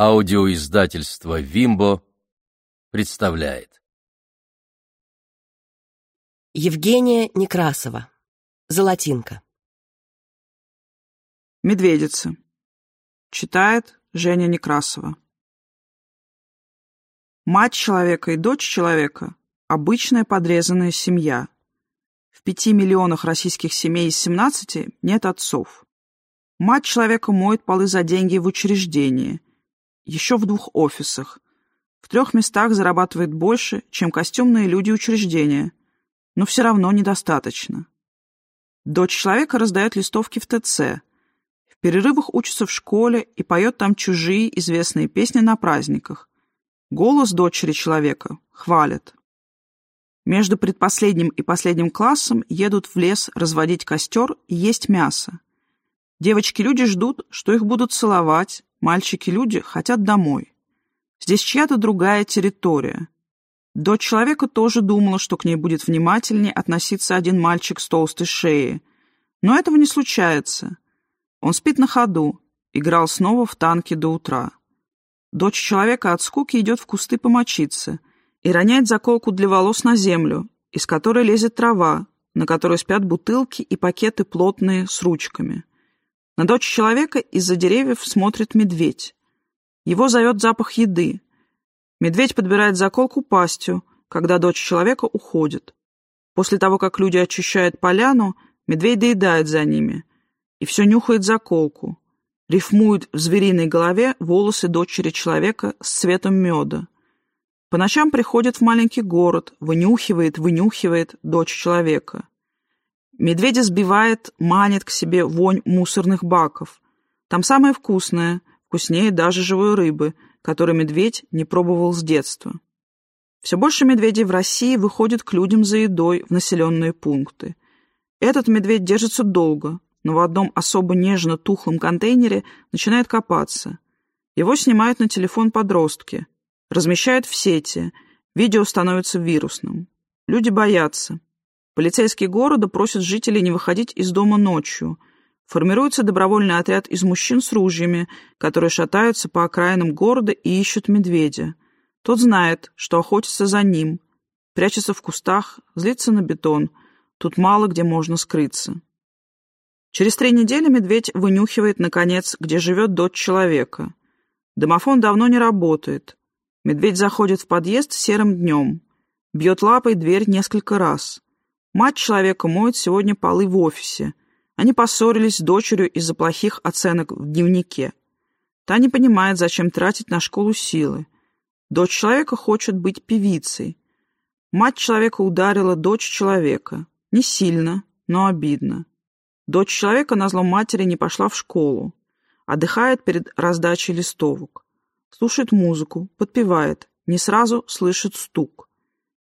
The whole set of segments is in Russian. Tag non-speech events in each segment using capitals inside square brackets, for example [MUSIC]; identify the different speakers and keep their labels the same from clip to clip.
Speaker 1: Аудиоиздательство «Вимбо» представляет.
Speaker 2: Евгения Некрасова. Золотинка.
Speaker 3: Медведица. Читает Женя Некрасова. Мать человека и дочь человека – обычная подрезанная семья. В пяти миллионах российских семей из 17 нет отцов. Мать человека моет полы за деньги в учреждении – еще в двух офисах. В трех местах зарабатывает больше, чем костюмные люди учреждения, но все равно недостаточно. Дочь человека раздает листовки в ТЦ. В перерывах учится в школе и поет там чужие известные песни на праздниках. Голос дочери человека хвалят. Между предпоследним и последним классом едут в лес разводить костер и есть мясо. Девочки-люди ждут, что их будут целовать, Мальчики-люди хотят домой. Здесь чья-то другая территория. Дочь человека тоже думала, что к ней будет внимательнее относиться один мальчик с толстой шеей. Но этого не случается. Он спит на ходу, играл снова в танки до утра. Дочь человека от скуки идет в кусты помочиться и роняет заколку для волос на землю, из которой лезет трава, на которой спят бутылки и пакеты плотные с ручками. На дочь человека из-за деревьев смотрит медведь. Его зовет запах еды. Медведь подбирает заколку пастью, когда дочь человека уходит. После того, как люди очищают поляну, медведь доедает за ними и все нюхает заколку. Рифмует в звериной голове волосы дочери человека с цветом меда. По ночам приходит в маленький город, вынюхивает, вынюхивает дочь человека. Медведя сбивает, манит к себе вонь мусорных баков. Там самое вкусное, вкуснее даже живой рыбы, которую медведь не пробовал с детства. Все больше медведей в России выходят к людям за едой в населенные пункты. Этот медведь держится долго, но в одном особо нежно-тухлом контейнере начинает копаться. Его снимают на телефон подростки, размещают в сети, видео становится вирусным. Люди боятся. Полицейские города просят жителей не выходить из дома ночью. Формируется добровольный отряд из мужчин с ружьями, которые шатаются по окраинам города и ищут медведя. Тот знает, что охотится за ним, прячется в кустах, злится на бетон. Тут мало где можно скрыться. Через три недели медведь вынюхивает, наконец, где живет дочь человека. Домофон давно не работает. Медведь заходит в подъезд серым днем. Бьет лапой дверь несколько раз. Мать человека моет сегодня полы в офисе. Они поссорились с дочерью из-за плохих оценок в дневнике. Та не понимает, зачем тратить на школу силы. Дочь человека хочет быть певицей. Мать человека ударила дочь человека. Не сильно, но обидно. Дочь человека на зло матери не пошла в школу. Отдыхает перед раздачей листовок. Слушает музыку, подпевает, не сразу слышит стук.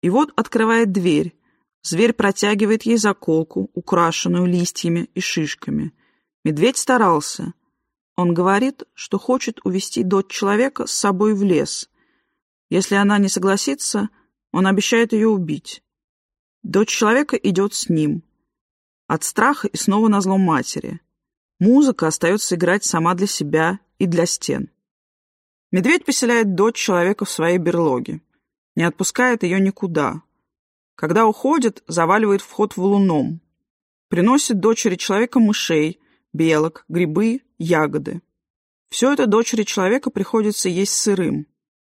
Speaker 3: И вот открывает дверь, Зверь протягивает ей заколку, украшенную листьями и шишками. Медведь старался. Он говорит, что хочет увести дочь человека с собой в лес. Если она не согласится, он обещает ее убить. Дочь человека идет с ним. От страха и снова на злом матери. Музыка остается играть сама для себя и для стен. Медведь поселяет дочь человека в своей берлоге. Не отпускает ее никуда, когда уходит, заваливает вход валуном. Приносит дочери человека мышей, белок, грибы, ягоды. Все это дочери человека приходится есть сырым.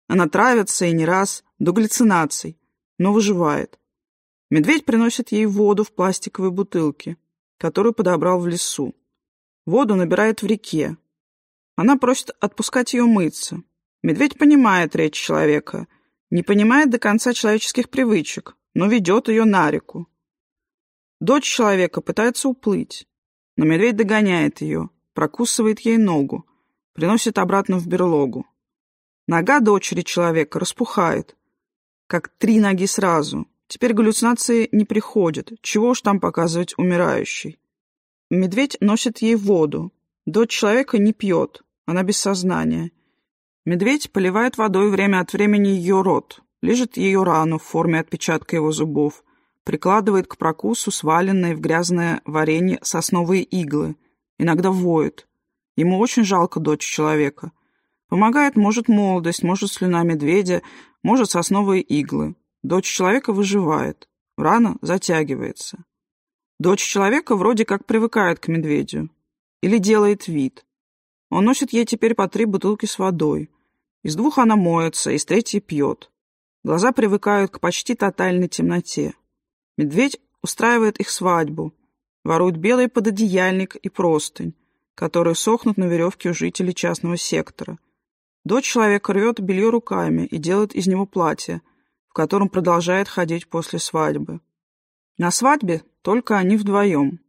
Speaker 3: Она травится и не раз, до галлюцинаций, но выживает. Медведь приносит ей воду в пластиковой бутылке, которую подобрал в лесу. Воду набирает в реке. Она просит отпускать ее мыться. Медведь понимает речь человека, не понимает до конца человеческих привычек, но ведет ее на реку. Дочь человека пытается уплыть, но медведь догоняет ее, прокусывает ей ногу, приносит обратно в берлогу. Нога дочери человека распухает, как три ноги сразу. Теперь галлюцинации не приходят, чего уж там показывать умирающей. Медведь носит ей воду. Дочь человека не пьет, она без сознания. Медведь поливает водой время от времени ее рот, лежит ее рану в форме отпечатка его зубов, прикладывает к прокусу сваленные в грязное варенье сосновые иглы, иногда воет. Ему очень жалко дочь человека. Помогает, может, молодость, может, слюна медведя, может, сосновые иглы. Дочь человека выживает. Рана затягивается. Дочь человека вроде как привыкает к медведю. Или делает вид. Он носит ей теперь по три бутылки с водой. Из двух она моется, из третьей пьет. Глаза привыкают к почти тотальной темноте. Медведь устраивает их свадьбу, ворует белый пододеяльник и простынь, которые сохнут на веревке у жителей частного сектора. Дочь человека рвет белье руками и делает из него платье, в котором продолжает ходить после свадьбы. На свадьбе только они вдвоем.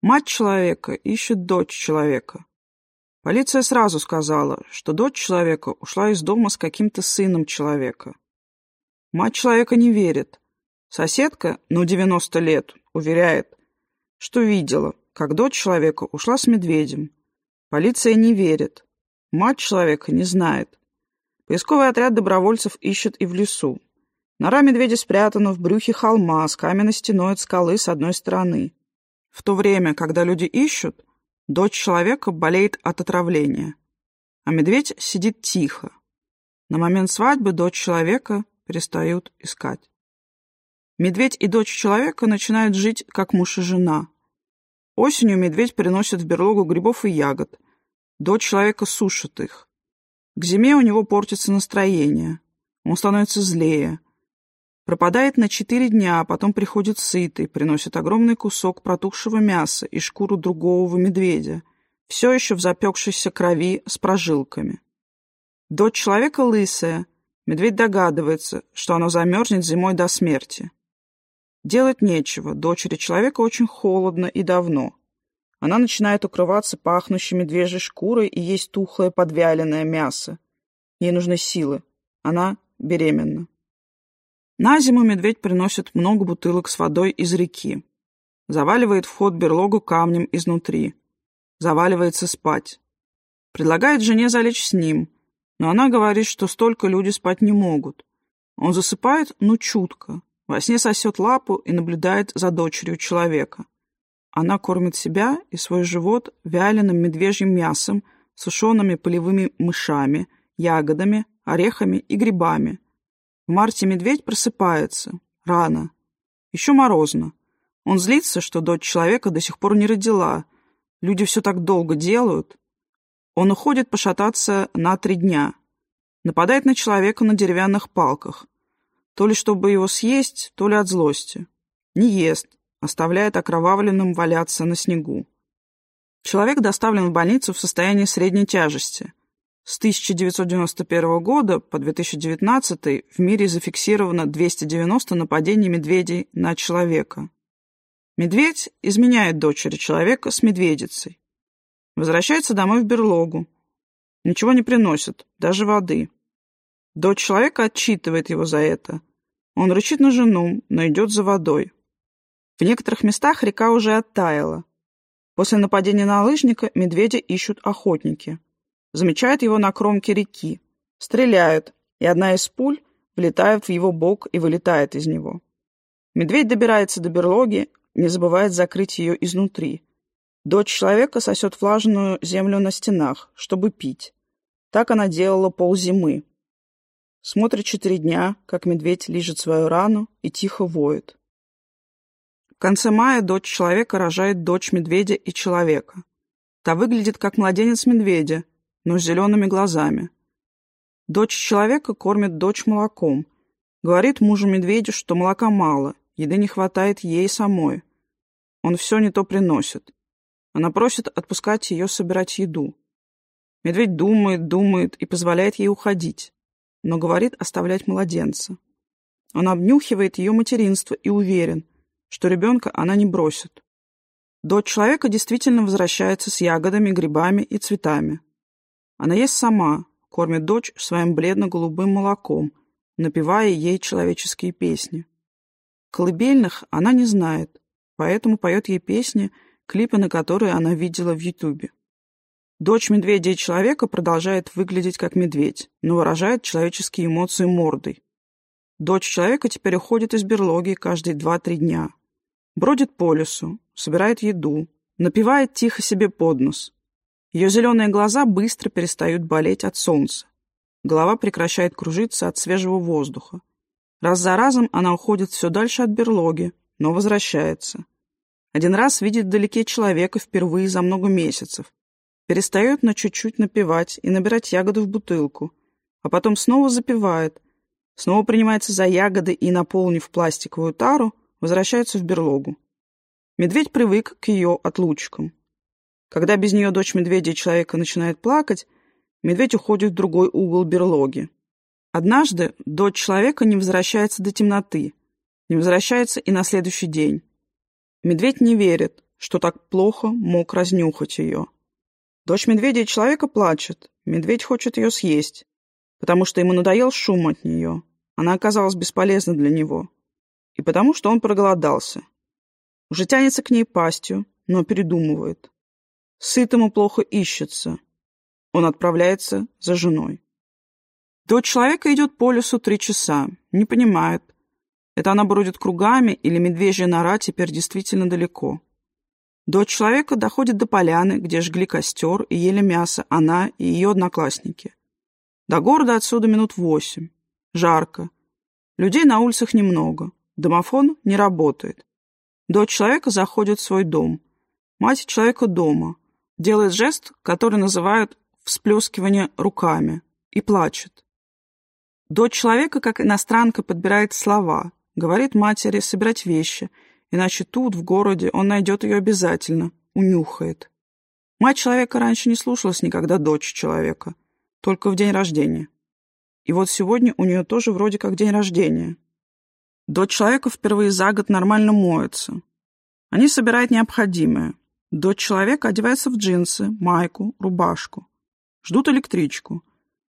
Speaker 3: Мать человека ищет дочь человека. Полиция сразу сказала, что дочь человека ушла из дома с каким-то сыном человека. Мать человека не верит. Соседка, ну 90 лет, уверяет, что видела, как дочь человека ушла с медведем. Полиция не верит. Мать человека не знает. Поисковый отряд добровольцев ищет и в лесу. Нора медведя спрятана в брюхе холма с каменной стеной от скалы с одной стороны. В то время, когда люди ищут, Дочь человека болеет от отравления, а медведь сидит тихо. На момент свадьбы дочь человека перестают искать. Медведь и дочь человека начинают жить как муж и жена. Осенью медведь приносит в берлогу грибов и ягод. Дочь человека сушит их. К зиме у него портится настроение. Он становится злее. Пропадает на четыре дня, а потом приходит сытый, приносит огромный кусок протухшего мяса и шкуру другого медведя, все еще в запекшейся крови с прожилками. Дочь человека лысая, медведь догадывается, что она замерзнет зимой до смерти. Делать нечего, дочери человека очень холодно и давно. Она начинает укрываться пахнущей медвежьей шкурой и есть тухлое подвяленное мясо. Ей нужны силы. Она беременна. На зиму медведь приносит много бутылок с водой из реки. Заваливает вход берлогу камнем изнутри. Заваливается спать. Предлагает жене залечь с ним, но она говорит, что столько люди спать не могут. Он засыпает, ну, чутко. Во сне сосет лапу и наблюдает за дочерью человека. Она кормит себя и свой живот вяленым медвежьим мясом, сушеными полевыми мышами, ягодами, орехами и грибами – в марте медведь просыпается. Рано. Еще морозно. Он злится, что дочь человека до сих пор не родила. Люди все так долго делают. Он уходит пошататься на три дня. Нападает на человека на деревянных палках. То ли чтобы его съесть, то ли от злости. Не ест, оставляет окровавленным валяться на снегу. Человек доставлен в больницу в состоянии средней тяжести – с 1991 года по 2019 в мире зафиксировано 290 нападений медведей на человека. Медведь изменяет дочери человека с медведицей. Возвращается домой в берлогу. Ничего не приносит, даже воды. Дочь человека отчитывает его за это. Он рычит на жену, но идет за водой. В некоторых местах река уже оттаяла. После нападения на лыжника медведя ищут охотники замечают его на кромке реки, стреляют, и одна из пуль влетает в его бок и вылетает из него. Медведь добирается до берлоги, не забывает закрыть ее изнутри. Дочь человека сосет влажную землю на стенах, чтобы пить. Так она делала ползимы. Смотрит четыре дня, как медведь лижет свою рану и тихо воет. В конце мая дочь человека рожает дочь медведя и человека. Та выглядит как младенец медведя, но с зелеными глазами. Дочь человека кормит дочь молоком. Говорит мужу-медведю, что молока мало, еды не хватает ей самой. Он все не то приносит. Она просит отпускать ее собирать еду. Медведь думает, думает и позволяет ей уходить, но говорит оставлять младенца. Он обнюхивает ее материнство и уверен, что ребенка она не бросит. Дочь человека действительно возвращается с ягодами, грибами и цветами. Она ест сама, кормит дочь своим бледно-голубым молоком, напевая ей человеческие песни. Колыбельных она не знает, поэтому поет ей песни, клипы на которые она видела в Ютубе. Дочь медведя и человека продолжает выглядеть как медведь, но выражает человеческие эмоции мордой. Дочь человека теперь уходит из берлоги каждые два-три дня. Бродит по лесу, собирает еду, напевает тихо себе под нос, Ее зеленые глаза быстро перестают болеть от солнца. Голова прекращает кружиться от свежего воздуха. Раз за разом она уходит все дальше от берлоги, но возвращается. Один раз видит вдалеке человека впервые за много месяцев. Перестает на чуть-чуть напевать и набирать ягоды в бутылку, а потом снова запивает, снова принимается за ягоды и, наполнив пластиковую тару, возвращается в берлогу. Медведь привык к ее отлучкам. Когда без нее дочь медведя и человека начинает плакать, медведь уходит в другой угол берлоги. Однажды дочь человека не возвращается до темноты, не возвращается и на следующий день. Медведь не верит, что так плохо мог разнюхать ее. Дочь медведя и человека плачет, медведь хочет ее съесть, потому что ему надоел шум от нее, она оказалась бесполезна для него, и потому что он проголодался. Уже тянется к ней пастью, но передумывает. Сытому плохо ищется. Он отправляется за женой. Дочь человека идет по лесу три часа, не понимает, это она бродит кругами или медвежья нора теперь действительно далеко. Дочь человека доходит до поляны, где жгли костер и ели мясо она и ее одноклассники. До города отсюда минут восемь. Жарко. Людей на улицах немного. Домофон не работает. Дочь человека заходит в свой дом. Мать человека дома. Делает жест, который называют всплескивание руками, и плачет. Дочь человека, как иностранка, подбирает слова, говорит матери собирать вещи, иначе тут, в городе, он найдет ее обязательно, унюхает. Мать человека раньше не слушалась никогда дочь человека, только в день рождения. И вот сегодня у нее тоже вроде как день рождения. Дочь человека впервые за год нормально моется. Они собирают необходимое. Дочь человека одевается в джинсы, майку, рубашку. Ждут электричку.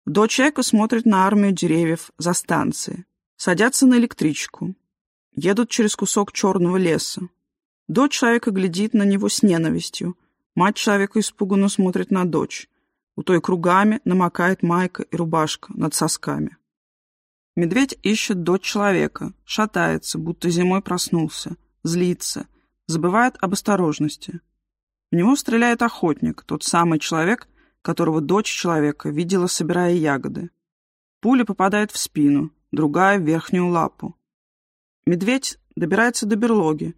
Speaker 3: Дочь человека смотрит на армию деревьев за станцией. Садятся на электричку. Едут через кусок черного леса. Дочь человека глядит на него с ненавистью. Мать человека испуганно смотрит на дочь. У той кругами намокает майка и рубашка над сосками. Медведь ищет дочь человека, шатается, будто зимой проснулся, злится, забывает об осторожности. В него стреляет охотник, тот самый человек, которого дочь человека видела, собирая ягоды. Пуля попадает в спину, другая — верхнюю лапу. Медведь добирается до берлоги.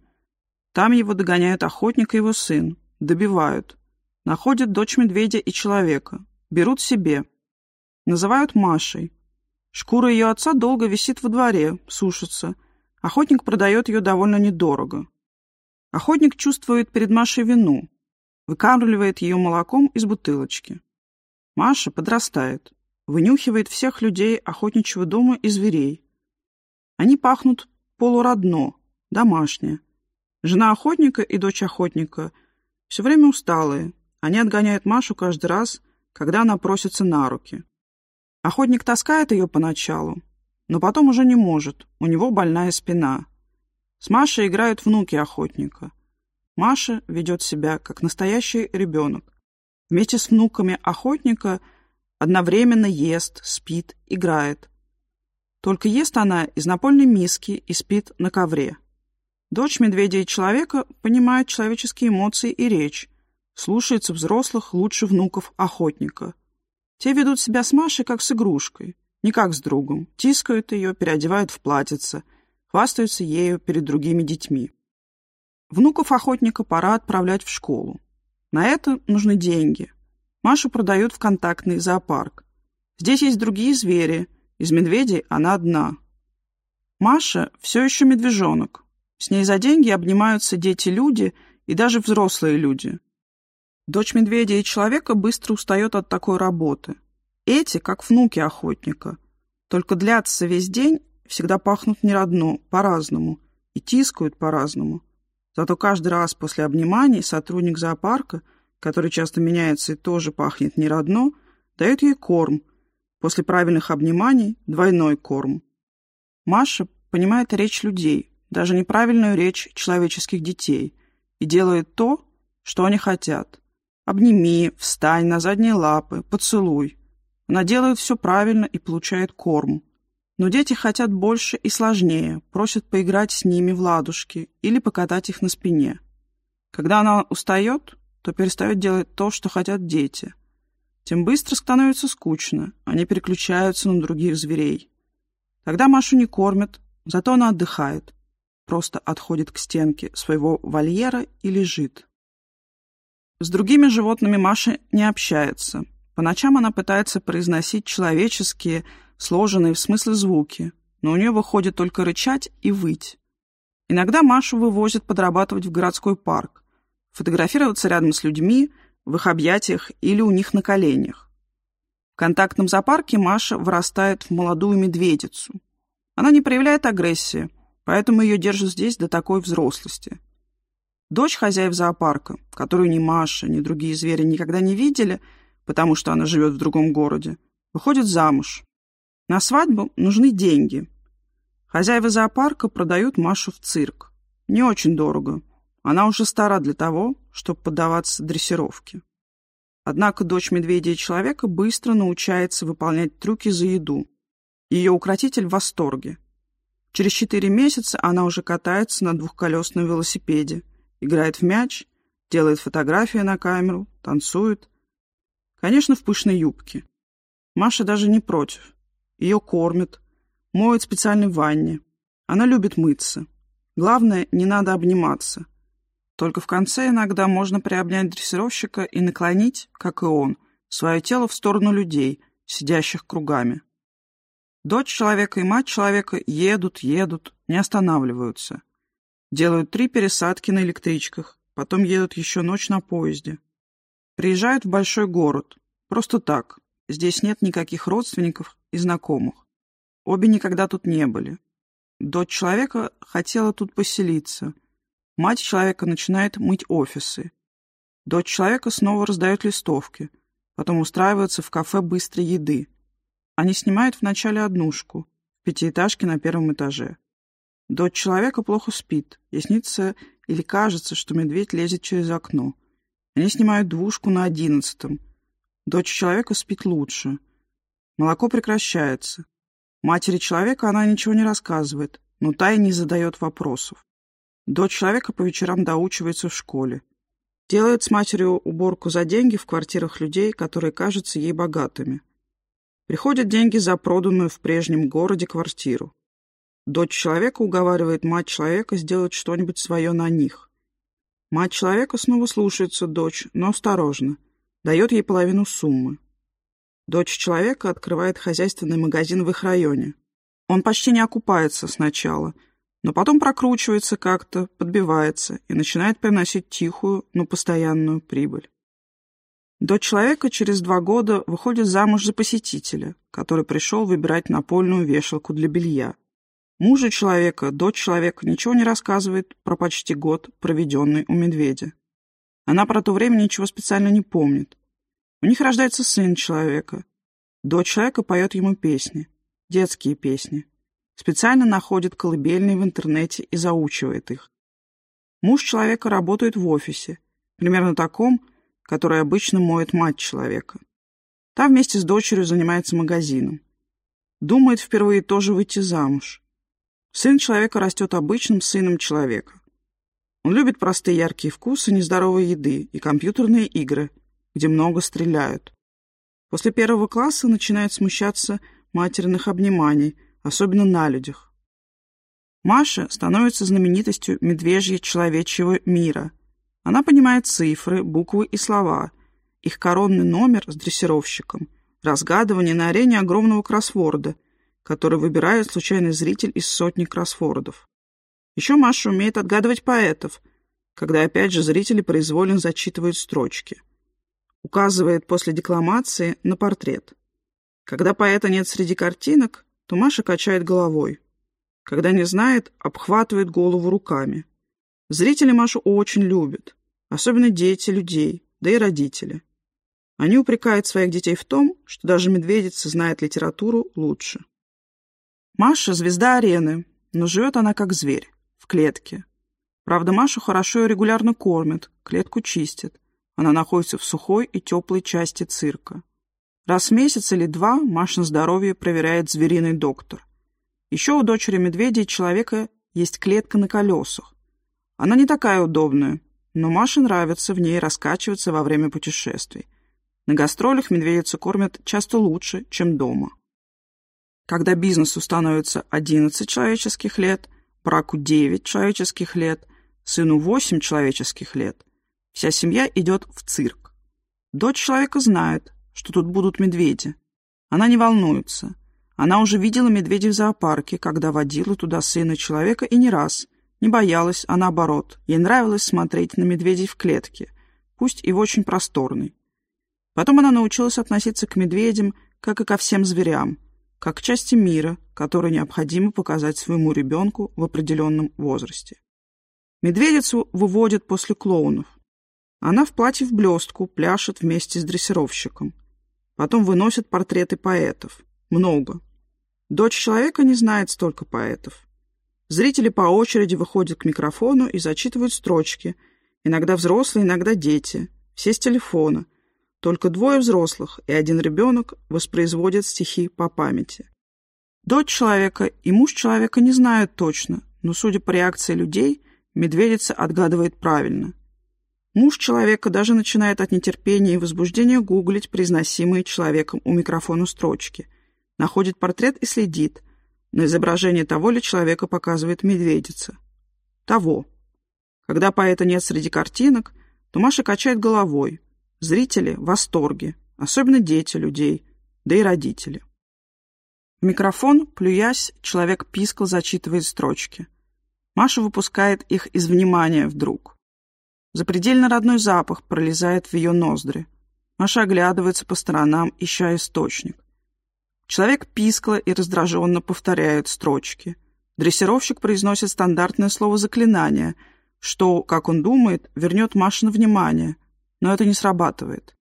Speaker 3: Там его догоняют охотник и его сын. Добивают. Находят дочь медведя и человека. Берут себе. Называют Машей. Шкура ее отца долго висит во дворе, сушится. Охотник продает ее довольно недорого. Охотник чувствует перед Машей вину выкармливает ее молоком из бутылочки. Маша подрастает, вынюхивает всех людей охотничьего дома и зверей. Они пахнут полуродно, домашнее. Жена охотника и дочь охотника все время усталые. Они отгоняют Машу каждый раз, когда она просится на руки. Охотник таскает ее поначалу, но потом уже не может, у него больная спина. С Машей играют внуки охотника. Маша ведет себя как настоящий ребенок. Вместе с внуками охотника одновременно ест, спит, играет. Только ест она из напольной миски и спит на ковре. Дочь медведя и человека понимает человеческие эмоции и речь, слушается взрослых лучше внуков охотника. Те ведут себя с Машей как с игрушкой, не как с другом, тискают ее, переодевают в платьице, хвастаются ею перед другими детьми. Внуков охотника пора отправлять в школу. На это нужны деньги. Машу продают в контактный зоопарк. Здесь есть другие звери. Из медведей она одна. Маша все еще медвежонок. С ней за деньги обнимаются дети-люди и даже взрослые люди. Дочь медведя и человека быстро устает от такой работы. Эти, как внуки охотника, только длятся весь день, всегда пахнут неродно, по-разному, и тискают по-разному. Зато каждый раз после обниманий сотрудник зоопарка, который часто меняется и тоже пахнет неродно, дает ей корм. После правильных обниманий – двойной корм. Маша понимает речь людей, даже неправильную речь человеческих детей, и делает то, что они хотят. Обними, встань на задние лапы, поцелуй. Она делает все правильно и получает корм. Но дети хотят больше и сложнее, просят поиграть с ними в ладушки или покатать их на спине. Когда она устает, то перестают делать то, что хотят дети. Тем быстро становится скучно, они переключаются на других зверей. Тогда Машу не кормят, зато она отдыхает, просто отходит к стенке своего вольера и лежит. С другими животными Маша не общается. По ночам она пытается произносить человеческие, сложенные в смысле звуки, но у нее выходит только рычать и выть. Иногда Машу вывозят подрабатывать в городской парк, фотографироваться рядом с людьми, в их объятиях или у них на коленях. В контактном зоопарке Маша вырастает в молодую медведицу. Она не проявляет агрессии, поэтому ее держат здесь до такой взрослости. Дочь хозяев зоопарка, которую ни Маша, ни другие звери никогда не видели, потому что она живет в другом городе, выходит замуж. На свадьбу нужны деньги, Хозяева зоопарка продают Машу в цирк. Не очень дорого. Она уже стара для того, чтобы поддаваться дрессировке. Однако дочь медведя и человека быстро научается выполнять трюки за еду. Ее укротитель в восторге. Через четыре месяца она уже катается на двухколесном велосипеде, играет в мяч, делает фотографии на камеру, танцует. Конечно, в пышной юбке. Маша даже не против. Ее кормят, Моют в специальной ванне. Она любит мыться. Главное, не надо обниматься. Только в конце иногда можно приобнять дрессировщика и наклонить, как и он, свое тело в сторону людей, сидящих кругами. Дочь человека и мать человека едут, едут, не останавливаются. Делают три пересадки на электричках, потом едут еще ночь на поезде. Приезжают в большой город. Просто так. Здесь нет никаких родственников и знакомых. Обе никогда тут не были. Дочь человека хотела тут поселиться. Мать человека начинает мыть офисы. Дочь человека снова раздает листовки. Потом устраивается в кафе быстрой еды. Они снимают вначале однушку в пятиэтажке на первом этаже. Дочь человека плохо спит. Ей или кажется, что медведь лезет через окно. Они снимают двушку на одиннадцатом. Дочь человека спит лучше. Молоко прекращается. Матери человека она ничего не рассказывает, но та и не задает вопросов. Дочь человека по вечерам доучивается в школе. Делает с матерью уборку за деньги в квартирах людей, которые кажутся ей богатыми. Приходят деньги за проданную в прежнем городе квартиру. Дочь человека уговаривает мать человека сделать что-нибудь свое на них. Мать человека снова слушается дочь, но осторожно, дает ей половину суммы. Дочь человека открывает хозяйственный магазин в их районе. Он почти не окупается сначала, но потом прокручивается как-то, подбивается и начинает приносить тихую, но постоянную прибыль. Дочь человека через два года выходит замуж за посетителя, который пришел выбирать напольную вешалку для белья. Мужу человека дочь человека ничего не рассказывает про почти год, проведенный у медведя. Она про то время ничего специально не помнит, у них рождается сын человека. Дочь человека поет ему песни, детские песни. Специально находит колыбельные в интернете и заучивает их. Муж человека работает в офисе, примерно таком, который обычно моет мать человека. Та вместе с дочерью занимается магазином. Думает впервые тоже выйти замуж. Сын человека растет обычным сыном человека. Он любит простые яркие вкусы нездоровой еды и компьютерные игры – где много стреляют. После первого класса начинает смущаться матерных обниманий, особенно на людях. Маша становится знаменитостью медвежье-человечьего мира. Она понимает цифры, буквы и слова, их коронный номер с дрессировщиком, разгадывание на арене огромного кроссворда, который выбирает случайный зритель из сотни кроссвордов. Еще Маша умеет отгадывать поэтов, когда опять же зрители произвольно зачитывают строчки – указывает после декламации на портрет. Когда поэта нет среди картинок, то Маша качает головой. Когда не знает, обхватывает голову руками. Зрители Машу очень любят, особенно дети людей, да и родители. Они упрекают своих детей в том, что даже медведица знает литературу лучше. Маша – звезда арены, но живет она как зверь, в клетке. Правда, Машу хорошо и регулярно кормят, клетку чистят, она находится в сухой и теплой части цирка. Раз в месяц или два Машин здоровье проверяет звериный доктор. Еще у дочери медведя и человека есть клетка на колесах. Она не такая удобная, но Маше нравится в ней раскачиваться во время путешествий. На гастролях медведицу кормят часто лучше, чем дома. Когда бизнесу становится 11 человеческих лет, браку 9 человеческих лет, сыну 8 человеческих лет, вся семья идет в цирк. Дочь человека знает, что тут будут медведи. Она не волнуется. Она уже видела медведей в зоопарке, когда водила туда сына человека, и не раз. Не боялась, а наоборот. Ей нравилось смотреть на медведей в клетке, пусть и в очень просторной. Потом она научилась относиться к медведям, как и ко всем зверям, как к части мира, который необходимо показать своему ребенку в определенном возрасте. Медведицу выводят после клоунов. Она в платье в блестку пляшет вместе с дрессировщиком. Потом выносят портреты поэтов. Много. Дочь человека не знает столько поэтов. Зрители по очереди выходят к микрофону и зачитывают строчки. Иногда взрослые, иногда дети. Все с телефона. Только двое взрослых и один ребенок воспроизводят стихи по памяти. Дочь человека и муж человека не знают точно, но, судя по реакции людей, медведица отгадывает правильно. Муж человека даже начинает от нетерпения и возбуждения гуглить произносимые человеком у микрофона строчки, находит портрет и следит, на изображение того ли человека показывает медведица. Того. Когда поэта нет среди картинок, то Маша качает головой. Зрители в восторге, особенно дети людей, да и родители. В микрофон, плюясь, человек пискал зачитывает строчки. Маша выпускает их из внимания вдруг. Запредельно родной запах пролезает в ее ноздри. Маша оглядывается по сторонам, ища источник. Человек пискла и раздраженно повторяет строчки. Дрессировщик произносит стандартное слово заклинания, что, как он думает, вернет Маше на внимание, но это не срабатывает.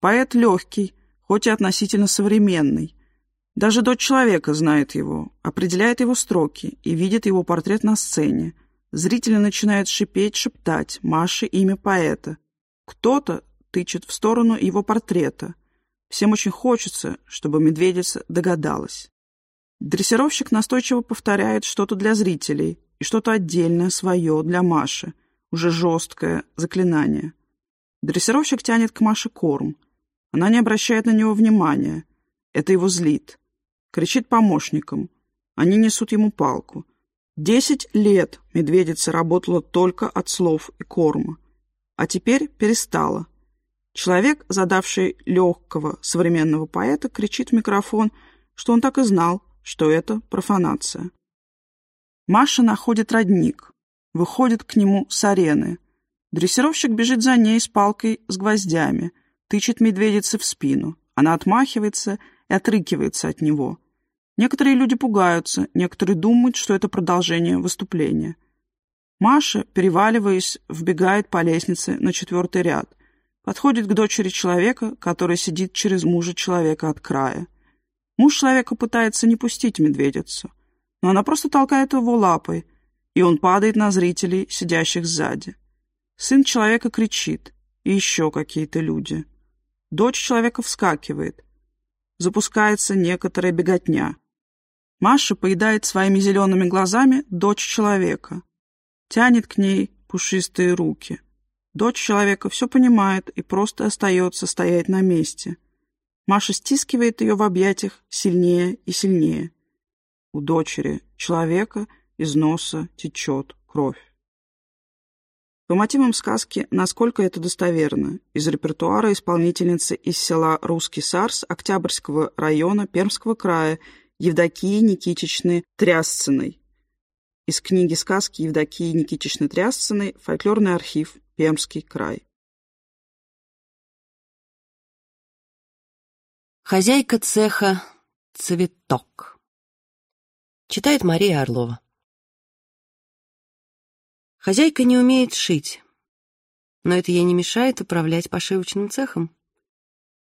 Speaker 3: Поэт легкий, хоть и относительно современный. Даже дочь человека знает его, определяет его строки и видит его портрет на сцене. Зрители начинают шипеть, шептать Маше имя поэта. Кто-то тычет в сторону его портрета. Всем очень хочется, чтобы медведица догадалась. Дрессировщик настойчиво повторяет что-то для зрителей и что-то отдельное свое для Маши, уже жесткое заклинание. Дрессировщик тянет к Маше корм. Она не обращает на него внимания. Это его злит. Кричит помощникам. Они несут ему палку. Десять лет медведица работала только от слов и корма. А теперь перестала. Человек, задавший легкого современного поэта, кричит в микрофон, что он так и знал, что это профанация. Маша находит родник, выходит к нему с арены. Дрессировщик бежит за ней с палкой с гвоздями, тычет медведице в спину. Она отмахивается и отрыкивается от него. Некоторые люди пугаются, некоторые думают, что это продолжение выступления. Маша, переваливаясь, вбегает по лестнице на четвертый ряд. Подходит к дочери человека, который сидит через мужа человека от края. Муж человека пытается не пустить медведицу, но она просто толкает его лапой, и он падает на зрителей, сидящих сзади. Сын человека кричит, и еще какие-то люди. Дочь человека вскакивает. Запускается некоторая беготня. Маша поедает своими зелеными глазами дочь человека. Тянет к ней пушистые руки. Дочь человека все понимает и просто остается стоять на месте. Маша стискивает ее в объятиях сильнее и сильнее. У дочери человека из носа течет кровь. По мотивам сказки «Насколько это достоверно» из репертуара исполнительницы из села Русский Сарс Октябрьского района Пермского края Евдокии Никитичны Трясциной. Из книги сказки Евдокии Никитичны Трясциной «Фольклорный архив. Пермский край».
Speaker 2: Хозяйка цеха «Цветок». Читает Мария Орлова. Хозяйка не умеет шить, но это ей не мешает управлять пошивочным цехом.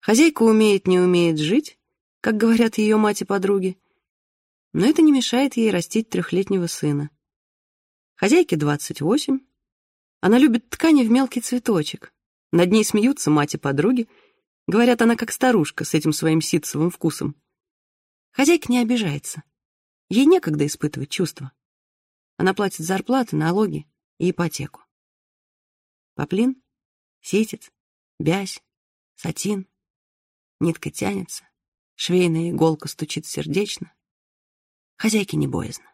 Speaker 2: Хозяйка умеет, не умеет жить, как говорят ее мать и подруги, но это не мешает ей растить трехлетнего сына. Хозяйке 28. Она любит ткани в мелкий цветочек. Над ней смеются мать и подруги. Говорят, она как старушка с этим своим ситцевым вкусом. Хозяйка не обижается. Ей некогда испытывать чувства. Она платит зарплаты, налоги, и ипотеку. Поплин, ситец, бязь, сатин. Нитка тянется, швейная иголка стучит сердечно. Хозяйке не боязно.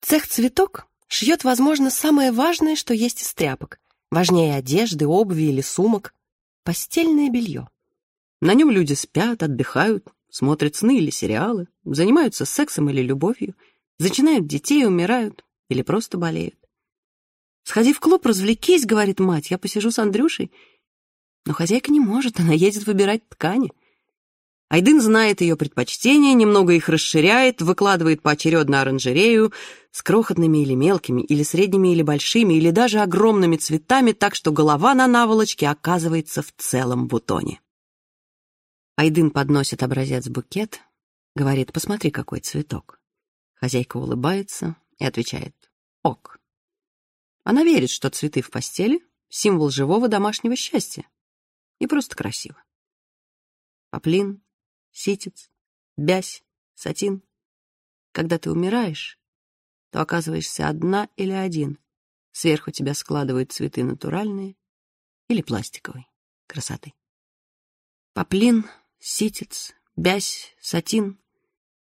Speaker 2: Цех «Цветок» шьет, возможно, самое важное, что есть из тряпок. Важнее одежды, обуви или сумок. Постельное белье. На нем люди спят, отдыхают, смотрят сны или сериалы, занимаются сексом или любовью, зачинают детей, умирают или просто болеют. «Сходи в клуб, развлекись», — говорит мать, — «я посижу с Андрюшей». Но хозяйка не может, она едет выбирать ткани. Айдын знает ее предпочтения, немного их расширяет, выкладывает поочередно оранжерею с крохотными или мелкими, или средними или большими, или даже огромными цветами, так что голова на наволочке оказывается в целом бутоне. Айдын подносит образец букет, говорит, посмотри, какой цветок. Хозяйка улыбается и отвечает «Ок». Она верит, что цветы в постели — символ живого домашнего счастья. И просто красиво. Поплин, ситец, бязь, сатин. Когда ты умираешь, то оказываешься одна или один. Сверху тебя складывают цветы натуральные или пластиковой красоты. Поплин, ситец, бязь, сатин.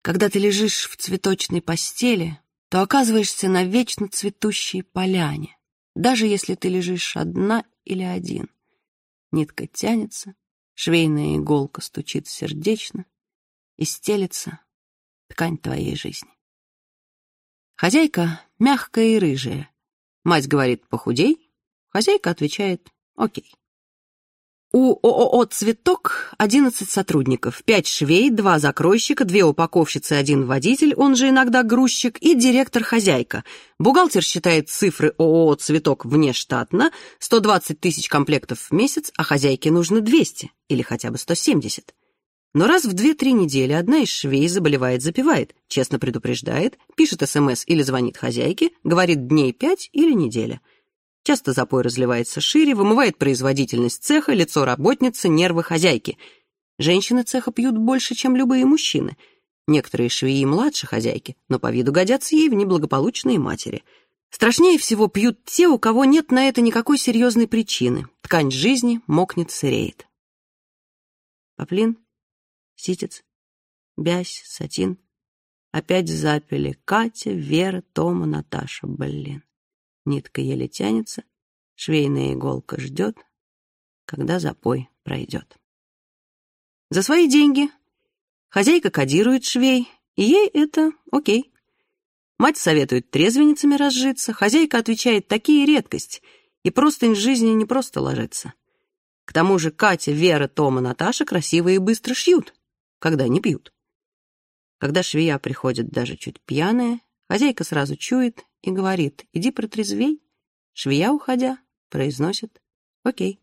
Speaker 2: Когда ты лежишь в цветочной постели, то оказываешься на вечно цветущей поляне, даже если ты лежишь одна или один. Нитка тянется, швейная иголка стучит сердечно и стелется ткань твоей жизни. Хозяйка мягкая и рыжая. Мать говорит «похудей», хозяйка отвечает «окей». У ООО «Цветок» 11 сотрудников, 5 швей, 2 закройщика, 2 упаковщицы, 1 водитель, он же иногда грузчик, и директор-хозяйка. Бухгалтер считает цифры ООО «Цветок» внештатно, 120 тысяч комплектов в месяц, а хозяйке нужно 200 или хотя бы 170. Но раз в 2-3 недели одна из швей заболевает, запивает, честно предупреждает, пишет СМС или звонит хозяйке, говорит дней 5 или неделя – Часто запой разливается шире, вымывает производительность цеха, лицо работницы, нервы хозяйки. Женщины цеха пьют больше, чем любые мужчины. Некоторые швеи младше хозяйки, но по виду годятся ей в неблагополучные матери. Страшнее всего пьют те, у кого нет на это никакой серьезной причины. Ткань жизни мокнет, сыреет. Поплин, ситец, бязь, сатин. Опять запили Катя, Вера, Тома, Наташа, блин. Нитка еле тянется, швейная иголка ждет, когда запой пройдет. За свои деньги хозяйка кодирует швей, и ей это окей. Мать советует трезвенницами разжиться, хозяйка отвечает «такие редкость», и простынь жизни не просто ложится. К тому же Катя, Вера, Тома, Наташа красиво и быстро шьют, когда не пьют. Когда швея приходит даже чуть пьяная, хозяйка сразу чует и говорит «иди протрезвей». Швея, уходя, произносит «окей».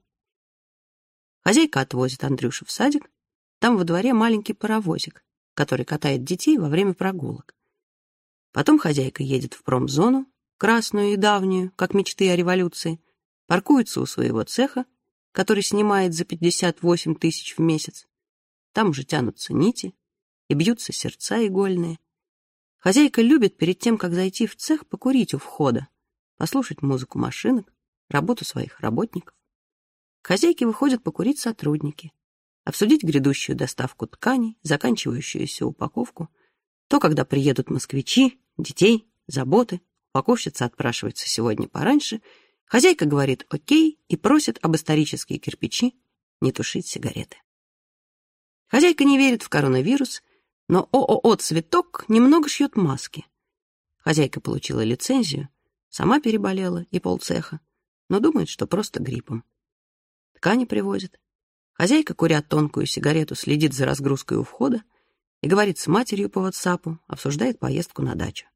Speaker 2: Хозяйка отвозит Андрюшу в садик. Там во дворе маленький паровозик, который катает детей во время прогулок. Потом хозяйка едет в промзону, красную и давнюю, как мечты о революции, паркуется у своего цеха, который снимает за 58 тысяч в месяц. Там уже тянутся нити и бьются сердца игольные. Хозяйка любит перед тем, как зайти в цех, покурить у входа, послушать музыку машинок, работу своих работников. К хозяйке выходят покурить сотрудники, обсудить грядущую доставку тканей, заканчивающуюся упаковку, то, когда приедут москвичи, детей, заботы, упаковщица отпрашивается сегодня пораньше, хозяйка говорит «окей» и просит об исторические кирпичи не тушить сигареты. Хозяйка не верит в коронавирус но ООО «Цветок» немного шьет маски. Хозяйка получила лицензию, сама переболела и полцеха, но думает, что просто гриппом. Ткани привозят. Хозяйка, куря тонкую сигарету, следит за разгрузкой у входа и говорит с матерью по WhatsApp, обсуждает поездку на дачу.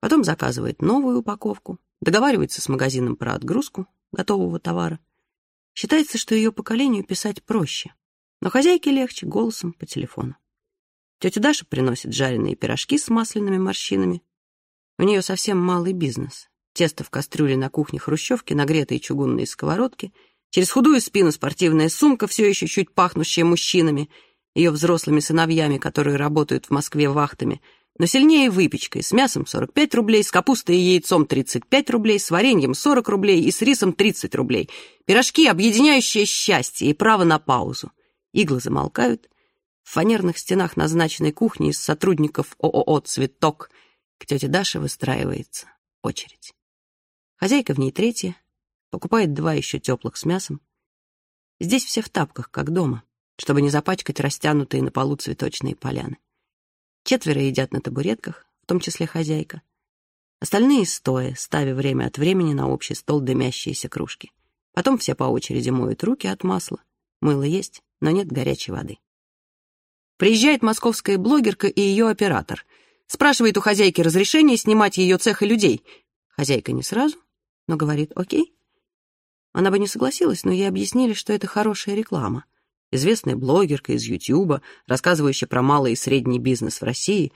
Speaker 2: Потом заказывает новую упаковку, договаривается с магазином про отгрузку готового товара. Считается, что ее поколению писать проще, но хозяйке легче голосом по телефону. Тетя Даша приносит жареные пирожки с масляными морщинами. У нее совсем малый бизнес. Тесто в кастрюле на кухне хрущевки, нагретые чугунные сковородки, через худую спину спортивная сумка, все еще чуть пахнущая мужчинами, ее взрослыми сыновьями, которые работают в Москве вахтами, но сильнее выпечкой. С мясом 45 рублей, с капустой и яйцом 35 рублей, с вареньем 40 рублей и с рисом 30 рублей. Пирожки, объединяющие счастье и право на паузу. Иглы замолкают. В фанерных стенах назначенной кухни из сотрудников ООО «Цветок» к тете Даше выстраивается очередь. Хозяйка в ней третья, покупает два еще теплых с мясом. Здесь все в тапках, как дома, чтобы не запачкать растянутые на полу цветочные поляны. Четверо едят на табуретках, в том числе хозяйка. Остальные стоя, ставя время от времени на общий стол дымящиеся кружки. Потом все по очереди моют руки от масла. Мыло есть, но нет горячей воды. Приезжает московская блогерка и ее оператор. Спрашивает у хозяйки разрешение снимать ее цех и людей. Хозяйка не сразу, но говорит «Окей». Она бы не согласилась, но ей объяснили, что это хорошая реклама известная блогерка из Ютьюба, рассказывающая про малый и средний бизнес в России.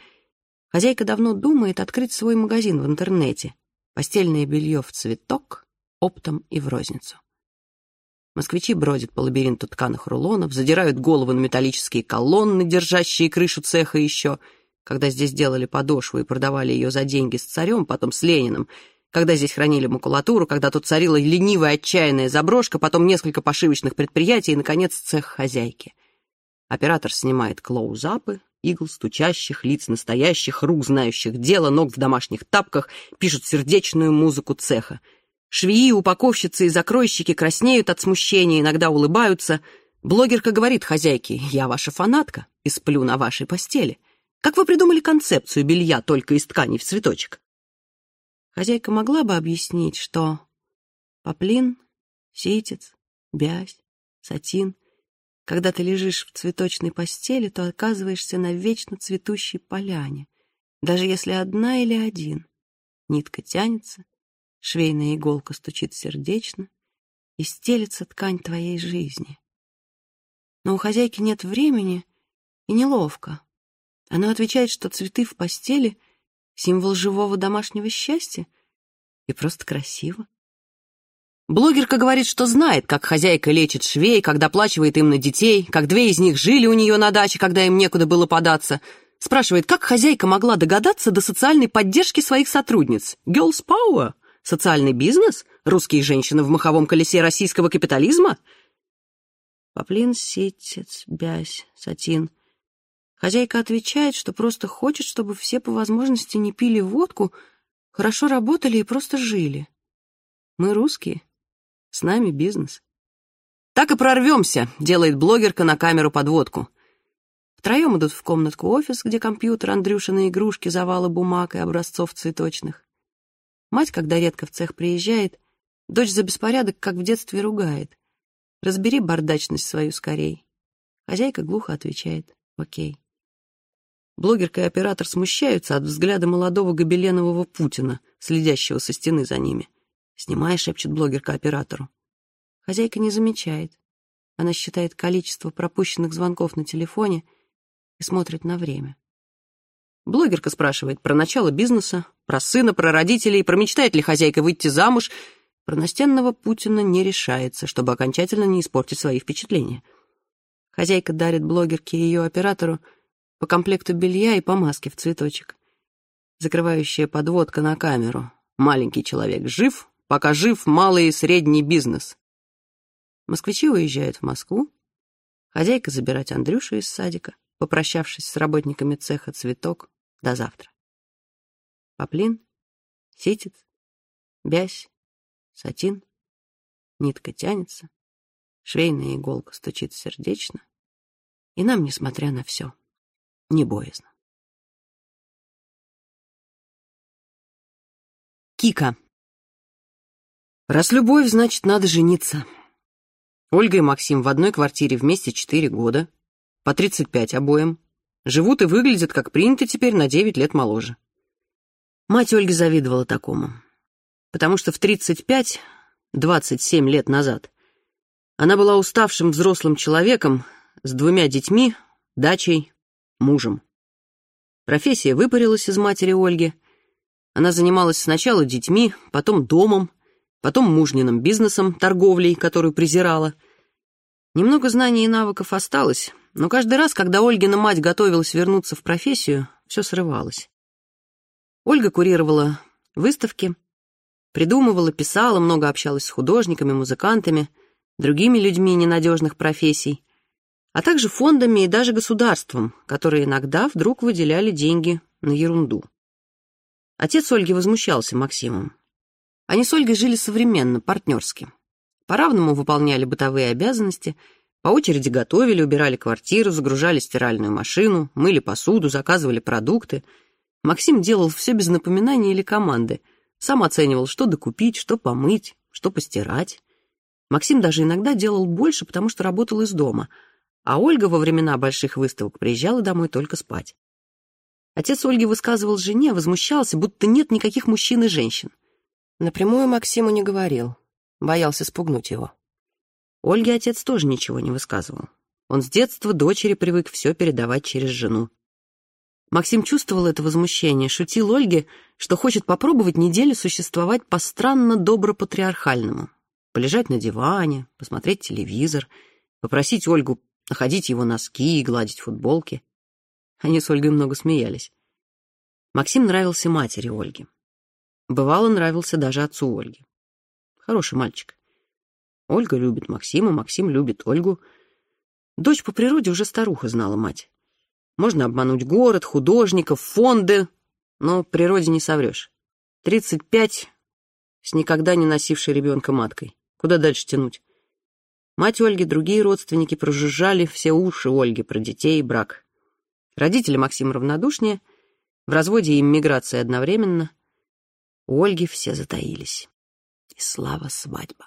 Speaker 2: Хозяйка давно думает открыть свой магазин в интернете. Постельное белье в цветок, оптом и в розницу. Москвичи бродят по лабиринту тканых рулонов, задирают головы на металлические колонны, держащие крышу цеха еще. Когда здесь делали подошву и продавали ее за деньги с царем, потом с Лениным — когда здесь хранили макулатуру, когда тут царила ленивая отчаянная заброшка, потом несколько пошивочных предприятий и, наконец, цех хозяйки. Оператор снимает клоузапы, игл стучащих, лиц настоящих, рук, знающих дело, ног в домашних тапках, пишут сердечную музыку цеха. Швеи, упаковщицы и закройщики краснеют от смущения, иногда улыбаются. Блогерка говорит хозяйке, я ваша фанатка и сплю на вашей постели. Как вы придумали концепцию белья только из тканей в цветочек? Хозяйка могла бы объяснить, что поплин, ситец, бязь, сатин когда ты лежишь в цветочной постели, то оказываешься на вечно цветущей поляне, даже если одна или один. Нитка тянется, швейная иголка стучит сердечно, и стелится ткань твоей жизни. Но у хозяйки нет времени и неловко. Она отвечает, что цветы в постели символ живого домашнего счастья и просто красиво. Блогерка говорит, что знает, как хозяйка лечит швей, как доплачивает им на детей, как две из них жили у нее на даче, когда им некуда было податься. Спрашивает, как хозяйка могла догадаться до социальной поддержки своих сотрудниц. Girls Power? Социальный бизнес? Русские женщины в маховом колесе российского капитализма? Поплин, ситец, бязь, сатин. Хозяйка отвечает, что просто хочет, чтобы все по возможности не пили водку, хорошо работали и просто жили. Мы русские, с нами бизнес. «Так и прорвемся», — делает блогерка на камеру подводку. Втроем идут в комнатку-офис, где компьютер, Андрюшины игрушки, завалы бумаг и образцов цветочных. Мать, когда редко в цех приезжает, дочь за беспорядок, как в детстве, ругает. «Разбери бардачность свою скорей». Хозяйка глухо отвечает «Окей». Блогерка и оператор смущаются от взгляда молодого гобеленового Путина, следящего со стены за ними. «Снимай», — шепчет блогерка оператору. Хозяйка не замечает. Она считает количество пропущенных звонков на телефоне и смотрит на время. Блогерка спрашивает про начало бизнеса, про сына, про родителей, про мечтает ли хозяйка выйти замуж. Про настенного Путина не решается, чтобы окончательно не испортить свои впечатления. Хозяйка дарит блогерке и ее оператору по комплекту белья и по маске в цветочек. Закрывающая подводка на камеру. Маленький человек жив, пока жив малый и средний бизнес. Москвичи уезжают в Москву. Хозяйка забирать Андрюшу из садика, попрощавшись с работниками цеха «Цветок» до завтра. Поплин, ситец, бязь, сатин, нитка тянется, швейная иголка стучит сердечно, и нам, несмотря на все, не боязно. Кика. Раз любовь, значит, надо жениться. Ольга и Максим в одной квартире вместе четыре года, по 35 обоим. Живут и выглядят, как принято теперь, на 9 лет моложе. Мать Ольги завидовала такому, потому что в 35, 27 лет назад, она была уставшим взрослым человеком с двумя детьми, дачей, мужем. Профессия выпарилась из матери Ольги. Она занималась сначала детьми, потом домом, потом мужниным бизнесом, торговлей, которую презирала. Немного знаний и навыков осталось, но каждый раз, когда Ольгина мать готовилась вернуться в профессию, все срывалось. Ольга курировала выставки, придумывала, писала, много общалась с художниками, музыкантами, другими людьми ненадежных профессий, а также фондами и даже государством, которые иногда вдруг выделяли деньги на ерунду. Отец Ольги возмущался Максимом. Они с Ольгой жили современно, партнерски. По-равному выполняли бытовые обязанности, по очереди готовили, убирали квартиру, загружали стиральную машину, мыли посуду, заказывали продукты. Максим делал все без напоминания или команды. Сам оценивал, что докупить, что помыть, что постирать. Максим даже иногда делал больше, потому что работал из дома, а Ольга во времена больших выставок приезжала домой только спать. Отец Ольги высказывал жене, возмущался, будто нет никаких мужчин и женщин. Напрямую Максиму не говорил, боялся спугнуть его. Ольге отец тоже ничего не высказывал. Он с детства дочери привык все передавать через жену. Максим чувствовал это возмущение, шутил Ольге, что хочет попробовать неделю существовать по странно добро-патриархальному. Полежать на диване, посмотреть телевизор, попросить Ольгу находить его носки и гладить футболки. Они с Ольгой много смеялись. Максим нравился матери Ольги. Бывало, нравился даже отцу Ольги. Хороший мальчик. Ольга любит Максима, Максим любит Ольгу. Дочь по природе уже старуха знала мать. Можно обмануть город, художников, фонды, но природе не соврешь. Тридцать пять с никогда не носившей ребенка маткой. Куда дальше тянуть? Мать Ольги, другие родственники прожужжали все уши Ольги про детей и брак. Родители Максима равнодушнее, в разводе и иммиграции одновременно. У Ольги все затаились. И слава свадьба.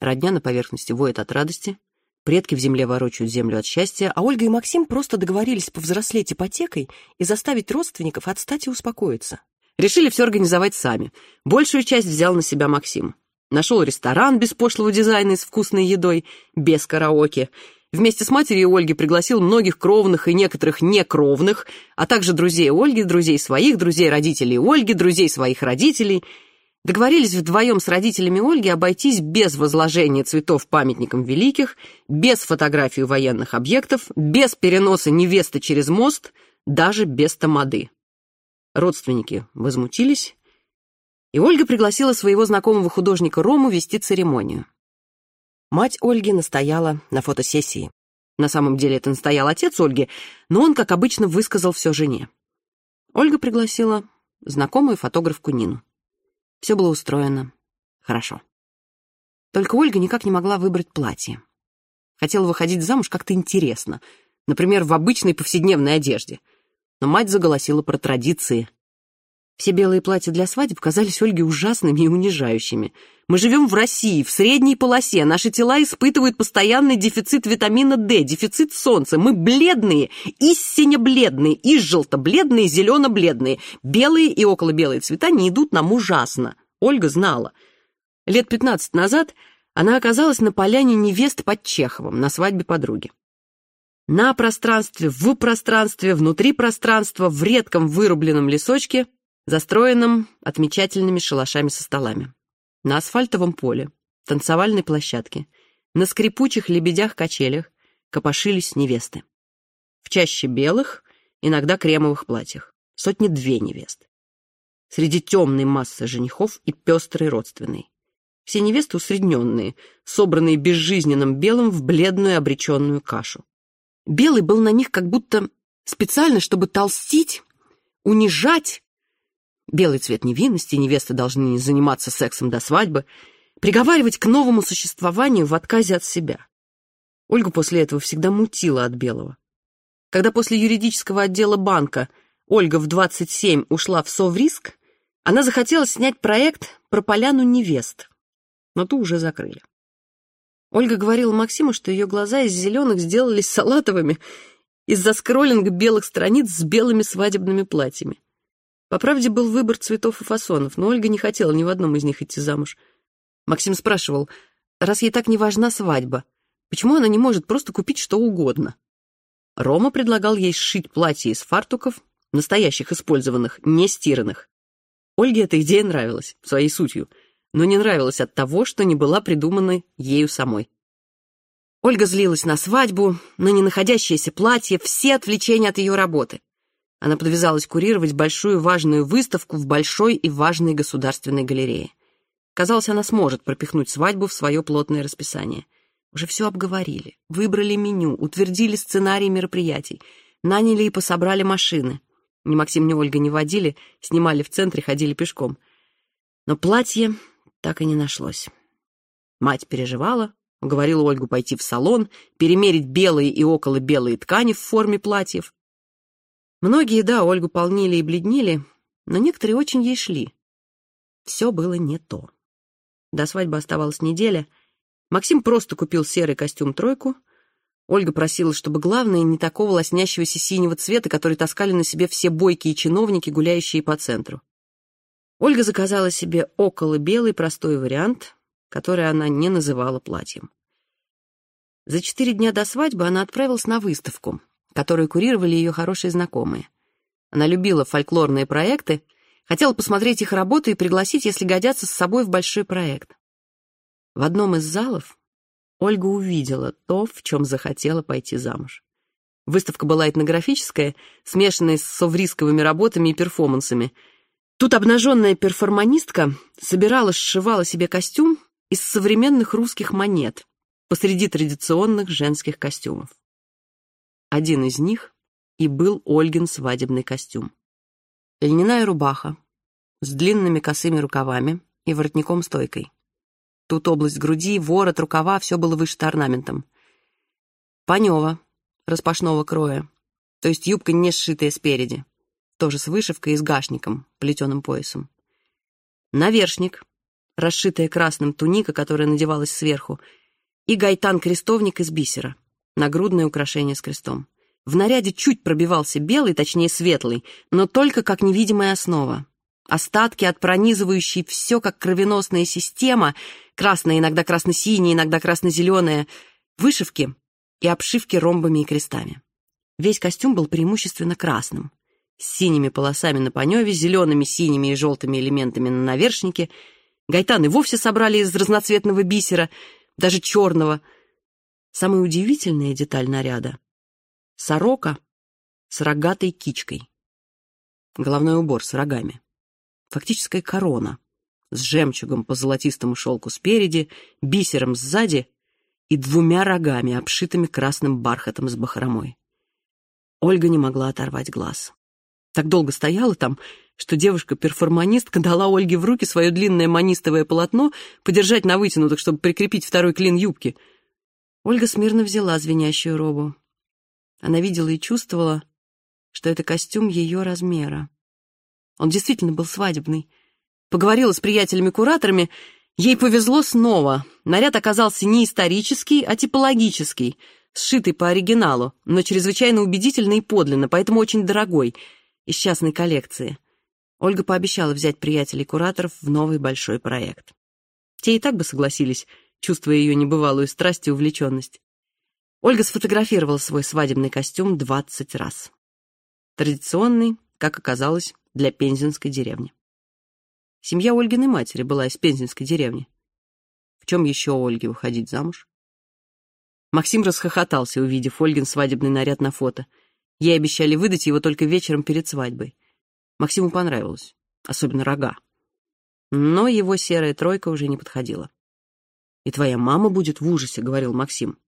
Speaker 2: Родня на поверхности воет от радости, предки в земле ворочают землю от счастья, а Ольга и Максим просто договорились повзрослеть ипотекой и заставить родственников отстать и успокоиться. Решили все организовать сами. Большую часть взял на себя Максим. Нашел ресторан без пошлого дизайна и с вкусной едой, без караоке — Вместе с матерью Ольги пригласил многих кровных и некоторых некровных, а также друзей Ольги, друзей своих, друзей родителей Ольги, друзей своих родителей. Договорились вдвоем с родителями Ольги обойтись без возложения цветов памятникам великих, без фотографий военных объектов, без переноса невесты через мост, даже без тамады. Родственники возмутились, и Ольга пригласила своего знакомого художника Рому вести церемонию. Мать Ольги настояла на фотосессии. На самом деле это настоял отец Ольги, но он, как обычно, высказал все жене. Ольга пригласила знакомую фотографку Нину. Все было устроено хорошо. Только Ольга никак не могла выбрать платье. Хотела выходить замуж как-то интересно, например, в обычной повседневной одежде. Но мать заголосила про традиции. Все белые платья для свадеб казались Ольге ужасными и унижающими. Мы живем в России, в средней полосе. Наши тела испытывают постоянный дефицит витамина D, дефицит солнца. Мы бледные, истинно бледные, и желто-бледные, зелено-бледные. Белые и около белые цвета не идут нам ужасно. Ольга знала. Лет пятнадцать назад она оказалась на поляне невесты под Чеховым на свадьбе подруги. На пространстве, в пространстве, внутри пространства, в редком вырубленном лесочке – застроенном отмечательными шалашами со столами. На асфальтовом поле, танцевальной площадке, на скрипучих лебедях-качелях копошились невесты. В чаще белых, иногда кремовых платьях. Сотни-две невест. Среди темной массы женихов и пестрой родственной. Все невесты усредненные, собранные безжизненным белым в бледную обреченную кашу. Белый был на них как будто специально, чтобы толстить, унижать белый цвет невинности, невесты должны не заниматься сексом до свадьбы, приговаривать к новому существованию в отказе от себя. Ольгу после этого всегда мутила от белого. Когда после юридического отдела банка Ольга в 27 ушла в Совриск, она захотела снять проект про поляну невест, но ту уже закрыли. Ольга говорила Максиму, что ее глаза из зеленых сделались салатовыми из-за скроллинга белых страниц с белыми свадебными платьями. По правде, был выбор цветов и фасонов, но Ольга не хотела ни в одном из них идти замуж. Максим спрашивал, раз ей так не важна свадьба, почему она не может просто купить что угодно? Рома предлагал ей сшить платье из фартуков, настоящих использованных, не стиранных. Ольге эта идея нравилась, своей сутью, но не нравилась от того, что не была придумана ею самой. Ольга злилась на свадьбу, на ненаходящееся платье, все отвлечения от ее работы. Она подвязалась курировать большую важную выставку в большой и важной государственной галерее. Казалось, она сможет пропихнуть свадьбу в свое плотное расписание. Уже все обговорили, выбрали меню, утвердили сценарий мероприятий, наняли и пособрали машины. Ни Максим, ни Ольга не водили, снимали в центре, ходили пешком. Но платье так и не нашлось. Мать переживала, уговорила Ольгу пойти в салон, перемерить белые и около белые ткани в форме платьев. Многие, да, Ольгу полнили и бледнели, но некоторые очень ей шли. Все было не то. До свадьбы оставалась неделя. Максим просто купил серый костюм-тройку. Ольга просила, чтобы главное не такого лоснящегося синего цвета, который таскали на себе все бойкие чиновники, гуляющие по центру. Ольга заказала себе около белый простой вариант, который она не называла платьем. За четыре дня до свадьбы она отправилась на выставку, которую курировали ее хорошие знакомые. Она любила фольклорные проекты — Хотела посмотреть их работы и пригласить, если годятся, с собой в большой проект. В одном из залов Ольга увидела то, в чем захотела пойти замуж. Выставка была этнографическая, смешанная с соврисковыми работами и перформансами. Тут обнаженная перформанистка собирала, сшивала себе костюм из современных русских монет посреди традиционных женских костюмов. Один из них и был Ольгин свадебный костюм. Льняная рубаха с длинными косыми рукавами и воротником-стойкой. Тут область груди, ворот, рукава, все было вышито орнаментом. Панева, распашного кроя, то есть юбка не сшитая спереди, тоже с вышивкой и с гашником, плетеным поясом. Навершник, расшитая красным туника, которая надевалась сверху, и гайтан-крестовник из бисера, нагрудное украшение с крестом. В наряде чуть пробивался белый, точнее светлый, но только как невидимая основа. Остатки от пронизывающей все как кровеносная система, красная, иногда красно-синяя, иногда красно-зеленая, вышивки и обшивки ромбами и крестами. Весь костюм был преимущественно красным, с синими полосами на паневе, зелеными, синими и желтыми элементами на навершнике. Гайтаны вовсе собрали из разноцветного бисера, даже черного. Самая удивительная деталь наряда Сорока с рогатой кичкой. Головной убор с рогами. Фактическая корона с жемчугом по золотистому шелку спереди, бисером сзади и двумя рогами, обшитыми красным бархатом с бахромой. Ольга не могла оторвать глаз. Так долго стояла там, что девушка-перформанистка дала Ольге в руки свое длинное манистовое полотно подержать на вытянутых, чтобы прикрепить второй клин юбки. Ольга смирно взяла звенящую робу. Она видела и чувствовала, что это костюм ее размера. Он действительно был свадебный. Поговорила с приятелями-кураторами, ей повезло снова. Наряд оказался не исторический, а типологический, сшитый по оригиналу, но чрезвычайно убедительно и подлинно, поэтому очень дорогой, из частной коллекции. Ольга пообещала взять приятелей-кураторов в новый большой проект. Те и так бы согласились, чувствуя ее небывалую страсть и увлеченность. Ольга сфотографировала свой свадебный костюм 20 раз. Традиционный, как оказалось, для пензенской деревни. Семья Ольгиной матери была из пензенской деревни. В чем еще Ольге выходить замуж? Максим расхохотался, увидев Ольгин свадебный наряд на фото. Ей обещали выдать его только вечером перед свадьбой. Максиму понравилось, особенно рога. Но его серая тройка уже не подходила. «И твоя мама будет в ужасе», — говорил Максим.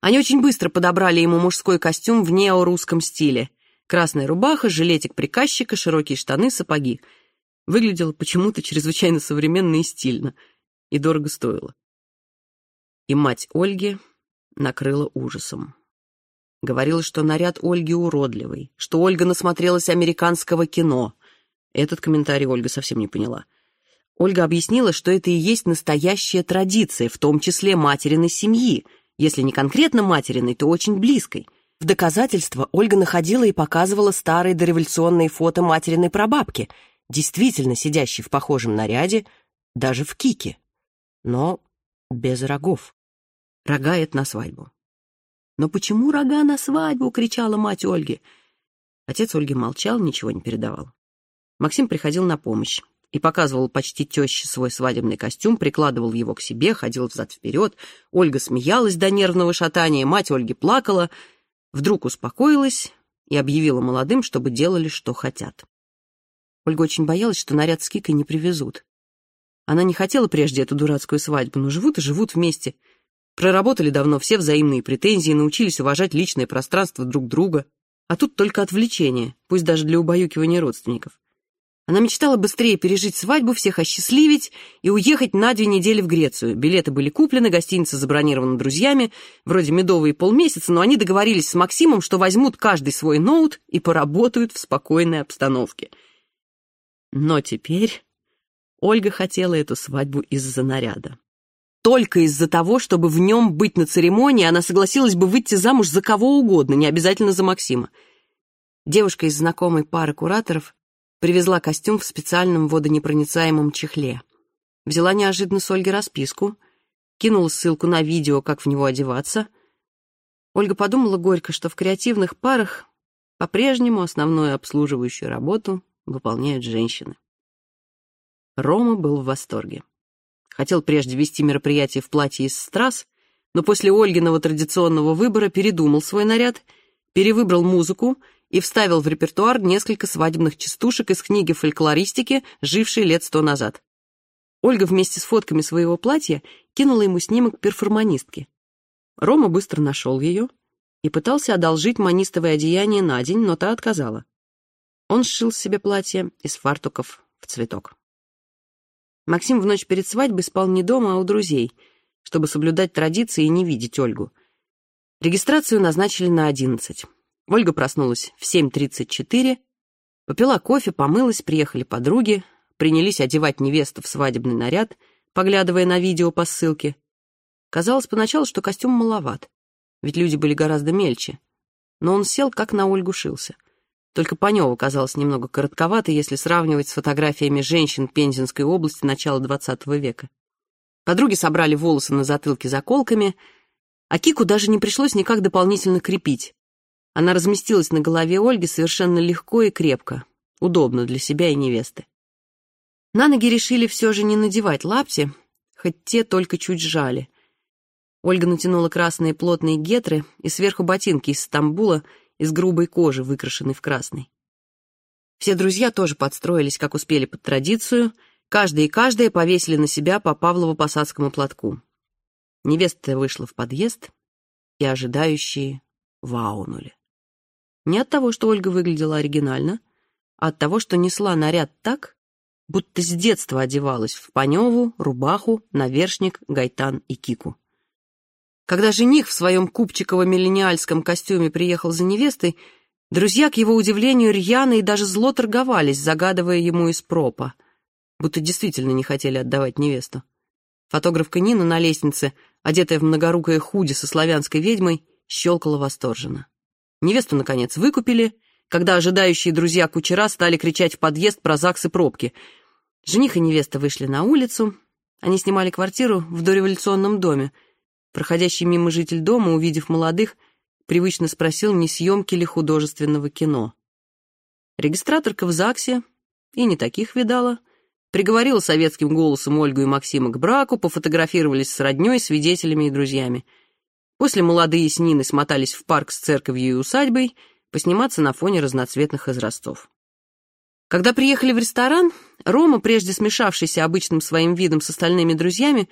Speaker 2: Они очень быстро подобрали ему мужской костюм в неорусском стиле. Красная рубаха, жилетик приказчика, широкие штаны, сапоги. Выглядело почему-то чрезвычайно современно и стильно. И дорого стоило. И мать Ольги накрыла ужасом. Говорила, что наряд Ольги уродливый, что Ольга насмотрелась американского кино. Этот комментарий Ольга совсем не поняла. Ольга объяснила, что это и есть настоящая традиция, в том числе материной семьи — если не конкретно материной, то очень близкой. В доказательство Ольга находила и показывала старые дореволюционные фото материной прабабки, действительно сидящей в похожем наряде, даже в кике, но без рогов. Рога — на свадьбу. «Но почему рога на свадьбу?» — кричала мать Ольги. Отец Ольги молчал, ничего не передавал. Максим приходил на помощь и показывал почти теще свой свадебный костюм, прикладывал его к себе, ходил взад-вперед. Ольга смеялась до нервного шатания, мать Ольги плакала. Вдруг успокоилась и объявила молодым, чтобы делали, что хотят. Ольга очень боялась, что наряд с Кикой не привезут. Она не хотела прежде эту дурацкую свадьбу, но живут и живут вместе. Проработали давно все взаимные претензии, научились уважать личное пространство друг друга. А тут только отвлечение, пусть даже для убаюкивания родственников. Она мечтала быстрее пережить свадьбу, всех осчастливить и уехать на две недели в Грецию. Билеты были куплены, гостиница забронирована друзьями, вроде медовые полмесяца, но они договорились с Максимом, что возьмут каждый свой ноут и поработают в спокойной обстановке. Но теперь Ольга хотела эту свадьбу из-за наряда. Только из-за того, чтобы в нем быть на церемонии, она согласилась бы выйти замуж за кого угодно, не обязательно за Максима. Девушка из знакомой пары кураторов Привезла костюм в специальном водонепроницаемом чехле. Взяла неожиданно с Ольги расписку, кинула ссылку на видео, как в него одеваться. Ольга подумала горько, что в креативных парах по-прежнему основную обслуживающую работу выполняют женщины. Рома был в восторге. Хотел прежде вести мероприятие в платье из страз, но после Ольгиного традиционного выбора передумал свой наряд, перевыбрал музыку и вставил в репертуар несколько свадебных частушек из книги фольклористики, жившей лет сто назад. Ольга вместе с фотками своего платья кинула ему снимок перформанистки. Рома быстро нашел ее и пытался одолжить манистовое одеяние на день, но та отказала. Он сшил себе платье из фартуков в цветок. Максим в ночь перед свадьбой спал не дома, а у друзей, чтобы соблюдать традиции и не видеть Ольгу. Регистрацию назначили на одиннадцать. Ольга проснулась в 7.34, попила кофе, помылась, приехали подруги, принялись одевать невесту в свадебный наряд, поглядывая на видео по ссылке. Казалось поначалу, что костюм маловат, ведь люди были гораздо мельче. Но он сел, как на Ольгу шился. Только Панева казалось немного коротковато, если сравнивать с фотографиями женщин Пензенской области начала XX века. Подруги собрали волосы на затылке заколками, а Кику даже не пришлось никак дополнительно крепить. Она разместилась на голове Ольги совершенно легко и крепко, удобно для себя и невесты. На ноги решили все же не надевать лапти, хоть те только чуть сжали. Ольга натянула красные плотные гетры и сверху ботинки из Стамбула из грубой кожи, выкрашенной в красный. Все друзья тоже подстроились, как успели под традицию. Каждый и каждая повесили на себя по Павлово-посадскому платку. Невеста вышла в подъезд, и ожидающие ваунули. Не от того, что Ольга выглядела оригинально, а от того, что несла наряд так, будто с детства одевалась в паневу, рубаху, навершник, гайтан и кику. Когда жених в своем купчиково-миллениальском костюме приехал за невестой, друзья, к его удивлению, рьяно и даже зло торговались, загадывая ему из пропа, будто действительно не хотели отдавать невесту. Фотографка Нина на лестнице, одетая в многорукое худи со славянской ведьмой, щелкала восторженно. Невесту, наконец, выкупили, когда ожидающие друзья кучера стали кричать в подъезд про ЗАГС и пробки. Жених и невеста вышли на улицу. Они снимали квартиру в дореволюционном доме. Проходящий мимо житель дома, увидев молодых, привычно спросил, не съемки ли художественного кино. Регистраторка в ЗАГСе, и не таких видала, приговорила советским голосом Ольгу и Максима к браку, пофотографировались с роднёй, свидетелями и друзьями. После молодые с Ниной смотались в парк с церковью и усадьбой посниматься на фоне разноцветных израстов. Когда приехали в ресторан, Рома, прежде смешавшийся обычным своим видом с остальными друзьями,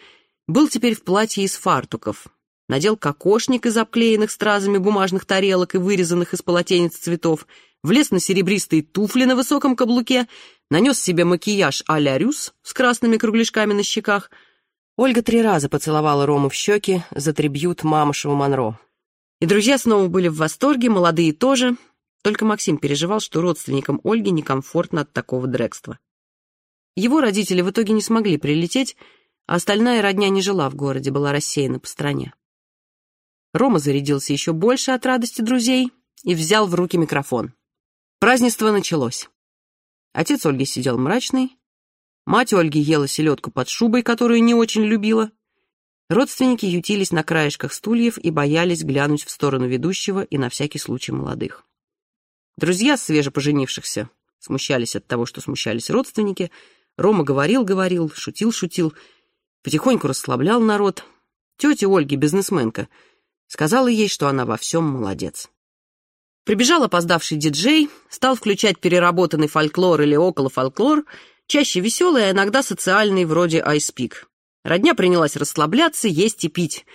Speaker 2: был теперь в платье из фартуков. Надел кокошник из обклеенных стразами бумажных тарелок и вырезанных из полотенец цветов, влез на серебристые туфли на высоком каблуке, нанес себе макияж а-ля рюс с красными кругляшками на щеках — Ольга три раза поцеловала Рому в щеки за трибьют мамушеву Монро. И друзья снова были в восторге, молодые тоже, только Максим переживал, что родственникам Ольги некомфортно от такого дрекства. Его родители в итоге не смогли прилететь, а остальная родня не жила в городе, была рассеяна по стране. Рома зарядился еще больше от радости друзей и взял в руки микрофон. Празднество началось. Отец Ольги сидел мрачный, Мать Ольги ела селедку под шубой, которую не очень любила. Родственники ютились на краешках стульев и боялись глянуть в сторону ведущего и на всякий случай молодых. Друзья свежепоженившихся смущались от того, что смущались родственники. Рома говорил-говорил, шутил-шутил, потихоньку расслаблял народ. Тетя Ольги, бизнесменка, сказала ей, что она во всем молодец. Прибежал опоздавший диджей, стал включать переработанный фольклор или около фольклор, чаще веселый, а иногда социальный, вроде айспик. Родня принялась расслабляться, есть и пить.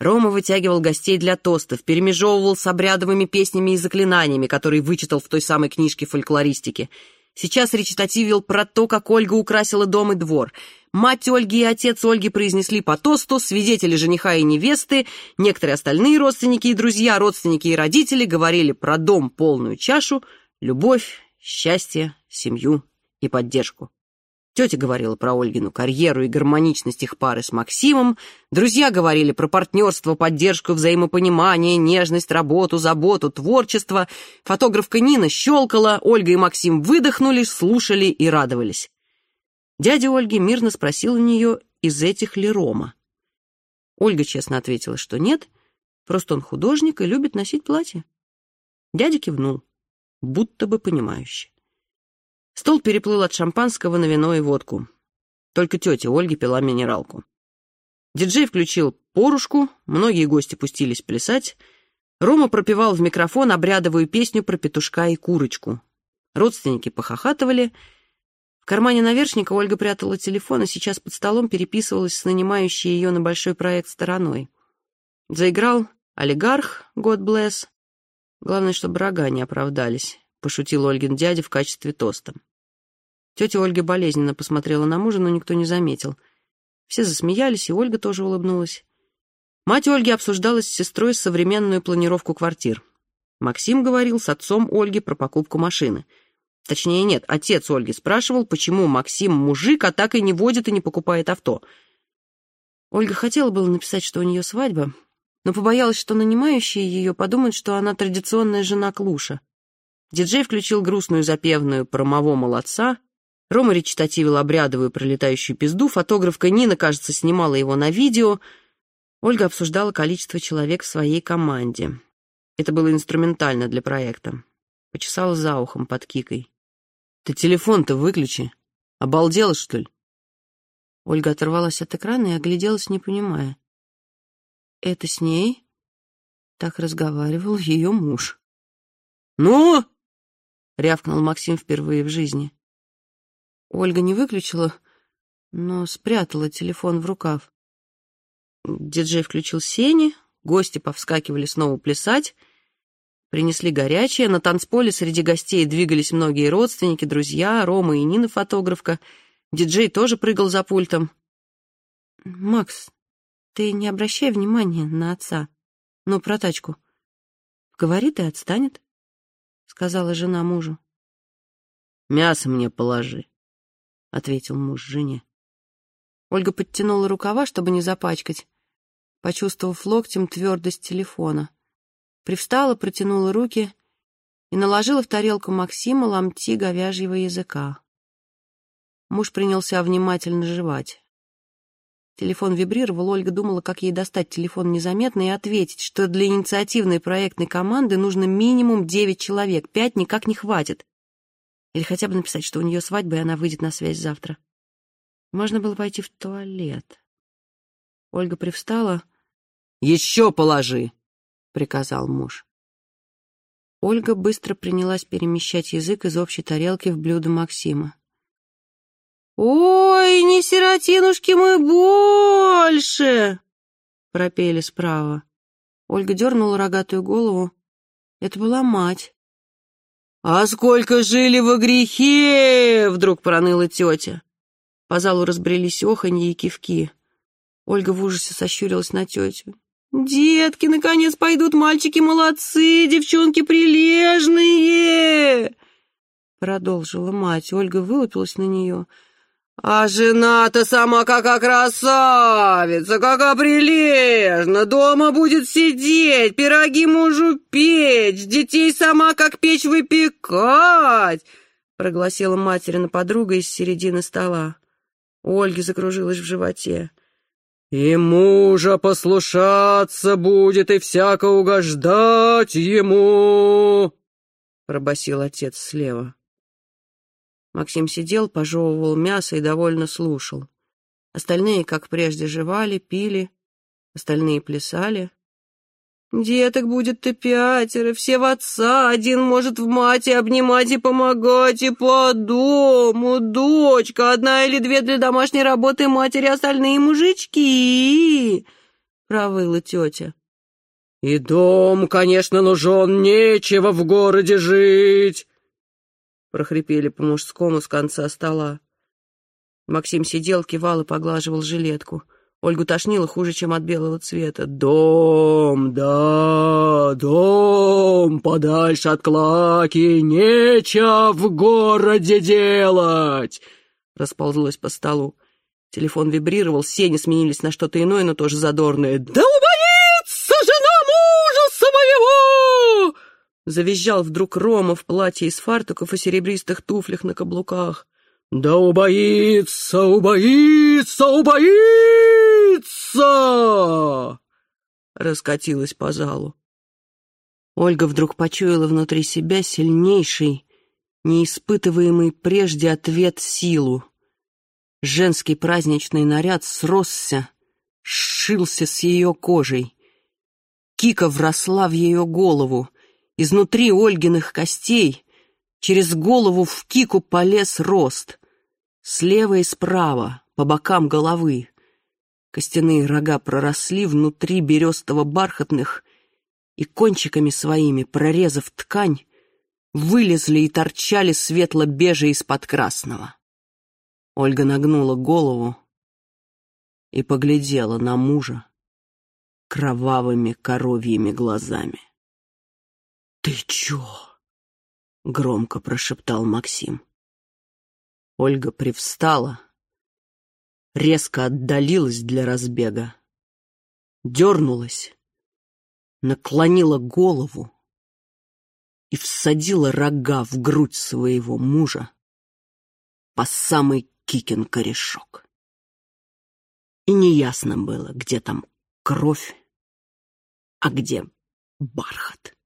Speaker 2: Рома вытягивал гостей для тостов, перемежевывал с обрядовыми песнями и заклинаниями, которые вычитал в той самой книжке фольклористики. Сейчас речитативил про то, как Ольга украсила дом и двор. Мать Ольги и отец Ольги произнесли по тосту, свидетели жениха и невесты, некоторые остальные родственники и друзья, родственники и родители говорили про дом полную чашу, любовь, счастье, семью и поддержку. Тетя говорила про Ольгину карьеру и гармоничность их пары с Максимом. Друзья говорили про партнерство, поддержку, взаимопонимание, нежность, работу, заботу, творчество. Фотографка Нина щелкала, Ольга и Максим выдохнули, слушали и радовались. Дядя Ольги мирно спросил у нее, из этих ли Рома. Ольга честно ответила, что нет, просто он художник и любит носить платье. Дядя кивнул, будто бы понимающе. Стол переплыл от шампанского на вино и водку. Только тетя Ольги пила минералку. Диджей включил порушку, многие гости пустились плясать. Рома пропевал в микрофон обрядовую песню про петушка и курочку. Родственники похохатывали. В кармане навершника Ольга прятала телефон и сейчас под столом переписывалась с нанимающей ее на большой проект стороной. Заиграл олигарх, God bless. Главное, чтобы рога не оправдались, пошутил Ольгин дядя в качестве тоста. Тетя Ольга болезненно посмотрела на мужа, но никто не заметил. Все засмеялись, и Ольга тоже улыбнулась. Мать Ольги обсуждала с сестрой современную планировку квартир. Максим говорил с отцом Ольги про покупку машины. Точнее, нет, отец Ольги спрашивал, почему Максим мужик, а так и не водит и не покупает авто. Ольга хотела было написать, что у нее свадьба, но побоялась, что нанимающие ее подумают, что она традиционная жена Клуша. Диджей включил грустную запевную про «Маво молодца», Рома речитативил обрядовую пролетающую пизду, фотографка Нина, кажется, снимала его на видео. Ольга обсуждала количество человек в своей команде. Это было инструментально для проекта. Почесала за ухом под кикой. «Ты телефон-то выключи. Обалдела, что ли?» Ольга оторвалась от экрана и огляделась, не понимая. «Это с ней?» Так разговаривал ее муж. «Ну?» — рявкнул Максим впервые в жизни. Ольга не выключила, но спрятала телефон в рукав. Диджей включил сени, гости повскакивали снова плясать, принесли горячее, на танцполе среди гостей двигались многие родственники, друзья, Рома и Нина, фотографка. Диджей тоже прыгал за пультом. «Макс, ты не обращай внимания на отца, но про тачку. Говорит и отстанет», — сказала жена мужу. «Мясо мне положи», — ответил муж жене. Ольга подтянула рукава, чтобы не запачкать, почувствовав локтем твердость телефона. Привстала, протянула руки и наложила в тарелку Максима ломти говяжьего языка. Муж принялся внимательно жевать. Телефон вибрировал, Ольга думала, как ей достать телефон незаметно и ответить, что для инициативной проектной команды нужно минимум девять человек, пять никак не хватит. Или хотя бы написать, что у нее свадьба, и она выйдет на связь завтра. Можно было пойти в туалет. Ольга привстала. «Еще положи!» — приказал муж. Ольга быстро принялась перемещать язык из общей тарелки в блюдо Максима. «Ой, не сиротинушки мы больше!» — пропели справа. Ольга дернула рогатую голову. Это была мать. «А сколько жили во грехе!» — вдруг проныла тетя. По залу разбрелись оханье и кивки. Ольга в ужасе сощурилась на тетю. «Детки, наконец пойдут, мальчики молодцы, девчонки прилежные!» Продолжила мать. Ольга вылупилась на нее. А жена-то сама какая красавица, какая прилежна, дома будет сидеть, пироги мужу печь, детей сама как печь выпекать, прогласила материна подруга из середины стола. Ольге закружилась в животе. «И мужа послушаться будет, и всяко угождать ему!» — пробасил отец слева. Максим сидел, пожевывал мясо и довольно слушал. Остальные, как прежде, жевали, пили, остальные плясали. Деток будет-то пятеро, все в отца, один может в мать обнимать и помогать, и по дому, дочка, одна или две для домашней работы матери, остальные мужички, — провыла тетя.
Speaker 4: «И дом, конечно, нужен, нечего в городе жить!»
Speaker 2: Прохрипели по-мужскому с конца стола. Максим сидел, кивал и поглаживал жилетку. Ольгу тошнило хуже, чем от белого цвета.
Speaker 4: «Дом, да, дом, подальше от клаки, нечего в городе делать!»
Speaker 2: Расползлось по столу. Телефон вибрировал, сени сменились на что-то иное, но тоже задорное.
Speaker 4: «Да убоится жена мужа своего!»
Speaker 2: Завизжал вдруг Рома в платье из фартуков и серебристых туфлях на каблуках.
Speaker 4: «Да убоится, убоится, убоится!»
Speaker 2: Раскатилась по залу. Ольга вдруг почуяла внутри себя сильнейший, неиспытываемый прежде ответ силу. Женский праздничный наряд сросся, сшился с ее кожей. Кика вросла в ее голову. Изнутри Ольгиных костей через голову в Кику полез рост. Слева и справа, по бокам головы. Костяные рога проросли внутри берестово-бархатных и кончиками своими, прорезав ткань, вылезли и торчали светло-бежи из-под красного. Ольга нагнула голову и поглядела на мужа кровавыми коровьими глазами. «Ты чё?» — громко прошептал Максим. Ольга привстала, резко отдалилась для разбега, дернулась, наклонила голову и всадила рога в грудь своего мужа по самый Кикин корешок. И неясно было, где там кровь, а где бархат.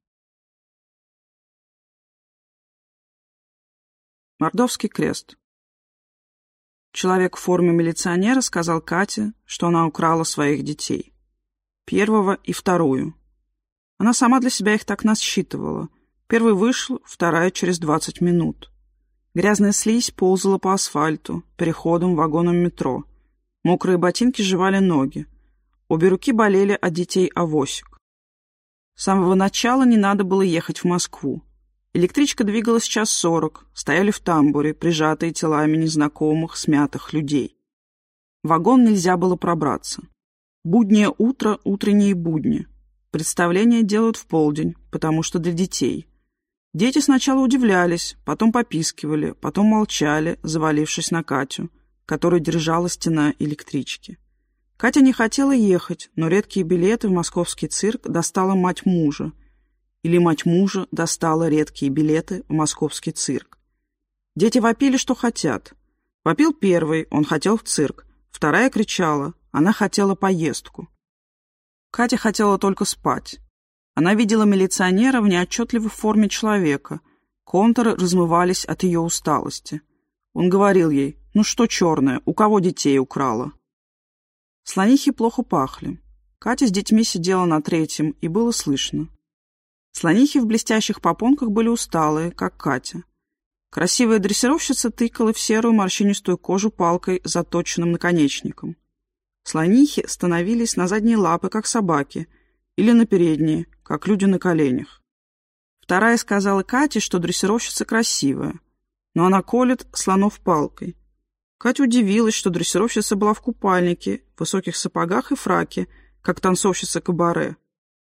Speaker 3: Мордовский крест. Человек в форме милиционера сказал Кате, что она украла своих детей. Первого и вторую. Она сама для себя их так насчитывала. Первый вышел, вторая через двадцать минут. Грязная слизь ползала по асфальту, переходам, вагонам метро. Мокрые ботинки жевали ноги. Обе руки болели от детей авосик. С самого начала не надо было ехать в Москву. Электричка двигалась час сорок, стояли в тамбуре, прижатые телами незнакомых, смятых людей. В вагон нельзя было пробраться. Буднее утро, утренние будни. Представления делают в полдень, потому что для детей. Дети сначала удивлялись, потом попискивали, потом молчали, завалившись на Катю, которую держала стена электрички. Катя не хотела ехать, но редкие билеты в московский цирк достала мать мужа. Или мать мужа достала редкие билеты в московский цирк. Дети вопили, что хотят. Вопил первый, он хотел в цирк. Вторая кричала, она хотела поездку. Катя хотела только спать. Она видела милиционера в неотчетливой форме человека. Контуры размывались от ее усталости. Он говорил ей, ну что черное, у кого детей украла? Слонихи плохо пахли. Катя с детьми сидела на третьем, и было слышно. Слонихи в блестящих попонках были усталые, как Катя. Красивая дрессировщица тыкала в серую морщинистую кожу палкой с заточенным наконечником. Слонихи становились на задние лапы, как собаки, или на передние, как люди на коленях. Вторая сказала Кате, что дрессировщица красивая, но она колет слонов палкой. Катя удивилась, что дрессировщица была в купальнике, высоких сапогах и фраке, как танцовщица кабаре.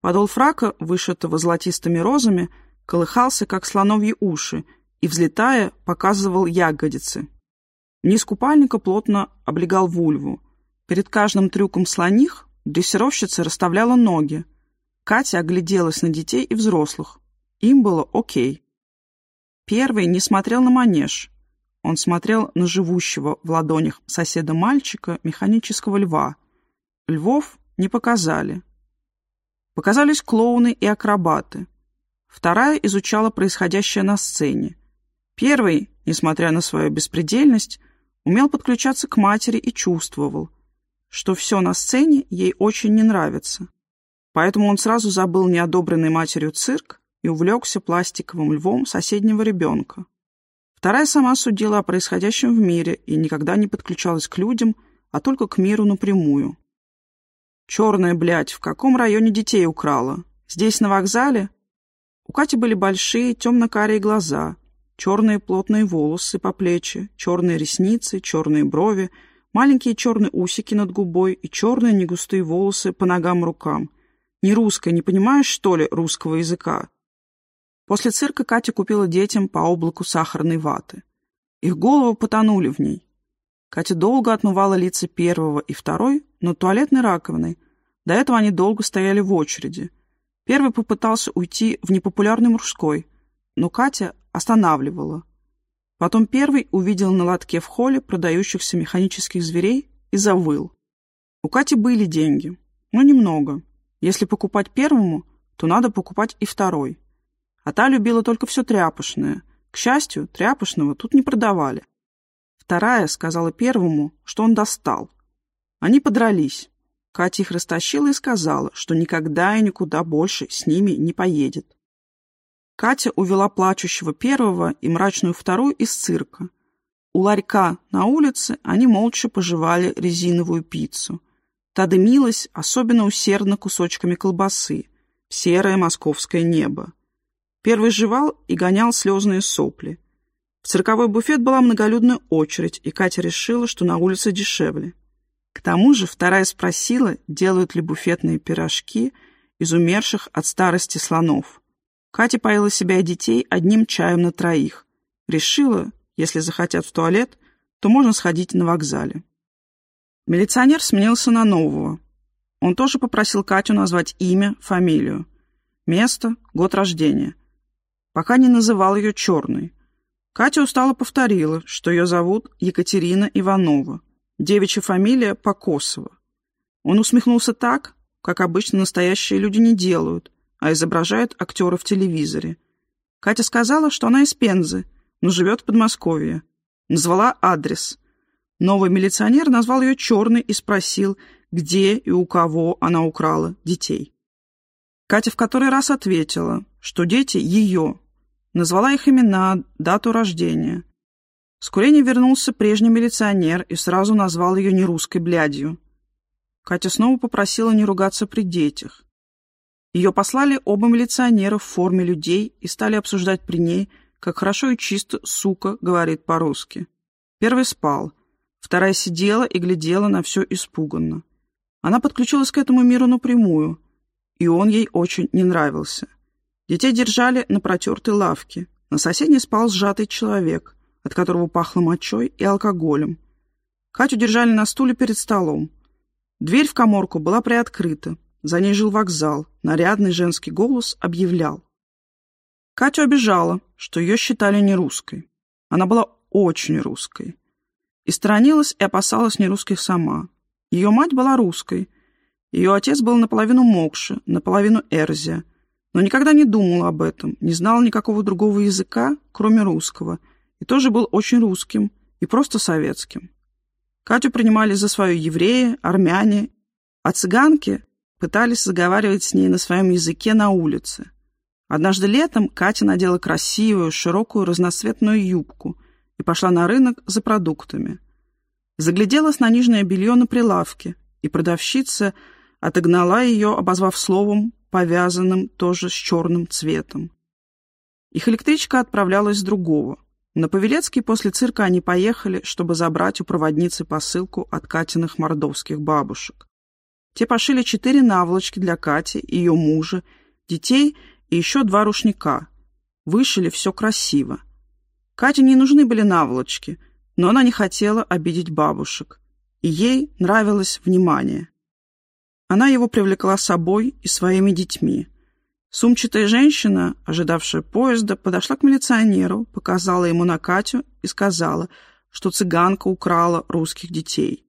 Speaker 3: Подол фрака, вышитого золотистыми розами, колыхался, как слоновьи уши, и, взлетая, показывал ягодицы. Низ купальника плотно облегал вульву. Перед каждым трюком слоних дрессировщица расставляла ноги, Катя огляделась на детей и взрослых. Им было окей. Первый не смотрел на манеж. Он смотрел на живущего в ладонях соседа мальчика механического льва. Львов не показали. Показались клоуны и акробаты. Вторая изучала происходящее на сцене. Первый, несмотря на свою беспредельность, умел подключаться к матери и чувствовал, что все на сцене ей очень не нравится. Поэтому он сразу забыл неодобренный матерью цирк и увлекся пластиковым львом соседнего ребенка. Вторая сама судила о происходящем в мире и никогда не подключалась к людям, а только к миру напрямую. «Черная, блядь, в каком районе детей украла? Здесь, на вокзале?» У Кати были большие темно-карие глаза, черные плотные волосы по плечи, черные ресницы, черные брови, маленькие черные усики над губой и черные негустые волосы по ногам рукам. Не русская, не понимаешь, что ли, русского языка? После цирка Катя купила детям по облаку сахарной ваты. Их головы потонули в ней. Катя долго отмывала лица первого и второй над туалетной раковиной. До этого они долго стояли в очереди. Первый попытался уйти в непопулярный мужской, но Катя останавливала. Потом первый увидел на лотке в холле продающихся механических зверей и завыл. У Кати были деньги, но немного. Если покупать первому, то надо покупать и второй. А та любила только все тряпочное. К счастью, тряпочного тут не продавали. Вторая сказала первому, что он достал. Они подрались. Катя их растащила и сказала, что никогда и никуда больше с ними не поедет. Катя увела плачущего первого и мрачную вторую из цирка. У ларька на улице они молча пожевали резиновую пиццу. Та дымилась особенно усердно кусочками колбасы серое московское небо. Первый жевал и гонял слезные сопли. В цирковой буфет была многолюдная очередь, и Катя решила, что на улице дешевле. К тому же вторая спросила, делают ли буфетные пирожки из умерших от старости слонов. Катя поила себя и детей одним чаем на троих. Решила, если захотят в туалет, то можно сходить на вокзале. Милиционер сменился на нового. Он тоже попросил Катю назвать имя, фамилию, место, год рождения – пока не называл ее черной. Катя устало повторила, что ее зовут Екатерина Иванова, девичья фамилия Покосова. Он усмехнулся так, как обычно настоящие люди не делают, а изображают актера в телевизоре. Катя сказала, что она из Пензы, но живет в Подмосковье. Назвала адрес. Новый милиционер назвал ее черной и спросил, где и у кого она украла детей. Катя в который раз ответила, что дети ее, Назвала их имена, дату рождения. С курения вернулся прежний милиционер и сразу назвал ее нерусской блядью. Катя снова попросила не ругаться при детях. Ее послали оба милиционера в форме людей и стали обсуждать при ней, как хорошо и чисто сука говорит по-русски. Первый спал, вторая сидела и глядела на все испуганно. Она подключилась к этому миру напрямую, и он ей очень не нравился. Детей держали на протертой лавке. На соседней спал сжатый человек, от которого пахло мочой и алкоголем. Катю держали на стуле перед столом. Дверь в коморку была приоткрыта. За ней жил вокзал. Нарядный женский голос объявлял. Катю обижала, что ее считали не русской. Она была очень русской. И сторонилась и опасалась нерусских сама. Ее мать была русской. Ее отец был наполовину мокши, наполовину эрзия – но никогда не думал об этом, не знал никакого другого языка, кроме русского, и тоже был очень русским и просто советским. Катю принимали за свою еврея, армяне, а цыганки пытались заговаривать с ней на своем языке на улице. Однажды летом Катя надела красивую, широкую, разноцветную юбку и пошла на рынок за продуктами. Загляделась на нижнее белье на прилавке, и продавщица отогнала ее, обозвав словом повязанным тоже с черным цветом. Их электричка отправлялась с другого. На Павелецкий после цирка они поехали, чтобы забрать у проводницы посылку от Катиных мордовских бабушек. Те пошили четыре наволочки для Кати, ее мужа, детей и еще два рушника. Вышили все красиво. Кате не нужны были наволочки, но она не хотела обидеть бабушек, и ей нравилось внимание. Она его привлекла собой и своими детьми. Сумчатая женщина, ожидавшая поезда, подошла к милиционеру, показала ему на Катю и сказала, что цыганка украла русских детей.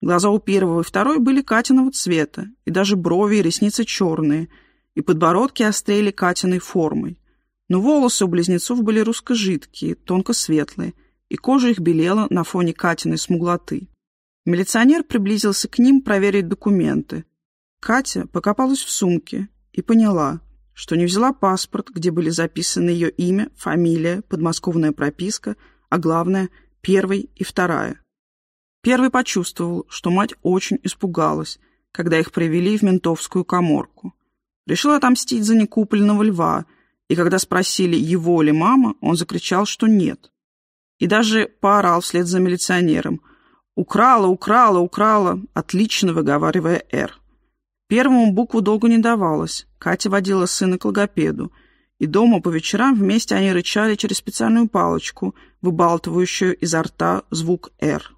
Speaker 3: Глаза у первого и второй были Катиного цвета, и даже брови и ресницы черные, и подбородки острели Катиной формой. Но волосы у близнецов были русско-жидкие, тонко светлые, и кожа их белела на фоне Катиной смуглоты. Милиционер приблизился к ним проверить документы. Катя покопалась в сумке и поняла, что не взяла паспорт, где были записаны ее имя, фамилия, подмосковная прописка, а главное, первый и вторая. Первый почувствовал, что мать очень испугалась, когда их привели в ментовскую коморку. Решил отомстить за некупленного льва, и когда спросили, его ли мама, он закричал, что нет. И даже поорал вслед за милиционером. «Украла, украла, украла!» отлично выговаривая «Р». Первому букву долго не давалось. Катя водила сына к логопеду. И дома по вечерам вместе они рычали через специальную палочку, выбалтывающую изо рта звук «Р».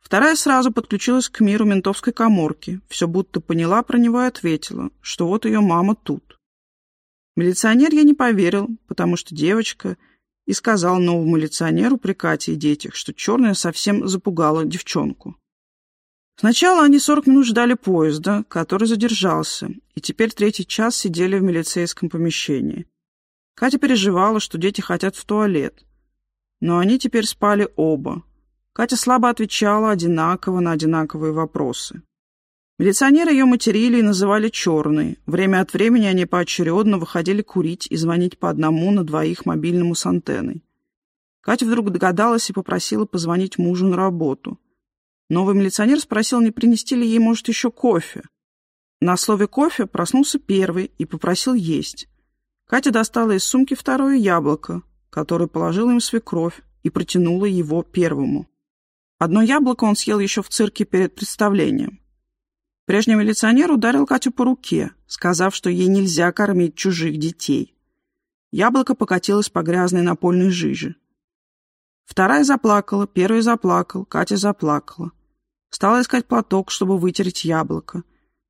Speaker 3: Вторая сразу подключилась к миру ментовской коморки, все будто поняла про него и ответила, что вот ее мама тут. Милиционер я не поверил, потому что девочка, и сказал новому милиционеру при Кате и детях, что черная совсем запугала девчонку. Сначала они сорок минут ждали поезда, который задержался, и теперь третий час сидели в милицейском помещении. Катя переживала, что дети хотят в туалет. Но они теперь спали оба. Катя слабо отвечала одинаково на одинаковые вопросы. Милиционеры ее материли и называли «черной». Время от времени они поочередно выходили курить и звонить по одному на двоих мобильному с антенной. Катя вдруг догадалась и попросила позвонить мужу на работу. Новый милиционер спросил, не принести ли ей, может, еще кофе. На слове «кофе» проснулся первый и попросил есть. Катя достала из сумки второе яблоко, которое положила им свекровь, и протянула его первому. Одно яблоко он съел еще в цирке перед представлением. Прежний милиционер ударил Катю по руке, сказав, что ей нельзя кормить чужих детей. Яблоко покатилось по грязной напольной жиже. Вторая заплакала, первый заплакал, Катя заплакала. Стала искать платок, чтобы вытереть яблоко.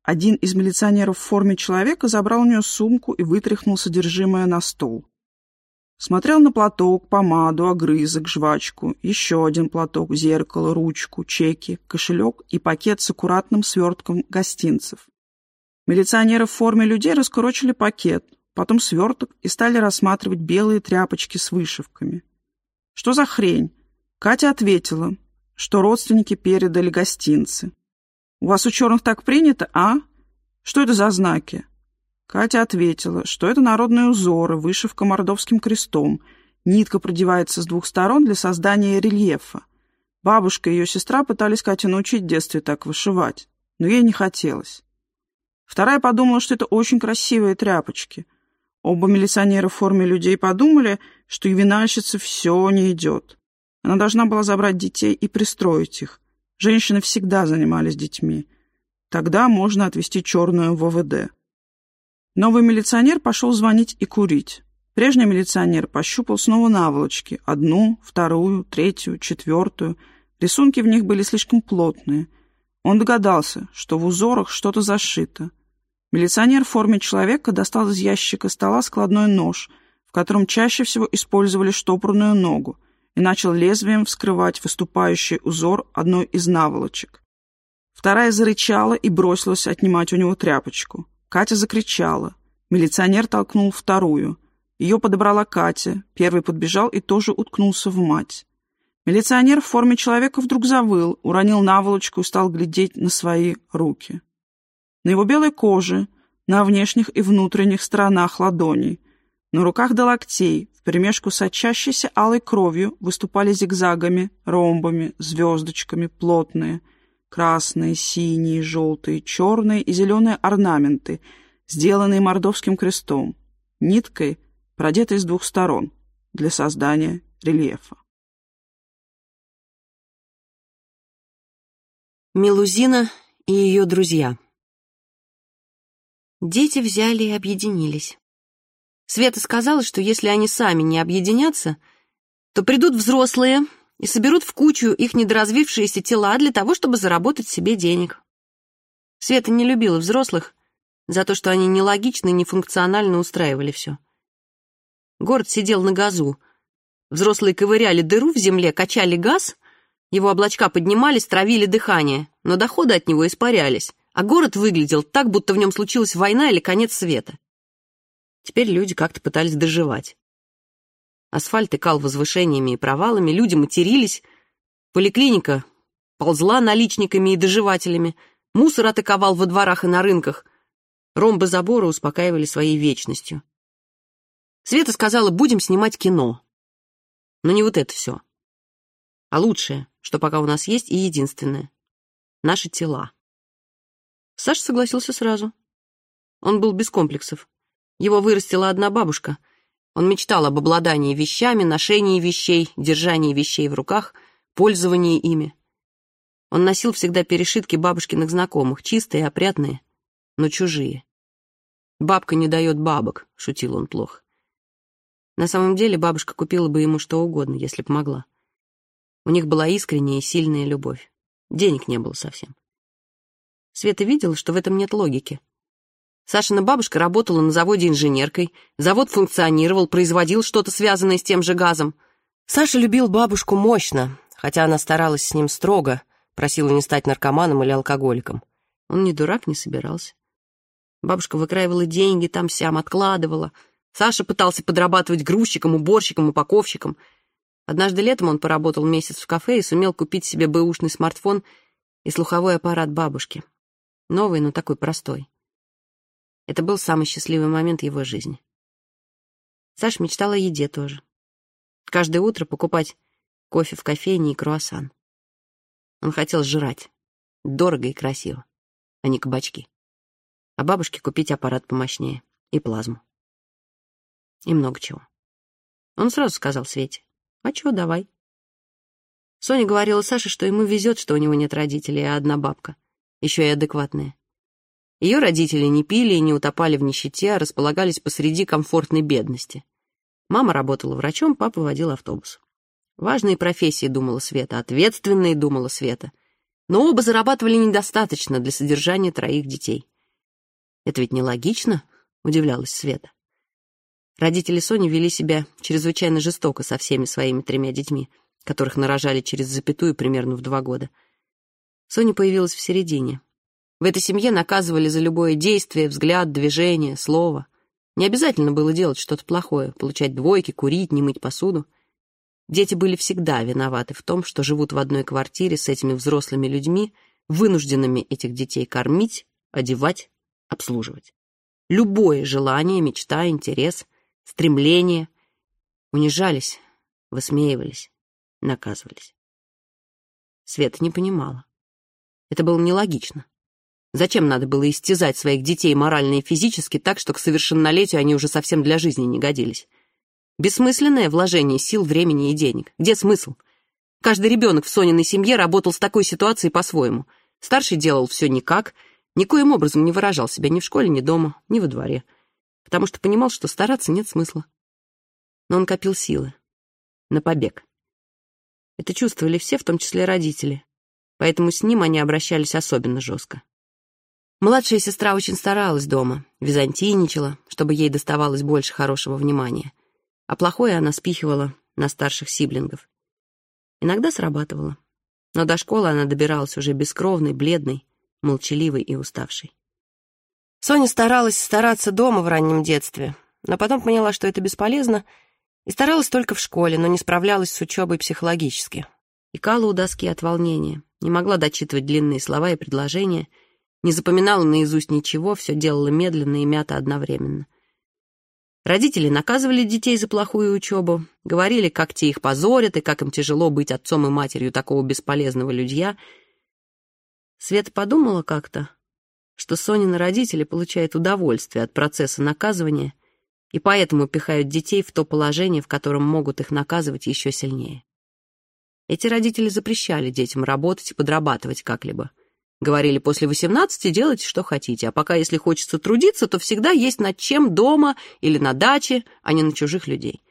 Speaker 3: Один из милиционеров в форме человека забрал у нее сумку и вытряхнул содержимое на стол. Смотрел на платок, помаду, огрызок, жвачку, еще один платок, зеркало, ручку, чеки, кошелек и пакет с аккуратным свертком гостинцев. Милиционеры в форме людей раскурочили пакет, потом сверток и стали рассматривать белые тряпочки с вышивками. Что за хрень? Катя ответила, что родственники передали гостинцы. «У вас у черных так принято, а? Что это за знаки?» Катя ответила, что это народные узоры, вышивка мордовским крестом. Нитка продевается с двух сторон для создания рельефа. Бабушка и ее сестра пытались Катю научить в детстве так вышивать, но ей не хотелось. Вторая подумала, что это очень красивые тряпочки. Оба милиционера в форме людей подумали, что и винальщице все не идет. Она должна была забрать детей и пристроить их. Женщины всегда занимались детьми. Тогда можно отвезти черную в ОВД. Новый милиционер пошел звонить и курить. Прежний милиционер пощупал снова наволочки. Одну, вторую, третью, четвертую. Рисунки в них были слишком плотные. Он догадался, что в узорах что-то зашито. Милиционер в форме человека достал из ящика стола складной нож, в котором чаще всего использовали штопорную ногу, и начал лезвием вскрывать выступающий узор одной из наволочек. Вторая зарычала и бросилась отнимать у него тряпочку. Катя закричала. Милиционер толкнул вторую. Ее подобрала Катя. Первый подбежал и тоже уткнулся в мать. Милиционер в форме человека вдруг завыл, уронил наволочку и стал глядеть на свои руки. На его белой коже, на внешних и внутренних сторонах ладоней, на руках до локтей, вперемешку с очащейся алой кровью, выступали зигзагами, ромбами, звездочками, плотные, красные, синие, желтые, черные и зеленые орнаменты, сделанные мордовским крестом, ниткой, продетой с двух сторон, для создания рельефа.
Speaker 2: Мелузина и ее друзья Дети взяли и объединились. Света сказала, что если они сами не объединятся, то придут взрослые и соберут в кучу их недоразвившиеся тела для того, чтобы заработать себе денег. Света не любила взрослых за то, что они нелогично и нефункционально устраивали все. Город сидел на газу. Взрослые ковыряли дыру в земле, качали газ, его облачка поднимались, травили дыхание, но доходы от него испарялись а город выглядел так, будто в нем случилась война или конец света. Теперь люди как-то пытались доживать. Асфальт икал возвышениями и провалами, люди матерились, поликлиника ползла наличниками и доживателями, Мусор атаковал во дворах и на рынках. Ромбы забора успокаивали своей вечностью. Света сказала, будем снимать кино. Но не вот это все. А лучшее, что пока у нас есть, и единственное — наши тела. Саша согласился сразу. Он был без комплексов. Его вырастила одна бабушка. Он мечтал об обладании вещами, ношении вещей, держании вещей в руках, пользовании ими. Он носил всегда перешитки бабушкиных знакомых, чистые, опрятные, но чужие. «Бабка не дает бабок», — шутил он плохо. На самом деле бабушка купила бы ему что угодно, если б могла. У них была искренняя и сильная любовь. Денег не было совсем. Света видела, что в этом нет логики. Сашина бабушка работала на заводе инженеркой, завод функционировал, производил что-то связанное с тем же газом. Саша любил бабушку мощно, хотя она старалась с ним строго, просила не стать наркоманом или алкоголиком. Он не дурак, не собирался. Бабушка выкраивала деньги, там-сям откладывала. Саша пытался подрабатывать грузчиком, уборщиком, упаковщиком. Однажды летом он поработал месяц в кафе и сумел купить себе бэушный смартфон и слуховой аппарат бабушки. Новый, но такой простой. Это был самый счастливый момент его жизни. Саша мечтала о еде тоже. Каждое утро покупать кофе в кофейне и круассан. Он хотел жрать. Дорого и красиво, а не кабачки. А бабушке купить аппарат помощнее и плазму. И много чего. Он сразу сказал Свете, а чего, давай. Соня говорила Саше, что ему везет, что у него нет родителей, а одна бабка, еще и адекватная. Ее родители не пили и не утопали в нищете, а располагались посреди комфортной бедности. Мама работала врачом, папа водил автобус. Важные профессии, думала Света, ответственные, думала Света. Но оба зарабатывали недостаточно для содержания троих детей. Это ведь нелогично, удивлялась Света. Родители Сони вели себя чрезвычайно жестоко со всеми своими тремя детьми, которых нарожали через запятую примерно в два года. Соня появилась в середине, в этой семье наказывали за любое действие, взгляд, движение, слово. Не обязательно было делать что-то плохое, получать двойки, курить, не мыть посуду. Дети были всегда виноваты в том, что живут в одной квартире с этими взрослыми людьми, вынужденными этих детей кормить, одевать, обслуживать. Любое желание, мечта, интерес, стремление унижались, высмеивались, наказывались. Света не понимала. Это было нелогично. Зачем надо было истязать своих детей морально и физически так, что к совершеннолетию они уже совсем для жизни не годились? Бессмысленное вложение сил, времени и денег. Где смысл? Каждый ребенок в Сониной семье работал с такой ситуацией по-своему. Старший делал все никак, никоим образом не выражал себя ни в школе, ни дома, ни во дворе. Потому что понимал, что стараться нет смысла. Но он копил силы. На побег. Это чувствовали все, в том числе родители. Поэтому с ним они обращались особенно жестко. Младшая сестра очень старалась дома, византийничала, чтобы ей доставалось больше хорошего внимания, а плохое она спихивала на старших сиблингов. Иногда срабатывала, но до школы она добиралась уже бескровной, бледной, молчаливой и уставшей. Соня старалась стараться дома в раннем детстве, но потом поняла, что это бесполезно, и старалась только в школе, но не справлялась с учебой психологически. Икала у доски от волнения, не могла дочитывать длинные слова и предложения — не запоминала наизусть ничего, все делала медленно и мято одновременно. Родители наказывали детей за плохую учебу, говорили, как те их позорят и как им тяжело быть отцом и матерью такого бесполезного людья. Света подумала как-то, что Сонины родители получают удовольствие от процесса наказывания и поэтому пихают детей в то положение, в котором могут их наказывать еще сильнее. Эти родители запрещали детям работать и подрабатывать как-либо — Говорили, после восемнадцати делайте, что хотите, а пока, если хочется трудиться, то всегда есть над чем дома или на даче, а не на чужих людей.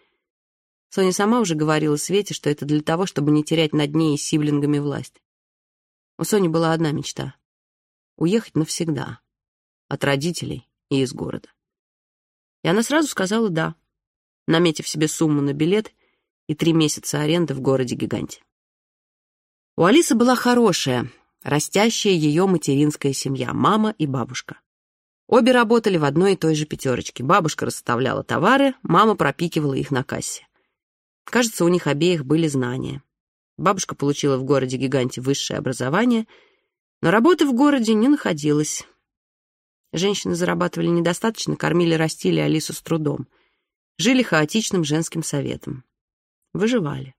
Speaker 2: Соня сама уже говорила Свете, что это для того, чтобы не терять над ней и сиблингами власть. У Сони была одна мечта — уехать навсегда, от родителей и из города. И она сразу сказала «да», наметив себе сумму на билет и три месяца аренды в городе-гиганте. У Алисы была хорошая, растящая ее материнская семья, мама и бабушка. Обе работали в одной и той же пятерочке. Бабушка расставляла товары, мама пропикивала их на кассе. Кажется, у них обеих были знания. Бабушка получила в городе-гиганте высшее образование, Но работы в городе не находилось. Женщины зарабатывали недостаточно, кормили, растили Алису с трудом. Жили хаотичным женским советом. Выживали.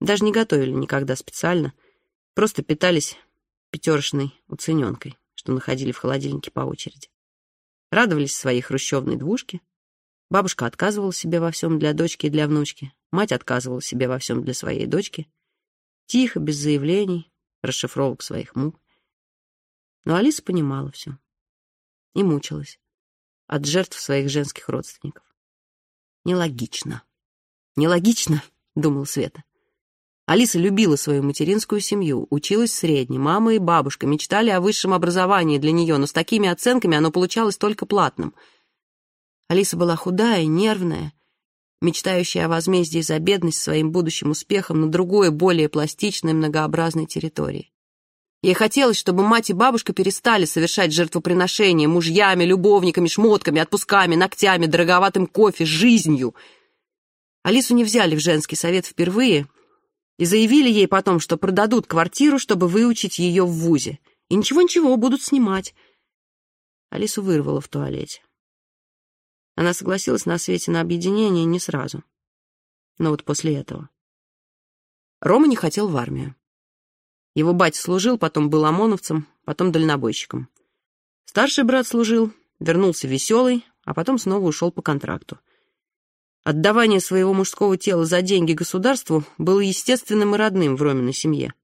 Speaker 2: Даже не готовили никогда специально, просто питались пятерочной уцененкой, что находили в холодильнике по очереди. Радовались своей хрущевной двушке. Бабушка отказывала себе во всем для дочки и для внучки. Мать отказывала себе во всем для своей дочки. Тихо, без заявлений, расшифровок своих мук. Но Алиса понимала все и мучилась от жертв своих женских родственников. Нелогично. Нелогично, думал Света. Алиса любила свою материнскую семью, училась средней, мама и бабушка мечтали о высшем образовании для нее, но с такими оценками оно получалось только платным. Алиса была худая, нервная, мечтающая о возмездии за бедность своим будущим успехом на другой, более пластичной, многообразной территории. Ей хотелось, чтобы мать и бабушка перестали совершать жертвоприношения мужьями, любовниками, шмотками, отпусками, ногтями, дороговатым кофе, жизнью. Алису не взяли в женский совет впервые и заявили ей потом, что продадут квартиру, чтобы выучить ее в ВУЗе. И ничего-ничего, будут снимать. Алису вырвало в туалете. Она согласилась на свете на объединение не сразу. Но вот после этого. Рома не хотел в армию. Его батя служил, потом был ОМОНовцем, потом дальнобойщиком. Старший брат служил, вернулся веселый, а потом снова ушел по контракту. Отдавание своего мужского тела за деньги государству было естественным и родным в Роминой семье.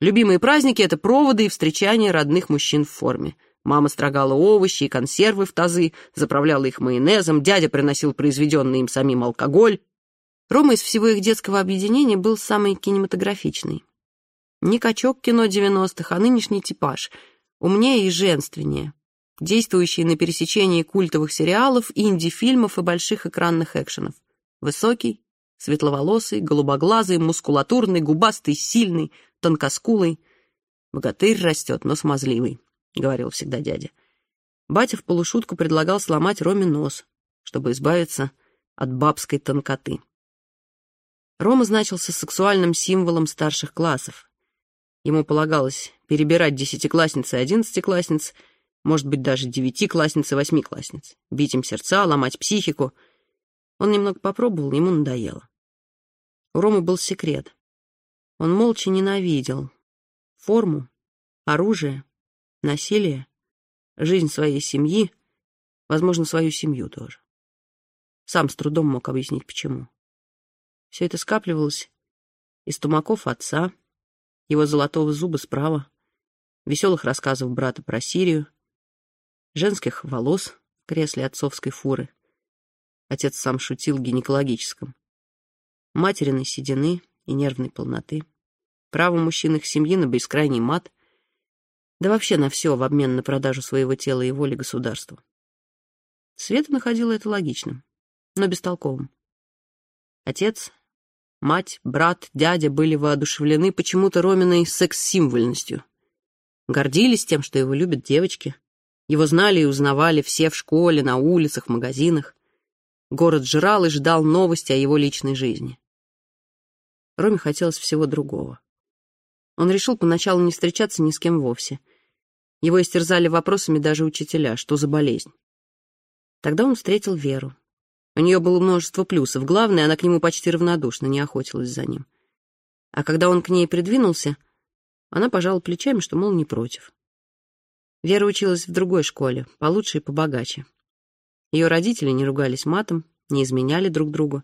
Speaker 2: Любимые праздники — это проводы и встречания родных мужчин в форме. Мама строгала овощи и консервы в тазы, заправляла их майонезом, дядя приносил произведенный им самим алкоголь. Рома из всего их детского объединения был самый кинематографичный. Не качок кино 90-х, а нынешний типаж. Умнее и женственнее. Действующий на пересечении культовых сериалов, инди-фильмов и больших экранных экшенов. Высокий, светловолосый, голубоглазый, мускулатурный, губастый, сильный, тонкоскулый. «Богатырь растет, но смазливый», — говорил всегда дядя. Батя в полушутку предлагал сломать Роме нос, чтобы избавиться от бабской тонкоты. Рома значился сексуальным символом старших классов, Ему полагалось перебирать десятиклассниц и одиннадцатиклассниц, может быть, даже девятиклассниц и восьмиклассниц, бить им сердца, ломать психику. Он немного попробовал, ему надоело. У Ромы был секрет. Он молча ненавидел форму, оружие, насилие, жизнь своей семьи, возможно, свою семью тоже. Сам с трудом мог объяснить, почему. Все это скапливалось из тумаков отца, его золотого зуба справа, веселых рассказов брата про Сирию, женских волос в кресле отцовской фуры. Отец сам шутил гинекологическом. Материной седины и нервной полноты. Право мужчин их семьи на бескрайний мат. Да вообще на все в обмен на продажу своего тела и воли государству. Света находила это логичным, но бестолковым. Отец Мать, брат, дядя были воодушевлены почему-то Роминой секс-символьностью. Гордились тем, что его любят девочки. Его знали и узнавали все в школе, на улицах, в магазинах. Город жрал и ждал новости о его личной жизни. Роме хотелось всего другого. Он решил поначалу не встречаться ни с кем вовсе. Его истерзали вопросами даже учителя, что за болезнь. Тогда он встретил Веру. У нее было множество плюсов. Главное, она к нему почти равнодушно, не охотилась за ним. А когда он к ней придвинулся, она пожала плечами, что, мол, не против. Вера училась в другой школе, получше и побогаче. Ее родители не ругались матом, не изменяли друг другу.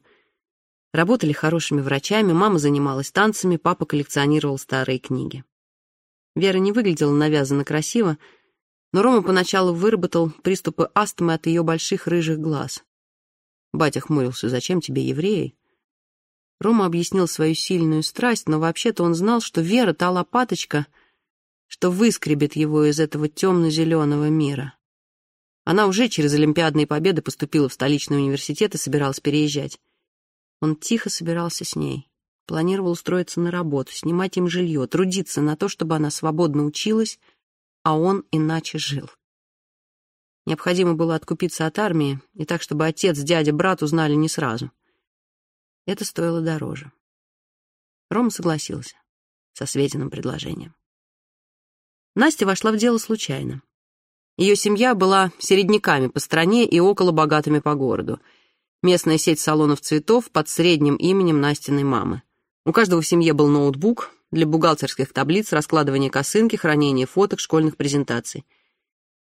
Speaker 2: Работали хорошими врачами, мама занималась танцами, папа коллекционировал старые книги. Вера не выглядела навязанно красиво, но Рома поначалу выработал приступы астмы от ее больших рыжих глаз. Батя хмурился, зачем тебе евреи? Рома объяснил свою сильную страсть, но вообще-то он знал, что Вера — та лопаточка, что выскребет его из этого темно-зеленого мира. Она уже через Олимпиадные победы поступила в столичный университет и собиралась переезжать. Он тихо собирался с ней, планировал устроиться на работу, снимать им жилье, трудиться на то, чтобы она свободно училась, а он иначе жил. Необходимо было откупиться от армии, и так, чтобы отец, дядя, брат узнали не сразу. Это стоило дороже. Рома согласился со Светиным предложением. Настя вошла в дело случайно. Ее семья была середняками по стране и около богатыми по городу. Местная сеть салонов цветов под средним именем Настиной мамы. У каждого в семье был ноутбук для бухгалтерских таблиц, раскладывания косынки, хранения фоток, школьных презентаций.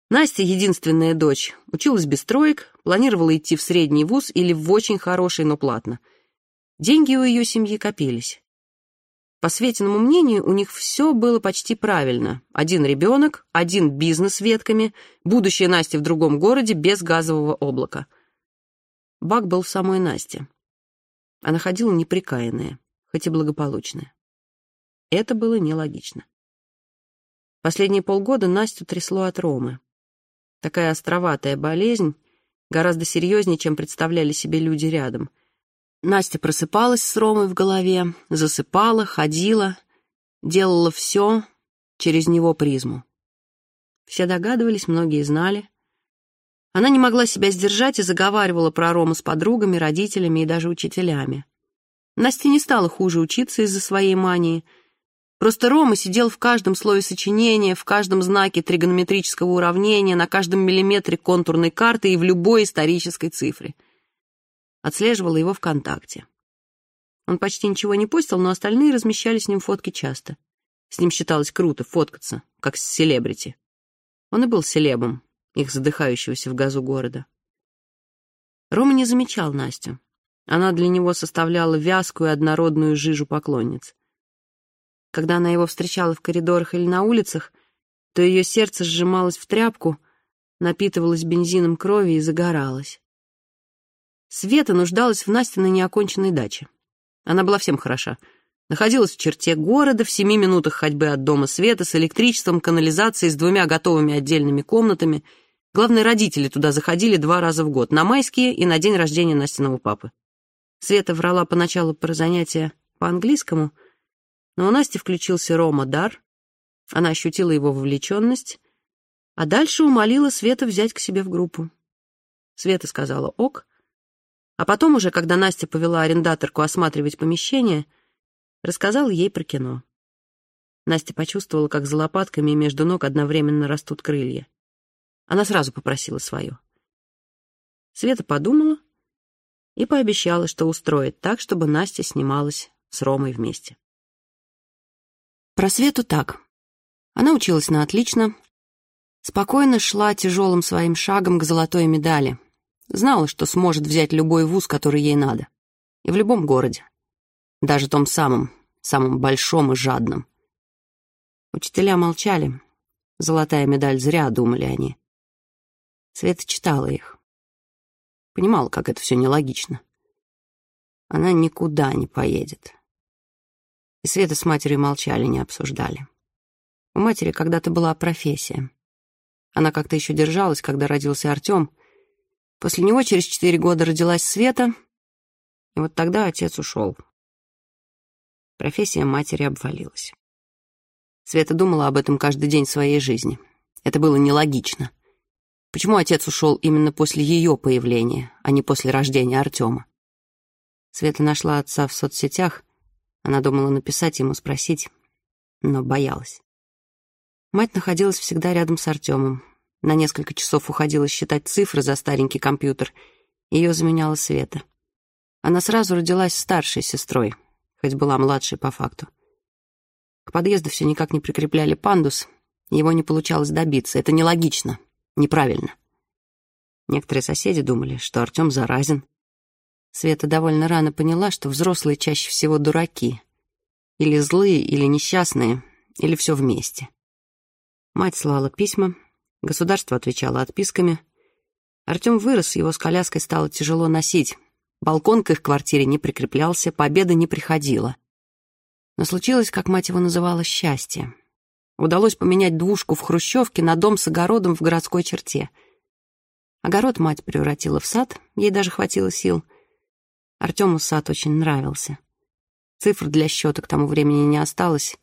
Speaker 2: Настя, единственная дочь, училась без троек, планировала идти в средний вуз или в очень хороший, но платно. Деньги у ее семьи копились. По Светиному мнению, у них все было почти правильно. Один ребенок, один бизнес с ветками, будущее Насти в другом городе без газового облака. Бак был в самой Насте. Она ходила неприкаянная, хоть и благополучная. Это было нелогично. Последние полгода Настю трясло от Ромы. Такая островатая болезнь, гораздо серьезнее, чем представляли себе люди рядом — Настя просыпалась с Ромой в голове, засыпала, ходила, делала все через него призму. Все догадывались, многие знали. Она не могла себя сдержать и заговаривала про Рому с подругами, родителями и даже учителями. Настя не стала хуже учиться из-за своей мании. Просто Рома сидел в каждом слое сочинения, в каждом знаке тригонометрического уравнения, на каждом миллиметре контурной карты и в любой исторической цифре — отслеживала его ВКонтакте. Он почти ничего не постил, но остальные размещали с ним фотки часто. С ним считалось круто фоткаться, как с селебрити. Он и был селебом, их задыхающегося в газу города. Рома не замечал Настю. Она для него составляла вязкую однородную жижу поклонниц. Когда она его встречала в коридорах или на улицах, то ее сердце сжималось в тряпку, напитывалось бензином крови и загоралось. Света нуждалась в Настиной неоконченной даче. Она была всем хороша. Находилась в черте города, в семи минутах ходьбы от дома Света, с электричеством, канализацией, с двумя готовыми отдельными комнатами. Главные родители туда заходили два раза в год, на майские и на день рождения Настиного папы. Света врала поначалу про занятия по английскому, но у Насти включился Рома Дар, она ощутила его вовлеченность, а дальше умолила Света взять к себе в группу. Света сказала «ок», а потом уже, когда Настя повела арендаторку осматривать помещение, рассказал ей про кино. Настя почувствовала, как за лопатками между ног одновременно растут крылья. Она сразу попросила свое. Света подумала и пообещала, что устроит так, чтобы Настя снималась с Ромой вместе. Про Свету так. Она училась на отлично, спокойно шла тяжелым своим шагом к золотой медали — Знала, что сможет взять любой вуз, который ей надо. И в любом городе. Даже том самом, самом большом и жадном. Учителя молчали. Золотая медаль зря, думали они. Света читала их. Понимала, как это все нелогично. Она никуда не поедет. И Света с матерью молчали, не обсуждали. У матери когда-то была профессия. Она как-то еще держалась, когда родился Артем — После него через четыре года родилась Света, и вот тогда отец ушел. Профессия матери обвалилась. Света думала об этом каждый день своей жизни. Это было нелогично. Почему отец ушел именно после ее появления, а не после рождения Артема? Света нашла отца в соцсетях. Она думала написать ему, спросить, но боялась. Мать находилась всегда рядом с Артемом, на несколько часов уходила считать цифры за старенький компьютер. Ее заменяла Света. Она сразу родилась старшей сестрой, хоть была младшей по факту. К подъезду все никак не прикрепляли пандус, его не получалось добиться. Это нелогично, неправильно. Некоторые соседи думали, что Артем заразен. Света довольно рано поняла, что взрослые чаще всего дураки. Или злые, или несчастные, или все вместе. Мать слала письма, Государство отвечало отписками. Артем вырос, его с коляской стало тяжело носить. Балкон к их квартире не прикреплялся, победа не приходила. Но случилось, как мать его называла, счастье. Удалось поменять двушку в хрущевке на дом с огородом в городской черте. Огород мать превратила в сад, ей даже хватило сил. Артему сад очень нравился. Цифр для счета к тому времени не осталось.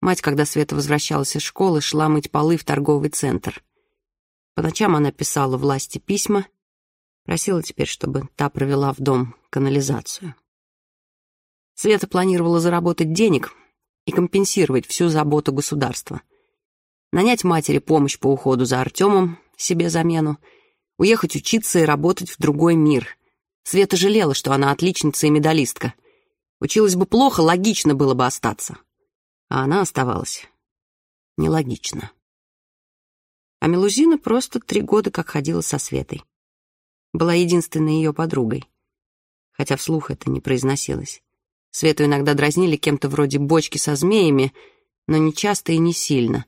Speaker 2: Мать, когда Света возвращалась из школы, шла мыть полы в торговый центр. По ночам она писала власти письма, просила теперь, чтобы та провела в дом канализацию. Света планировала заработать денег и компенсировать всю заботу государства. нанять матери помощь по уходу за Артемом, себе замену, уехать учиться и работать в другой мир. Света жалела, что она отличница и медалистка. Училась бы плохо, логично было бы остаться. А она оставалась. Нелогично. А Мелузина просто три года как ходила со Светой. Была единственной ее подругой. Хотя вслух это не произносилось. Свету иногда дразнили кем-то вроде бочки со змеями, но не часто и не сильно.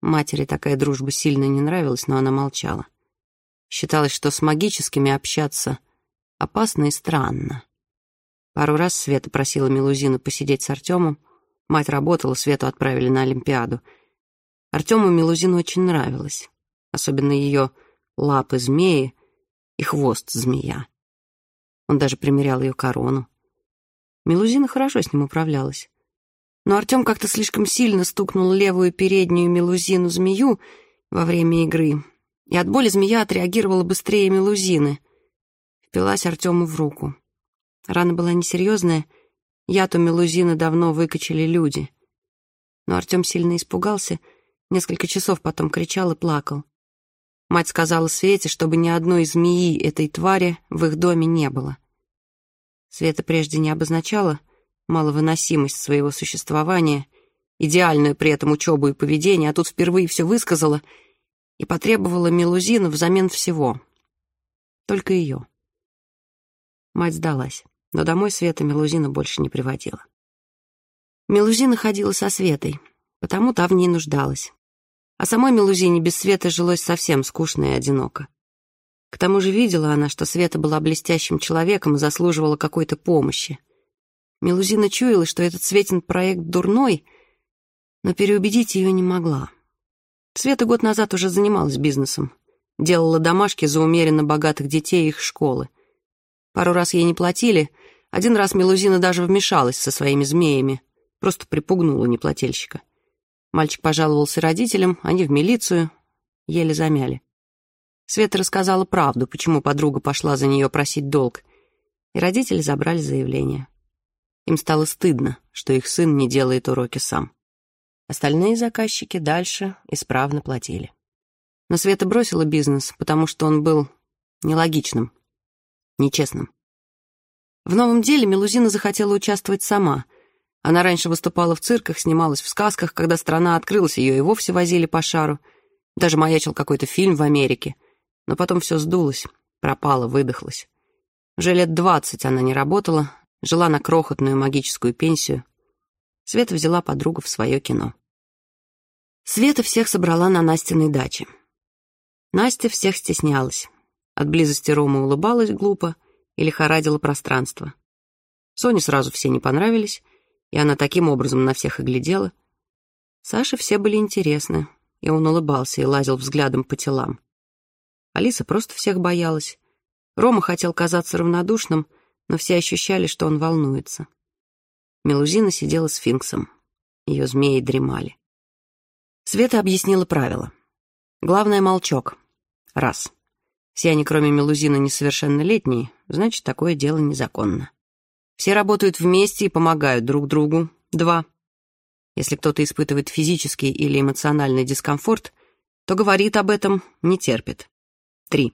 Speaker 2: Матери такая дружба сильно не нравилась, но она молчала. Считалось, что с магическими общаться опасно и странно. Пару раз Света просила Мелузину посидеть с Артемом. Мать работала, Свету отправили на Олимпиаду. Артему Мелузину очень нравилось. Особенно ее лапы змеи и хвост змея. Он даже примерял ее корону. Мелузина хорошо с ним управлялась. Но Артем как-то слишком сильно стукнул левую переднюю Мелузину змею во время игры, и от боли змея отреагировала быстрее Мелузины. Впилась Артему в руку. Рана была несерьезная, яд у Мелузины давно выкачали люди. Но Артем сильно испугался, несколько часов потом кричал и плакал. Мать сказала Свете, чтобы ни одной змеи этой твари в их доме не было. Света прежде не обозначала маловыносимость своего существования, идеальную при этом учебу и поведение, а тут впервые все высказала и потребовала Мелузину взамен всего. Только ее. Мать сдалась, но домой Света Мелузина больше не приводила. Мелузина ходила со Светой, потому та в ней нуждалась. А самой Мелузине без Света жилось совсем скучно и одиноко. К тому же видела она, что Света была блестящим человеком и заслуживала какой-то помощи. Мелузина чуяла, что этот Светин проект дурной, но переубедить ее не могла. Света год назад уже занималась бизнесом. Делала домашки за умеренно богатых детей их школы. Пару раз ей не платили, один раз Мелузина даже вмешалась со своими змеями, просто припугнула неплательщика. Мальчик пожаловался родителям, они в милицию, еле замяли. Света рассказала правду, почему подруга пошла за нее просить долг, и родители забрали заявление. Им стало стыдно, что их сын не делает уроки сам. Остальные заказчики дальше исправно платили. Но Света бросила бизнес, потому что он был нелогичным, нечестным. В новом деле Мелузина захотела участвовать сама — она раньше выступала в цирках, снималась в сказках, когда страна открылась, ее и вовсе возили по шару. Даже маячил какой-то фильм в Америке. Но потом все сдулось, пропало, выдохлось. Уже лет двадцать она не работала, жила на крохотную магическую пенсию. Света взяла подругу в свое кино. Света всех собрала на Настиной даче. Настя всех стеснялась. От близости Ромы улыбалась глупо и лихорадила пространство. Соне сразу все не понравились — и она таким образом на всех и глядела. Саше все были интересны, и он улыбался и лазил взглядом по телам. Алиса просто всех боялась. Рома хотел казаться равнодушным, но все ощущали, что он волнуется. Мелузина сидела сфинксом. Ее змеи дремали. Света объяснила правила. Главное — молчок. Раз. Все они, кроме Мелузины, несовершеннолетние, значит, такое дело незаконно. Все работают вместе и помогают друг другу. Два. Если кто-то испытывает физический или эмоциональный дискомфорт, то говорит об этом, не терпит. Три.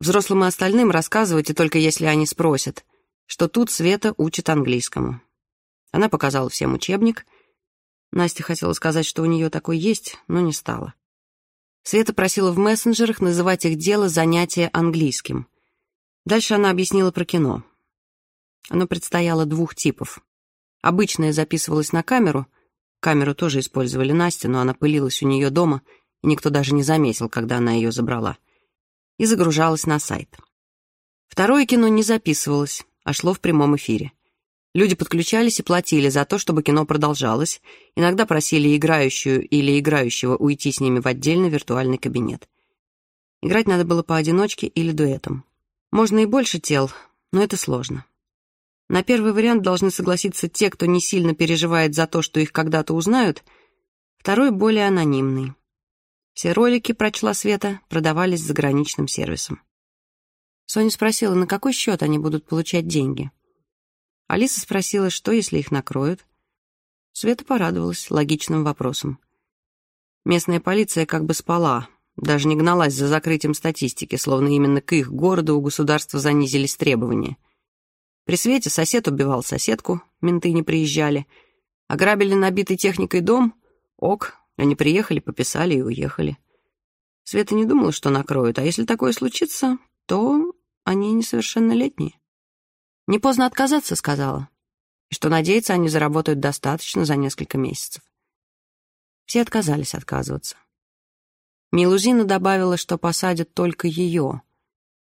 Speaker 2: Взрослым и остальным рассказывайте только если они спросят, что тут Света учит английскому. Она показала всем учебник. Настя хотела сказать, что у нее такой есть, но не стала. Света просила в мессенджерах называть их дело занятия английским. Дальше она объяснила про кино. Оно предстояло двух типов. Обычное записывалось на камеру. Камеру тоже использовали Настя, но она пылилась у нее дома, и никто даже не заметил, когда она ее забрала. И загружалась на сайт. Второе кино не записывалось, а шло в прямом эфире. Люди подключались и платили за то, чтобы кино продолжалось, иногда просили играющую или играющего уйти с ними в отдельный виртуальный кабинет. Играть надо было поодиночке или дуэтом. Можно и больше тел, но это сложно. На первый вариант должны согласиться те, кто не сильно переживает за то, что их когда-то узнают, второй более анонимный. Все ролики, прочла Света, продавались заграничным сервисом. Соня спросила, на какой счет они будут получать деньги. Алиса спросила, что, если их накроют. Света порадовалась логичным вопросом. Местная полиция как бы спала, даже не гналась за закрытием статистики, словно именно к их городу у государства занизились требования. При свете сосед убивал соседку, менты не приезжали. Ограбили набитый техникой дом, ок, они приехали, пописали и уехали. Света не думала, что накроют, а если такое случится, то они несовершеннолетние. Не поздно отказаться, сказала, и что, надеяться, они заработают достаточно за несколько месяцев. Все отказались отказываться. Милузина добавила, что посадят только ее,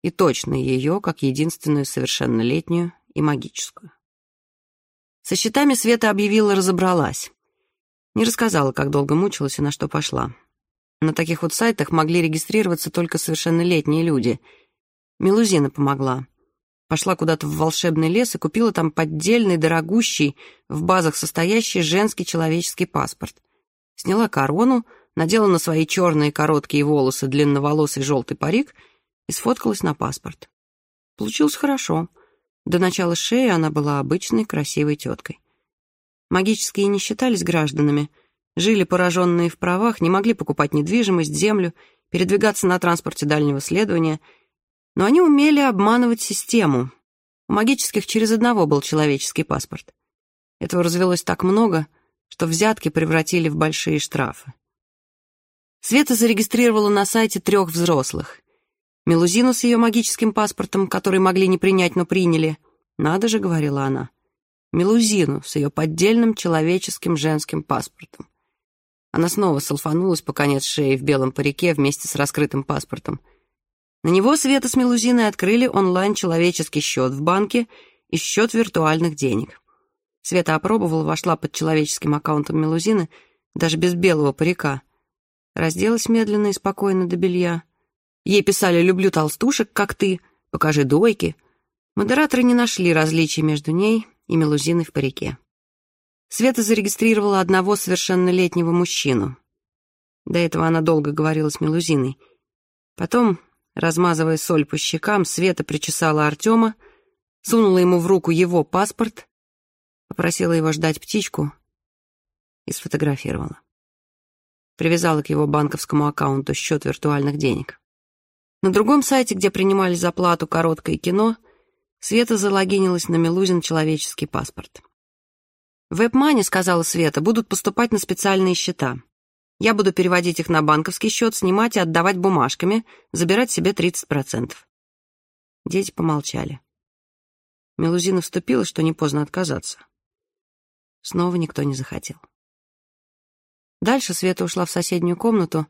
Speaker 2: и точно ее, как единственную совершеннолетнюю и магическую. Со счетами Света объявила «разобралась». Не рассказала, как долго мучилась и на что пошла. На таких вот сайтах могли регистрироваться только совершеннолетние люди. Мелузина помогла. Пошла куда-то в волшебный лес и купила там поддельный, дорогущий, в базах состоящий женский человеческий паспорт. Сняла корону, надела на свои черные короткие волосы длинноволосый желтый парик и сфоткалась на паспорт. Получилось хорошо. До начала шеи она была обычной красивой теткой. Магические не считались гражданами, жили пораженные в правах, не могли покупать недвижимость, землю, передвигаться на транспорте дальнего следования, но они умели обманывать систему. У магических через одного был человеческий паспорт. Этого развелось так много, что взятки превратили в большие штрафы. Света зарегистрировала на сайте трех взрослых. Мелузину с ее магическим паспортом, который могли не принять, но приняли. «Надо же», — говорила она, Мелузину с ее поддельным человеческим женским паспортом. Она снова салфанулась по конец шеи в белом парике вместе с раскрытым паспортом. На него Света с Мелузиной открыли онлайн-человеческий счет в банке и счет виртуальных денег. Света опробовала, вошла под человеческим аккаунтом Мелузины, даже без белого парика. Разделась медленно и спокойно до белья. Ей писали «люблю толстушек, как ты», «покажи дойки». Модераторы не нашли различий между ней и мелузины в парике. Света зарегистрировала одного совершеннолетнего мужчину. До этого она долго говорила с мелузиной. Потом, размазывая соль по щекам, Света причесала Артема, сунула ему в руку его паспорт, попросила его ждать птичку и сфотографировала. Привязала к его банковскому аккаунту счет виртуальных денег. На другом сайте, где принимали за короткое кино, Света залогинилась на Мелузин человеческий паспорт. В WebMoney, сказала Света, будут поступать на специальные счета. Я буду переводить их на банковский счет, снимать и отдавать бумажками, забирать себе 30%. Дети помолчали. Мелузина вступила, что не поздно отказаться. Снова никто не захотел. Дальше Света ушла в соседнюю комнату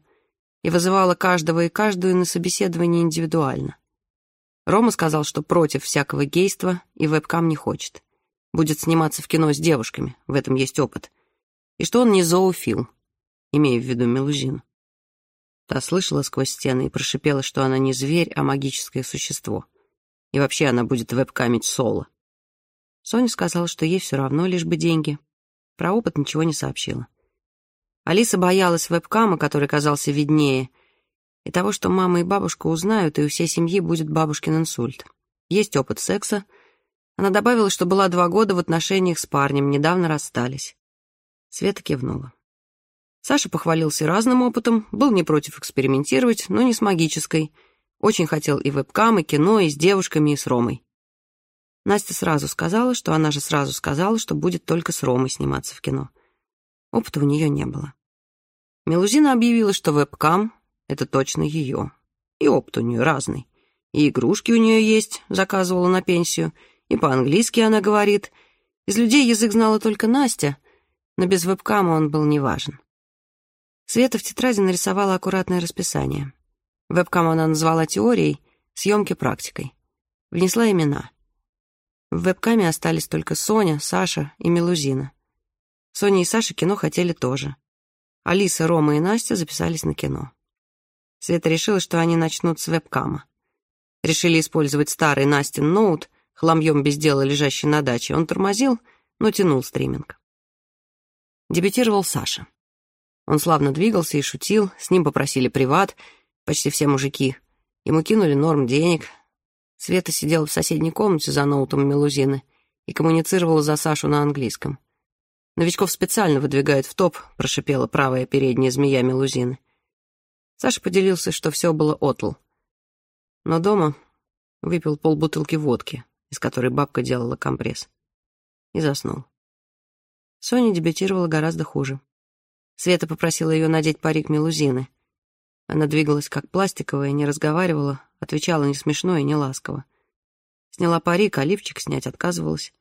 Speaker 2: и вызывала каждого и каждую на собеседование индивидуально. Рома сказал, что против всякого гейства и вебкам не хочет. Будет сниматься в кино с девушками, в этом есть опыт. И что он не зоофил, имея в виду Мелузину. Та слышала сквозь стены и прошипела, что она не зверь, а магическое существо. И вообще она будет вебкамить соло. Соня сказала, что ей все равно, лишь бы деньги. Про опыт ничего не сообщила. Алиса боялась вебкама, который казался виднее — и того, что мама и бабушка узнают, и у всей семьи будет бабушкин инсульт. Есть опыт секса. Она добавила, что была два года в отношениях с парнем, недавно расстались. Света кивнула. Саша похвалился разным опытом, был не против экспериментировать, но не с магической. Очень хотел и вебкам, и кино, и с девушками, и с Ромой. Настя сразу сказала, что она же сразу сказала, что будет только с Ромой сниматься в кино. Опыта у нее не было. Мелузина объявила, что вебкам это точно ее. И опыт у нее разный. И игрушки у нее есть, заказывала на пенсию, и по-английски она говорит. Из людей язык знала только Настя, но без вебкама он был неважен. Света в тетради нарисовала аккуратное расписание. Вебкам она назвала теорией, съемки практикой. Внесла имена. В вебкаме остались только Соня, Саша и Мелузина. Соня и Саша кино хотели тоже. Алиса, Рома и Настя записались на кино. Света решила, что они начнут с вебкама. Решили использовать старый Настин ноут, хламьем без дела лежащий на даче. Он тормозил, но тянул стриминг. Дебютировал Саша. Он славно двигался и шутил, с ним попросили приват, почти все мужики. Ему кинули норм денег. Света сидела в соседней комнате за ноутом Мелузины и коммуницировала за Сашу на английском. Новичков специально выдвигают в топ, прошипела правая передняя змея Мелузины. Саша поделился, что все было отл. Но дома выпил полбутылки водки, из которой бабка делала компресс. И заснул. Соня дебютировала гораздо хуже. Света попросила ее надеть парик Мелузины. Она двигалась как пластиковая, не разговаривала, отвечала не смешно и не ласково. Сняла парик, а лифчик снять отказывалась.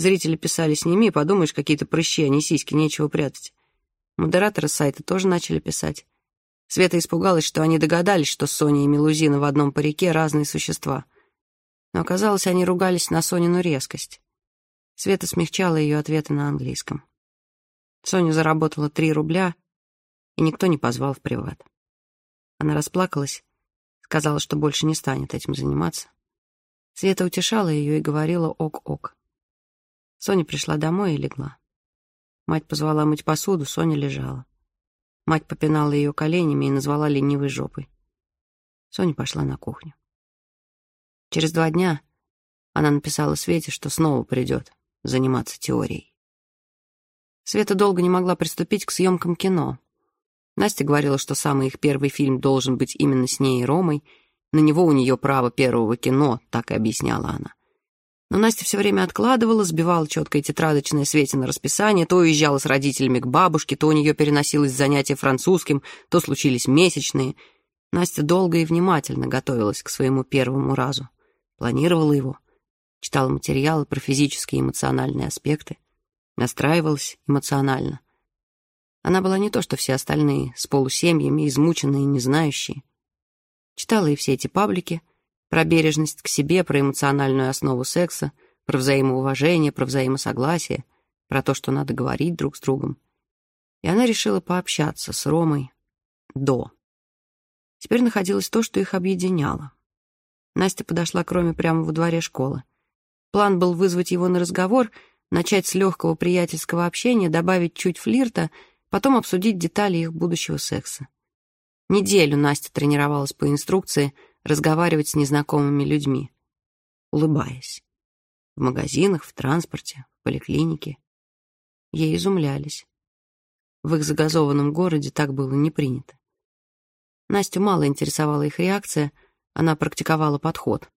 Speaker 2: Зрители писали «сними», подумаешь, какие-то прыщи, а не сиськи, нечего прятать. Модераторы сайта тоже начали писать. Света испугалась, что они догадались, что Соня и Мелузина в одном парике разные существа. Но оказалось, они ругались на Сонину резкость. Света смягчала ее ответы на английском. Соня заработала три рубля, и никто не позвал в приват. Она расплакалась, сказала, что больше не станет этим заниматься. Света утешала ее и говорила «ок-ок». Соня пришла домой и легла. Мать позвала мыть посуду, Соня лежала. Мать попинала ее коленями и назвала ленивой жопой. Соня пошла на кухню. Через два дня она написала Свете, что снова придет заниматься теорией. Света долго не могла приступить к съемкам кино. Настя говорила, что самый их первый фильм должен быть именно с ней и Ромой. На него у нее право первого кино, так и объясняла она. Но Настя все время откладывала, сбивала четкое тетрадочное Светино расписание, то уезжала с родителями к бабушке, то у нее переносилось занятие французским, то случились месячные. Настя долго и внимательно готовилась к своему первому разу. Планировала его, читала материалы про физические и эмоциональные аспекты, настраивалась эмоционально. Она была не то, что все остальные, с полусемьями, измученные, не знающие. Читала и все эти паблики — про бережность к себе, про эмоциональную основу секса, про взаимоуважение, про взаимосогласие, про то, что надо говорить друг с другом. И она решила пообщаться с Ромой до. Теперь находилось то, что их объединяло. Настя подошла к Роме прямо во дворе школы. План был вызвать его на разговор, начать с легкого приятельского общения, добавить чуть флирта, потом обсудить детали их будущего секса. Неделю Настя тренировалась по инструкции — разговаривать с незнакомыми людьми, улыбаясь. В магазинах, в транспорте, в поликлинике. Ей изумлялись. В их загазованном городе так было не принято. Настю мало интересовала их реакция, она практиковала подход.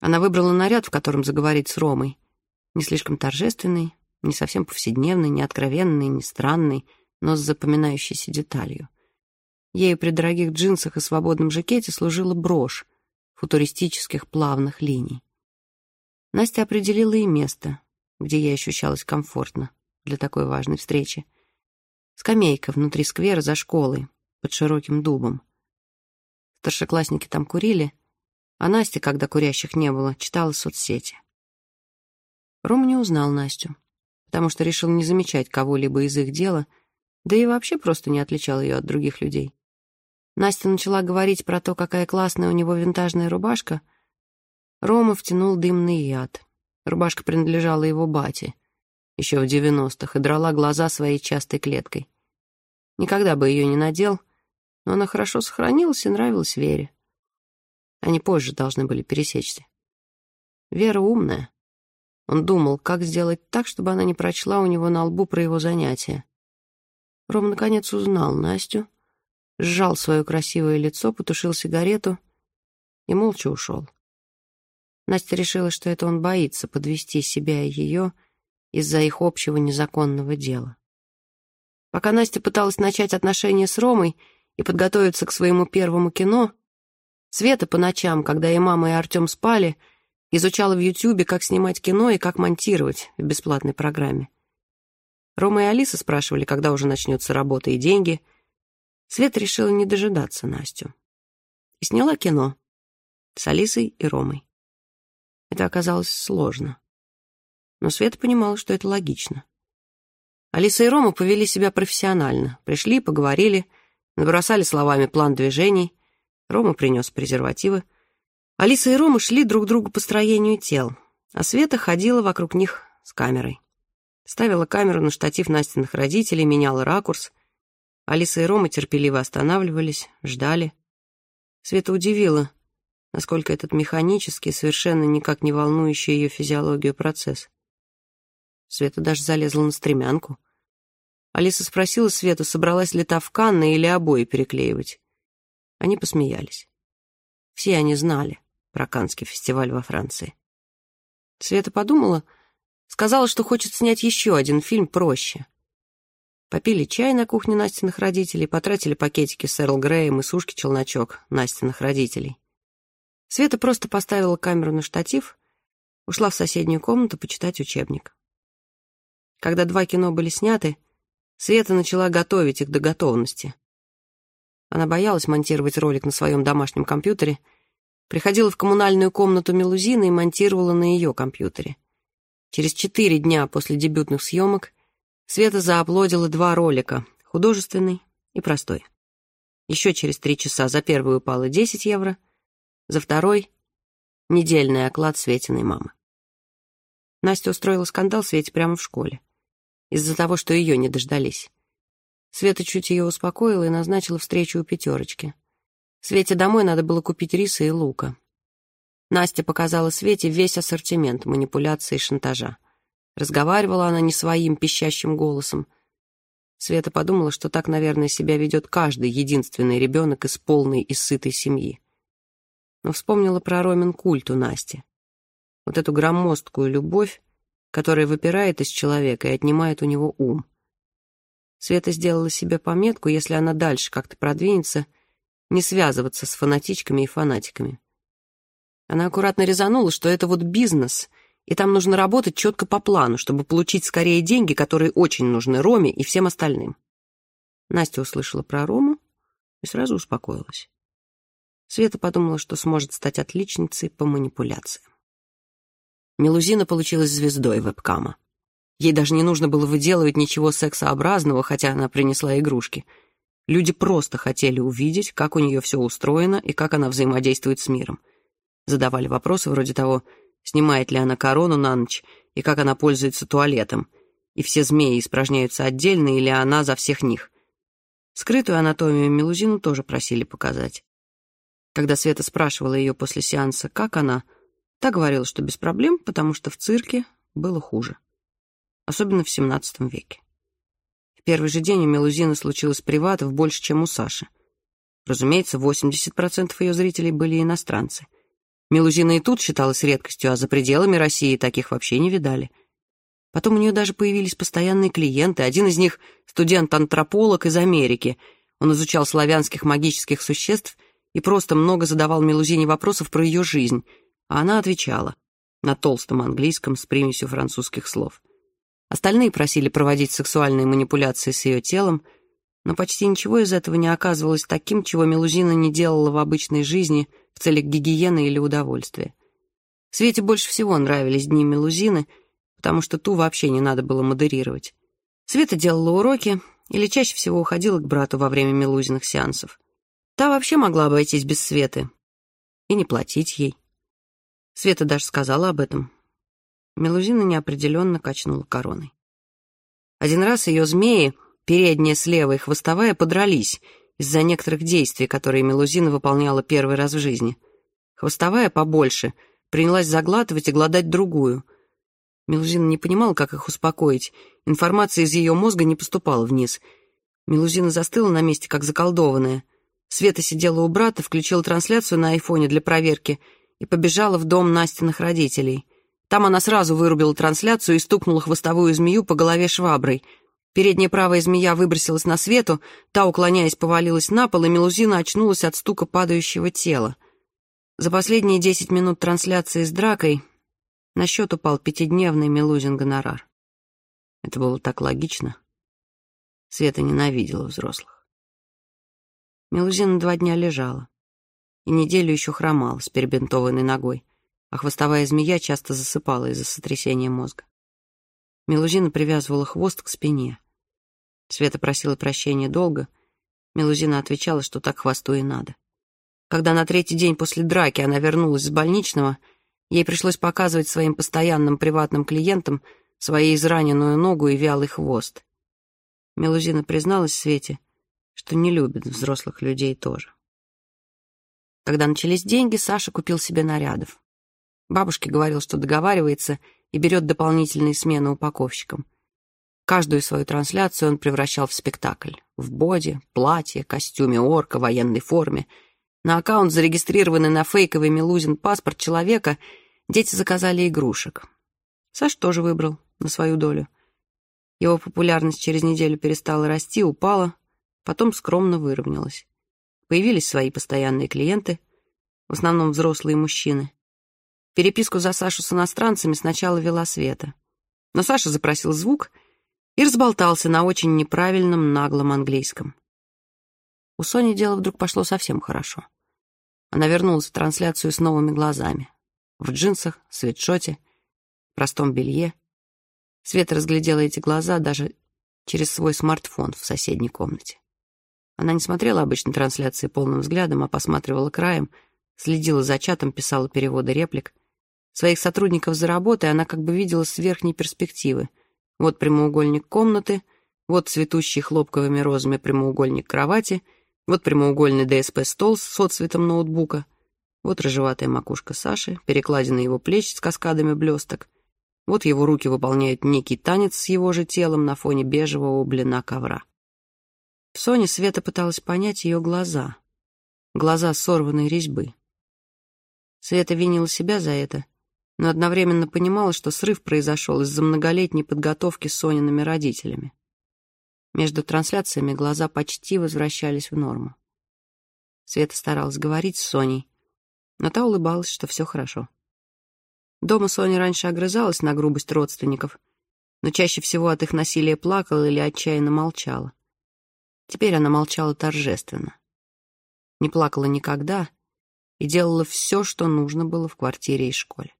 Speaker 2: Она выбрала наряд, в котором заговорить с Ромой. Не слишком торжественный, не совсем повседневный, не откровенный, не странный, но с запоминающейся деталью. Ею при дорогих джинсах и свободном жакете служила брошь футуристических плавных линий. Настя определила и место, где ей ощущалось комфортно для такой важной встречи. Скамейка внутри сквера за школой, под широким дубом. Старшеклассники там курили, а Настя, когда курящих не было, читала соцсети. Ром не узнал Настю, потому что решил не замечать кого-либо из их дела, да и вообще просто не отличал ее от других людей. Настя начала говорить про то, какая классная у него винтажная рубашка. Рома втянул дымный яд. Рубашка принадлежала его бате, еще в девяностых, и драла глаза своей частой клеткой. Никогда бы ее не надел, но она хорошо сохранилась и нравилась Вере. Они позже должны были пересечься. Вера умная. Он думал, как сделать так, чтобы она не прочла у него на лбу про его занятия. Ром наконец узнал Настю, сжал свое красивое лицо, потушил сигарету и молча ушел. Настя решила, что это он боится подвести себя и ее из-за их общего незаконного дела. Пока Настя пыталась начать отношения с Ромой и подготовиться к своему первому кино, Света по ночам, когда и мама, и Артем спали, изучала в Ютьюбе, как снимать кино и как монтировать в бесплатной программе. Рома и Алиса спрашивали, когда уже начнется работа и деньги — Света решила не дожидаться Настю. И сняла кино с Алисой и Ромой. Это оказалось сложно. Но Света понимала, что это логично. Алиса и Рома повели себя профессионально. Пришли, поговорили, набросали словами план движений. Рома принес презервативы. Алиса и Рома шли друг другу по строению тел, а Света ходила вокруг них с камерой. Ставила камеру на штатив Настиных родителей, меняла ракурс, Алиса и Рома терпеливо останавливались, ждали. Света удивила, насколько этот механический, совершенно никак не волнующий ее физиологию процесс. Света даже залезла на стремянку, Алиса спросила Свету, собралась ли та в Канны или обои переклеивать. Они посмеялись. Все они знали про Каннский фестиваль во Франции. Света подумала, сказала, что хочет снять еще один фильм проще. Попили чай на кухне Настиных родителей, потратили пакетики с Эрл Греем и сушки-челночок Настиных родителей. Света просто поставила камеру на штатив, ушла в соседнюю комнату почитать учебник. Когда два кино были сняты, Света начала готовить их до готовности. Она боялась монтировать ролик на своем домашнем компьютере, приходила в коммунальную комнату Мелузины и монтировала на ее компьютере. Через четыре дня после дебютных съемок Света зааплодила два ролика — художественный и простой. Еще через три часа за первый упало 10 евро, за второй — недельный оклад Светиной мамы. Настя устроила скандал Свете прямо в школе. Из-за того, что ее не дождались. Света чуть ее успокоила и назначила встречу у пятерочки. Свете домой надо было купить риса и лука. Настя показала Свете весь ассортимент манипуляции и шантажа. Разговаривала она не своим пищащим голосом. Света подумала, что так, наверное, себя ведет каждый единственный ребенок из полной и сытой семьи. Но вспомнила про Ромин культ у Насти. Вот эту громоздкую любовь, которая выпирает из человека и отнимает у него ум. Света сделала себе пометку, если она дальше как-то продвинется, не связываться с фанатичками и фанатиками. Она аккуратно резанула, что это вот бизнес, и там нужно работать четко по плану, чтобы получить скорее деньги, которые очень нужны Роме и всем остальным. Настя услышала про Рому и сразу успокоилась. Света подумала, что сможет стать отличницей по манипуляциям. Мелузина получилась звездой вебкама. Ей даже не нужно было выделывать ничего сексообразного, хотя она принесла игрушки. Люди просто хотели увидеть, как у нее все устроено и как она взаимодействует с миром. Задавали вопросы вроде того, снимает ли она корону на ночь и как она пользуется туалетом, и все змеи испражняются отдельно или она за всех них. Скрытую анатомию Мелузину тоже просили показать. Когда Света спрашивала ее после сеанса, как она, та говорила, что без проблем, потому что в цирке было хуже. Особенно в XVII веке. В первый же день у Мелузины случилось приватов больше, чем у Саши. Разумеется, 80% ее зрителей были иностранцы — Мелузина и тут считалась редкостью, а за пределами России таких вообще не видали. Потом у нее даже появились постоянные клиенты. Один из них — студент-антрополог из Америки. Он изучал славянских магических существ и просто много задавал Мелузине вопросов про ее жизнь, а она отвечала на толстом английском с примесью французских слов. Остальные просили проводить сексуальные манипуляции с ее телом, но почти ничего из этого не оказывалось таким, чего Мелузина не делала в обычной жизни — в целях гигиены или удовольствия. Свете больше всего нравились дни Мелузины, потому что ту вообще не надо было модерировать. Света делала уроки или чаще всего уходила к брату во время Мелузиных сеансов. Та вообще могла обойтись без Светы и не платить ей. Света даже сказала об этом. Мелузина неопределенно качнула короной. Один раз ее змеи, передняя слева и хвостовая, подрались — из-за некоторых действий, которые Мелузина выполняла первый раз в жизни. Хвостовая побольше принялась заглатывать и гладать другую. Мелузина не понимала, как их успокоить. Информация из ее мозга не поступала вниз. Мелузина застыла на месте, как заколдованная. Света сидела у брата, включила трансляцию на айфоне для проверки и побежала в дом Настиных родителей. Там она сразу вырубила трансляцию и стукнула хвостовую змею по голове шваброй — Передняя правая змея выбросилась на свету, та, уклоняясь, повалилась на пол, и Мелузина очнулась от стука падающего тела. За последние десять минут трансляции с дракой на счет упал пятидневный Мелузин гонорар. Это было так логично. Света ненавидела взрослых. Мелузина два дня лежала и неделю еще хромала с перебинтованной ногой, а хвостовая змея часто засыпала из-за сотрясения мозга. Мелузина привязывала хвост к спине. Света просила прощения долго. Мелузина отвечала, что так хвосту и надо. Когда на третий день после драки она вернулась с больничного, ей пришлось показывать своим постоянным приватным клиентам свою израненную ногу и вялый хвост. Мелузина призналась Свете, что не любит взрослых людей тоже. Когда начались деньги, Саша купил себе нарядов. Бабушке говорил, что договаривается и берет дополнительные смены упаковщикам. Каждую свою трансляцию он превращал в спектакль. В боди, платье, костюме орка, военной форме. На аккаунт, зарегистрированный на фейковый Милузин паспорт человека, дети заказали игрушек. Саш тоже выбрал на свою долю. Его популярность через неделю перестала расти, упала, потом скромно выровнялась. Появились свои постоянные клиенты, в основном взрослые мужчины. Переписку за Сашу с иностранцами сначала вела Света. Но Саша запросил звук и разболтался на очень неправильном наглом английском. У Сони дело вдруг пошло совсем хорошо. Она вернулась в трансляцию с новыми глазами. В джинсах, свитшоте, простом белье. Света разглядела эти глаза даже через свой смартфон в соседней комнате. Она не смотрела обычной трансляции полным взглядом, а посматривала краем, следила за чатом, писала переводы реплик. Своих сотрудников за работой она как бы видела с верхней перспективы. Вот прямоугольник комнаты, вот цветущий хлопковыми розами прямоугольник кровати, вот прямоугольный ДСП-стол с соцветом ноутбука, вот рыжеватая макушка Саши, перекладина его плеч с каскадами блесток, вот его руки выполняют некий танец с его же телом на фоне бежевого блина ковра. В Соне Света пыталась понять ее глаза. Глаза сорванной резьбы. Света винила себя за это, но одновременно понимала, что срыв произошел из-за многолетней подготовки Сониными родителями. Между трансляциями глаза почти возвращались в норму. Света старалась говорить с Соней, но та улыбалась, что все хорошо. Дома Соня раньше огрызалась на грубость родственников, но чаще всего от их насилия плакала или отчаянно молчала. Теперь она молчала торжественно. Не плакала никогда и делала все, что нужно было в квартире и школе.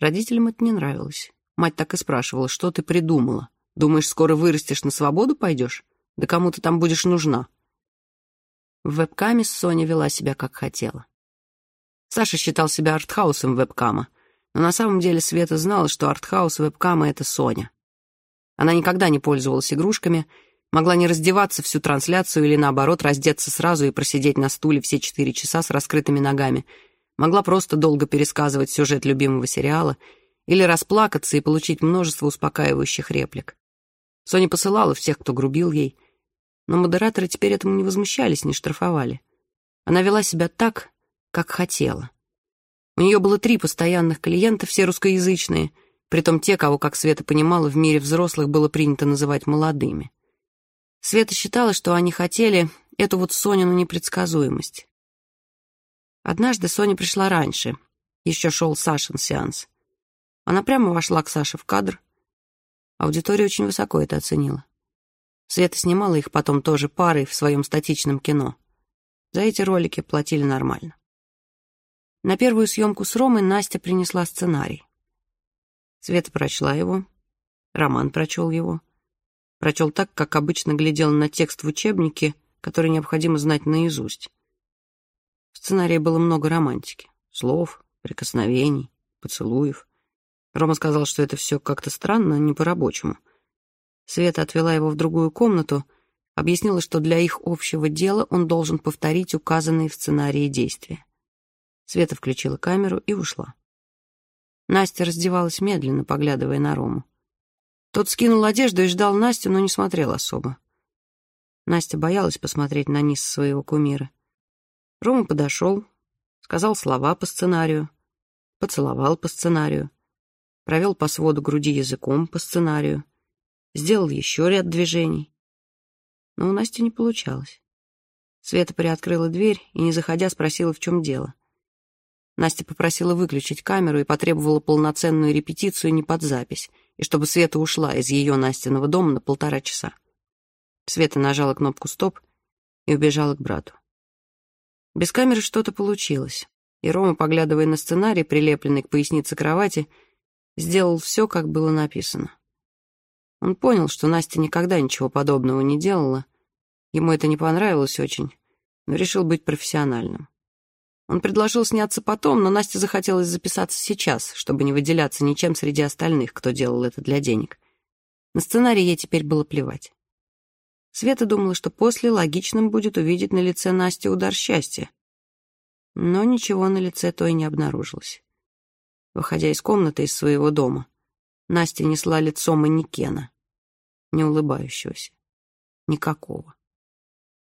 Speaker 2: Родителям это не нравилось. Мать так и спрашивала, что ты придумала? Думаешь, скоро вырастешь, на свободу пойдешь? Да кому ты там будешь нужна? В вебкаме Соня вела себя как хотела. Саша считал себя артхаусом вебкама, но на самом деле Света знала, что артхаус вебкама — это Соня. Она никогда не пользовалась игрушками — Могла не раздеваться всю трансляцию или, наоборот, раздеться сразу и просидеть на стуле все четыре часа с раскрытыми ногами. Могла просто долго пересказывать сюжет любимого сериала или расплакаться и получить множество успокаивающих реплик. Соня посылала всех, кто грубил ей, но модераторы теперь этому не возмущались, не штрафовали. Она вела себя так, как хотела. У нее было три постоянных клиента, все русскоязычные, притом те, кого, как Света понимала, в мире взрослых было принято называть молодыми. Света считала, что они хотели эту вот Сонину непредсказуемость. Однажды Соня пришла раньше, еще шел Сашин сеанс. Она прямо вошла к Саше в кадр. Аудитория очень высоко это оценила. Света снимала их потом тоже парой в своем статичном кино. За эти ролики платили нормально. На первую съемку с Ромой Настя принесла сценарий. Света прочла его, Роман прочел его. Прочел так, как обычно глядел на текст в учебнике, который необходимо знать наизусть. В сценарии было много романтики. Слов, прикосновений, поцелуев. Рома сказал, что это все как-то странно, не по-рабочему. Света отвела его в другую комнату, объяснила, что для их общего дела он должен повторить указанные в сценарии действия. Света включила камеру и ушла. Настя раздевалась медленно, поглядывая на Рому. Тот скинул одежду и ждал Настю, но не смотрел особо. Настя боялась посмотреть на низ своего кумира. Рома подошел, сказал слова по сценарию, поцеловал по сценарию, провел по своду груди языком по сценарию, сделал еще ряд движений. Но у Насти не получалось. Света приоткрыла дверь и, не заходя, спросила, в чем дело. Настя попросила выключить камеру и потребовала полноценную репетицию не под запись — и чтобы Света ушла из ее Настиного дома на полтора часа. Света нажала кнопку «Стоп» и убежала к брату. Без камеры что-то получилось, и Рома, поглядывая на сценарий, прилепленный к пояснице кровати, сделал все, как было написано. Он понял, что Настя никогда ничего подобного не делала, ему это не понравилось очень, но решил быть профессиональным. Он предложил сняться потом, но Насте захотелось записаться сейчас, чтобы не выделяться ничем среди остальных, кто делал это для денег. На сценарий ей теперь было плевать. Света думала, что после логичным будет увидеть на лице Насти удар счастья. Но ничего на лице той не обнаружилось. Выходя из комнаты из своего дома, Настя несла лицо манекена. не улыбающегося. Никакого.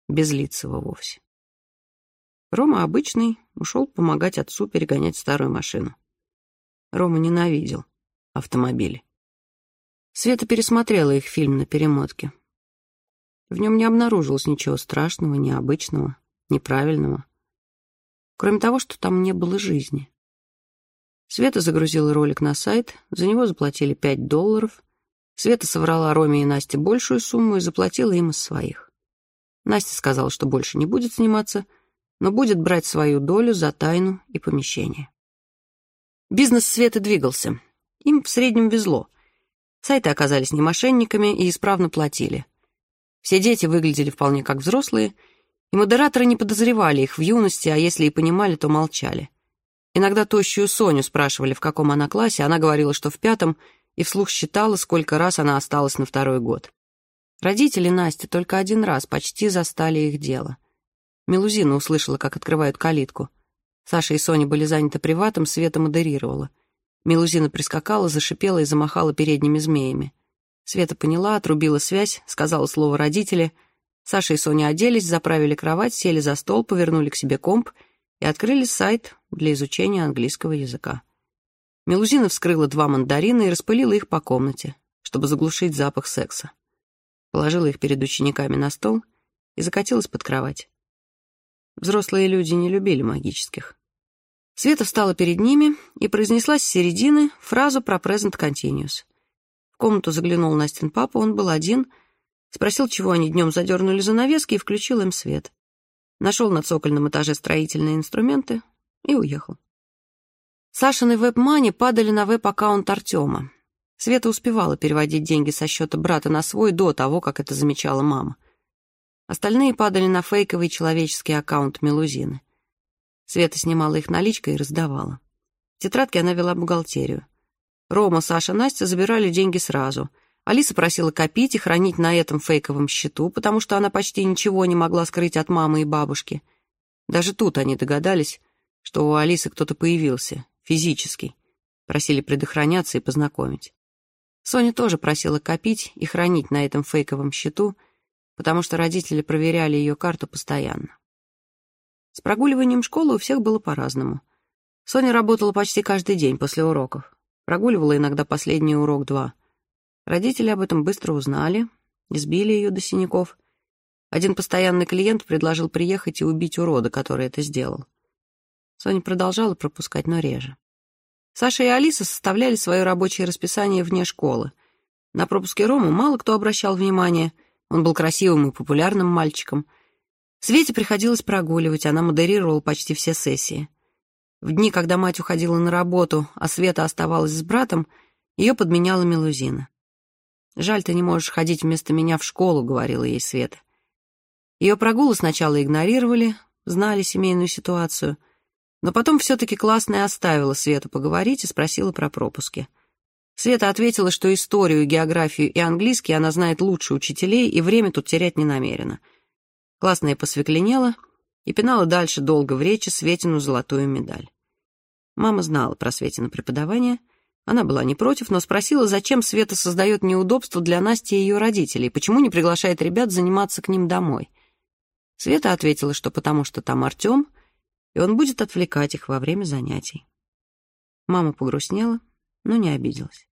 Speaker 2: Безлицего вовсе. Рома обычный ушел помогать отцу перегонять старую машину. Рома ненавидел автомобили. Света пересмотрела их фильм на перемотке. В нем не обнаружилось ничего страшного, необычного, неправильного. Кроме того, что там не было жизни. Света загрузила ролик на сайт, за него заплатили 5 долларов. Света соврала Роме и Насте большую сумму и заплатила им из своих. Настя сказала, что больше не будет сниматься, но будет брать свою долю за тайну и помещение. Бизнес Светы двигался. Им в среднем везло. Сайты оказались не мошенниками и исправно платили. Все дети выглядели вполне как взрослые, и модераторы не подозревали их в юности, а если и понимали, то молчали. Иногда тощую Соню спрашивали, в каком она классе, она говорила, что в пятом, и вслух считала, сколько раз она осталась на второй год. Родители Насти только один раз почти застали их дело. Мелузина услышала, как открывают калитку. Саша и Соня были заняты приватом, Света модерировала. Мелузина прискакала, зашипела и замахала передними змеями. Света поняла, отрубила связь, сказала слово «родители». Саша и Соня оделись, заправили кровать, сели за стол, повернули к себе комп — и открыли сайт для изучения английского языка. Мелузина вскрыла два мандарина и распылила их по комнате, чтобы заглушить запах секса. Положила их перед учениками на стол и закатилась под кровать. Взрослые люди не любили магических. Света встала перед ними и произнесла с середины фразу про present continuous. В комнату заглянул Настин папа, он был один, спросил, чего они днем задернули занавески, и включил им свет нашел на цокольном этаже строительные инструменты и уехал. Сашины веб-мани падали на веб-аккаунт Артема. Света успевала переводить деньги со счета брата на свой до того, как это замечала мама. Остальные падали на фейковый человеческий аккаунт Мелузины. Света снимала их наличкой и раздавала. В тетрадке она вела бухгалтерию. Рома, Саша, Настя забирали деньги сразу — Алиса просила копить и хранить на этом фейковом счету, потому что она почти ничего не могла скрыть от мамы и бабушки. Даже тут они догадались, что у Алисы кто-то появился, физический. Просили предохраняться и познакомить. Соня тоже просила копить и хранить на этом фейковом счету, потому что родители проверяли ее карту постоянно. С прогуливанием школы у всех было по-разному. Соня работала почти каждый день после уроков. Прогуливала иногда последний урок два — Родители об этом быстро узнали, избили ее до синяков. Один постоянный клиент предложил приехать и убить урода, который это сделал. Соня продолжала пропускать, но реже. Саша и Алиса составляли свое рабочее расписание вне школы. На пропуске Рому мало кто обращал внимание, он был красивым и популярным мальчиком. Свете приходилось прогуливать, она модерировала почти все сессии. В дни, когда мать уходила на работу, а Света оставалась с братом, ее подменяла Мелузина. «Жаль, ты не можешь ходить вместо меня в школу», — говорила ей Света. Ее прогулы сначала игнорировали, знали семейную ситуацию, но потом все-таки классная оставила Свету поговорить и спросила про пропуски. Света ответила, что историю, географию и английский она знает лучше учителей и время тут терять не намерена. Классная посвекленела и пинала дальше долго в речи Светину золотую медаль. Мама знала про Светина преподавание — она была не против, но спросила, зачем Света создает неудобства для Насти и ее родителей, почему не приглашает ребят заниматься к ним домой. Света ответила, что потому что там Артем, и он будет отвлекать их во время занятий. Мама погрустнела, но не обиделась.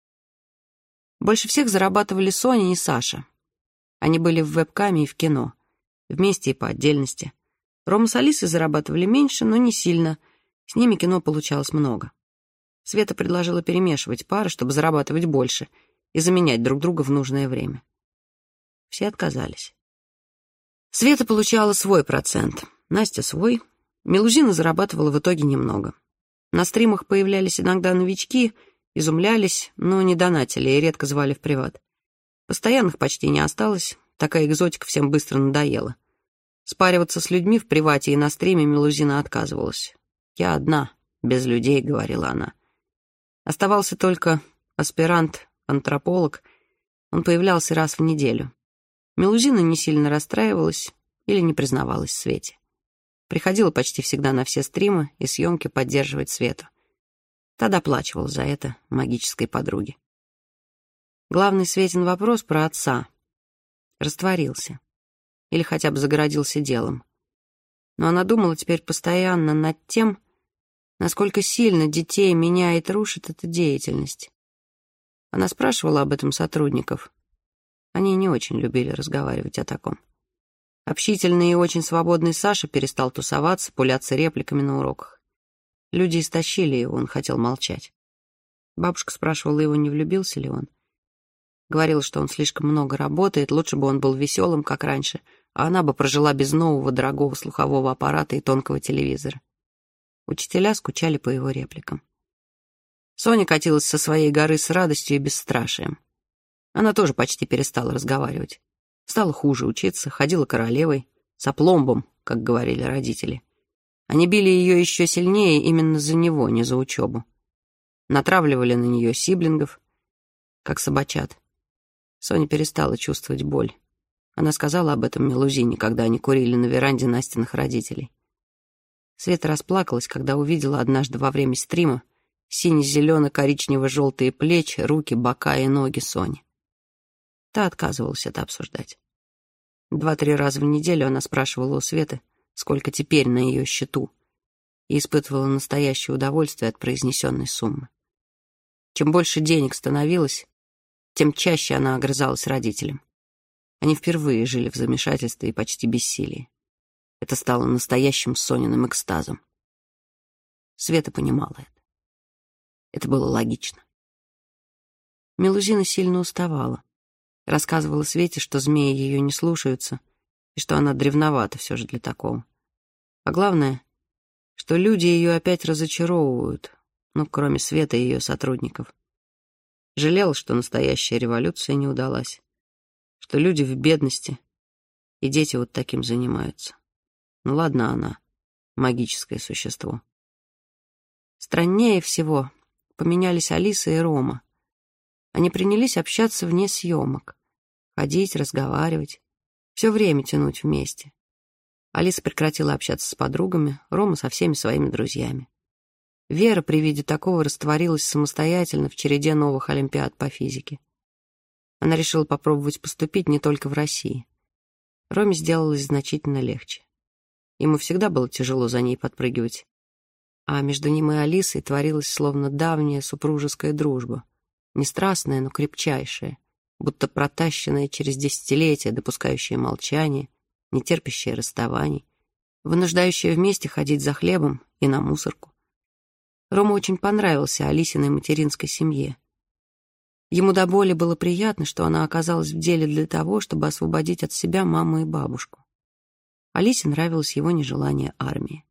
Speaker 2: Больше всех зарабатывали Соня и Саша. Они были в вебкаме и в кино, вместе и по отдельности. Рома с Алисой зарабатывали меньше, но не сильно. С ними кино получалось много. Света предложила перемешивать пары, чтобы зарабатывать больше и заменять друг друга в нужное время. Все отказались. Света получала свой процент, Настя свой. Мелузина зарабатывала в итоге немного. На стримах появлялись иногда новички, изумлялись, но не донатили и редко звали в приват. Постоянных почти не осталось, такая экзотика всем быстро надоела. Спариваться с людьми в привате и на стриме Мелузина отказывалась. «Я одна, без людей», — говорила она. Оставался только аспирант-антрополог. Он появлялся раз в неделю. Мелузина не сильно расстраивалась или не признавалась Свете. Приходила почти всегда на все стримы и съемки поддерживать Свету. Та доплачивала за это магической подруге. Главный Светин вопрос про отца растворился. Или хотя бы загородился делом. Но она думала теперь постоянно над тем, насколько сильно детей меняет и рушит эта деятельность. Она спрашивала об этом сотрудников. Они не очень любили разговаривать о таком. Общительный и очень свободный Саша перестал тусоваться, пуляться репликами на уроках. Люди истощили его, он хотел молчать. Бабушка спрашивала его, не влюбился ли он. Говорила, что он слишком много работает, лучше бы он был веселым, как раньше, она бы прожила без нового дорогого слухового аппарата и тонкого телевизора. Учителя скучали по его репликам. Соня катилась со своей горы с радостью и бесстрашием. Она тоже почти перестала разговаривать. Стала хуже учиться, ходила королевой, с опломбом, как говорили родители. Они били ее еще сильнее именно за него, не за учебу. Натравливали на нее сиблингов, как собачат. Соня перестала чувствовать боль. Она сказала об этом Мелузине, когда они курили на веранде Настиных родителей. Света расплакалась, когда увидела однажды во время стрима сине-зелено-коричнево-желтые плечи, руки, бока и ноги Сони. Та отказывалась это обсуждать. Два-три раза в неделю она спрашивала у Светы, сколько теперь на ее счету, и испытывала настоящее удовольствие от произнесенной суммы. Чем больше денег становилось, тем чаще она огрызалась родителям. Они впервые жили в замешательстве и почти бессилии. Это стало настоящим Сониным экстазом. Света понимала это. Это было логично. Мелузина сильно уставала. Рассказывала Свете, что змеи ее не слушаются, и что она древновата все же для такого. А главное, что люди ее опять разочаровывают, ну, кроме Света и ее сотрудников. Жалел, что настоящая революция не удалась, что люди в бедности, и дети вот таким занимаются. Ну ладно она, магическое существо. Страннее всего поменялись Алиса и Рома. Они принялись общаться вне съемок. Ходить, разговаривать. Все время тянуть вместе. Алиса прекратила общаться с подругами, Рома со всеми своими друзьями. Вера при виде такого растворилась самостоятельно в череде новых олимпиад по физике. Она решила попробовать поступить не только в России. Роме сделалось значительно легче. Ему всегда было тяжело за ней подпрыгивать. А между ним и Алисой творилась словно давняя супружеская дружба — не страстная, но крепчайшая, будто протащенная через десятилетия, допускающая молчание, не терпящая расставаний, вынуждающая вместе ходить за хлебом и на мусорку. Рома очень понравился Алисиной материнской семье. Ему до боли было приятно, что она оказалась в деле для того, чтобы освободить от себя маму и бабушку. Алисе нравилось его нежелание армии.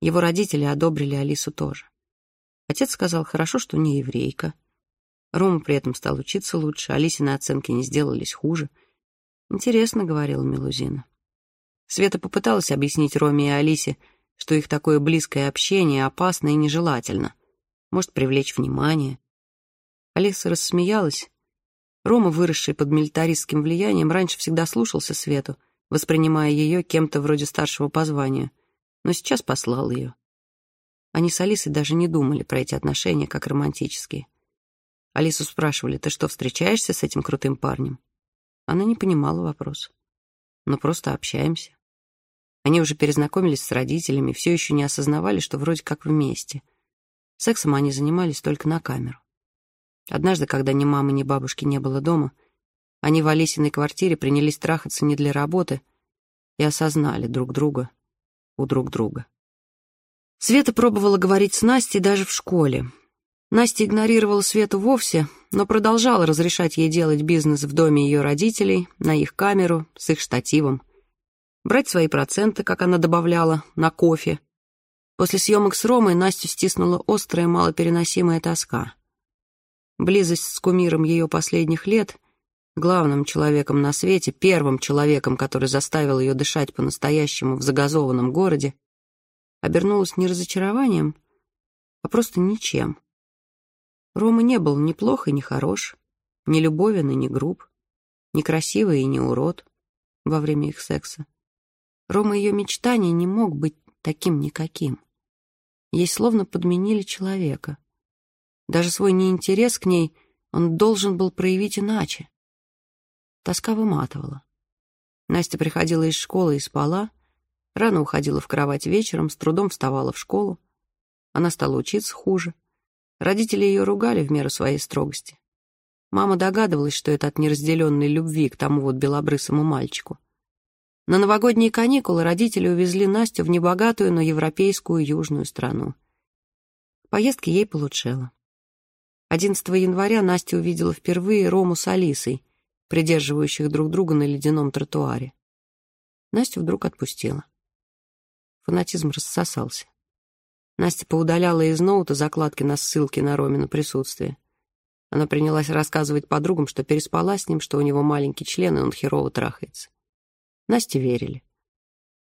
Speaker 2: Его родители одобрили Алису тоже. Отец сказал, хорошо, что не еврейка — Рома при этом стал учиться лучше, Алисины оценки не сделались хуже. «Интересно», — говорила Мелузина. Света попыталась объяснить Роме и Алисе, что их такое близкое общение опасно и нежелательно, может привлечь внимание. Алиса рассмеялась. Рома, выросший под милитаристским влиянием, раньше всегда слушался Свету, воспринимая ее кем-то вроде старшего по званию, но сейчас послал ее. Они с Алисой даже не думали про эти отношения как романтические. Алису спрашивали, ты что, встречаешься с этим крутым парнем? Она не понимала вопрос. Ну, просто общаемся. Они уже перезнакомились с родителями, все еще не осознавали, что вроде как вместе. Сексом они занимались только на камеру. Однажды, когда ни мамы, ни бабушки не было дома, они в Алисиной квартире принялись трахаться не для работы и осознали друг друга у друг друга. Света пробовала говорить с Настей даже в школе. Настя игнорировала Свету вовсе, но продолжала разрешать ей делать бизнес в доме ее родителей, на их камеру, с их штативом. Брать свои проценты, как она добавляла, на кофе. После съемок с Ромой Настю стиснула острая, малопереносимая тоска. Близость с кумиром ее последних лет, главным человеком на свете, первым человеком, который заставил ее дышать по-настоящему в загазованном городе, обернулась не разочарованием, а просто ничем. Рома не был ни плох и ни хорош, ни любовен и ни груб, ни красивый и ни урод во время их секса. Рома ее мечтаний не мог быть таким никаким. Ей словно подменили человека. Даже свой неинтерес к ней он должен был проявить иначе. Тоска выматывала. Настя приходила из школы и спала, рано уходила в кровать вечером, с трудом вставала в школу. Она стала учиться хуже. Родители ее ругали в меру своей строгости. Мама догадывалась, что это от неразделенной любви к тому вот белобрысому мальчику. На новогодние каникулы родители увезли Настю в небогатую, но европейскую южную страну. Поездки ей получило. 11 января Настя увидела впервые Рому с Алисой, придерживающих друг друга на ледяном тротуаре. Настю вдруг отпустила. Фанатизм рассосался. Настя поудаляла из ноута закладки на ссылки на Ромина присутствие. Она принялась рассказывать подругам, что переспала с ним, что у него маленький член, и он херово трахается. Насте верили.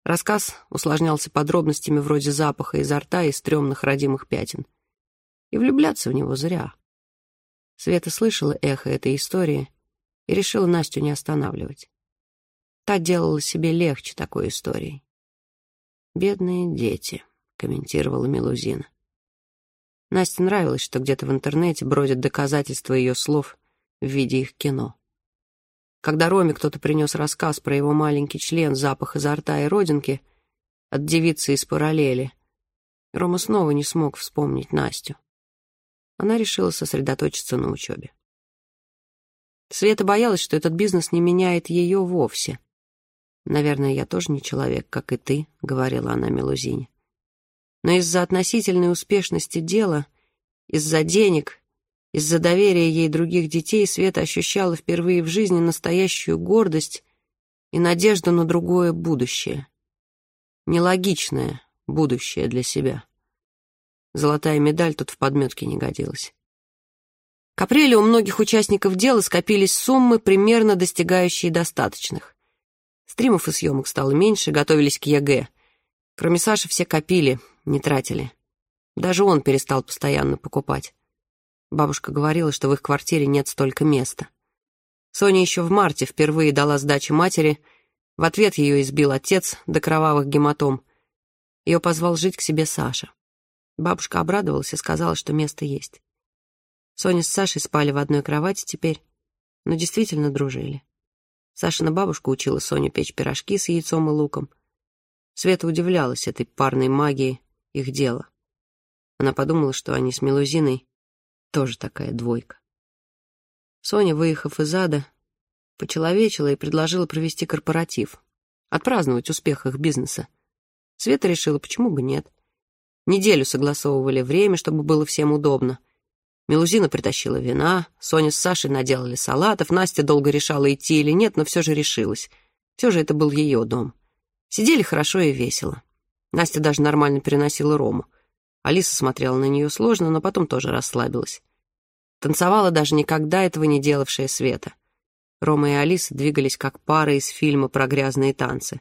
Speaker 2: Рассказ усложнялся подробностями вроде запаха изо рта и стрёмных родимых пятен. И влюбляться в него зря. Света слышала эхо этой истории и решила Настю не останавливать. Та делала себе легче такой историей. «Бедные дети», — комментировала Мелузина. Насте нравилось, что где-то в интернете бродят доказательства ее слов в виде их кино. Когда Роме кто-то принес рассказ про его маленький член, запах изо рта и родинки от девицы из параллели, Рома снова не смог вспомнить Настю. Она решила сосредоточиться на учебе. Света боялась, что этот бизнес не меняет ее вовсе. «Наверное, я тоже не человек, как и ты», — говорила она Мелузине но из-за относительной успешности дела, из-за денег, из-за доверия ей других детей Света ощущала впервые в жизни настоящую гордость и надежду на другое будущее. Нелогичное будущее для себя. Золотая медаль тут в подметке не годилась. К апрелю у многих участников дела скопились суммы, примерно достигающие достаточных. Стримов и съемок стало меньше, готовились к ЕГЭ. Кроме Саши все копили — не тратили. Даже он перестал постоянно покупать. Бабушка говорила, что в их квартире нет столько места. Соня еще в марте впервые дала сдачу матери, в ответ ее избил отец до кровавых гематом. Ее позвал жить к себе Саша. Бабушка обрадовалась и сказала, что место есть. Соня с Сашей спали в одной кровати теперь, но действительно дружили. Сашина бабушка учила Соню печь пирожки с яйцом и луком. Света удивлялась этой парной магии, их дело. Она подумала, что они с Мелузиной тоже такая двойка. Соня, выехав из ада, почеловечила и предложила провести корпоратив, отпраздновать успех их бизнеса. Света решила, почему бы нет. Неделю согласовывали время, чтобы было всем удобно. Мелузина притащила вина, Соня с Сашей наделали салатов, Настя долго решала, идти или нет, но все же решилась. Все же это был ее дом. Сидели хорошо и весело. Настя даже нормально переносила Рому. Алиса смотрела на нее сложно, но потом тоже расслабилась. Танцевала даже никогда этого не делавшая Света. Рома и Алиса двигались как пара из фильма про грязные танцы.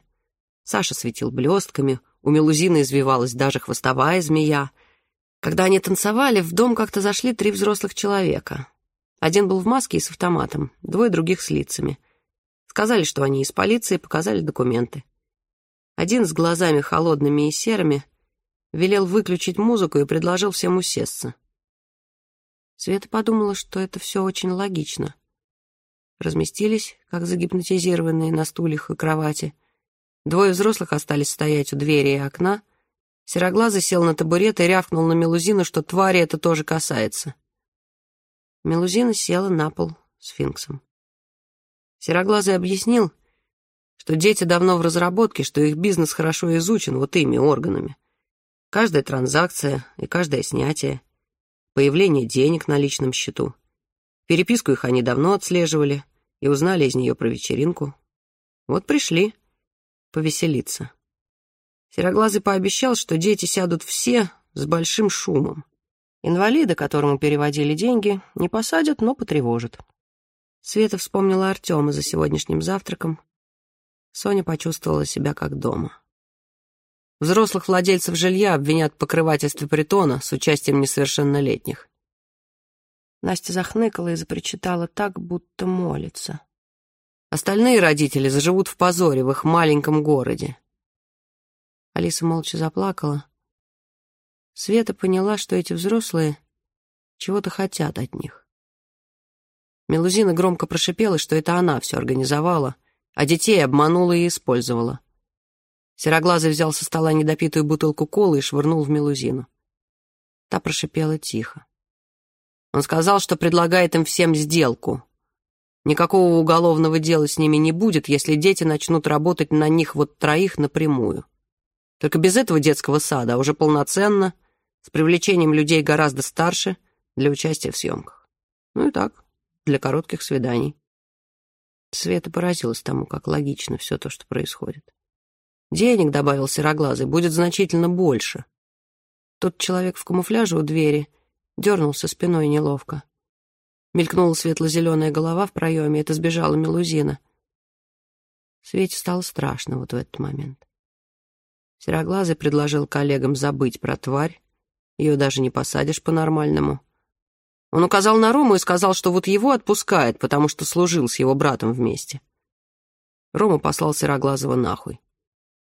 Speaker 2: Саша светил блестками, у Мелузины извивалась даже хвостовая змея. Когда они танцевали, в дом как-то зашли три взрослых человека. Один был в маске и с автоматом, двое других с лицами. Сказали, что они из полиции, показали документы. Один с глазами холодными и серыми велел выключить музыку и предложил всем усесться. Света подумала, что это все очень логично. Разместились, как загипнотизированные на стульях и кровати. Двое взрослых остались стоять у двери и окна. Сероглазый сел на табурет и рявкнул на Мелузину, что твари это тоже касается. Мелузина села на пол сфинксом. Сероглазый объяснил, что дети давно в разработке, что их бизнес хорошо изучен вот ими, органами. Каждая транзакция и каждое снятие, появление денег на личном счету. Переписку их они давно отслеживали и узнали из нее про вечеринку. Вот пришли повеселиться. Сероглазый пообещал, что дети сядут все с большим шумом. Инвалида, которому переводили деньги, не посадят, но потревожат. Света вспомнила Артема за сегодняшним завтраком, Соня почувствовала себя как дома. Взрослых владельцев жилья обвинят в покрывательстве притона с участием несовершеннолетних. Настя захныкала и запричитала так, будто молится. Остальные родители заживут в позоре в их маленьком городе. Алиса молча заплакала. Света поняла, что эти взрослые чего-то хотят от них. Мелузина громко прошипела, что это она все организовала, а детей обманула и использовала. Сероглазый взял со стола недопитую бутылку колы и швырнул в мелузину. Та прошипела тихо. Он сказал, что предлагает им всем сделку. Никакого уголовного дела с ними не будет, если дети начнут работать на них вот троих напрямую. Только без этого детского сада, а уже полноценно, с привлечением людей гораздо старше для участия в съемках. Ну и так, для коротких свиданий. Света поразилась тому, как логично все то, что происходит. Денег, добавил сероглазый, будет значительно больше. Тот человек в камуфляже у двери дернулся спиной неловко. Мелькнула светло-зеленая голова в проеме, это сбежала мелузина. Свете стало страшно вот в этот момент. Сероглазый предложил коллегам забыть про тварь, ее даже не посадишь по-нормальному. Он указал на Рому и сказал, что вот его отпускает, потому что служил с его братом вместе. Рома послал Сероглазого нахуй.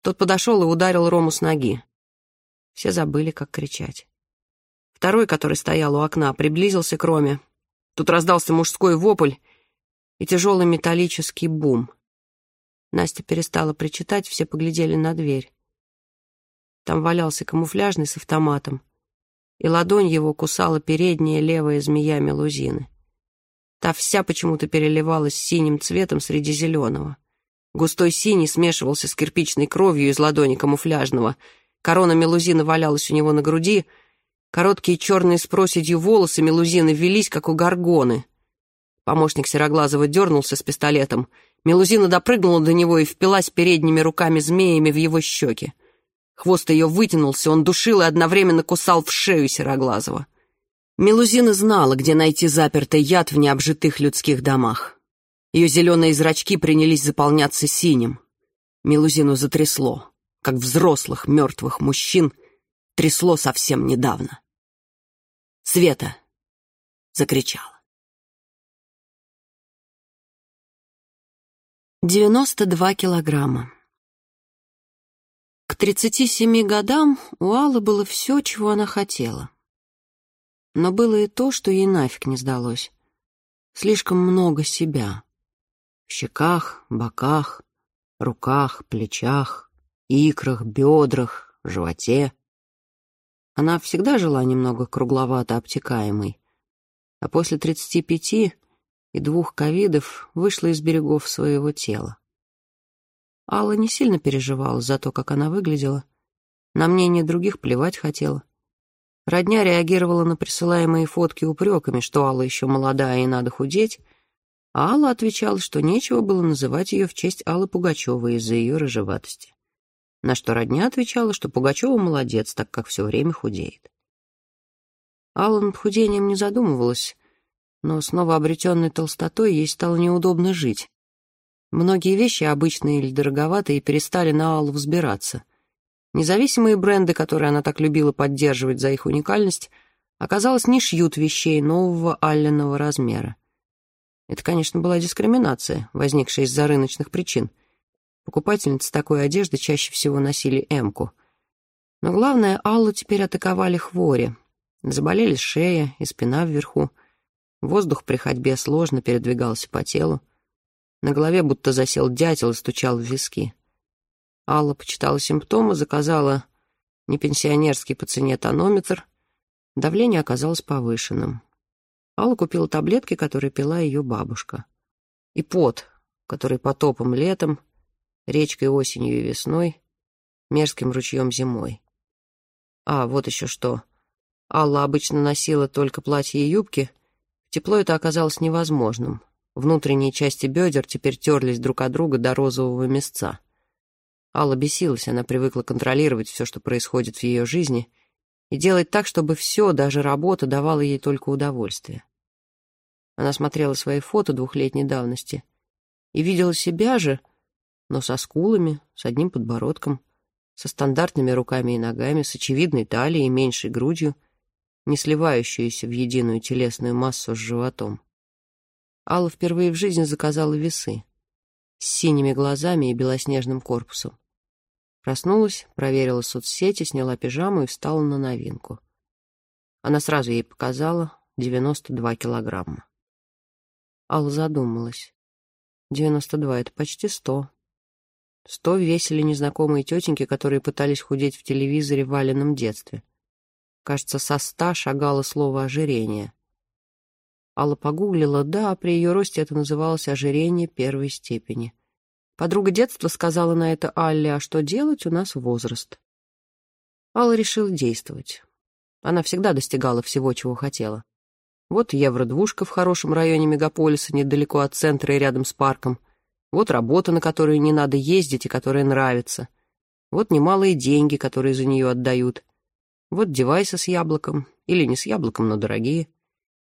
Speaker 2: Тот подошел и ударил Рому с ноги. Все забыли, как кричать. Второй, который стоял у окна, приблизился к Роме. Тут раздался мужской вопль и тяжелый металлический бум. Настя перестала причитать, все поглядели на дверь. Там валялся камуфляжный с автоматом, и ладонь его кусала передняя левая змея мелузины. Та вся почему-то переливалась синим цветом среди зеленого. Густой синий смешивался с кирпичной кровью из ладони камуфляжного. Корона мелузины валялась у него на груди. Короткие черные с проседью волосы мелузины велись, как у горгоны. Помощник Сероглазого дернулся с пистолетом. Мелузина допрыгнула до него и впилась передними руками змеями в его щеки. Хвост ее вытянулся, он душил и одновременно кусал в шею Сероглазого. Мелузина знала, где найти запертый яд в необжитых людских домах. Ее зеленые зрачки принялись заполняться синим. Мелузину затрясло, как взрослых мертвых мужчин трясло совсем недавно. Света закричала. Девяносто два килограмма. К тридцати семи годам у Аллы было все, чего она хотела. Но было и то, что ей нафиг не сдалось. Слишком много себя. В щеках, боках, руках, плечах, икрах, бедрах, животе. Она всегда жила немного кругловато обтекаемой, а после тридцати пяти и двух ковидов вышла из берегов своего тела. Алла не сильно переживала за то, как она выглядела. На мнение других плевать хотела. Родня реагировала на присылаемые фотки упреками, что Алла еще молодая и надо худеть, а Алла отвечала, что нечего было называть ее в честь Аллы Пугачевой из-за ее рыжеватости. На что родня отвечала, что Пугачева молодец, так как все время худеет. Алла над худением не задумывалась, но снова обретенной толстотой ей стало неудобно жить. Многие вещи, обычные или дороговатые, перестали на Аллу взбираться. Независимые бренды, которые она так любила поддерживать за их уникальность, оказалось, не шьют вещей нового алленного размера. Это, конечно, была дискриминация, возникшая из-за рыночных причин. Покупательницы такой одежды чаще всего носили эмку. Но главное, Аллу теперь атаковали хвори. Заболели шея и спина вверху. Воздух при ходьбе сложно передвигался по телу. На голове будто засел дятел и стучал в виски. Алла почитала симптомы, заказала не пенсионерский по цене тонометр. Давление оказалось повышенным. Алла купила таблетки, которые пила ее бабушка. И пот, который потопом летом, речкой осенью и весной, мерзким ручьем зимой. А, вот еще что. Алла обычно носила только платья и юбки. В тепло это оказалось невозможным. Внутренние части бедер теперь терлись друг от друга до розового места. Алла бесилась, она привыкла контролировать все, что происходит в ее жизни — и делать так, чтобы все, даже работа, давала ей только удовольствие. Она смотрела свои фото двухлетней давности и видела себя же, но со скулами, с одним подбородком, со стандартными руками и ногами, с очевидной талией и меньшей грудью, не сливающуюся в единую телесную массу с животом. Алла впервые в жизни заказала весы с синими глазами и белоснежным корпусом. Проснулась, проверила соцсети, сняла пижаму и встала на новинку. Она сразу ей показала 92 килограмма. Алла задумалась. Девяносто два — это почти сто. Сто весили незнакомые тетеньки, которые пытались худеть в телевизоре в Валенном детстве. Кажется, со ста шагало слово «ожирение». Алла погуглила, да, при ее росте это называлось ожирение первой степени. Подруга детства сказала на это Алле, а что делать, у нас возраст. Алла решила действовать. Она всегда достигала всего, чего хотела. Вот евро-двушка в хорошем районе мегаполиса, недалеко от центра и рядом с парком. Вот работа, на которую не надо ездить и которая нравится. Вот немалые деньги, которые за нее отдают. Вот девайсы с яблоком, или не с яблоком, но дорогие.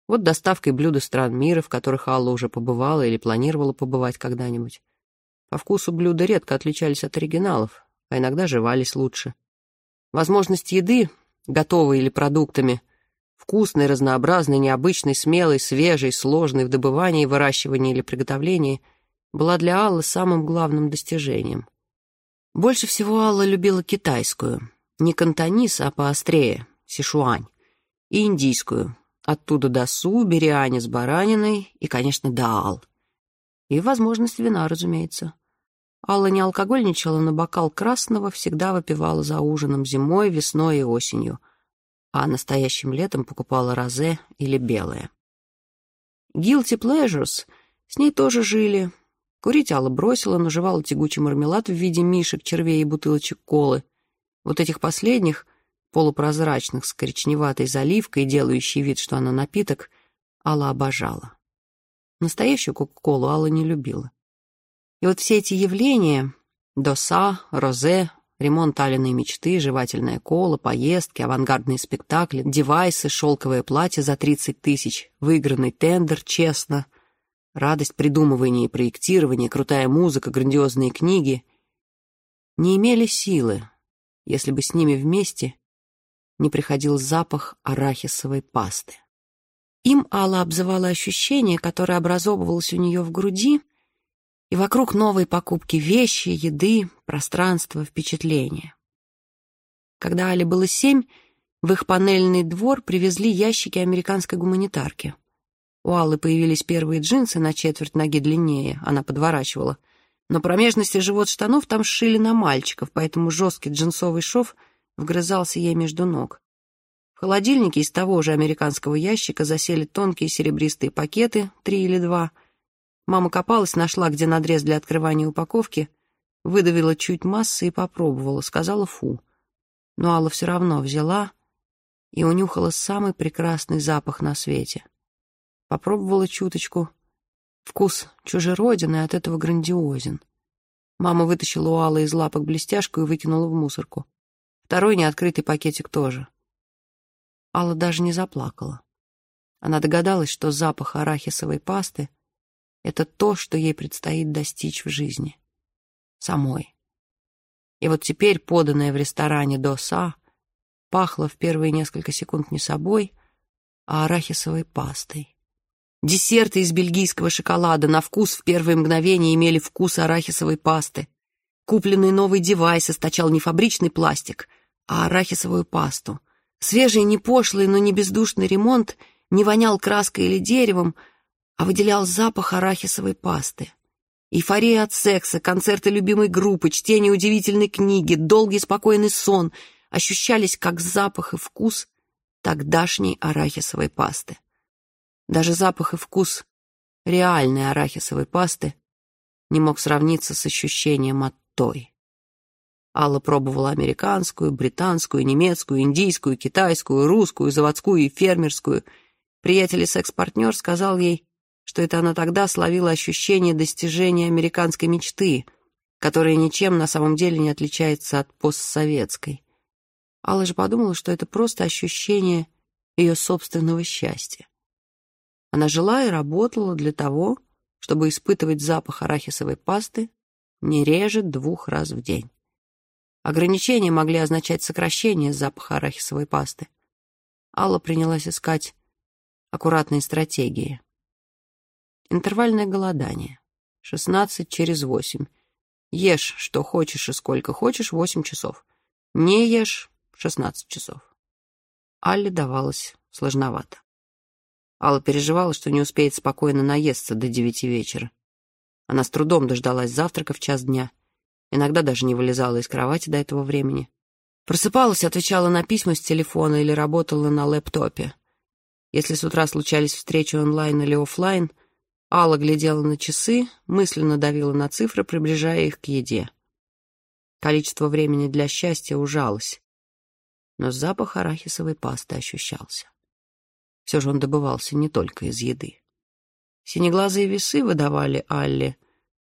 Speaker 2: Вот доставкой блюда стран мира, в которых Алла уже побывала или планировала побывать когда-нибудь. По вкусу блюда редко отличались от оригиналов, а иногда жевались лучше. Возможность еды, готовой или продуктами, вкусной, разнообразной, необычной, смелой, свежей, сложной в добывании, выращивании или приготовлении, была для Аллы самым главным достижением. Больше всего Алла любила китайскую, не кантонис, а поострее, сишуань, и индийскую, Оттуда до су, бириани с бараниной и, конечно, даал. И возможность вина, разумеется. Алла не алкогольничала, но бокал красного всегда выпивала за ужином зимой, весной и осенью, а настоящим летом покупала розе или белое. Guilty Pleasures с ней тоже жили. Курить Алла бросила, но жевала тягучий мармелад в виде мишек, червей и бутылочек колы. Вот этих последних — полупрозрачных с коричневатой заливкой, делающий вид, что она напиток, Алла обожала. Настоящую Кока-Колу Алла не любила. И вот все эти явления — доса, розе, ремонт Алиной мечты, жевательная кола, поездки, авангардные спектакли, девайсы, шелковое платье за 30 тысяч, выигранный тендер, честно, радость придумывания и проектирования, крутая музыка, грандиозные книги — не имели силы, если бы с ними вместе не приходил запах арахисовой пасты. Им Алла обзывала ощущение, которое образовывалось у нее в груди, и вокруг новой покупки вещи, еды, пространства, впечатления. Когда Але было семь, в их панельный двор привезли ящики американской гуманитарки. У Аллы появились первые джинсы на четверть ноги длиннее, она подворачивала. Но промежность и живот штанов там сшили на мальчиков, поэтому жесткий джинсовый шов вгрызался ей между ног. В холодильнике из того же американского ящика засели тонкие серебристые пакеты, три или два. Мама копалась, нашла, где надрез для открывания упаковки, выдавила чуть массы и попробовала, сказала «фу». Но Алла все равно взяла и унюхала самый прекрасный запах на свете. Попробовала чуточку. Вкус чужероден и от этого грандиозен. Мама вытащила у Аллы из лапок блестяшку и выкинула в мусорку. Второй неоткрытый пакетик тоже. Алла даже не заплакала. Она догадалась, что запах арахисовой пасты — это то, что ей предстоит достичь в жизни. Самой. И вот теперь, поданное в ресторане доса, пахло в первые несколько секунд не собой, а арахисовой пастой. Десерты из бельгийского шоколада на вкус в первые мгновения имели вкус арахисовой пасты. Купленный новый девайс источал не фабричный пластик, а арахисовую пасту. Свежий, не пошлый, но не бездушный ремонт не вонял краской или деревом, а выделял запах арахисовой пасты. Эйфория от секса, концерты любимой группы, чтение удивительной книги, долгий спокойный сон ощущались как запах и вкус тогдашней арахисовой пасты. Даже запах и вкус реальной арахисовой пасты не мог сравниться с ощущением от той. Алла пробовала американскую, британскую, немецкую, индийскую, китайскую, русскую, заводскую и фермерскую. Приятель и секс-партнер сказал ей, что это она тогда словила ощущение достижения американской мечты, которая ничем на самом деле не отличается от постсоветской. Алла же подумала, что это просто ощущение ее собственного счастья. Она жила и работала для того, чтобы испытывать запах арахисовой пасты не реже двух раз в день. Ограничения могли означать сокращение запаха арахисовой пасты. Алла принялась искать аккуратные стратегии. Интервальное голодание. 16 через 8. Ешь, что хочешь и сколько хочешь, 8 часов. Не ешь 16 часов. Алле давалось сложновато. Алла переживала, что не успеет спокойно наесться до девяти вечера. Она с трудом дождалась завтрака в час дня. Иногда даже не вылезала из кровати до этого времени. Просыпалась, отвечала на письма с телефона или работала на лэптопе. Если с утра случались встречи онлайн или офлайн, Алла глядела на часы, мысленно давила на цифры, приближая их к еде. Количество времени для счастья ужалось, но запах арахисовой пасты ощущался. Все же он добывался не только из еды. Синеглазые весы выдавали Алле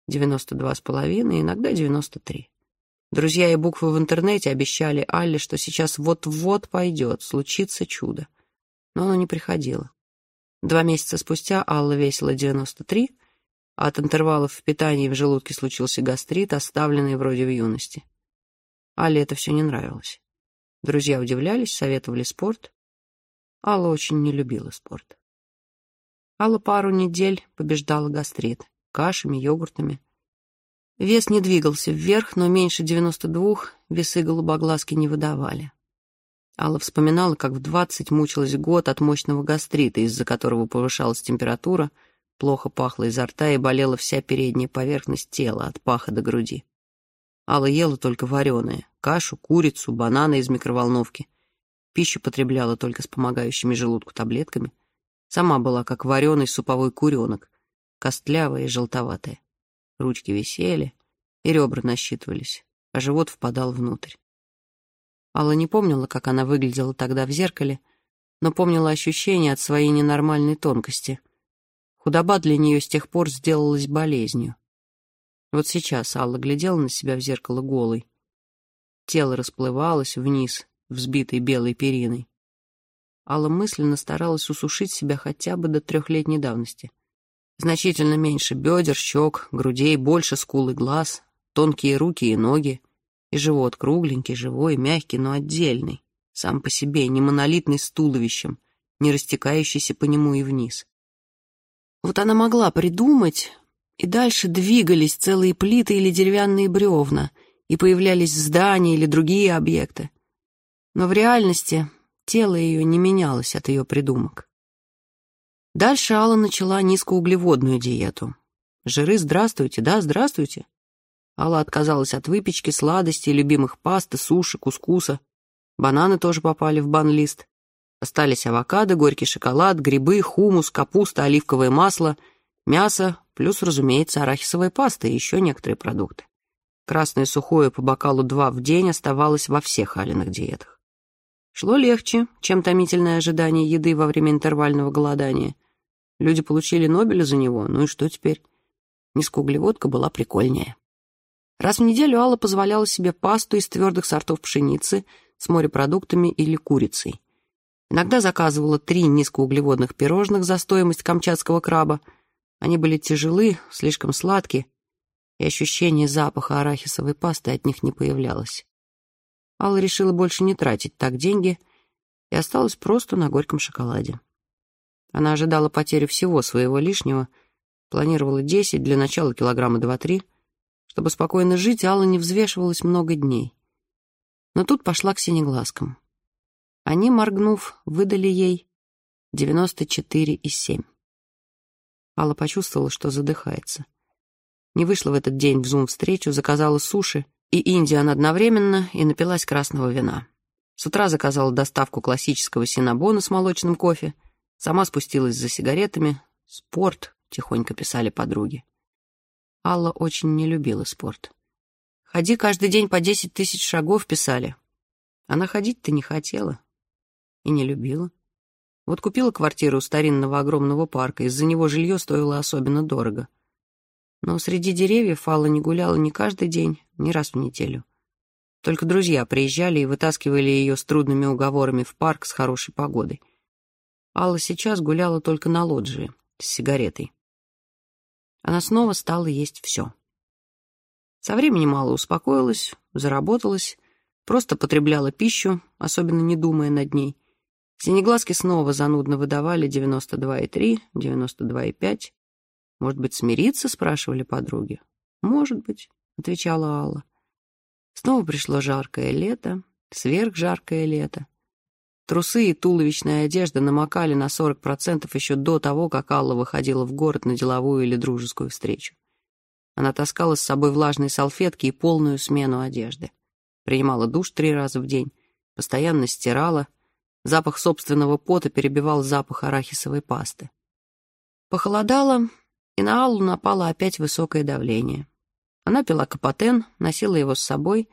Speaker 2: 92,5, иногда 93. Друзья и буквы в интернете обещали Алле, что сейчас вот-вот пойдет, случится чудо. Но оно не приходило. Два месяца спустя Алла весила 93, а от интервалов в питании в желудке случился гастрит, оставленный вроде в юности. Алле это все не нравилось. Друзья удивлялись, советовали спорт. Алла очень не любила спорт. Алла пару недель побеждала гастрит кашами, йогуртами. Вес не двигался вверх, но меньше 92 весы голубоглазки не выдавали. Алла вспоминала, как в 20 мучилась год от мощного гастрита, из-за которого повышалась температура, плохо пахло изо рта и болела вся передняя поверхность тела от паха до груди. Алла ела только вареное — кашу, курицу, бананы из микроволновки. Пищу потребляла только с помогающими желудку таблетками. Сама была как вареный суповой куренок, костлявая и желтоватая. Ручки висели, и ребра насчитывались, а живот впадал внутрь. Алла не помнила, как она выглядела тогда в зеркале, но помнила ощущение от своей ненормальной тонкости. Худоба для нее с тех пор сделалась болезнью. Вот сейчас Алла глядела на себя в зеркало голой. Тело расплывалось вниз, взбитой белой периной. Алла мысленно старалась усушить себя хотя бы до трехлетней давности. Значительно меньше бедер, щек, грудей, больше скул и глаз, тонкие руки и ноги, и живот кругленький, живой, мягкий, но отдельный, сам по себе, не монолитный с туловищем, не растекающийся по нему и вниз. Вот она могла придумать, и дальше двигались целые плиты или деревянные бревна, и появлялись здания или другие объекты. Но в реальности тело ее не менялось от ее придумок. Дальше Алла начала низкоуглеводную диету. Жиры «здравствуйте», да, «здравствуйте». Алла отказалась от выпечки, сладостей, любимых пасты, суши, кускуса. Бананы тоже попали в бан-лист. Остались авокадо, горький шоколад, грибы, хумус, капуста, оливковое масло, мясо, плюс, разумеется, арахисовая паста и еще некоторые продукты. Красное сухое по бокалу два в день оставалось во всех Алиных диетах. Шло легче, чем томительное ожидание еды во время интервального голодания. Люди получили Нобеля за него, ну и что теперь? Низкоуглеводка была прикольнее. Раз в неделю Алла позволяла себе пасту из твердых сортов пшеницы с морепродуктами или курицей. Иногда заказывала три низкоуглеводных пирожных за стоимость камчатского краба. Они были тяжелы, слишком сладкие, и ощущение запаха арахисовой пасты от них не появлялось. Алла решила больше не тратить так деньги и осталась просто на горьком шоколаде. Она ожидала потери всего своего лишнего, планировала 10, для начала килограмма 2-3. Чтобы спокойно жить, Алла не взвешивалась много дней. Но тут пошла к синеглазкам. Они, моргнув, выдали ей 94,7. Алла почувствовала, что задыхается. Не вышла в этот день в зум-встречу, заказала суши и индиан одновременно и напилась красного вина. С утра заказала доставку классического синабона с молочным кофе, Сама спустилась за сигаретами. Спорт, тихонько писали подруги. Алла очень не любила спорт. Ходи каждый день по десять тысяч шагов, писали. Она ходить-то не хотела и не любила. Вот купила квартиру у старинного огромного парка, из-за него жилье стоило особенно дорого. Но среди деревьев Алла не гуляла ни каждый день, ни раз в неделю. Только друзья приезжали и вытаскивали ее с трудными уговорами в парк с хорошей погодой. Алла сейчас гуляла только на лоджии с сигаретой. Она снова стала есть все. Со временем мало успокоилась, заработалась, просто потребляла пищу, особенно не думая над ней. Синеглазки снова занудно выдавали 92,3, 92,5. «Может быть, смириться?» — спрашивали подруги. «Может быть», — отвечала Алла. Снова пришло жаркое лето, сверхжаркое лето. Трусы и туловищная одежда намокали на 40% еще до того, как Алла выходила в город на деловую или дружескую встречу. Она таскала с собой влажные салфетки и полную смену одежды. Принимала душ три раза в день, постоянно стирала. Запах собственного пота перебивал запах арахисовой пасты. Похолодало, и на Аллу напало опять высокое давление. Она пила капотен, носила его с собой,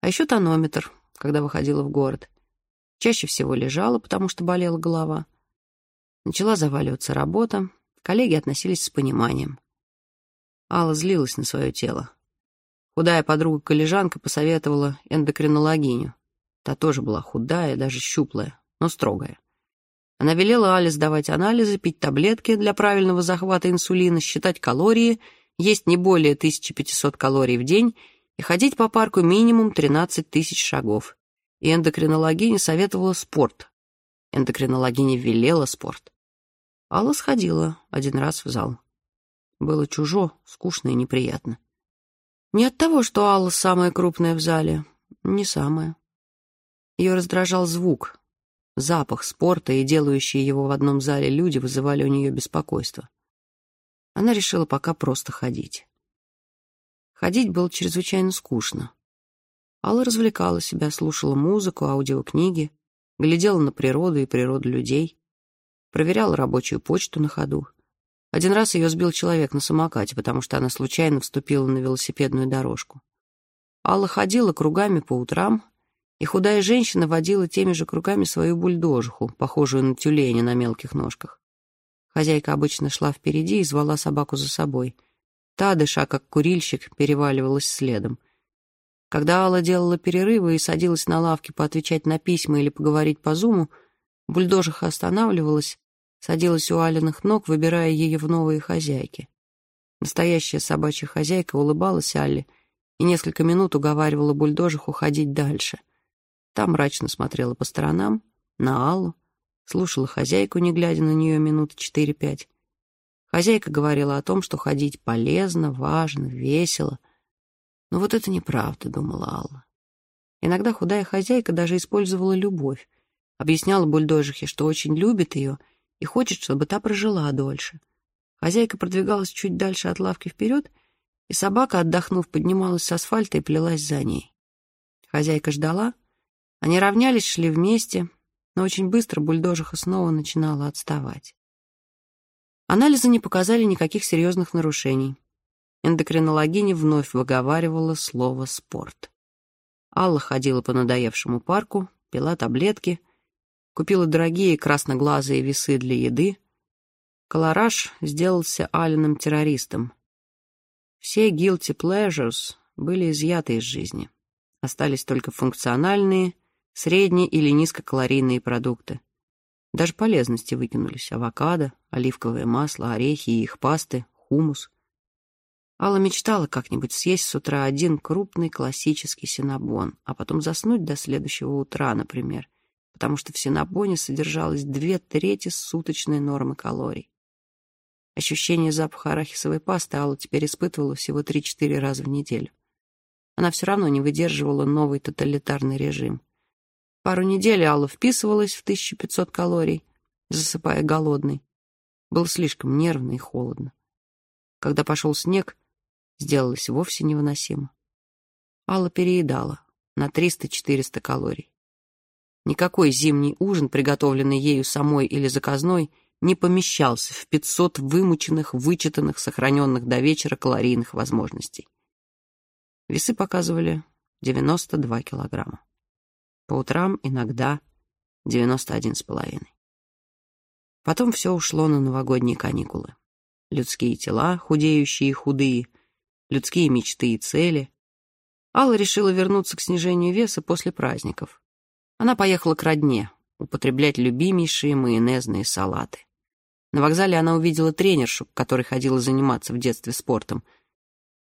Speaker 2: а еще тонометр, когда выходила в город. Чаще всего лежала, потому что болела голова. Начала заваливаться работа, коллеги относились с пониманием. Алла злилась на свое тело. Худая подруга-коллежанка посоветовала эндокринологиню. Та тоже была худая, даже щуплая, но строгая. Она велела Але сдавать анализы, пить таблетки для правильного захвата инсулина, считать калории, есть не более 1500 калорий в день и ходить по парку минимум 13 тысяч шагов. И эндокринологиня советовала спорт. Эндокринологиня велела спорт. Алла сходила один раз в зал. Было чужо, скучно и неприятно. Не от того, что Алла самая крупная в зале, не самая. Ее раздражал звук, запах спорта и делающие его в одном зале люди вызывали у нее беспокойство. Она решила пока просто ходить. Ходить было чрезвычайно скучно. Алла развлекала себя, слушала музыку, аудиокниги, глядела на природу и природу людей, проверяла рабочую почту на ходу. Один раз ее сбил человек на самокате, потому что она случайно вступила на велосипедную дорожку. Алла ходила кругами по утрам, и худая женщина водила теми же кругами свою бульдожиху, похожую на тюленя на мелких ножках. Хозяйка обычно шла впереди и звала собаку за собой. Та, дыша как курильщик, переваливалась следом. Когда Алла делала перерывы и садилась на лавке поотвечать на письма или поговорить по зуму, бульдожиха останавливалась садилась у Алиных ног, выбирая ее в новые хозяйки. Настоящая собачья хозяйка улыбалась Алле и несколько минут уговаривала бульдожих уходить дальше. Та мрачно смотрела по сторонам, на Аллу, слушала хозяйку, не глядя на нее минут четыре-пять. Хозяйка говорила о том, что ходить полезно, важно, весело. Но вот это неправда, думала Алла. Иногда худая хозяйка даже использовала любовь, объясняла бульдожихе, что очень любит ее — и хочет, чтобы та прожила дольше. Хозяйка продвигалась чуть дальше от лавки вперед, и собака, отдохнув, поднималась с асфальта и плелась за ней. Хозяйка ждала. Они равнялись, шли вместе, но очень быстро бульдожиха снова начинала отставать. Анализы не показали никаких серьезных нарушений. Эндокринологиня вновь выговаривала слово «спорт». Алла ходила по надоевшему парку, пила таблетки, Купила дорогие красноглазые весы для еды. Колораж сделался Алленом террористом. Все guilty pleasures были изъяты из жизни. Остались только функциональные, средне- или низкокалорийные продукты. Даже полезности выкинулись. Авокадо, оливковое масло, орехи и их пасты, хумус. Алла мечтала как-нибудь съесть с утра один крупный классический синабон, а потом заснуть до следующего утра, например, потому что в синабоне содержалось две трети суточной нормы калорий. Ощущение запаха арахисовой пасты Алла теперь испытывала всего 3-4 раза в неделю. Она все равно не выдерживала новый тоталитарный режим. Пару недель Алла вписывалась в 1500 калорий, засыпая голодной. Было слишком нервно и холодно. Когда пошел снег, сделалось вовсе невыносимо. Алла переедала на 300-400 калорий. Никакой зимний ужин, приготовленный ею самой или заказной, не помещался в 500 вымученных, вычитанных, сохраненных до вечера калорийных возможностей. Весы показывали 92 килограмма. По утрам иногда 91,5. Потом все ушло на новогодние каникулы. Людские тела, худеющие и худые, людские мечты и цели. Алла решила вернуться к снижению веса после праздников. Она поехала к родне, употреблять любимейшие майонезные салаты. На вокзале она увидела тренершу, которая ходила заниматься в детстве спортом.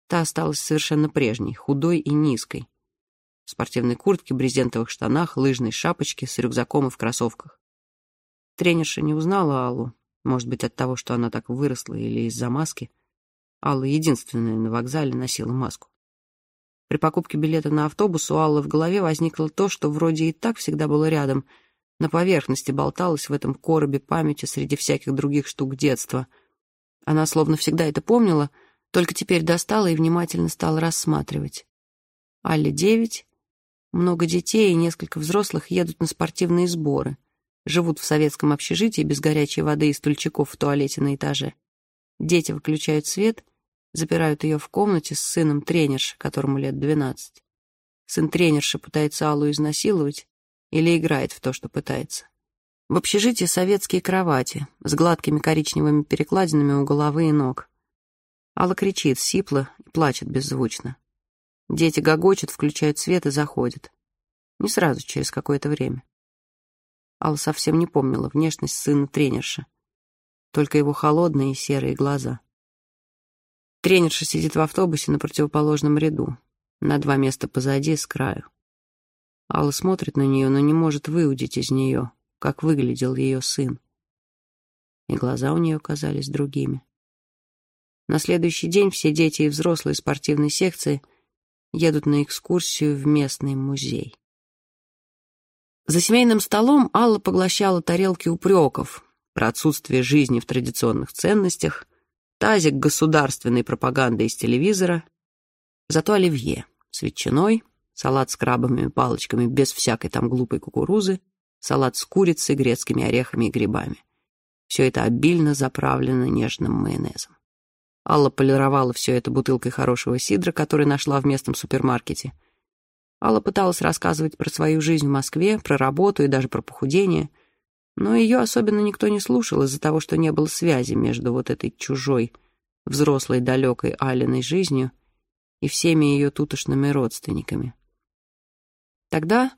Speaker 2: Та осталась совершенно прежней, худой и низкой. В спортивной куртке, брезентовых штанах, лыжной шапочке, с рюкзаком и в кроссовках. Тренерша не узнала Аллу, может быть, от того, что она так выросла, или из-за маски. Алла единственная на вокзале носила маску. При покупке билета на автобус у Аллы в голове возникло то, что вроде и так всегда было рядом, на поверхности болталось в этом коробе памяти среди всяких других штук детства. Она словно всегда это помнила, Только теперь достала и внимательно стала рассматривать. Алле девять, много детей и несколько взрослых едут на спортивные сборы, живут в советском общежитии без горячей воды и стульчиков в туалете на этаже. Дети выключают свет, запирают ее в комнате с сыном тренерши, которому лет двенадцать. Сын тренерши пытается Аллу изнасиловать или играет в то, что пытается. В общежитии советские кровати с гладкими коричневыми перекладинами у головы и ног. Алла кричит, сипло и плачет беззвучно. Дети гогочут, включают свет и заходят. Не сразу, через какое-то время. Алла совсем не помнила внешность сына тренерши, только его холодные серые глаза. Тренерша сидит в автобусе на противоположном ряду, на два места позади, с краю. Алла смотрит на нее, но не может выудить из нее, как выглядел ее сын. И глаза у нее казались другими. На следующий день все дети и взрослые спортивной секции едут на экскурсию в местный музей. За семейным столом Алла поглощала тарелки упреков про отсутствие жизни в традиционных ценностях, тазик государственной пропаганды из телевизора, зато оливье с ветчиной, салат с крабовыми палочками без всякой там глупой кукурузы — салат с курицей, грецкими орехами и грибами. Все это обильно заправлено нежным майонезом. Алла полировала все это бутылкой хорошего сидра, который нашла в местном супермаркете. Алла пыталась рассказывать про свою жизнь в Москве, про работу и даже про похудение, но ее особенно никто не слушал из-за того, что не было связи между вот этой чужой, взрослой, далекой Алиной жизнью и всеми ее тутошными родственниками. Тогда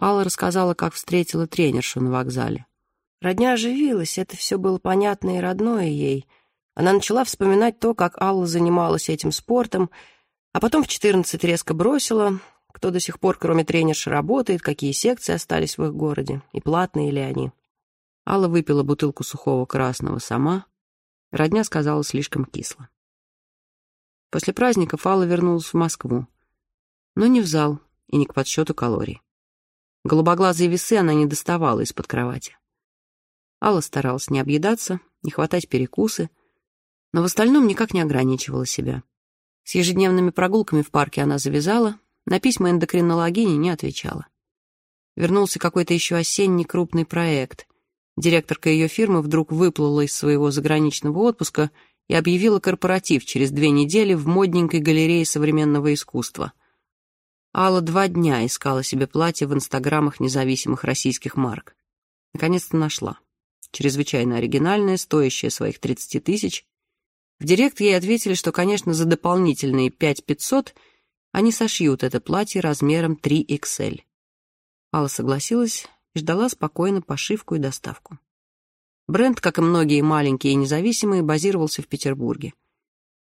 Speaker 2: Алла рассказала, как встретила тренершу на вокзале. Родня оживилась, это все было понятно и родное ей. Она начала вспоминать то, как Алла занималась этим спортом, а потом в 14 резко бросила, кто до сих пор, кроме тренерши, работает, какие секции остались в их городе, и платные ли они. Алла выпила бутылку сухого красного сама. Родня сказала слишком кисло. После праздников Алла вернулась в Москву, но не в зал и не к подсчету калорий. Голубоглазые весы она не доставала из-под кровати. Алла старалась не объедаться, не хватать перекусы, но в остальном никак не ограничивала себя. С ежедневными прогулками в парке она завязала, на письма эндокринологини не отвечала. Вернулся какой-то еще осенний крупный проект. Директорка ее фирмы вдруг выплыла из своего заграничного отпуска и объявила корпоратив через две недели в модненькой галерее современного искусства. Алла два дня искала себе платье в инстаграмах независимых российских марок. Наконец-то нашла. Чрезвычайно оригинальное, стоящее своих 30 тысяч. В директ ей ответили, что, конечно, за дополнительные 5500 они сошьют это платье размером 3XL. Алла согласилась и ждала спокойно пошивку и доставку. Бренд, как и многие маленькие и независимые, базировался в Петербурге.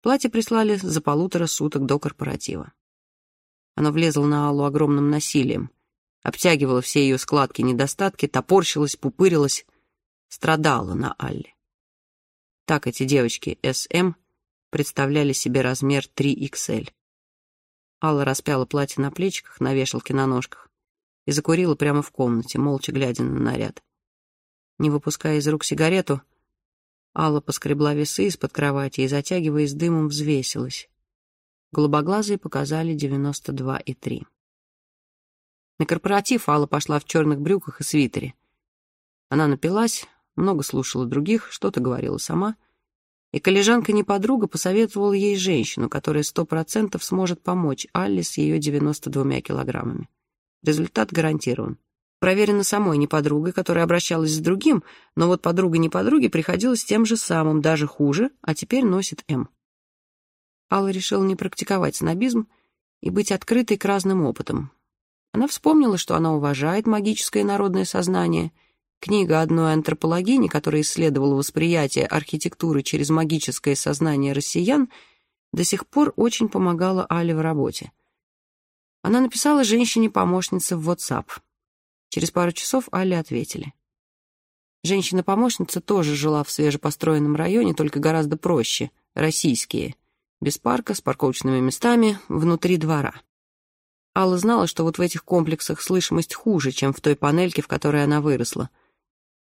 Speaker 2: Платье прислали за полутора суток до корпоратива. Оно влезло на Аллу огромным насилием, обтягивало все ее складки недостатки, топорщилось, пупырилось, страдало на Алле. Так эти девочки СМ представляли себе размер 3XL. Алла распяла платье на плечиках, на вешалке на ножках и закурила прямо в комнате, молча глядя на наряд. Не выпуская из рук сигарету, Алла поскребла весы из-под кровати и, затягиваясь дымом, взвесилась. Голубоглазые показали 92,3. На корпоратив Алла пошла в черных брюках и свитере. Она напилась, много слушала других, что-то говорила сама, и коллежанка не подруга посоветовала ей женщину, которая сто процентов сможет помочь Алле с ее 92 килограммами. Результат гарантирован. Проверено самой не подругой, которая обращалась с другим, но вот подруга не подруги приходилось тем же самым, даже хуже, а теперь носит М. Алла решила не практиковать снобизм и быть открытой к разным опытам. Она вспомнила, что она уважает магическое народное сознание. Книга одной антропологини, которая исследовала восприятие архитектуры через магическое сознание россиян, до сих пор очень помогала Але в работе. Она написала женщине-помощнице в WhatsApp. Через пару часов Але ответили. Женщина-помощница тоже жила в свежепостроенном районе, только гораздо проще, российские без парка, с парковочными местами, внутри двора. Алла знала, что вот в этих комплексах слышимость хуже, чем в той панельке, в которой она выросла.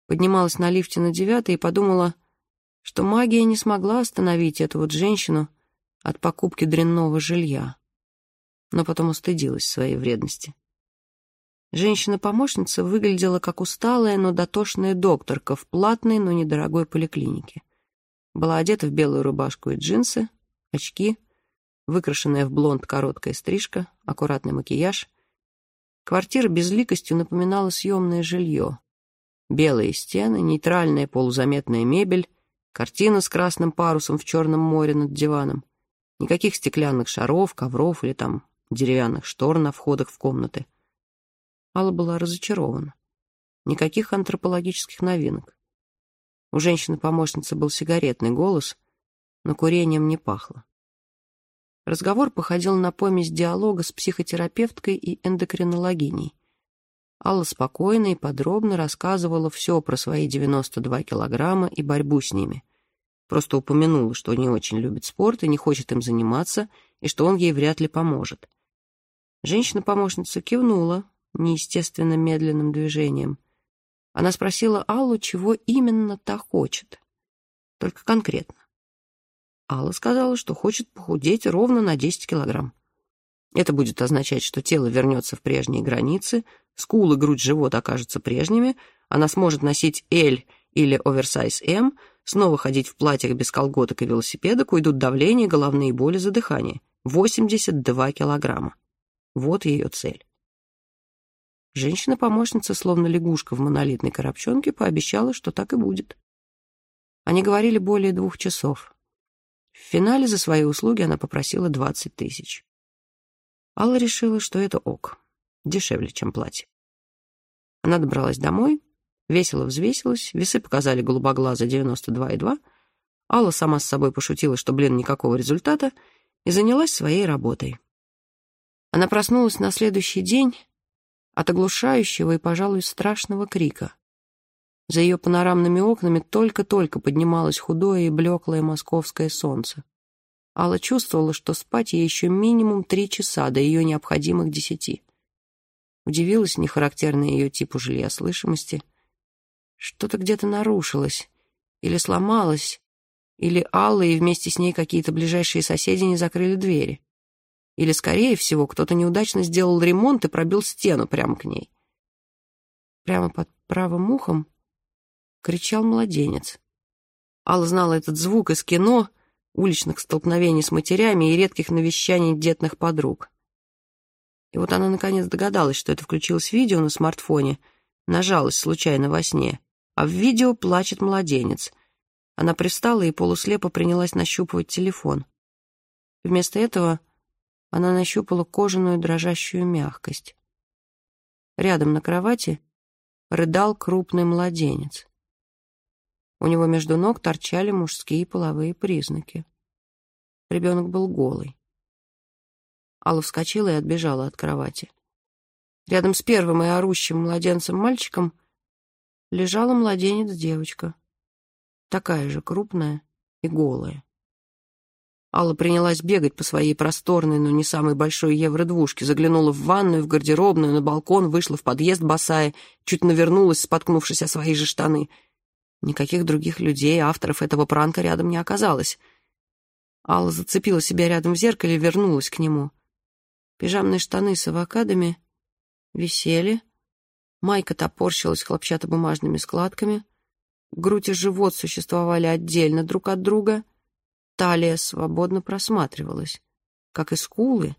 Speaker 2: Поднималась на лифте на девятый и подумала, что магия не смогла остановить эту вот женщину, от покупки дрянного жилья, но потом устыдилась своей вредности. Женщина-помощница выглядела как усталая, но дотошная докторка в платной, но недорогой поликлинике. Была одета в белую рубашку и джинсы, очки, выкрашенная в блонд короткая стрижка, аккуратный макияж. Квартира безликостью напоминала съемное жилье. Белые стены, нейтральная полузаметная мебель, картина с красным парусом в Черном море над диваном. Никаких стеклянных шаров, ковров или там деревянных штор на входах в комнаты — Алла была разочарована. Никаких антропологических новинок. У женщины-помощницы был сигаретный голос, но курением не пахло. Разговор походил на помесь диалога с психотерапевткой и эндокринологиней. Алла спокойно и подробно рассказывала все про свои 92 килограмма и борьбу с ними. Просто упомянула, что не очень любит спорт и не хочет им заниматься, и что он ей вряд ли поможет. Женщина-помощница кивнула, неестественно медленным движением. Она спросила Аллу, чего именно та хочет. Только конкретно. Алла сказала, что хочет похудеть ровно на 10 килограмм. Это будет означать, что тело вернется в прежние границы, скулы, грудь, живот окажутся прежними, она сможет носить L или оверсайз М, снова ходить в платьях без колготок и велосипедок, уйдут давление, головные боли, задыхание. 82 килограмма. Вот ее цель. Женщина-помощница, словно лягушка в монолитной коробчонке, пообещала, что так и будет. Они говорили более двух часов. В финале за свои услуги она попросила 20 тысяч. Алла решила, что это ок, дешевле, чем платье. Она добралась домой, весело взвесилась, весы показали голубоглаза 92,2. Алла сама с собой пошутила, что, блин, никакого результата, и занялась своей работой. Она проснулась на следующий день от оглушающего и, пожалуй, страшного крика. За ее панорамными окнами только-только поднималось худое и блеклое московское солнце. Алла чувствовала, что спать ей еще минимум три часа до ее необходимых десяти. Удивилась нехарактерной ее типу жилья слышимости. Что-то где-то нарушилось или сломалось, или Алла и вместе с ней какие-то ближайшие соседи не закрыли двери. Или, скорее всего, кто-то неудачно сделал ремонт и пробил стену прямо к ней. Прямо под правым ухом кричал младенец. Алла знала этот звук из кино, уличных столкновений с матерями и редких навещаний детных подруг. И вот она наконец догадалась, что это включилось видео на смартфоне, нажалась случайно во сне, а в видео плачет младенец. Она пристала и полуслепо принялась нащупывать телефон. Вместо этого она нащупала кожаную дрожащую мягкость. Рядом на кровати рыдал крупный младенец. У него между ног торчали мужские половые признаки. Ребенок был голый. Алла вскочила и отбежала от кровати. Рядом с первым и орущим младенцем-мальчиком лежала младенец-девочка, такая же крупная и голая. Алла принялась бегать по своей просторной, но не самой большой евро-двушке, заглянула в ванную, в гардеробную, на балкон, вышла в подъезд босая, чуть навернулась, споткнувшись о свои же штаны. Никаких других людей, авторов этого пранка рядом не оказалось. Алла зацепила себя рядом в зеркале и вернулась к нему. Пижамные штаны с авокадами висели, майка топорщилась хлопчатобумажными складками, грудь и живот существовали отдельно друг от друга — Талия свободно просматривалась, как и скулы,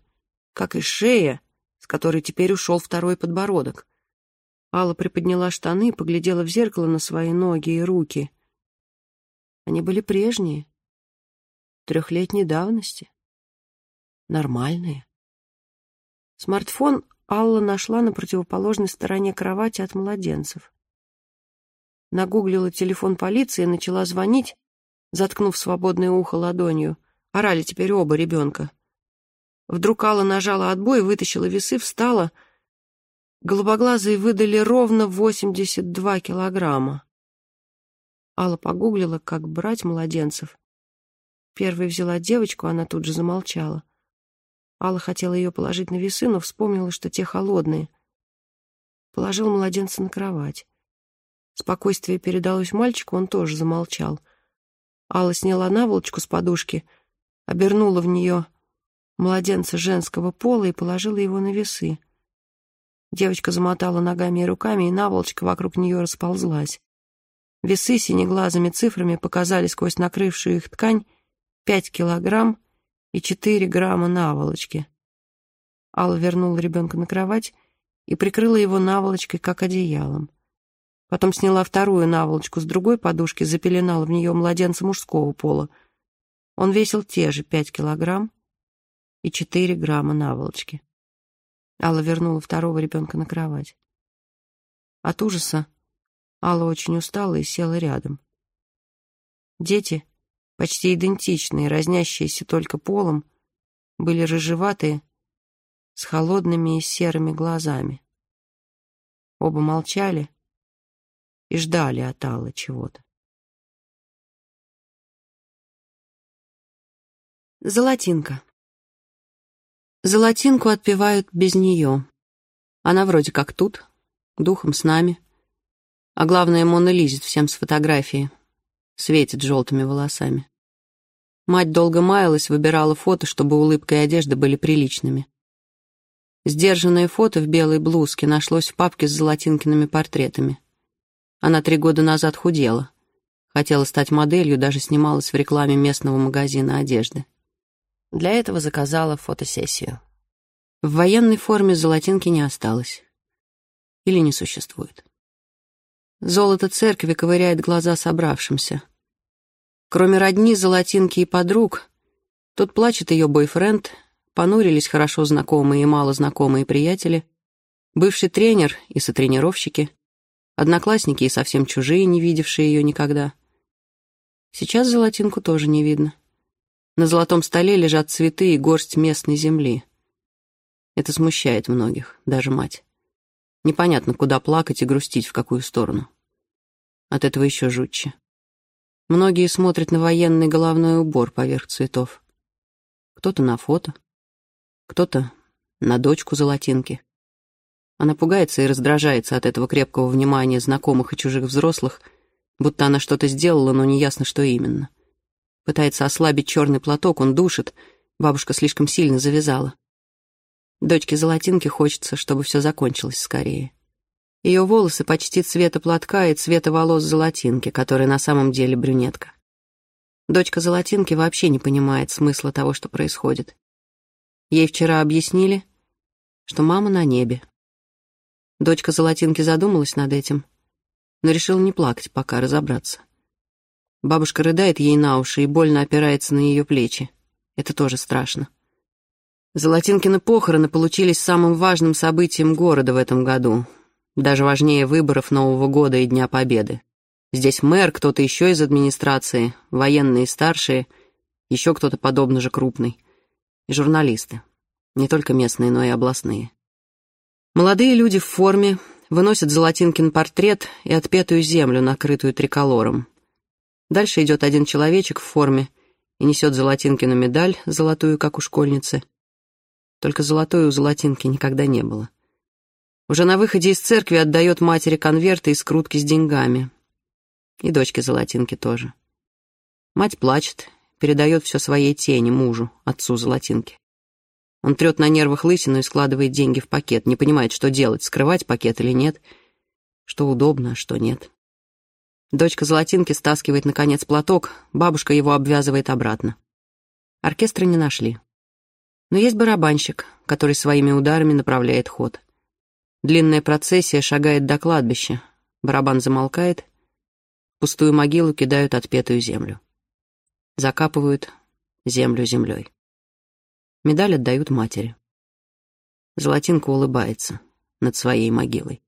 Speaker 2: как и шея, с которой теперь ушел второй подбородок. Алла приподняла штаны и поглядела в зеркало на свои ноги и руки. Они были прежние, трехлетней давности, нормальные. Смартфон Алла нашла на противоположной стороне кровати от младенцев. Нагуглила телефон полиции и начала звонить, заткнув свободное ухо ладонью. Орали теперь оба ребенка. Вдруг Алла нажала отбой, вытащила весы, встала. Голубоглазые выдали ровно 82 килограмма. Алла погуглила, как брать младенцев. Первой взяла девочку, она тут же замолчала. Алла хотела ее положить на весы, но вспомнила, что те холодные. Положил младенца на кровать. Спокойствие передалось мальчику, он тоже замолчал — Алла сняла наволочку с подушки, обернула в нее младенца женского пола и положила его на весы. Девочка замотала ногами и руками, и наволочка вокруг нее расползлась. Весы синеглазыми цифрами показали сквозь накрывшую их ткань пять килограмм и четыре грамма наволочки. Алла вернула ребенка на кровать и прикрыла его наволочкой, как одеялом. Потом сняла вторую наволочку с другой подушки, запеленала в нее младенца мужского пола. Он весил те же пять килограмм и четыре грамма наволочки. Алла вернула второго ребенка на кровать. От ужаса Алла очень устала и села рядом. Дети, почти идентичные, разнящиеся только полом, были рыжеватые, с холодными и серыми глазами. Оба молчали и ждали от Аллы чего-то. Золотинка. Золотинку отпевают без нее. Она вроде как тут, духом с нами. А главное, Мона лизит всем с фотографии. Светит желтыми волосами. Мать долго маялась, выбирала фото, чтобы улыбка и одежда были приличными. Сдержанное фото в белой блузке нашлось в папке с золотинкиными портретами. Она три года назад худела. Хотела стать моделью, даже снималась в рекламе местного магазина одежды. Для этого заказала фотосессию. В военной форме золотинки не осталось. Или не существует. Золото церкви ковыряет глаза собравшимся. Кроме родни, золотинки и подруг, тут плачет ее бойфренд, понурились хорошо знакомые и мало знакомые приятели, бывший тренер и сотренировщики, одноклассники и совсем чужие, не видевшие ее никогда. Сейчас золотинку тоже не видно. На золотом столе лежат цветы и горсть местной земли. Это смущает многих, даже мать. Непонятно, куда плакать и грустить, в какую сторону. От этого еще жутче. Многие смотрят на военный головной убор поверх цветов. Кто-то на фото, кто-то на дочку золотинки. Она пугается и раздражается от этого крепкого внимания знакомых и чужих взрослых, будто она что-то сделала, но неясно, что именно. Пытается ослабить черный платок, он душит. Бабушка слишком сильно завязала. Дочке Золотинке хочется, чтобы все закончилось скорее. Ее волосы почти цвета платка и цвета волос Золотинки, которая на самом деле брюнетка. Дочка Золотинки вообще не понимает смысла того, что происходит. Ей вчера объяснили, что мама на небе. Дочка Золотинки задумалась над этим, но решила не плакать, пока разобраться. Бабушка рыдает ей на уши и больно опирается на ее плечи. Это тоже страшно. Золотинкины похороны получились самым важным событием города в этом году. Даже важнее выборов Нового года и Дня Победы. Здесь мэр, кто-то еще из администрации, военные старшие, еще кто-то подобно же крупный. И журналисты. Не только местные, но и областные. Молодые люди в форме выносят Золотинкин портрет и отпетую землю, накрытую триколором. Дальше идет один человечек в форме и несет Золотинкину медаль, золотую, как у школьницы. Только золотой у Золотинки никогда не было. Уже на выходе из церкви отдает матери конверты и скрутки с деньгами. И дочке Золотинки тоже. Мать плачет, передает все своей тени, мужу, отцу Золотинки. Он трет на нервах лысину и складывает деньги в пакет, не понимает, что делать, скрывать пакет или нет, что удобно, а что нет. Дочка Золотинки стаскивает, наконец, платок, бабушка его обвязывает обратно. Оркестра не нашли. Но есть барабанщик, который своими ударами направляет ход. Длинная процессия шагает до кладбища. Барабан замолкает. Пустую могилу кидают отпетую землю. Закапывают землю землей. Медаль отдают матери. Золотинка улыбается над своей могилой.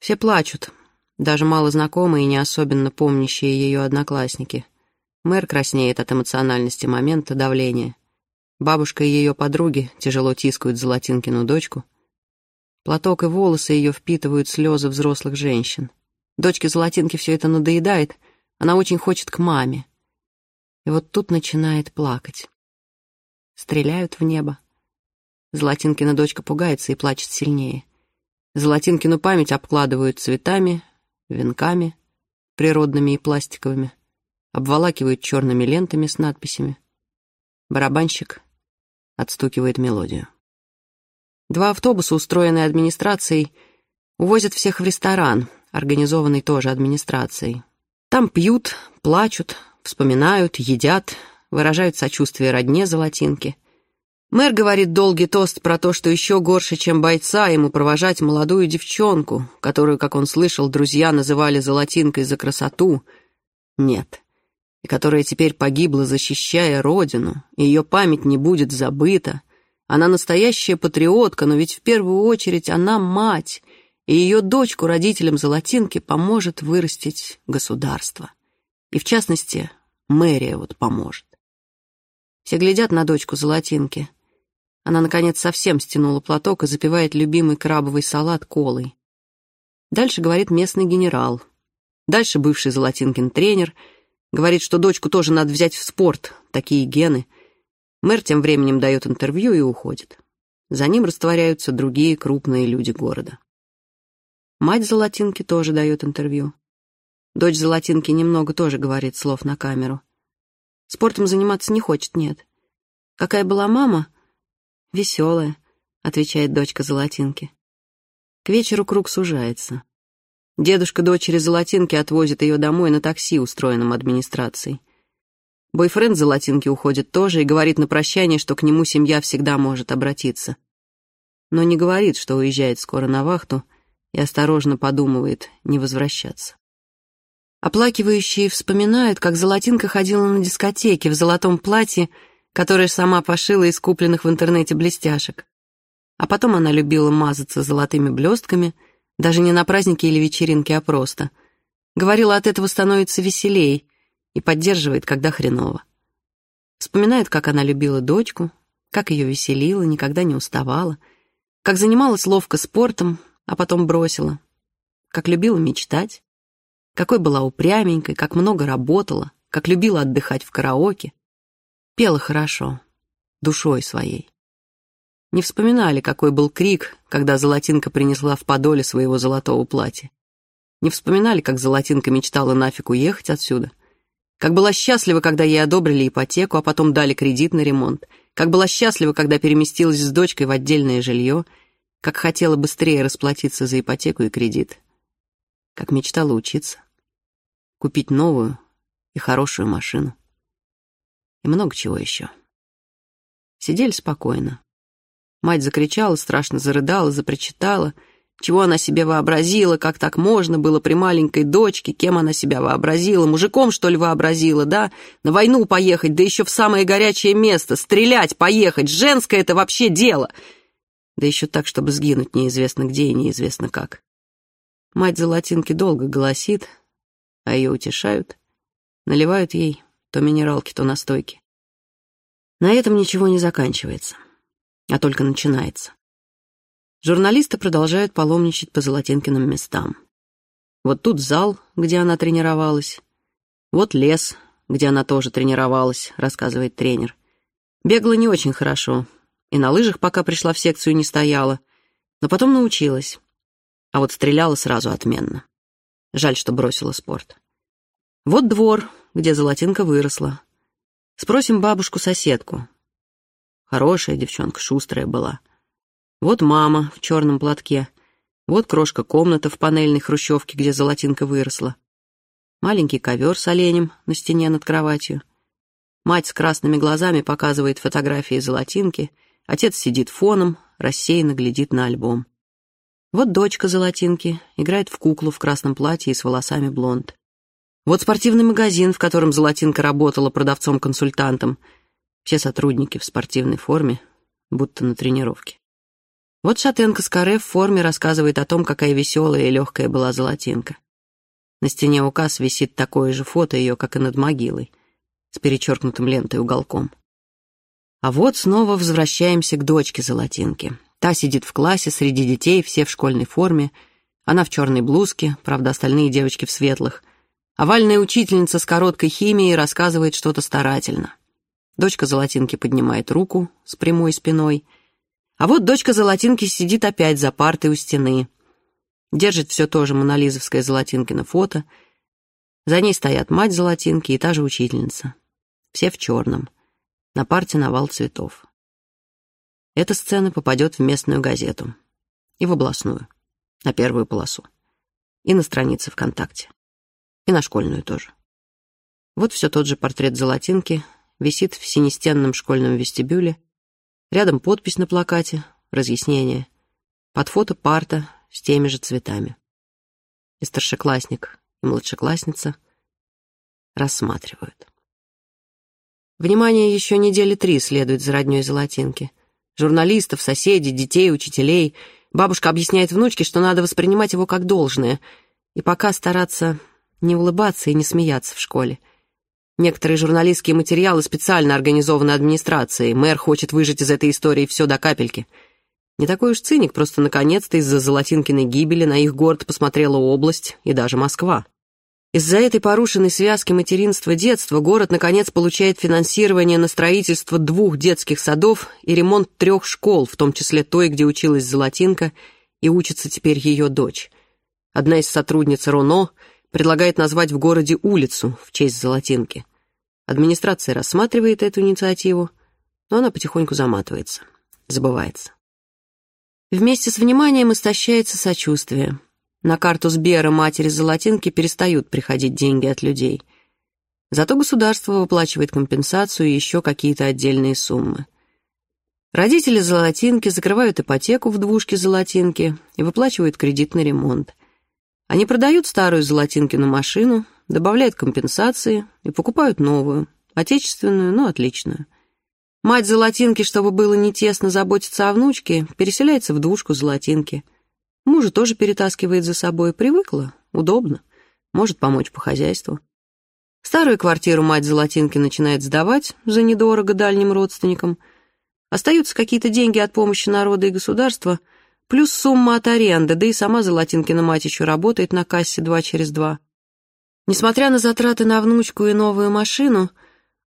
Speaker 2: Все плачут, даже малознакомые и не особенно помнящие ее одноклассники. Мэр краснеет от эмоциональности момента давления. Бабушка и ее подруги тяжело тискают Золотинкину дочку. Платок и волосы ее впитывают слезы взрослых женщин. Дочке Золотинки все это надоедает, она очень хочет к маме. И вот тут начинает плакать. Стреляют в небо. Золотинкина дочка пугается и плачет сильнее. Золотинкину память обкладывают цветами, венками, природными и пластиковыми, обволакивают черными лентами с надписями. Барабанщик отстукивает мелодию. Два автобуса, устроенные администрацией, увозят всех в ресторан, организованный тоже администрацией. Там пьют, плачут, вспоминают, едят, выражают сочувствие родне Золотинки. Мэр говорит долгий тост про то, что еще горше, чем бойца, ему провожать молодую девчонку, которую, как он слышал, друзья называли Золотинкой за красоту. Нет. И которая теперь погибла, защищая родину, и ее память не будет забыта. Она настоящая патриотка, но ведь в первую очередь она мать, и ее дочку родителям Золотинки поможет вырастить государство. И в частности, мэрия вот поможет. Все глядят на дочку Золотинки. Она, наконец, совсем стянула платок и запивает любимый крабовый салат колой. Дальше говорит местный генерал. Дальше бывший Золотинкин тренер. Говорит, что дочку тоже надо взять в спорт, такие гены. Мэр тем временем дает интервью и уходит. За ним растворяются другие крупные люди города. Мать Золотинки тоже дает интервью. Дочь Золотинки немного тоже говорит слов на камеру. Спортом заниматься не хочет, нет. Какая была мама? Веселая, отвечает дочка Золотинки. К вечеру круг сужается. Дедушка дочери Золотинки отвозит ее домой на такси, устроенном администрацией. Бойфренд Золотинки уходит тоже и говорит на прощание, что к нему семья всегда может обратиться. Но не говорит, что уезжает скоро на вахту, и осторожно подумывает не возвращаться. Оплакивающие вспоминают, как Золотинка ходила на дискотеке в золотом платье, которое сама пошила из купленных в интернете блестяшек. А потом она любила мазаться золотыми блестками, даже не на празднике или вечеринке, а просто. Говорила, от этого становится веселей и поддерживает, когда хреново. Вспоминает, как она любила дочку, как ее веселила, никогда не уставала, как занималась ловко спортом, а потом бросила, как любила мечтать, какой была упряменькой, как много работала, как любила отдыхать в караоке, Пела хорошо, душой своей. Не вспоминали, какой был крик, когда Золотинка принесла в подоле своего золотого платья. Не вспоминали, как Золотинка мечтала нафиг уехать отсюда. Как была счастлива, когда ей одобрили ипотеку, а потом дали кредит на ремонт. Как была счастлива, когда переместилась с дочкой в отдельное жилье. Как хотела быстрее расплатиться за ипотеку и кредит. Как мечтала учиться. Купить новую и хорошую машину и много чего еще. Сидели спокойно. Мать закричала, страшно зарыдала, запричитала. Чего она себе вообразила, как так можно было при маленькой дочке, кем она себя вообразила, мужиком, что ли, вообразила, да? На войну поехать, да еще в самое горячее место, стрелять, поехать, женское это вообще дело. Да еще так, чтобы сгинуть неизвестно где и неизвестно как. Мать Золотинки долго голосит, а ее утешают, наливают ей то минералки, то настойки. На этом ничего не заканчивается, а только начинается. Журналисты продолжают паломничать по Золотинкиным местам. Вот тут зал, где она тренировалась. Вот лес, где она тоже тренировалась, рассказывает тренер. Бегала не очень хорошо, и на лыжах, пока пришла в секцию, не стояла, но потом научилась. А вот стреляла сразу отменно. Жаль, что бросила спорт. Вот двор, где Золотинка выросла. Спросим бабушку-соседку. Хорошая девчонка, шустрая была. Вот мама в черном платке. Вот крошка комната в панельной хрущевке, где Золотинка выросла. Маленький ковер с оленем на стене над кроватью. Мать с красными глазами показывает фотографии Золотинки. Отец сидит фоном, рассеянно глядит на альбом. Вот дочка Золотинки играет в куклу в красном платье и с волосами блонд. Вот спортивный магазин, в котором Золотинка работала продавцом-консультантом. Все сотрудники в спортивной форме, будто на тренировке. Вот шатенка с каре в форме рассказывает о том, какая веселая и легкая была Золотинка. На стене указ висит такое же фото ее, как и над могилой, с перечеркнутым лентой уголком. А вот снова возвращаемся к дочке Золотинки. Та сидит в классе среди детей, все в школьной форме. Она в черной блузке, правда, остальные девочки в светлых — Овальная учительница с короткой химией рассказывает что-то старательно. Дочка Золотинки поднимает руку с прямой спиной. А вот дочка Золотинки сидит опять за партой у стены. Держит все то же монолизовское Золотинкино фото. За ней стоят мать Золотинки и та же учительница. Все в черном. На парте навал цветов. Эта сцена попадет в местную газету. И в областную. На первую полосу. И на странице ВКонтакте. И на школьную тоже. Вот все тот же портрет Золотинки висит в синестенном школьном вестибюле. Рядом подпись на плакате, разъяснение. Под фото парта с теми же цветами. И старшеклассник, и младшеклассница рассматривают. Внимание еще недели три следует за родней Золотинки. Журналистов, соседей, детей, учителей. Бабушка объясняет внучке, что надо воспринимать его как должное. И пока стараться не улыбаться и не смеяться в школе. Некоторые журналистские материалы специально организованы администрацией. Мэр хочет выжать из этой истории все до капельки. Не такой уж циник, просто наконец-то из-за Золотинкиной гибели на их город посмотрела область и даже Москва. Из-за этой порушенной связки материнства-детства город, наконец, получает финансирование на строительство двух детских садов и ремонт трех школ, в том числе той, где училась Золотинка, и учится теперь ее дочь. Одна из сотрудниц РОНО предлагает назвать в городе улицу в честь Золотинки. Администрация рассматривает эту инициативу, но она потихоньку заматывается, забывается. Вместе с вниманием истощается сочувствие. На карту Сбера матери Золотинки перестают приходить деньги от людей. Зато государство выплачивает компенсацию и еще какие-то отдельные суммы. Родители Золотинки закрывают ипотеку в двушке Золотинки и выплачивают кредит на ремонт. Они продают старую Золотинкину машину, добавляют компенсации и покупают новую, отечественную, но отличную. Мать Золотинки, чтобы было не тесно заботиться о внучке, переселяется в двушку Золотинки. Мужа тоже перетаскивает за собой. Привыкла, удобно, может помочь по хозяйству. Старую квартиру мать Золотинки начинает сдавать за недорого дальним родственникам. Остаются какие-то деньги от помощи народа и государства, плюс сумма от аренды, да и сама Золотинкина мать еще работает на кассе два через два. Несмотря на затраты на внучку и новую машину,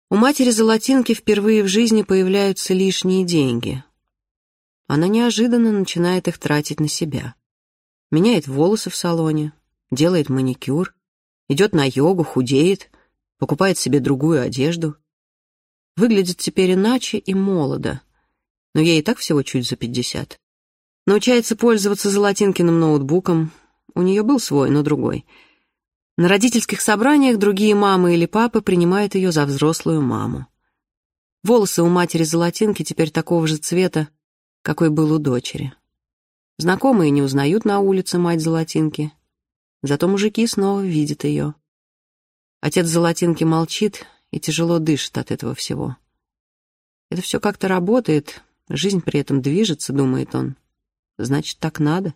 Speaker 2: у матери Золотинки впервые в жизни появляются лишние деньги. Она неожиданно начинает их тратить на себя. Меняет волосы в салоне, делает маникюр, идет на йогу, худеет, покупает себе другую одежду. Выглядит теперь иначе и молодо, но ей и так всего чуть за пятьдесят. Научается пользоваться Золотинкиным ноутбуком, у нее был свой, но другой — на родительских собраниях другие мамы или папы принимают ее за взрослую маму. Волосы у матери Золотинки теперь такого же цвета, какой был у дочери. Знакомые не узнают на улице мать Золотинки, зато мужики снова видят ее. Отец Золотинки молчит и тяжело дышит от этого всего. Это все как-то работает, жизнь при этом движется, думает он. Значит, так надо.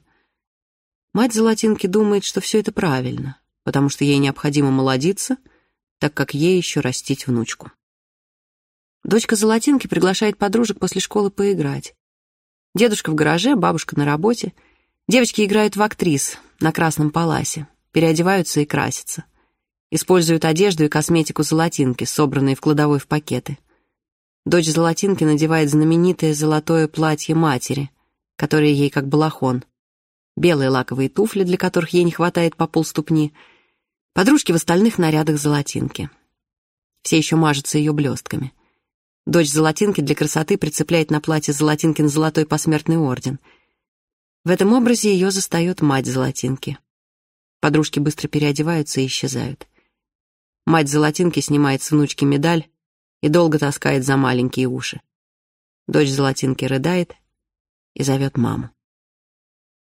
Speaker 2: Мать Золотинки думает, что все это правильно потому что ей необходимо молодиться, так как ей еще растить внучку. Дочка Золотинки приглашает подружек после школы поиграть. Дедушка в гараже, бабушка на работе. Девочки играют в актрис на Красном Паласе, переодеваются и красятся. Используют одежду и косметику Золотинки, собранные в кладовой в пакеты. Дочь Золотинки надевает знаменитое золотое платье матери, которое ей как балахон. Белые лаковые туфли, для которых ей не хватает по полступни — Подружки в остальных нарядах золотинки. Все еще мажутся ее блестками. Дочь золотинки для красоты прицепляет на платье золотинкин золотой посмертный орден. В этом образе ее застает мать золотинки. Подружки быстро переодеваются и исчезают. Мать золотинки снимает с внучки медаль и долго таскает за маленькие уши. Дочь золотинки рыдает и зовет маму.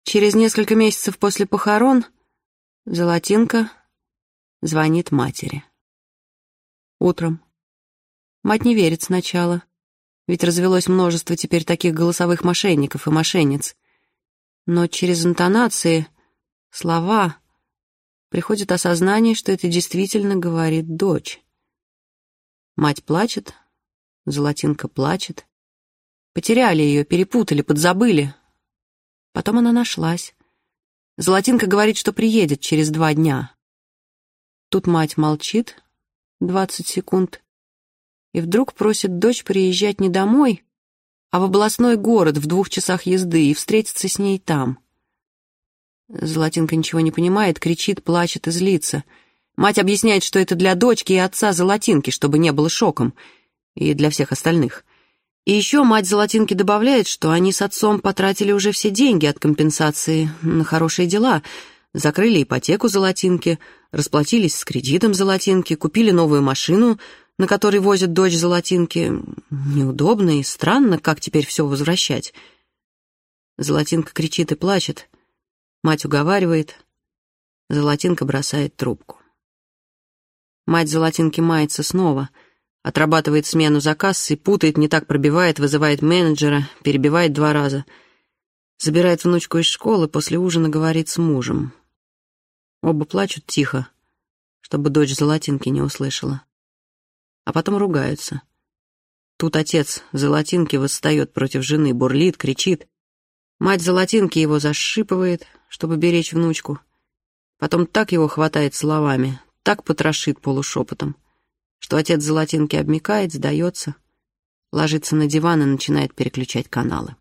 Speaker 2: Через несколько месяцев после похорон Золотинка Звонит матери. Утром. Мать не верит сначала, ведь развелось множество теперь таких голосовых мошенников и мошенниц. Но через интонации, слова приходит осознание, что это действительно говорит дочь. Мать плачет, Золотинка плачет. Потеряли ее, перепутали, подзабыли. Потом она нашлась. Золотинка говорит, что приедет через два дня. Тут мать молчит двадцать секунд и вдруг просит дочь приезжать не домой, а в областной город в двух часах езды и встретиться с ней там. Золотинка ничего не понимает, кричит, плачет и злится. Мать объясняет, что это для дочки и отца Золотинки, чтобы не было шоком. и для всех остальных. И еще мать Золотинки добавляет, что они с отцом потратили уже все деньги от компенсации на хорошие дела, закрыли ипотеку Золотинки, расплатились с кредитом Золотинки, купили новую машину, на которой возят дочь Золотинки. Неудобно и странно, как теперь все возвращать. Золотинка кричит и плачет. Мать уговаривает. Золотинка бросает трубку. Мать Золотинки мается снова — Отрабатывает смену за кассой, путает, не так пробивает, вызывает менеджера, перебивает два раза. Забирает внучку из школы, после ужина говорит с мужем. Оба плачут тихо, чтобы дочь Золотинки не услышала. А потом ругаются. Тут отец Золотинки восстает против жены, бурлит, кричит. Мать Золотинки его зашипывает, чтобы беречь внучку. Потом так его хватает словами, так потрошит полушепотом что отец Золотинки обмикает, сдается, ложится на диван и начинает переключать каналы.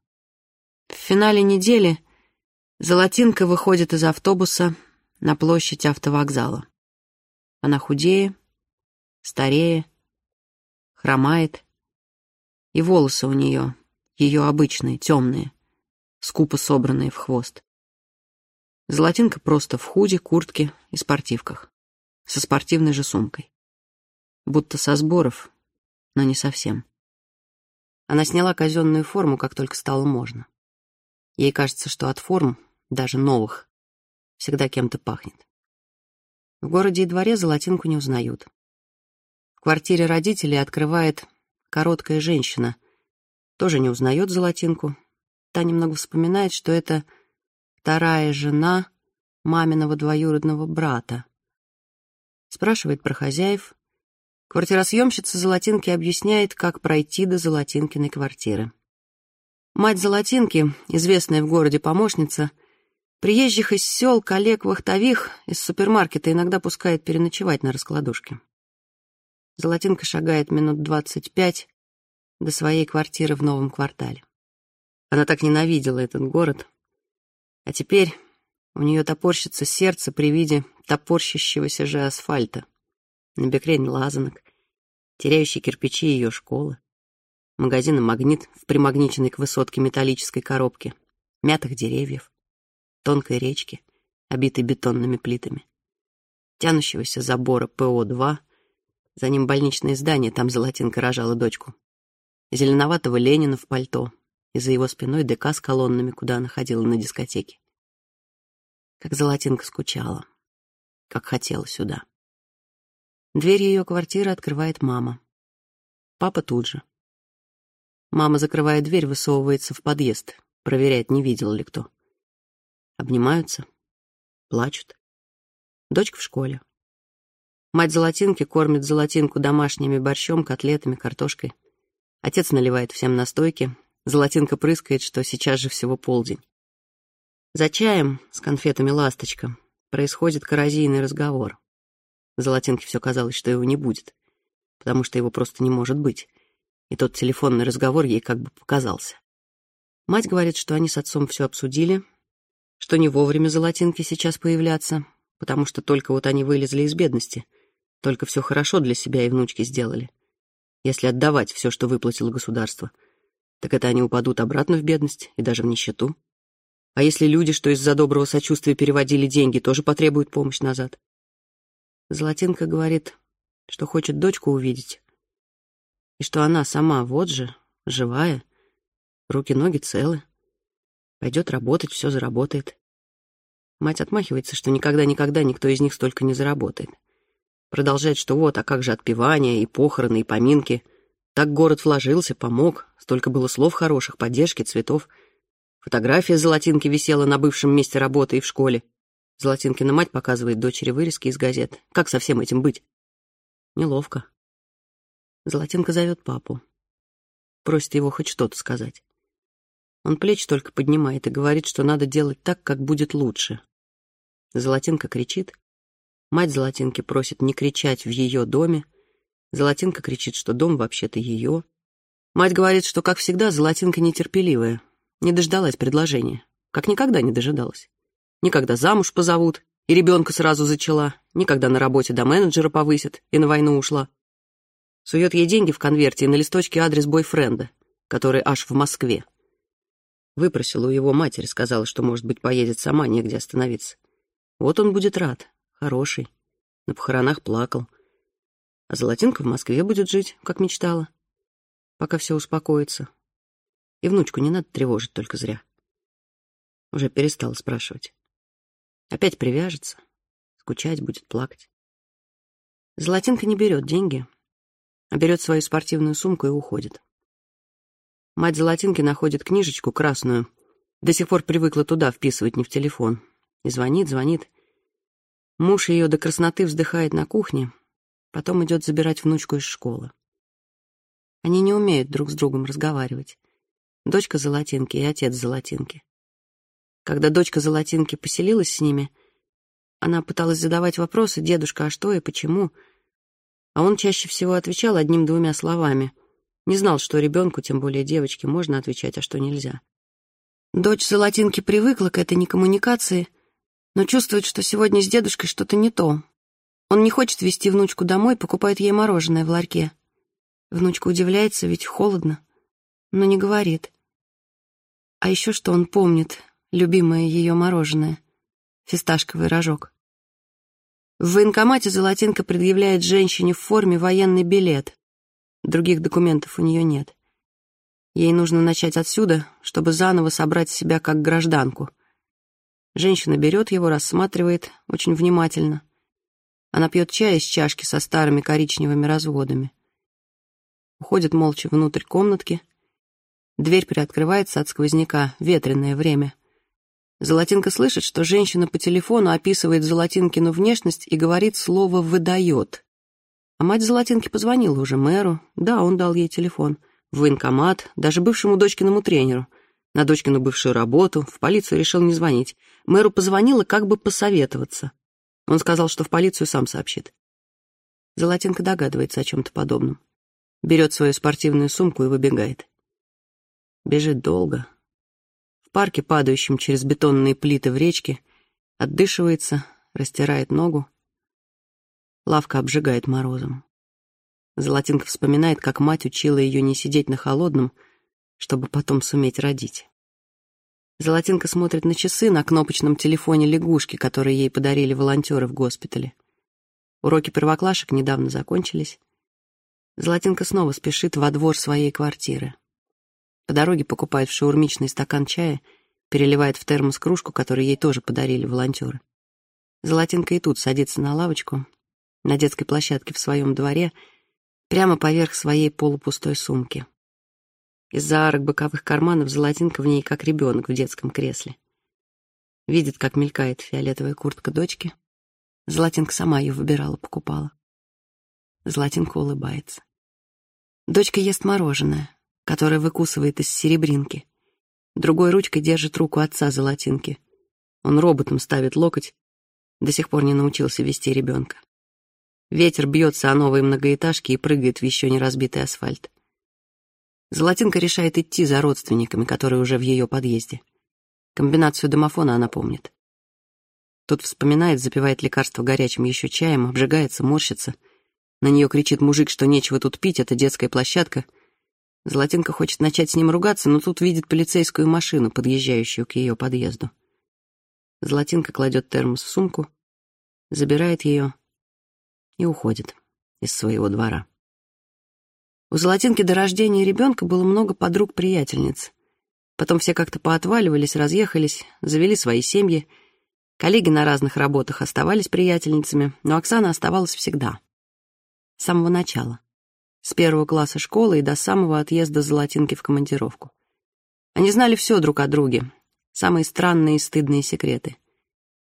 Speaker 2: В финале недели Золотинка выходит из автобуса на площадь автовокзала. Она худее, старее, хромает, и волосы у нее, ее обычные, темные, скупо собранные в хвост. Золотинка просто в худе, куртке и спортивках, со спортивной же сумкой будто со сборов, но не совсем. Она сняла казенную форму, как только стало можно. Ей кажется, что от форм, даже новых, всегда кем-то пахнет. В городе и дворе золотинку не узнают. В квартире родителей открывает короткая женщина. Тоже не узнает золотинку. Та немного вспоминает, что это вторая жена маминого двоюродного брата. Спрашивает про хозяев, Квартиросъемщица Золотинки объясняет, как пройти до Золотинкиной квартиры. Мать Золотинки, известная в городе помощница, приезжих из сел, коллег, вахтових из супермаркета иногда пускает переночевать на раскладушке. Золотинка шагает минут двадцать пять до своей квартиры в новом квартале. Она так ненавидела этот город, а теперь у нее топорщится сердце при виде топорщащегося же асфальта набекрень лазанок, теряющие кирпичи ее школы, магазина «Магнит» в примагниченной к высотке металлической коробке, мятых деревьев, тонкой речки, обитой бетонными плитами, тянущегося забора ПО-2, за ним больничное здание, там Золотинка рожала дочку, зеленоватого Ленина в пальто, и за его спиной ДК с колоннами, куда она ходила на дискотеке. Как Золотинка скучала, как хотела сюда. Дверь ее квартиры открывает мама. Папа тут же. Мама закрывает дверь, высовывается в подъезд, проверяет, не видел ли кто. Обнимаются, плачут. Дочка в школе. Мать Золотинки кормит Золотинку домашними борщом, котлетами, картошкой. Отец наливает всем настойки. Золотинка прыскает, что сейчас же всего полдень. За чаем с конфетами «Ласточка» происходит коррозийный разговор. Золотинке все казалось, что его не будет, потому что его просто не может быть. И тот телефонный разговор ей как бы показался. Мать говорит, что они с отцом все обсудили, что не вовремя Золотинке сейчас появляться, потому что только вот они вылезли из бедности, только все хорошо для себя и внучки сделали. Если отдавать все, что выплатило государство, так это они упадут обратно в бедность и даже в нищету. А если люди, что из-за доброго сочувствия переводили деньги, тоже потребуют помощь назад? Золотинка говорит, что хочет дочку увидеть, и что она сама вот же, живая, руки-ноги целы, пойдет работать, все заработает. Мать отмахивается, что никогда-никогда никто из них столько не заработает. Продолжает, что вот, а как же отпевания и похороны, и поминки. Так город вложился, помог, столько было слов хороших, поддержки, цветов. Фотография Золотинки висела на бывшем месте работы и в школе. Золотинкина мать показывает дочери вырезки из газет. Как со всем этим быть? Неловко. Золотинка зовет папу. Просит его хоть что-то сказать. Он плечи только поднимает и говорит, что надо делать так, как будет лучше. Золотинка кричит. Мать Золотинки просит не кричать в ее доме. Золотинка кричит, что дом вообще-то ее. Мать говорит, что, как всегда, Золотинка нетерпеливая. Не дождалась предложения. Как никогда не дожидалась никогда замуж позовут, и ребенка сразу зачала, никогда на работе до менеджера повысят и на войну ушла. Сует ей деньги в конверте и на листочке адрес бойфренда, который аж в Москве. Выпросила у его матери, сказала, что, может быть, поедет сама, негде остановиться. Вот он будет рад, хороший. На похоронах плакал. А Золотинка в Москве будет жить, как мечтала, пока все успокоится. И внучку не надо тревожить только зря. Уже перестала спрашивать. Опять привяжется, скучать будет, плакать. Золотинка не берет деньги, а берет свою спортивную сумку и уходит. Мать Золотинки находит книжечку красную, до сих пор привыкла туда вписывать, не в телефон. И звонит, звонит. Муж ее до красноты вздыхает на кухне, потом идет забирать внучку из школы. Они не умеют друг с другом разговаривать. Дочка Золотинки и отец Золотинки. Когда дочка Золотинки поселилась с ними, она пыталась задавать вопросы «дедушка, а что и почему?», а он чаще всего отвечал одним-двумя словами. Не знал, что ребенку, тем более девочке, можно отвечать, а что нельзя. Дочь Золотинки привыкла к этой некоммуникации — но чувствует, что сегодня с дедушкой что-то не то. Он не хочет везти внучку домой, покупает ей мороженое в ларьке. Внучка удивляется, ведь холодно, но не говорит. А еще что он помнит, любимое ее мороженое, фисташковый рожок. В военкомате Золотинка предъявляет женщине в форме военный билет. Других документов у нее нет. Ей нужно начать отсюда, чтобы заново собрать себя как гражданку — Женщина берет его, рассматривает очень внимательно. Она пьет чай из чашки со старыми коричневыми разводами. Уходит молча внутрь комнатки. Дверь приоткрывается от сквозняка, ветреное время. Золотинка слышит, что женщина по телефону описывает Золотинкину внешность и говорит слово «выдает». А мать Золотинки позвонила уже мэру. Да, он дал ей телефон. В военкомат, даже бывшему дочкиному тренеру — на дочкину бывшую работу, в полицию решил не звонить. Мэру позвонила, как бы посоветоваться. Он сказал, что в полицию сам сообщит. Золотинка догадывается о чем-то подобном. Берет свою спортивную сумку и выбегает. Бежит долго. Парке, падающем через бетонные плиты в речке, отдышивается, растирает ногу. Лавка обжигает морозом. Золотинка вспоминает, как мать учила ее не сидеть на холодном, чтобы потом суметь родить. Золотинка смотрит на часы на кнопочном телефоне лягушки, которые ей подарили волонтеры в госпитале. Уроки первоклашек недавно закончились. Золотинка снова спешит во двор своей квартиры. По дороге покупает в шаурмичный стакан чая, переливает в термос кружку, которую ей тоже подарили волонтеры. Золотинка и тут садится на лавочку, на детской площадке в своем дворе, прямо поверх своей полупустой сумки. Из-за арок боковых карманов золотинка в ней, как ребенок в детском кресле. Видит, как мелькает фиолетовая куртка дочки. Золотинка сама ее выбирала, покупала. Золотинка улыбается. Дочка ест мороженое, которое выкусывает из серебринки. Другой ручкой держит руку отца Золотинки. Он роботом ставит локоть, до сих пор не научился вести ребенка. Ветер бьется о новые многоэтажки и прыгает в еще не разбитый асфальт. Золотинка решает идти за родственниками, которые уже в ее подъезде. Комбинацию домофона она помнит. Тут вспоминает, запивает лекарство горячим еще чаем, обжигается, морщится. На нее кричит мужик, что нечего тут пить, это детская площадка. Золотинка хочет начать с ним ругаться, но тут видит полицейскую машину, подъезжающую к ее подъезду. Золотинка кладет термос в сумку, забирает ее и уходит из своего двора. У Золотинки до рождения ребенка было много подруг-приятельниц. Потом все как-то поотваливались, разъехались, завели свои семьи. Коллеги на разных работах оставались приятельницами, но Оксана оставалась всегда. С самого начала. С первого класса школы и до самого отъезда Золотинки в командировку. Они знали все друг о друге, самые странные и стыдные секреты.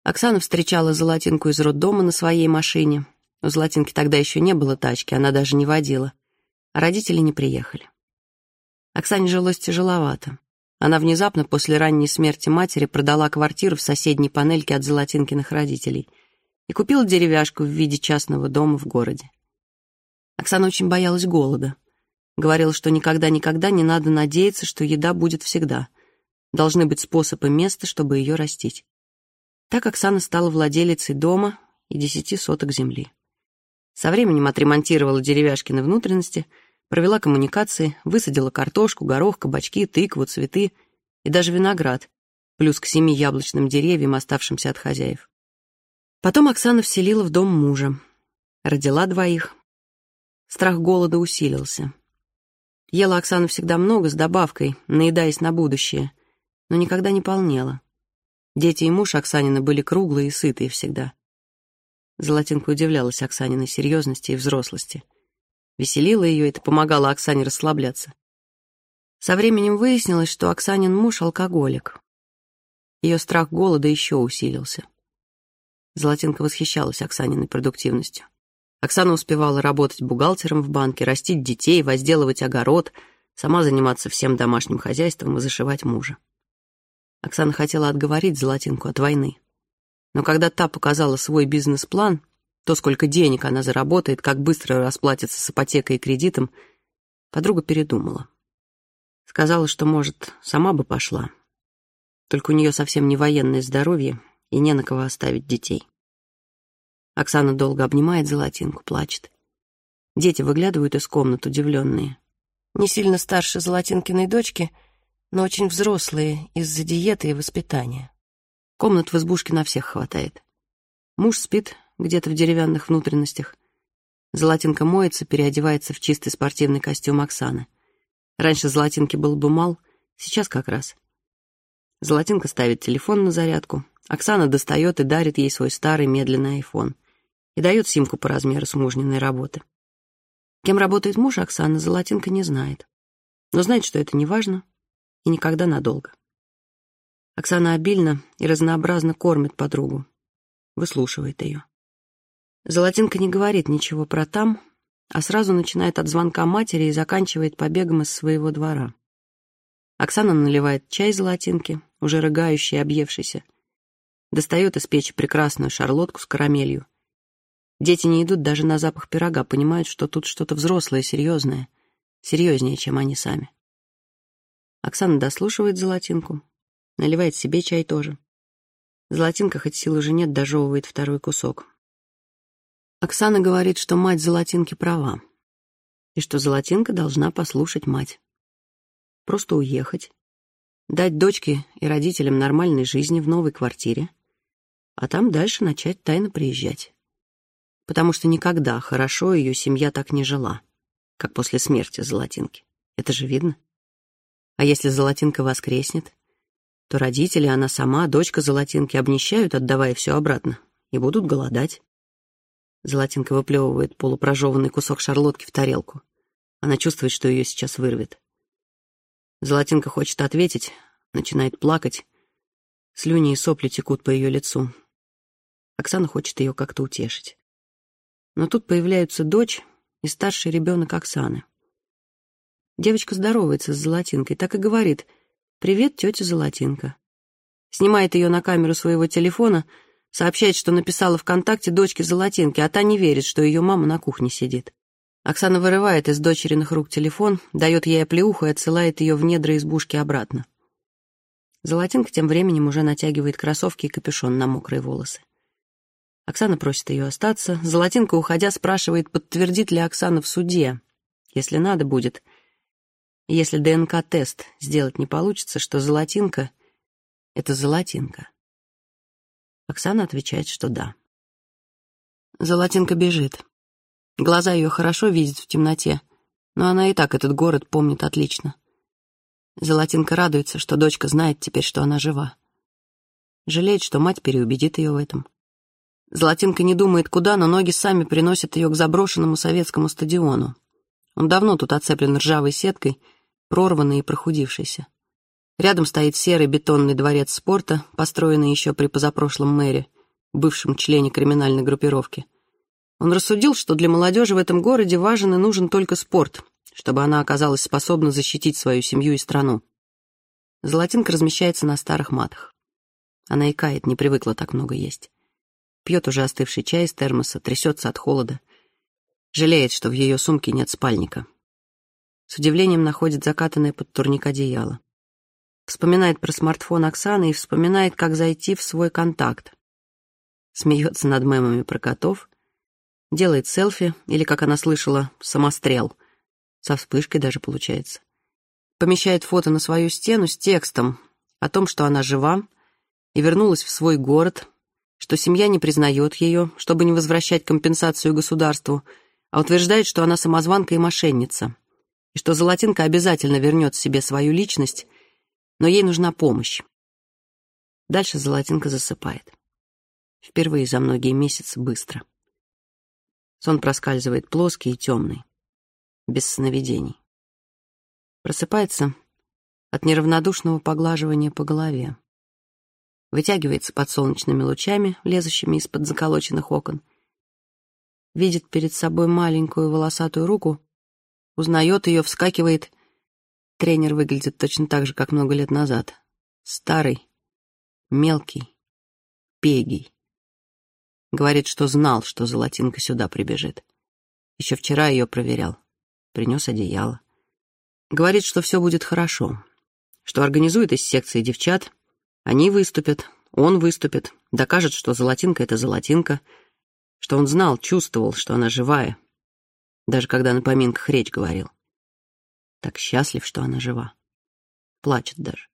Speaker 2: Оксана встречала Золотинку из роддома на своей машине. У Золотинки тогда еще не было тачки, она даже не водила — родители не приехали. Оксане жилось тяжеловато. Она внезапно после ранней смерти матери продала квартиру в соседней панельке от Золотинкиных родителей и купила деревяшку в виде частного дома в городе. Оксана очень боялась голода. Говорила, что никогда-никогда не надо надеяться, что еда будет всегда. Должны быть способ и место, чтобы ее растить. Так Оксана стала владелицей дома и десяти соток земли. Со временем отремонтировала деревяшкины внутренности, провела коммуникации, высадила картошку, горох, кабачки, тыкву, цветы и даже виноград, плюс к семи яблочным деревьям, оставшимся от хозяев. Потом Оксана вселила в дом мужа. Родила двоих. Страх голода усилился. Ела Оксана всегда много, с добавкой, наедаясь на будущее, но никогда не полнела. Дети и муж Оксанина были круглые и сытые всегда. Золотинка удивлялась Оксаниной серьезности и взрослости. Веселило ее, это помогало Оксане расслабляться. Со временем выяснилось, что Оксанин муж — алкоголик. Ее страх голода еще усилился. Золотинка восхищалась Оксаниной продуктивностью. Оксана успевала работать бухгалтером в банке, растить детей, возделывать огород, сама заниматься всем домашним хозяйством и зашивать мужа. Оксана хотела отговорить Золотинку от войны. Но когда та показала свой бизнес-план, то, сколько денег она заработает, как быстро расплатится с ипотекой и кредитом, подруга передумала. Сказала, что, может, сама бы пошла. Только у нее совсем не военное здоровье и не на кого оставить детей. Оксана долго обнимает Золотинку, плачет. Дети выглядывают из комнат, удивленные. Не сильно старше Золотинкиной дочки, но очень взрослые из-за диеты и воспитания. Комнат в избушке на всех хватает. Муж спит где-то в деревянных внутренностях. Золотинка моется, переодевается в чистый спортивный костюм Оксаны. Раньше Золотинке был бы мал, сейчас как раз. Золотинка ставит телефон на зарядку. Оксана достает и дарит ей свой старый медленный айфон. И дает симку по размеру с мужниной работы. Кем работает муж Оксаны, Золотинка не знает. Но знает, что это не важно и никогда надолго. Оксана обильно и разнообразно кормит подругу, выслушивает ее. Золотинка не говорит ничего про там, а сразу начинает от звонка матери и заканчивает побегом из своего двора. Оксана наливает чай золотинки, уже рыгающий и объевшийся, достает из печи прекрасную шарлотку с карамелью. Дети не идут даже на запах пирога, понимают, что тут что-то взрослое, серьезное, серьезнее, чем они сами. Оксана дослушивает золотинку, Наливает себе чай тоже. Золотинка, хоть сил уже нет, дожевывает второй кусок. Оксана говорит, что мать Золотинки права, и что Золотинка должна послушать мать. Просто уехать, дать дочке и родителям нормальной жизни в новой квартире, а там дальше начать тайно приезжать. Потому что никогда хорошо ее семья так не жила, как после смерти Золотинки. Это же видно. А если Золотинка воскреснет, то родители, она сама, дочка Золотинки обнищают, отдавая все обратно, и будут голодать. Золотинка выплевывает полупрожеванный кусок шарлотки в тарелку. Она чувствует, что ее сейчас вырвет. Золотинка хочет ответить, начинает плакать. Слюни и сопли текут по ее лицу. Оксана хочет ее как-то утешить. Но тут появляются дочь и старший ребенок Оксаны. Девочка здоровается с Золотинкой, так и говорит — «Привет, тетя Золотинка». Снимает ее на камеру своего телефона, сообщает, что написала ВКонтакте дочке Золотинки, а та не верит, что ее мама на кухне сидит. Оксана вырывает из дочериных рук телефон, дает ей оплеуху и отсылает ее в недра избушки обратно. Золотинка тем временем уже натягивает кроссовки и капюшон на мокрые волосы. Оксана просит ее остаться. Золотинка, уходя, спрашивает, подтвердит ли Оксана в суде. Если надо будет — если ДНК-тест сделать не получится, что золотинка — это золотинка. Оксана отвечает, что да. Золотинка бежит. Глаза ее хорошо видят в темноте, но она и так этот город помнит отлично. Золотинка радуется, что дочка знает теперь, что она жива. Жалеет, что мать переубедит ее в этом. Золотинка не думает, куда, но ноги сами приносят ее к заброшенному советскому стадиону. Он давно тут оцеплен ржавой сеткой — прорванный и прохудившийся. Рядом стоит серый бетонный дворец спорта, построенный еще при позапрошлом мэре, бывшем члене криминальной группировки. Он рассудил, что для молодежи в этом городе важен и нужен только спорт, чтобы она оказалась способна защитить свою семью и страну. Золотинка размещается на старых матах. Она икает, не привыкла так много есть. Пьет уже остывший чай из термоса, трясется от холода. Жалеет, что в ее сумке нет спальника. С удивлением находит закатанное под турник одеяло. Вспоминает про смартфон Оксаны и вспоминает, как зайти в свой контакт. Смеется над мемами про котов, делает селфи, или, как она слышала, самострел. Со вспышкой даже получается. Помещает фото на свою стену с текстом о том, что она жива и вернулась в свой город, что семья не признает ее, чтобы не возвращать компенсацию государству, а утверждает, что она самозванка и мошенница, и что Золотинка обязательно вернет себе свою личность, но ей нужна помощь. Дальше Золотинка засыпает. Впервые за многие месяцы быстро. Сон проскальзывает плоский и темный, без сновидений. Просыпается от неравнодушного поглаживания по голове. Вытягивается под солнечными лучами, лезущими из-под заколоченных окон. Видит перед собой маленькую волосатую руку, узнает ее, вскакивает. Тренер выглядит точно так же, как много лет назад. Старый, мелкий, пегий. Говорит, что знал, что Золотинка сюда прибежит. Еще вчера ее проверял. Принес одеяло. Говорит, что все будет хорошо. Что организует из секции девчат. Они выступят, он выступит, докажет, что Золотинка — это Золотинка. Что он знал, чувствовал, что она живая. Даже когда на поминках речь говорил. Так счастлив, что она жива. Плачет даже.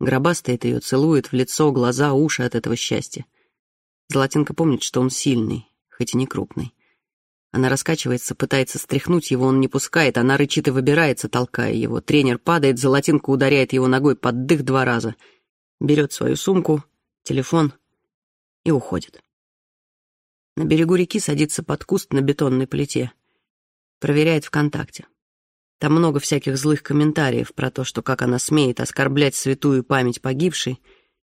Speaker 2: Гроба стоит ее, целует в лицо, глаза, уши от этого счастья. Золотинка помнит, что он сильный, хоть и не крупный. Она раскачивается, пытается стряхнуть его, он не пускает, она рычит и выбирается, толкая его. Тренер падает, Золотинка ударяет его ногой под дых два раза. Берет свою сумку, телефон и уходит. На берегу реки садится под куст на бетонной плите. Проверяет ВКонтакте. Там много всяких злых комментариев про то, что как она смеет оскорблять святую память погибшей,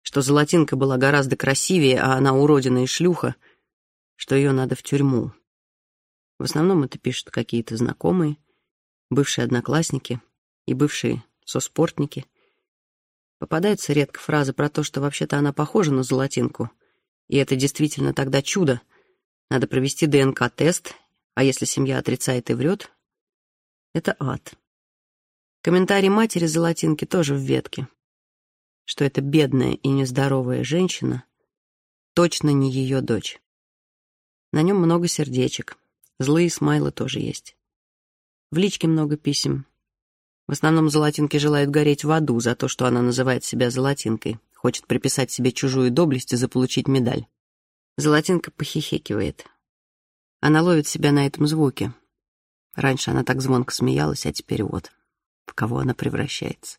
Speaker 2: что Золотинка была гораздо красивее, а она уродина и шлюха, что ее надо в тюрьму. В основном это пишут какие-то знакомые, бывшие одноклассники и бывшие соспортники. Попадаются редко фразы про то, что вообще-то она похожа на Золотинку, и это действительно тогда чудо. Надо провести ДНК-тест, а если семья отрицает и врет, это ад. Комментарий матери Золотинки тоже в ветке, что эта бедная и нездоровая женщина точно не ее дочь. На нем много сердечек, злые смайлы тоже есть. В личке много писем. В основном Золотинки желают гореть в аду за то, что она называет себя Золотинкой, хочет приписать себе чужую доблесть и заполучить медаль. Золотинка похихикивает. Она ловит себя на этом звуке, Раньше она так звонко смеялась, а теперь вот, в кого она превращается.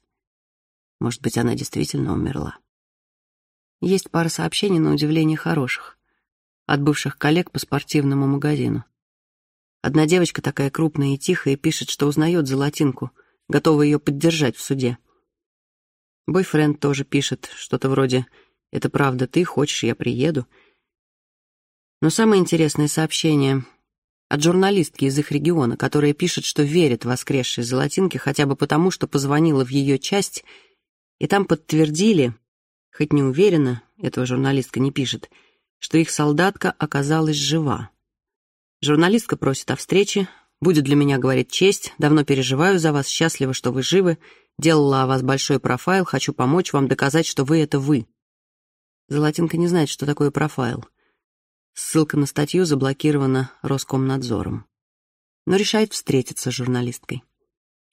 Speaker 2: Может быть, она действительно умерла. Есть пара сообщений, на удивление хороших, от бывших коллег по спортивному магазину. Одна девочка такая крупная и тихая пишет, что узнает Золотинку, готова ее поддержать в суде. Бойфренд тоже пишет что-то вроде «Это правда ты, хочешь, я приеду». Но самое интересное сообщение от журналистки из их региона, которая пишет, что верит воскресшей Золотинке хотя бы потому, что позвонила в ее часть, и там подтвердили, хоть не уверенно, этого журналистка не пишет, что их солдатка оказалась жива. Журналистка просит о встрече, будет для меня, говорит, честь, давно переживаю за вас, счастлива, что вы живы, делала о вас большой профайл, хочу помочь вам доказать, что вы — это вы. Золотинка не знает, что такое профайл — Ссылка на статью заблокирована Роскомнадзором. Но решает встретиться с журналисткой.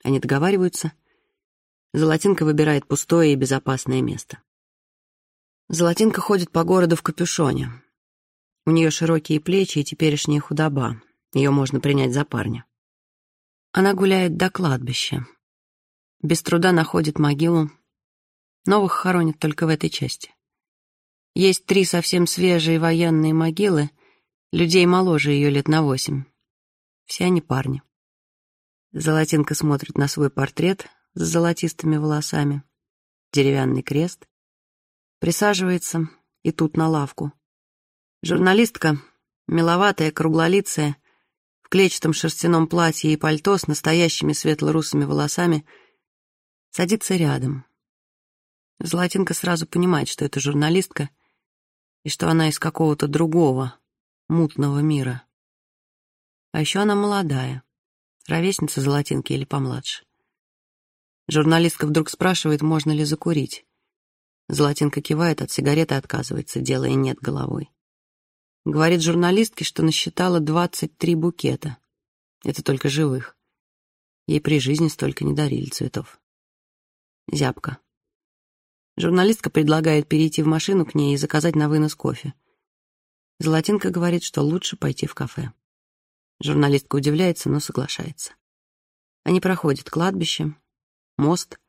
Speaker 2: Они договариваются. Золотинка выбирает пустое и безопасное место. Золотинка ходит по городу в капюшоне. У нее широкие плечи и теперешняя худоба. Ее можно принять за парня. Она гуляет до кладбища. Без труда находит могилу. Новых хоронят только в этой части. Есть три совсем свежие военные могилы, людей моложе ее лет на восемь. Все они парни. Золотинка смотрит на свой портрет с золотистыми волосами, деревянный крест, присаживается и тут на лавку. Журналистка, миловатая, круглолицая, в клетчатом шерстяном платье и пальто с настоящими светло-русыми волосами, садится рядом. Золотинка сразу понимает, что это журналистка — и что она из какого-то другого, мутного мира. А еще она молодая, ровесница Золотинки или помладше. Журналистка вдруг спрашивает, можно ли закурить. Золотинка кивает, от сигареты отказывается, делая «нет» головой. Говорит журналистке, что насчитала 23 букета. Это только живых. Ей при жизни столько не дарили цветов. Зябка. Журналистка предлагает перейти в машину к ней и заказать на вынос кофе. Золотинка говорит, что лучше пойти в кафе. Журналистка удивляется, но соглашается. Они проходят кладбище, мост.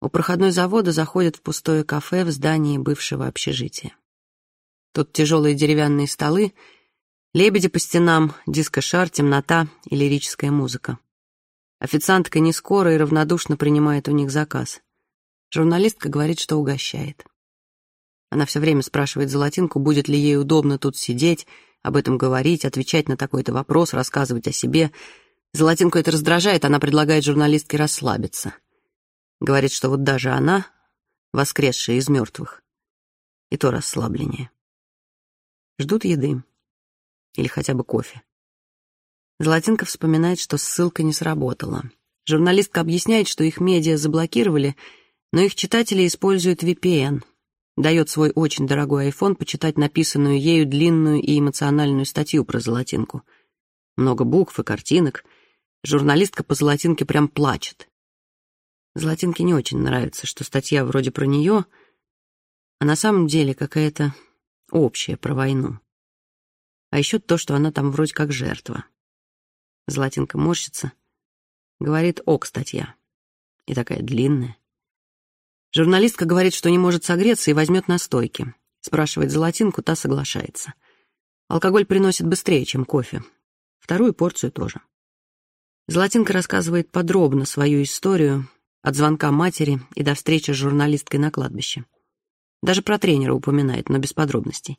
Speaker 2: У проходной завода заходят в пустое кафе в здании бывшего общежития. Тут тяжелые деревянные столы, лебеди по стенам, дискошар, темнота и лирическая музыка. Официантка не скоро и равнодушно принимает у них заказ. Журналистка говорит, что угощает. Она все время спрашивает Золотинку, будет ли ей удобно тут сидеть, об этом говорить, отвечать на такой-то вопрос, рассказывать о себе. Золотинку это раздражает, она предлагает журналистке расслабиться. Говорит, что вот даже она, воскресшая из мертвых, и то расслабленнее. Ждут еды. Или хотя бы кофе. Золотинка вспоминает, что ссылка не сработала. Журналистка объясняет, что их медиа заблокировали, но их читатели используют VPN. Дает свой очень дорогой iPhone почитать написанную ею длинную и эмоциональную статью про Золотинку. Много букв и картинок. Журналистка по Золотинке прям плачет. Золотинке не очень нравится, что статья вроде про нее, а на самом деле какая-то общее про войну. А еще то, что она там вроде как жертва. Золотинка морщится, говорит «ок, статья». И такая длинная. Журналистка говорит, что не может согреться и возьмет настойки. Спрашивает Золотинку, та соглашается. Алкоголь приносит быстрее, чем кофе. Вторую порцию тоже. Золотинка рассказывает подробно свою историю от звонка матери и до встречи с журналисткой на кладбище. Даже про тренера упоминает, но без подробностей.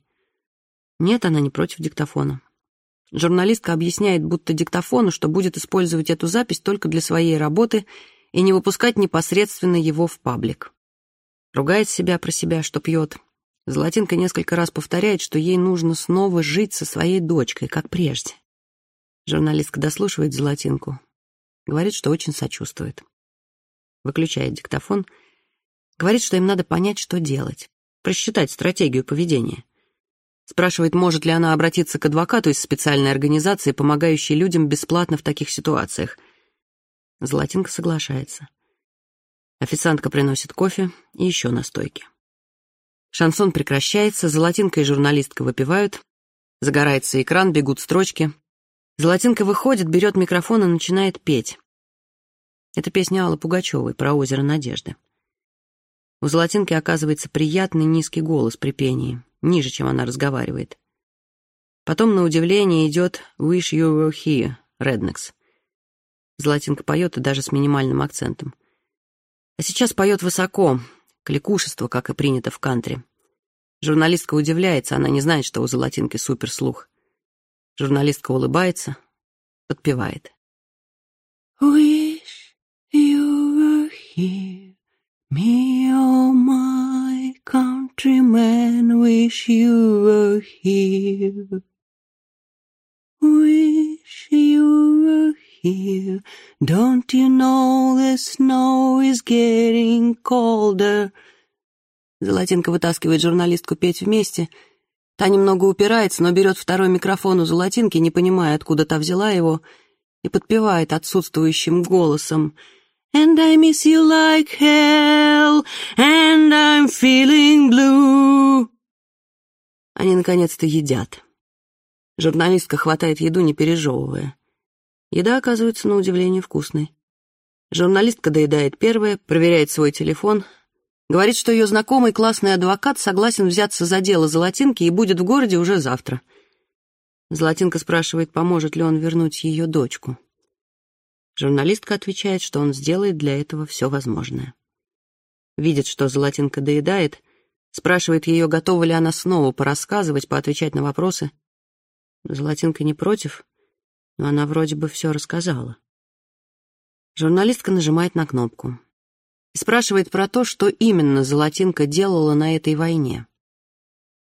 Speaker 2: Нет, она не против диктофона. Журналистка объясняет, будто диктофону, что будет использовать эту запись только для своей работы и не выпускать непосредственно его в паблик. Ругает себя про себя, что пьет. Золотинка несколько раз повторяет, что ей нужно снова жить со своей дочкой, как прежде. Журналистка дослушивает Золотинку. Говорит, что очень сочувствует. Выключает диктофон — Говорит, что им надо понять, что делать, просчитать стратегию поведения. Спрашивает, может ли она обратиться к адвокату из специальной организации, помогающей людям бесплатно в таких ситуациях. Золотинка соглашается. Официантка приносит кофе и еще настойки. Шансон прекращается, Золотинка и журналистка выпивают, загорается экран, бегут строчки. Золотинка выходит, берет микрофон и начинает петь. Это песня Аллы Пугачевой про озеро Надежды. У Золотинки оказывается приятный низкий голос при пении, ниже, чем она разговаривает. Потом, на удивление, идет «Wish you were here» Rednex. Золотинка поет и даже с минимальным акцентом. А сейчас поет высоко, кликушество, как и принято в кантри. Журналистка удивляется, она не знает, что у Золотинки суперслух. Журналистка улыбается, подпевает.
Speaker 5: Wish you were here. Me, oh my countrymen, wish you were here. Wish you were here. Don't you know the snow is getting colder?
Speaker 2: Золотинка вытаскивает журналистку петь вместе. Та немного упирается, но берет второй микрофон у Золотинки, не понимая, откуда та взяла его, и подпевает отсутствующим голосом — And I miss you like hell, and I'm feeling blue. Они наконец-то едят. Журналистка хватает еду, не пережевывая. Еда оказывается на удивление вкусной. Журналистка доедает первая, проверяет свой телефон, говорит, что ее знакомый классный адвокат согласен взяться за дело Золотинки и будет в городе уже завтра. Золотинка спрашивает, поможет ли он вернуть ее дочку. Журналистка отвечает, что он сделает для этого все возможное. Видит, что Золотинка доедает, спрашивает ее, готова ли она снова порассказывать, поотвечать на вопросы. Золотинка не против, но она вроде бы все рассказала. Журналистка нажимает на кнопку и спрашивает про то, что именно Золотинка делала на этой войне.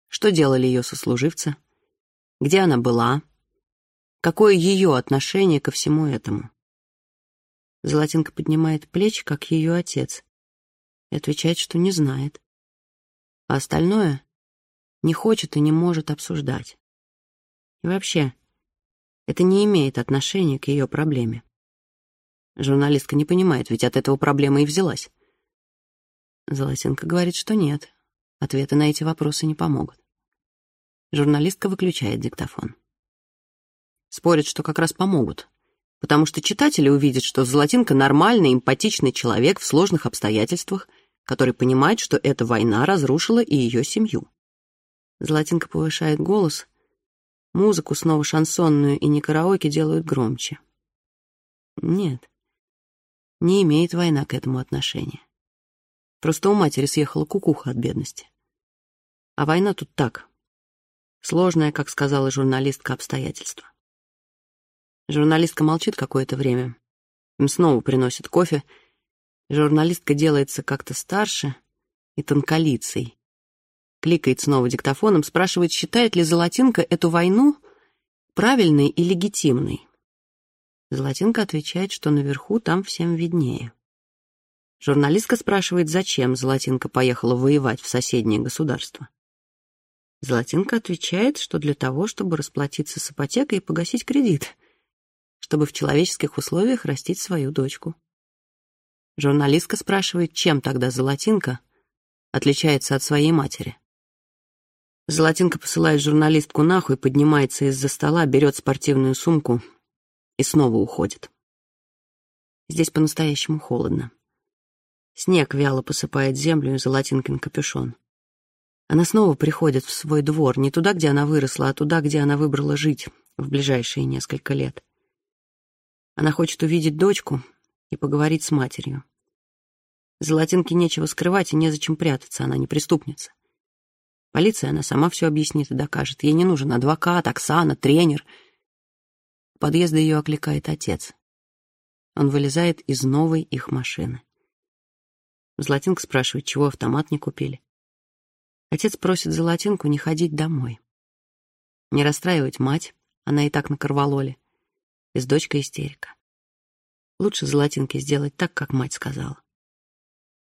Speaker 2: Что делали ее сослуживцы? Где она была? Какое ее отношение ко всему этому? Золотинка поднимает плечи, как ее отец, и отвечает, что не знает. А остальное не хочет и не может обсуждать. И вообще, это не имеет отношения к ее проблеме. Журналистка не понимает, ведь от этого проблема и взялась. Золотенко говорит, что нет. Ответы на эти вопросы не помогут. Журналистка выключает диктофон. Спорит, что как раз помогут, потому что читатели увидят, что Золотинка нормальный, эмпатичный человек в сложных обстоятельствах, который понимает, что эта война разрушила и ее семью. Золотинка повышает голос, музыку снова шансонную и не караоке делают громче. Нет, не имеет война к этому отношения. Просто у матери съехала кукуха от бедности. А война тут так. Сложное, как сказала журналистка, обстоятельство. Журналистка молчит какое-то время. Им снова приносят кофе. Журналистка делается как-то старше и тонколицей. Кликает снова диктофоном, спрашивает, считает ли Золотинка эту войну правильной и легитимной. Золотинка отвечает, что наверху там всем виднее. Журналистка спрашивает, зачем Золотинка поехала воевать в соседнее государство. Золотинка отвечает, что для того, чтобы расплатиться с ипотекой и погасить кредит — чтобы в человеческих условиях растить свою дочку. Журналистка спрашивает, чем тогда Золотинка отличается от своей матери. Золотинка посылает журналистку нахуй, поднимается из-за стола, берет спортивную сумку и снова уходит. Здесь по-настоящему холодно. Снег вяло посыпает землю и Золотинкин капюшон. Она снова приходит в свой двор, не туда, где она выросла, а туда, где она выбрала жить в ближайшие несколько лет. Она хочет увидеть дочку и поговорить с матерью. Золотинке нечего скрывать и незачем прятаться, она не преступница. Полиция она сама все объяснит и докажет. Ей не нужен адвокат, Оксана, тренер. У подъезда ее окликает отец. Он вылезает из новой их машины. Золотинка спрашивает, чего автомат не купили. Отец просит Золотинку не ходить домой. Не расстраивать мать, она и так на корвалоле и с дочкой истерика. Лучше Золотинке сделать так, как мать сказала.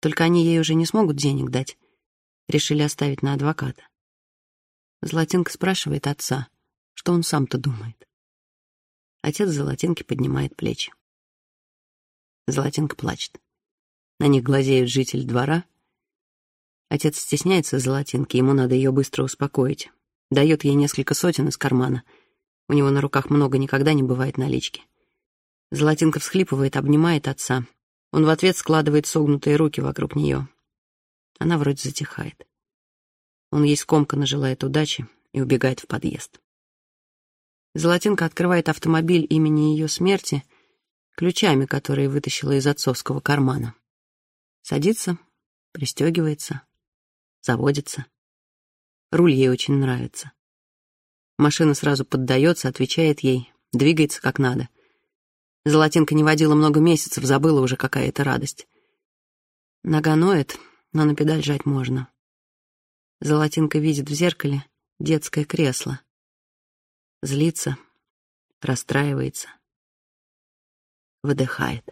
Speaker 2: Только они ей уже не смогут денег дать. Решили оставить на адвоката. Золотинка спрашивает отца, что он сам-то думает. Отец Золотинки поднимает плечи. Золотинка плачет. На них глазеют жители двора. Отец стесняется Золотинки, ему надо ее быстро успокоить. Дает ей несколько сотен из кармана — у него на руках много никогда не бывает налички. Золотинка всхлипывает, обнимает отца. Он в ответ складывает согнутые руки вокруг нее. Она вроде затихает. Он ей скомканно желает удачи и убегает в подъезд. Золотинка открывает автомобиль имени ее смерти ключами, которые вытащила из отцовского кармана. Садится, пристегивается, заводится. Руль ей очень нравится. Машина сразу поддается, отвечает ей, двигается как надо. Золотинка не водила много месяцев, забыла уже, какая это радость. Нога ноет, но на педаль жать можно. Золотинка видит в зеркале детское кресло. Злится, расстраивается, выдыхает.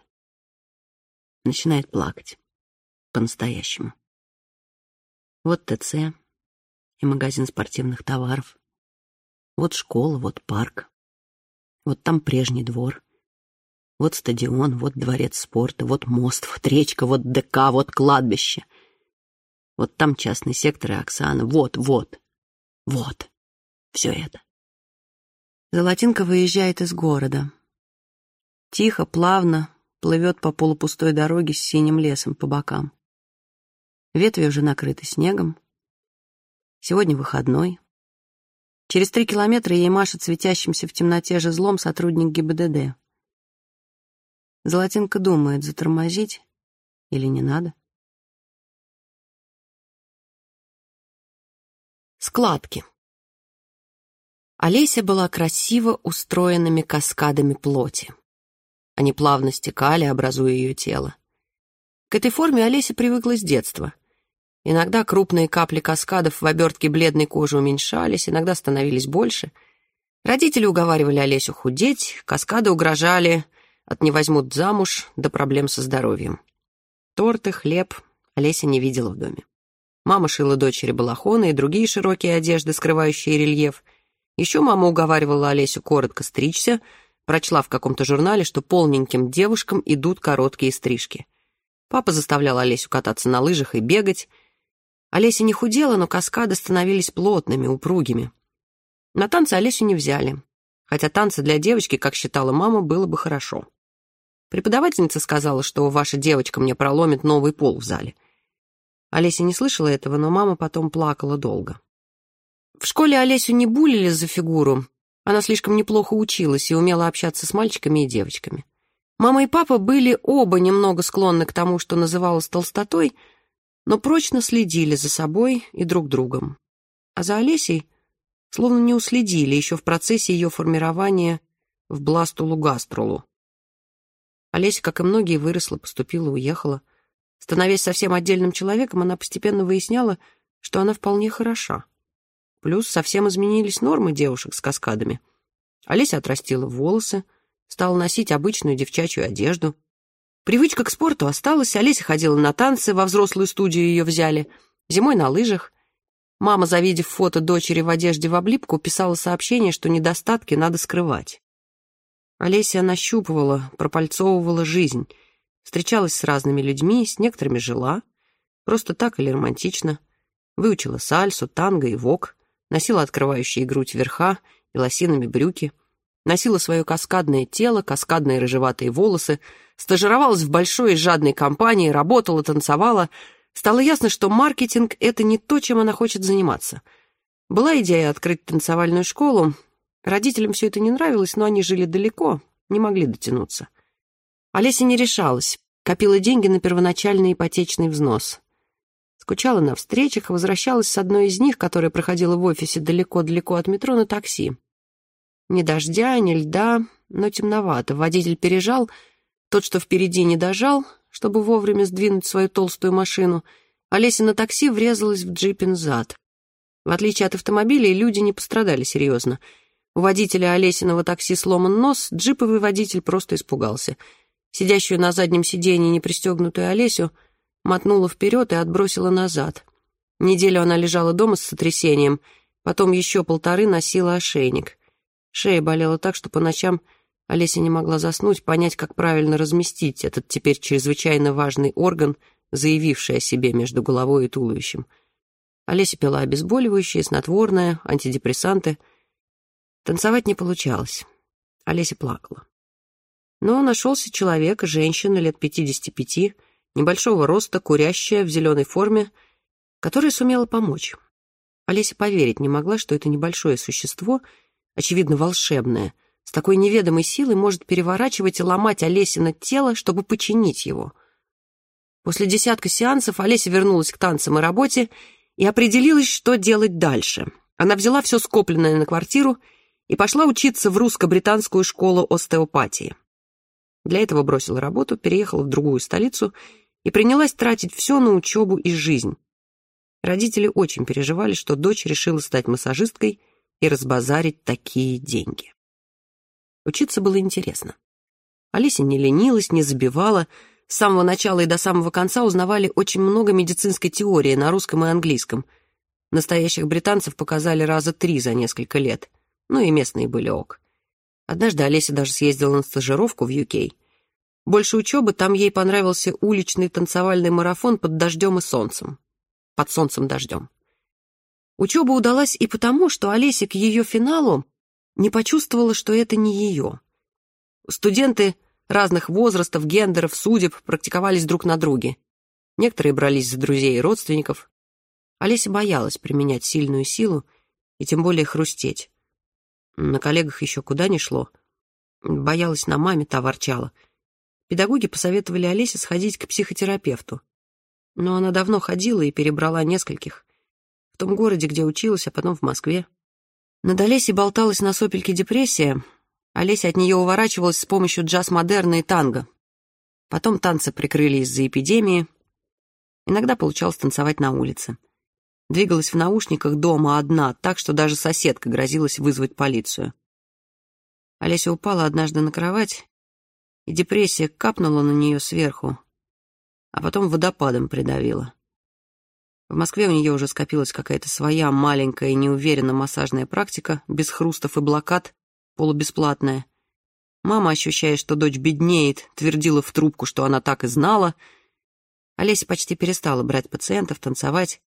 Speaker 2: Начинает плакать. По-настоящему. Вот ТЦ и магазин спортивных товаров. Вот школа, вот парк. Вот там прежний двор. Вот стадион, вот дворец спорта, вот мост, [LAUGHS] вот речка, вот ДК, вот кладбище. Вот там частный сектор и Оксана. Вот, вот, вот. Все это. Золотинка выезжает из города. Тихо, плавно плывет по полупустой дороге с синим лесом по бокам. Ветви уже накрыты снегом. Сегодня выходной. Через три километра ей машет светящимся в темноте жезлом сотрудник ГИБДД. Золотинка думает, затормозить или не надо. Складки. Олеся была красиво устроенными каскадами плоти. Они плавно стекали, образуя ее тело. К этой форме Олеся привыкла с детства — Иногда крупные капли каскадов в обертке бледной кожи уменьшались, иногда становились больше. Родители уговаривали Олесю худеть, каскады угрожали от «не возьмут замуж» до проблем со здоровьем. Торты, хлеб Олеся не видела в доме. Мама шила дочери балахоны и другие широкие одежды, скрывающие рельеф. Еще мама уговаривала Олесю коротко стричься, прочла в каком-то журнале, что полненьким девушкам идут короткие стрижки. Папа заставлял Олесю кататься на лыжах и бегать. Олеся не худела, но каскады становились плотными, упругими. На танцы Олесю не взяли, хотя танцы для девочки, как считала мама, было бы хорошо. Преподавательница сказала, что ваша девочка мне проломит новый пол в зале. Олеся не слышала этого, но мама потом плакала долго. В школе Олесю не булили за фигуру. Она слишком неплохо училась и умела общаться с мальчиками и девочками. Мама и папа были оба немного склонны к тому, что называлось толстотой, но прочно следили за собой и друг другом. А за Олесей словно не уследили еще в процессе ее формирования в Бластулу-Гаструлу. Олеся, как и многие, выросла, поступила, уехала. Становясь совсем отдельным человеком, она постепенно выясняла, что она вполне хороша. Плюс совсем изменились нормы девушек с каскадами. Олеся отрастила волосы, стала носить обычную девчачью одежду. Привычка к спорту осталась, Олеся ходила на танцы, во взрослую студию ее взяли, зимой на лыжах. Мама, завидев фото дочери в одежде в облипку, писала сообщение, что недостатки надо скрывать. Олеся нащупывала, пропальцовывала жизнь, встречалась с разными людьми, с некоторыми жила, просто так или романтично, выучила сальсу, танго и вок, носила открывающие грудь верха и лосинами брюки, носила свое каскадное тело, каскадные рыжеватые волосы, стажировалась в большой и жадной компании, работала, танцевала. Стало ясно, что маркетинг — это не то, чем она хочет заниматься. Была идея открыть танцевальную школу. Родителям все это не нравилось, но они жили далеко, не могли дотянуться. Олеся не решалась, копила деньги на первоначальный ипотечный взнос. Скучала на встречах, возвращалась с одной из них, которая проходила в офисе далеко-далеко от метро, на такси. Ни дождя, ни льда, но темновато. Водитель пережал, тот, что впереди, не дожал, чтобы вовремя сдвинуть свою толстую машину. Олеся на такси врезалась в джипин зад. В отличие от автомобилей, люди не пострадали серьезно. У водителя Олесиного такси сломан нос, джиповый водитель просто испугался. Сидящую на заднем сиденье непристегнутую Олесю мотнула вперед и отбросила назад. Неделю она лежала дома с сотрясением, потом еще полторы носила ошейник. Шея болела так, что по ночам Олеся не могла заснуть, понять, как правильно разместить этот теперь чрезвычайно важный орган, заявивший о себе между головой и туловищем. Олеся пила обезболивающие, снотворное, антидепрессанты. Танцевать не получалось. Олеся плакала. Но нашелся человек, женщина лет 55, небольшого роста, курящая, в зеленой форме, которая сумела помочь. Олеся поверить не могла, что это небольшое существо — очевидно, волшебное, с такой неведомой силой может переворачивать и ломать Олесина тело, чтобы починить его. После десятка сеансов Олеся вернулась к танцам и работе и определилась, что делать дальше. Она взяла все скопленное на квартиру и пошла учиться в русско-британскую школу остеопатии. Для этого бросила работу, переехала в другую столицу и принялась тратить все на учебу и жизнь. Родители очень переживали, что дочь решила стать массажисткой – и разбазарить такие деньги. Учиться было интересно. Алиса не ленилась, не забивала. С самого начала и до самого конца узнавали очень много медицинской теории на русском и английском. Настоящих британцев показали раза три за несколько лет. Ну и местные были ок. Однажды Олеся даже съездила на стажировку в UK. Больше учебы там ей понравился уличный танцевальный марафон под дождем и солнцем. Под солнцем-дождем. Учеба удалась и потому, что Олеся к ее финалу не почувствовала, что это не ее. Студенты разных возрастов, гендеров, судеб практиковались друг на друге. Некоторые брались за друзей и родственников. Олеся боялась применять сильную силу и тем более хрустеть. На коллегах еще куда ни шло. Боялась на маме, та ворчала. Педагоги посоветовали Олесе сходить к психотерапевту. Но она давно ходила и перебрала нескольких в том городе, где училась, а потом в Москве. Над Олесей болталась на сопельке депрессия. Олеся от нее уворачивалась с помощью джаз-модерна и танго. Потом танцы прикрыли из-за эпидемии. Иногда получалось танцевать на улице. Двигалась в наушниках дома одна, так что даже соседка грозилась вызвать полицию. Олеся упала однажды на кровать, и депрессия капнула на нее сверху, а потом водопадом придавила. В Москве у нее уже скопилась какая-то своя маленькая и неуверенно массажная практика, без хрустов и блокад, полубесплатная. Мама, ощущая, что дочь беднеет, твердила в трубку, что она так и знала. Олеся почти перестала брать пациентов, танцевать.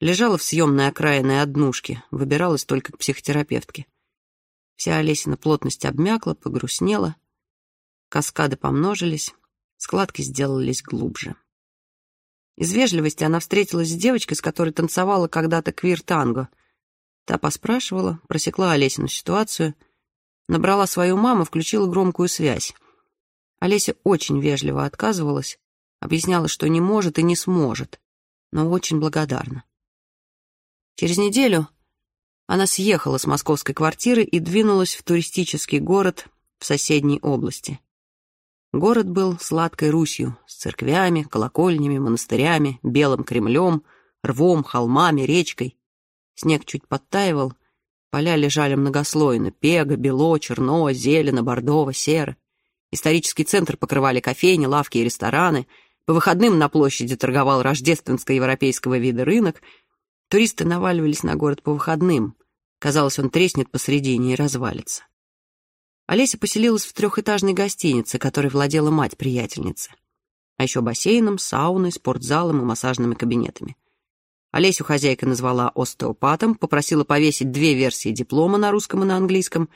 Speaker 2: Лежала в съемной окраинной однушке, выбиралась только к психотерапевтке. Вся Олесина плотность обмякла, погрустнела. Каскады помножились, складки сделались глубже. Из вежливости она встретилась с девочкой, с которой танцевала когда-то квир-танго. Та поспрашивала, просекла Олесину ситуацию, набрала свою маму, включила громкую связь. Олеся очень вежливо отказывалась, объясняла, что не может и не сможет, но очень благодарна. Через неделю она съехала с московской квартиры и двинулась в туристический город в соседней области. Город был сладкой Русью, с церквями, колокольнями, монастырями, белым Кремлем, рвом, холмами, речкой. Снег чуть подтаивал, поля лежали многослойно, пега, бело, черно, зелено, бордово, серо. Исторический центр покрывали кофейни, лавки и рестораны. По выходным на площади торговал рождественско-европейского вида рынок. Туристы наваливались на город по выходным. Казалось, он треснет посредине и развалится. Олеся поселилась в трехэтажной гостинице, которой владела мать приятельницы. А еще бассейном, сауной, спортзалом и массажными кабинетами. Олесю хозяйка назвала остеопатом, попросила повесить две версии диплома на русском и на английском.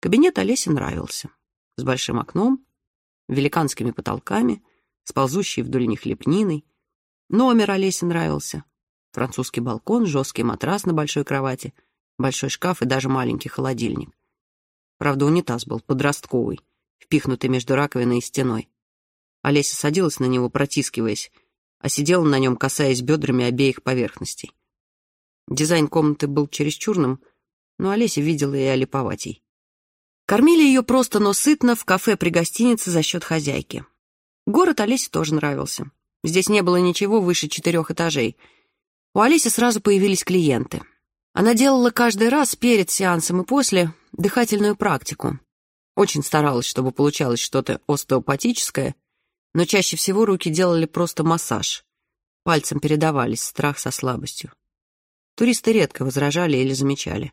Speaker 2: Кабинет Олесе нравился. С большим окном, великанскими потолками, с вдоль них лепниной. Номер Олесе нравился. Французский балкон, жесткий матрас на большой кровати, большой шкаф и даже маленький холодильник. Правда, унитаз был подростковый, впихнутый между раковиной и стеной. Олеся садилась на него, протискиваясь, а сидела на нем, касаясь бедрами обеих поверхностей. Дизайн комнаты был чересчурным, но Олеся видела и олиповатей. Кормили ее просто, но сытно в кафе при гостинице за счет хозяйки. Город Олесе тоже нравился. Здесь не было ничего выше четырех этажей. У Олеси сразу появились клиенты. Она делала каждый раз перед сеансом и после дыхательную практику. Очень старалась, чтобы получалось что-то остеопатическое, но чаще всего руки делали просто массаж. Пальцем передавались страх со слабостью. Туристы редко возражали или замечали.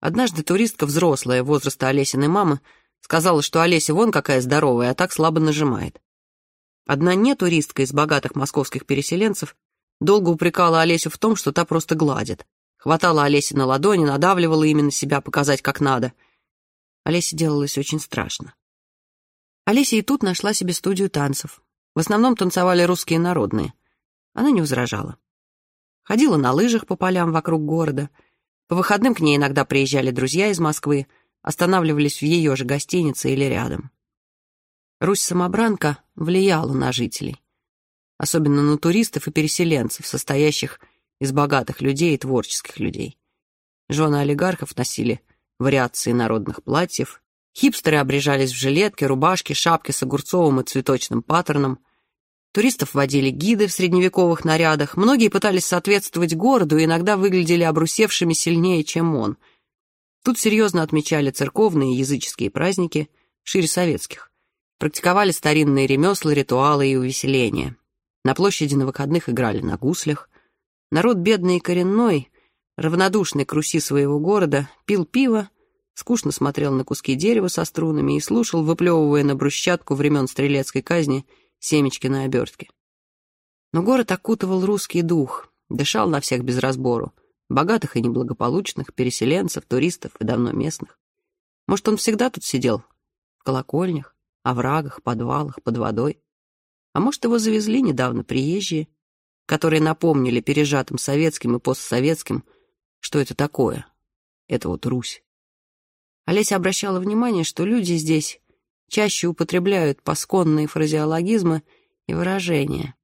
Speaker 2: Однажды туристка, взрослая, возраста Олесиной мамы, сказала, что Олеся вон какая здоровая, а так слабо нажимает. Одна не туристка из богатых московских переселенцев долго упрекала Олесю в том, что та просто гладит. Хватала Олесе на ладони, надавливала ими на себя, показать как надо. Олесе делалось очень страшно. Олеся и тут нашла себе студию танцев. В основном танцевали русские народные. Она не возражала. Ходила на лыжах по полям вокруг города. По выходным к ней иногда приезжали друзья из Москвы, останавливались в ее же гостинице или рядом. Русь-самобранка влияла на жителей, особенно на туристов и переселенцев, состоящих из богатых людей и творческих людей. Жены олигархов носили вариации народных платьев, хипстеры обрежались в жилетки, рубашки, шапки с огурцовым и цветочным паттерном, туристов водили гиды в средневековых нарядах, многие пытались соответствовать городу и иногда выглядели обрусевшими сильнее, чем он. Тут серьезно отмечали церковные и языческие праздники, шире советских. Практиковали старинные ремесла, ритуалы и увеселения. На площади на выходных играли на гуслях, Народ бедный и коренной, равнодушный к Руси своего города, пил пиво, скучно смотрел на куски дерева со струнами и слушал, выплевывая на брусчатку времен стрелецкой казни семечки на обертке. Но город окутывал русский дух, дышал на всех без разбору, богатых и неблагополучных, переселенцев, туристов и давно местных. Может, он всегда тут сидел, в колокольнях, оврагах, подвалах, под водой. А может, его завезли недавно приезжие, которые напомнили пережатым советским и постсоветским, что это такое. Это вот Русь. Олеся обращала внимание, что люди здесь чаще употребляют пасконные фразеологизмы и выражения,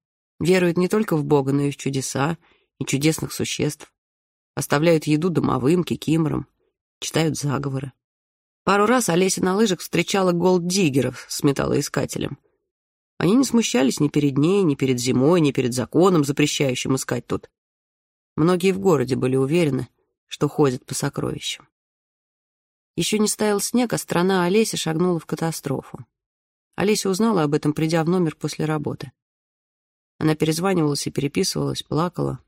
Speaker 2: веруют не только в Бога, но и в чудеса и чудесных существ, оставляют еду домовым, кикиморам, читают заговоры. Пару раз Олеся на лыжах встречала голддиггеров с металлоискателем — они не смущались ни перед ней, ни перед зимой, ни перед законом, запрещающим искать тут. Многие в городе были уверены, что ходят по сокровищам. Еще не стоял снег, а страна Олеся шагнула в катастрофу. Олеся узнала об этом, придя в номер после работы. Она перезванивалась и переписывалась, плакала,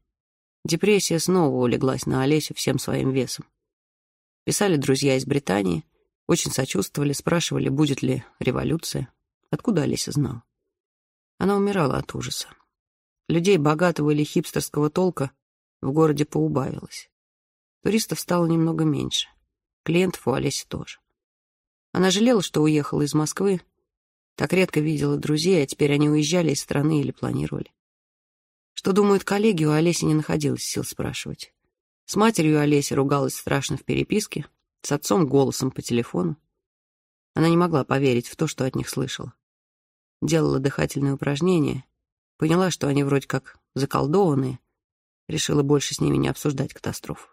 Speaker 2: Депрессия снова улеглась на Олесю всем своим весом. Писали друзья из Британии, очень сочувствовали, спрашивали, будет ли революция. Откуда Олеся знала? Она умирала от ужаса. Людей богатого или хипстерского толка в городе поубавилось. Туристов стало немного меньше. Клиентов у Олеси тоже. Она жалела, что уехала из Москвы. Так редко видела друзей, а теперь они уезжали из страны или планировали. Что думают коллеги, у Олеси не находилось сил спрашивать. С матерью Олеся ругалась страшно в переписке, с отцом голосом по телефону. Она не могла поверить в то, что от них слышала. Делала дыхательные упражнения, поняла, что они вроде как заколдованные, решила больше с ними не обсуждать катастрофу.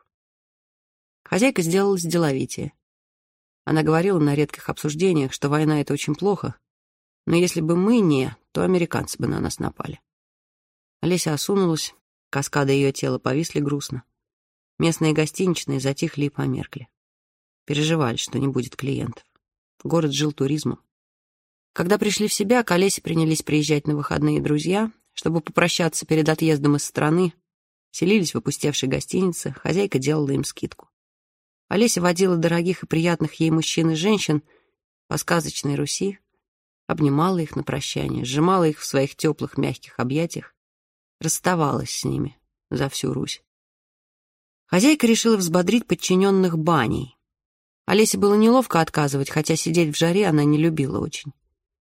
Speaker 2: Хозяйка сделалась деловитее. Она говорила на редких обсуждениях, что война — это очень плохо, но если бы мы не, то американцы бы на нас напали. Олеся осунулась, каскады ее тела повисли грустно. Местные гостиничные затихли и померкли. Переживали, что не будет клиентов. Город жил туризмом. Когда пришли в себя, к Олесе принялись приезжать на выходные друзья, чтобы попрощаться перед отъездом из страны, селились в опустевшей гостинице, хозяйка делала им скидку. Олеся водила дорогих и приятных ей мужчин и женщин по сказочной Руси, обнимала их на прощание, сжимала их в своих теплых мягких объятиях, расставалась с ними за всю Русь. Хозяйка решила взбодрить подчиненных баней. Олесе было неловко отказывать, хотя сидеть в жаре она не любила очень.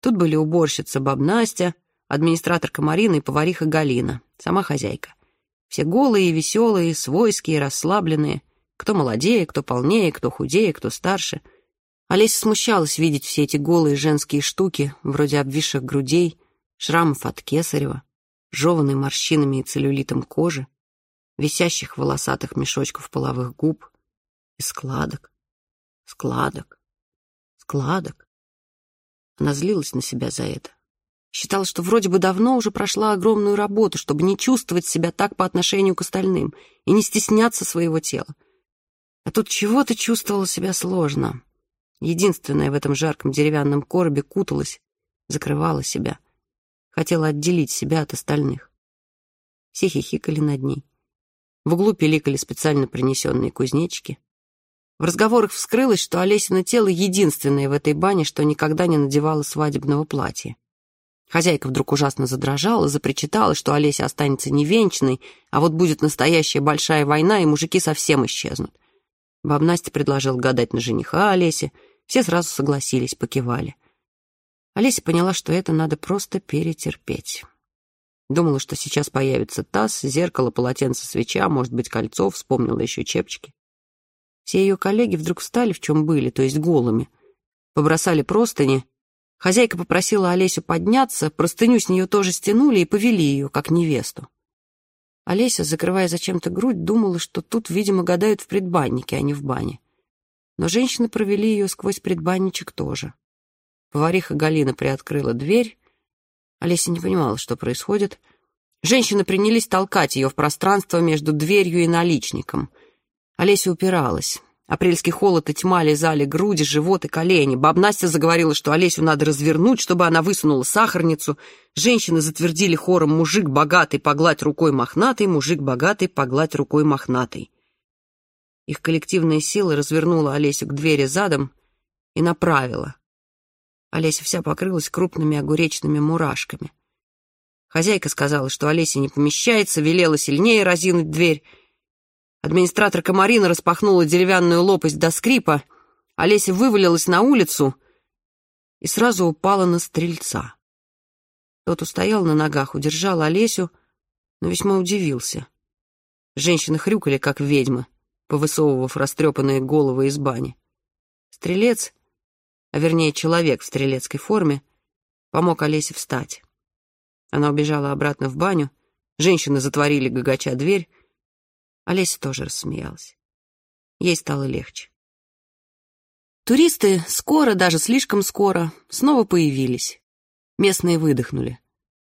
Speaker 2: Тут были уборщица баб Настя, администраторка Марина и повариха Галина, сама хозяйка. Все голые, веселые, свойские, расслабленные. Кто молодее, кто полнее, кто худее, кто старше. Олеся смущалась видеть все эти голые женские штуки, вроде обвисших грудей, шрамов от кесарева, жеванной морщинами и целлюлитом кожи, висящих волосатых мешочков половых губ и складок, складок, складок. Она злилась на себя за это. Считала, что вроде бы давно уже прошла огромную работу, чтобы не чувствовать себя так по отношению к остальным и не стесняться своего тела. А тут чего-то чувствовала себя сложно. Единственное в этом жарком деревянном коробе куталась, закрывала себя. Хотела отделить себя от остальных. Все хихикали над ней. В углу пиликали специально принесенные кузнечики. В разговорах вскрылось, что Олесина тело единственное в этой бане, что никогда не надевало свадебного платья. Хозяйка вдруг ужасно задрожала, запричитала, что Олеся останется невенчанной, а вот будет настоящая большая война, и мужики совсем исчезнут. Баб Настя предложил гадать на жениха Олесе. Все сразу согласились, покивали. Олеся поняла, что это надо просто перетерпеть. Думала, что сейчас появится таз, зеркало, полотенце, свеча, может быть, кольцо, вспомнила еще чепчики. Все ее коллеги вдруг встали, в чем были, то есть голыми. Побросали простыни. Хозяйка попросила Олесю подняться, простыню с нее тоже стянули и повели ее, как невесту. Олеся, закрывая зачем-то грудь, думала, что тут, видимо, гадают в предбаннике, а не в бане. Но женщины провели ее сквозь предбанничек тоже. Повариха Галина приоткрыла дверь. Олеся не понимала, что происходит. Женщины принялись толкать ее в пространство между дверью и наличником. Олеся упиралась. Апрельский холод и тьма лизали груди, живот и колени. Баб Настя заговорила, что Олесю надо развернуть, чтобы она высунула сахарницу. Женщины затвердили хором «Мужик богатый, погладь рукой мохнатый, мужик богатый, погладь рукой мохнатый». Их коллективная сила развернула Олесю к двери задом и направила. Олеся вся покрылась крупными огуречными мурашками. Хозяйка сказала, что Олеся не помещается, велела сильнее разинуть дверь — Администраторка Марина распахнула деревянную лопасть до скрипа, Олеся вывалилась на улицу и сразу упала на стрельца. Тот устоял на ногах, удержал Олесю, но весьма удивился. Женщины хрюкали, как ведьмы, повысовывав растрепанные головы из бани. Стрелец, а вернее человек в стрелецкой форме, помог Олесе встать. Она убежала обратно в баню, женщины затворили гагача дверь, Олеся тоже рассмеялась. Ей стало легче. Туристы скоро, даже слишком скоро, снова появились. Местные выдохнули.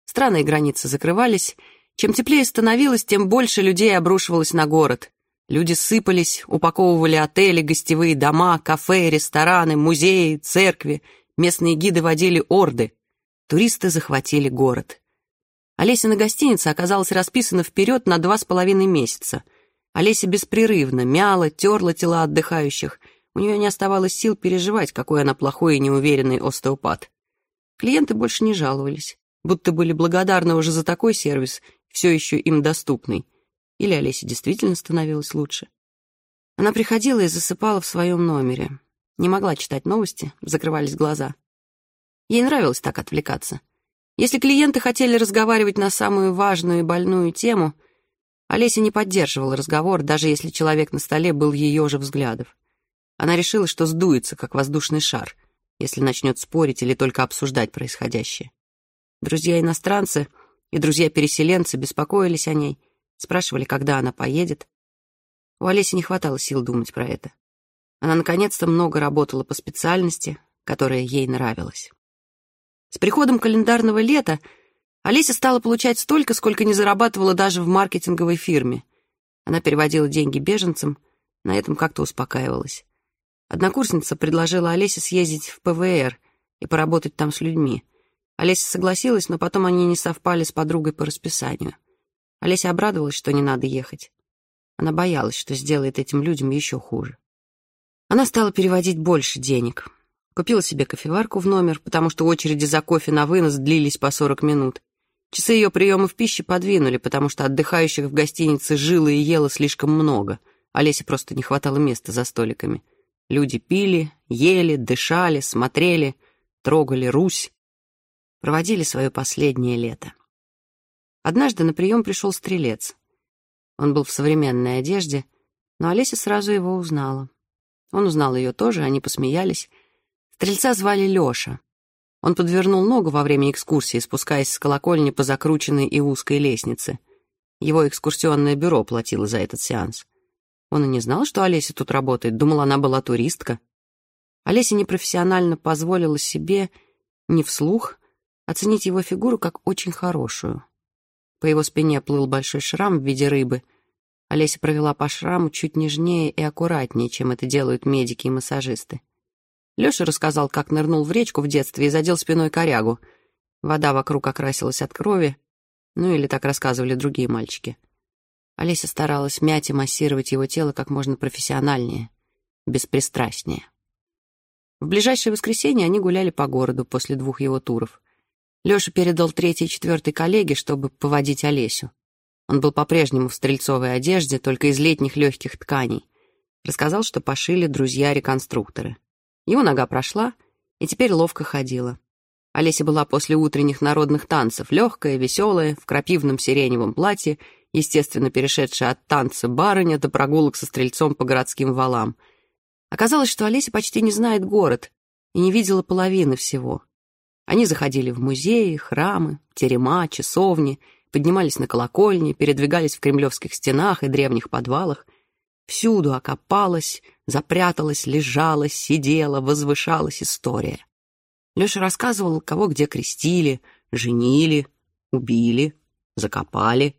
Speaker 2: Странные границы закрывались. Чем теплее становилось, тем больше людей обрушивалось на город. Люди сыпались, упаковывали отели, гостевые дома, кафе, рестораны, музеи, церкви. Местные гиды водили орды. Туристы захватили город. Олесина гостиница оказалась расписана вперед на два с половиной месяца. Олеся беспрерывно мяла, терла тела отдыхающих. У нее не оставалось сил переживать, какой она плохой и неуверенный остеопат. Клиенты больше не жаловались, будто были благодарны уже за такой сервис, все еще им доступный. Или Олесе действительно становилось лучше. Она приходила и засыпала в своем номере. Не могла читать новости, закрывались глаза. Ей нравилось так отвлекаться. Если клиенты хотели разговаривать на самую важную и больную тему, Олеся не поддерживала разговор, даже если человек на столе был ее же взглядов. Она решила, что сдуется, как воздушный шар, если начнет спорить или только обсуждать происходящее. Друзья-иностранцы и друзья-переселенцы беспокоились о ней, спрашивали, когда она поедет. У Олеси не хватало сил думать про это. Она наконец-то много работала по специальности, которая ей нравилась. С приходом календарного лета Олеся стала получать столько, сколько не зарабатывала даже в маркетинговой фирме. Она переводила деньги беженцам, на этом как-то успокаивалась. Однокурсница предложила Олесе съездить в ПВР и поработать там с людьми. Олеся согласилась, но потом они не совпали с подругой по расписанию. Олеся обрадовалась, что не надо ехать. Она боялась, что сделает этим людям еще хуже. Она стала переводить больше денег. Купила себе кофеварку в номер, потому что очереди за кофе на вынос длились по 40 минут. Часы ее приемов пищи подвинули, потому что отдыхающих в гостинице жило и ело слишком много. Олесе просто не хватало места за столиками. Люди пили, ели, дышали, смотрели, трогали Русь. Проводили свое последнее лето. Однажды на прием пришел стрелец. Он был в современной одежде, но Олеся сразу его узнала. Он узнал ее тоже, они посмеялись. Стрельца звали Леша. Он подвернул ногу во время экскурсии, спускаясь с колокольни по закрученной и узкой лестнице. Его экскурсионное бюро платило за этот сеанс. Он и не знал, что Олеся тут работает, думал, она была туристка. Олеся непрофессионально позволила себе, не вслух, оценить его фигуру как очень хорошую. По его спине плыл большой шрам в виде рыбы. Олеся провела по шраму чуть нежнее и аккуратнее, чем это делают медики и массажисты. Леша рассказал, как нырнул в речку в детстве и задел спиной корягу. Вода вокруг окрасилась от крови, ну или так рассказывали другие мальчики. Олеся старалась мять и массировать его тело как можно профессиональнее, беспристрастнее. В ближайшее воскресенье они гуляли по городу после двух его туров. Леша передал третий и четвертый коллеге, чтобы поводить Олесю. Он был по-прежнему в стрельцовой одежде, только из летних легких тканей. Рассказал, что пошили друзья-реконструкторы. Его нога прошла и теперь ловко ходила. Олеся была после утренних народных танцев, легкая, веселая, в крапивном сиреневом платье, естественно, перешедшая от танца барыня до прогулок со стрельцом по городским валам. Оказалось, что Олеся почти не знает город и не видела половины всего. Они заходили в музеи, храмы, терема, часовни, поднимались на колокольни, передвигались в кремлевских стенах и древних подвалах — Всюду окопалась, запряталась, лежала, сидела, возвышалась история. Леша рассказывал, кого где крестили, женили, убили, закопали.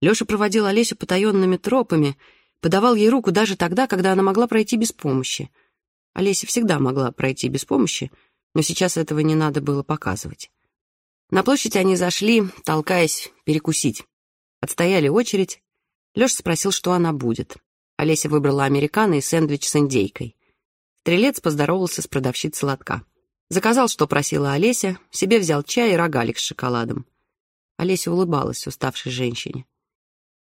Speaker 2: Леша проводил Олесю потаенными тропами, подавал ей руку даже тогда, когда она могла пройти без помощи. Олеся всегда могла пройти без помощи, но сейчас этого не надо было показывать. На площадь они зашли, толкаясь, перекусить. Отстояли очередь. Леша спросил, что она будет. Олеся выбрала американо и сэндвич с индейкой. Стрелец поздоровался с продавщицей лотка. Заказал, что просила Олеся, себе взял чай и рогалик с шоколадом. Олеся улыбалась уставшей женщине.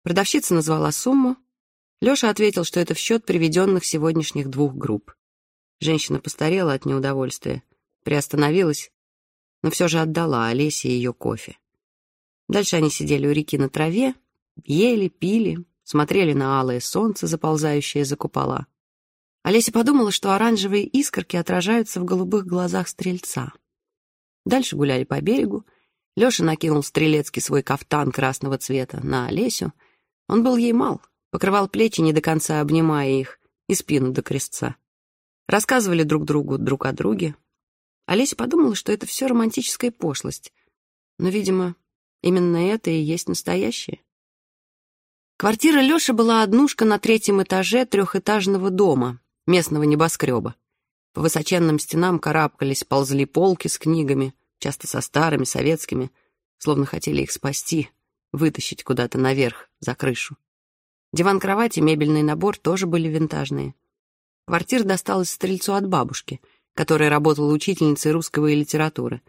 Speaker 2: Продавщица назвала сумму. Леша ответил, что это в счет приведенных сегодняшних двух групп. Женщина постарела от неудовольствия, приостановилась, но все же отдала Олесе ее кофе. Дальше они сидели у реки на траве, ели, пили, смотрели на алое солнце, заползающее за купола. Олеся подумала, что оранжевые искорки отражаются в голубых глазах стрельца. Дальше гуляли по берегу. Леша накинул стрелецкий свой кафтан красного цвета на Олесю. Он был ей мал, покрывал плечи, не до конца обнимая их, и спину до крестца. Рассказывали друг другу друг о друге. Олеся подумала, что это все романтическая пошлость. Но, видимо, именно это и есть настоящее. Квартира Лёши была однушка на третьем этаже трехэтажного дома, местного небоскреба. По высоченным стенам карабкались, ползли полки с книгами, часто со старыми, советскими. словно хотели их спасти, вытащить куда-то наверх, за крышу. Диван-кровать и мебельный набор тоже были винтажные. Квартира досталась стрельцу от бабушки, которая работала учительницей русского и литературы.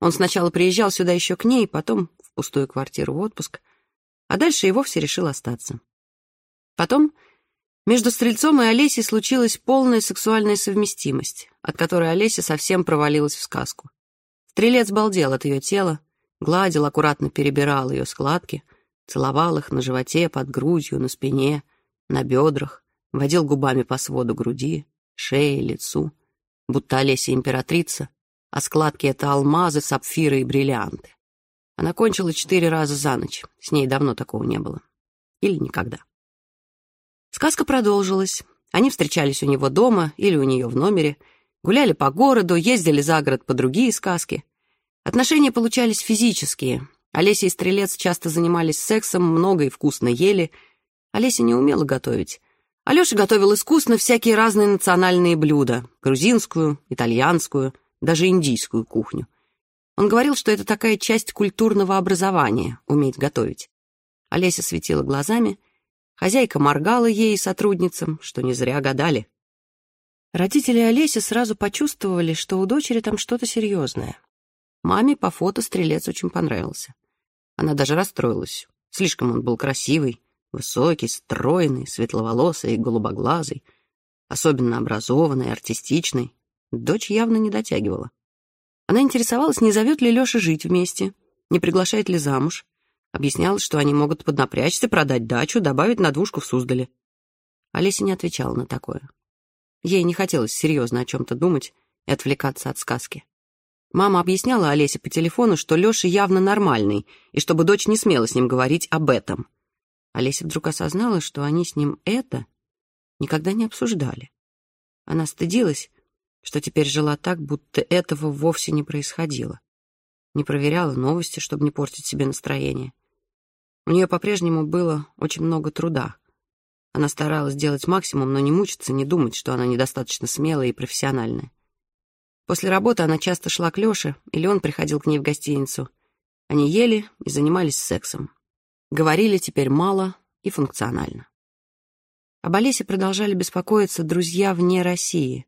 Speaker 2: Он сначала приезжал сюда еще к ней, потом в пустую квартиру в отпуск, а дальше и вовсе решил остаться. Потом между Стрельцом и Олесей случилась полная сексуальная совместимость, от которой Олеся совсем провалилась в сказку. Стрелец балдел от ее тела, гладил, аккуратно перебирал ее складки, целовал их на животе, под грудью, на спине, на бедрах, водил губами по своду груди, шее, лицу, будто Олеся императрица, а складки — это алмазы, сапфиры и бриллианты. Она кончила четыре раза за ночь, с ней давно такого не было. Или никогда. Сказка продолжилась. Они встречались у него дома или у нее в номере, гуляли по городу, ездили за город по другие сказки. Отношения получались физические. Олеся и Стрелец часто занимались сексом, много и вкусно ели. Олеся не умела готовить. Алеша готовил искусно всякие разные национальные блюда. Грузинскую, итальянскую, даже индийскую кухню. Он говорил, что это такая часть культурного образования — уметь готовить. Олеся светила глазами — Хозяйка моргала ей и сотрудницам, что не зря гадали. Родители Олеси сразу почувствовали, что у дочери там что-то серьезное. Маме по фото стрелец очень понравился. Она даже расстроилась. Слишком он был красивый, высокий, стройный, светловолосый голубоглазый, особенно образованный, артистичный. Дочь явно не дотягивала. Она интересовалась, не зовет ли Леша жить вместе, не приглашает ли замуж, Объяснялось, что они могут поднапрячься, продать дачу, добавить на двушку в Суздале. Олеся не отвечала на такое. Ей не хотелось серьезно о чем-то думать и отвлекаться от сказки. Мама объясняла Олесе по телефону, что Леша явно нормальный, и чтобы дочь не смела с ним говорить об этом. Олеся вдруг осознала, что они с ним это никогда не обсуждали. Она стыдилась, что теперь жила так, будто этого вовсе не происходило. Не проверяла новости, чтобы не портить себе настроение. У нее по-прежнему было очень много труда. Она старалась делать максимум, но не мучиться, не думать, что она недостаточно смелая и профессиональная. После работы она часто шла к Лёше, или он приходил к ней в гостиницу. Они ели и занимались сексом. Говорили теперь мало и функционально. Об Олесе продолжали беспокоиться друзья вне России.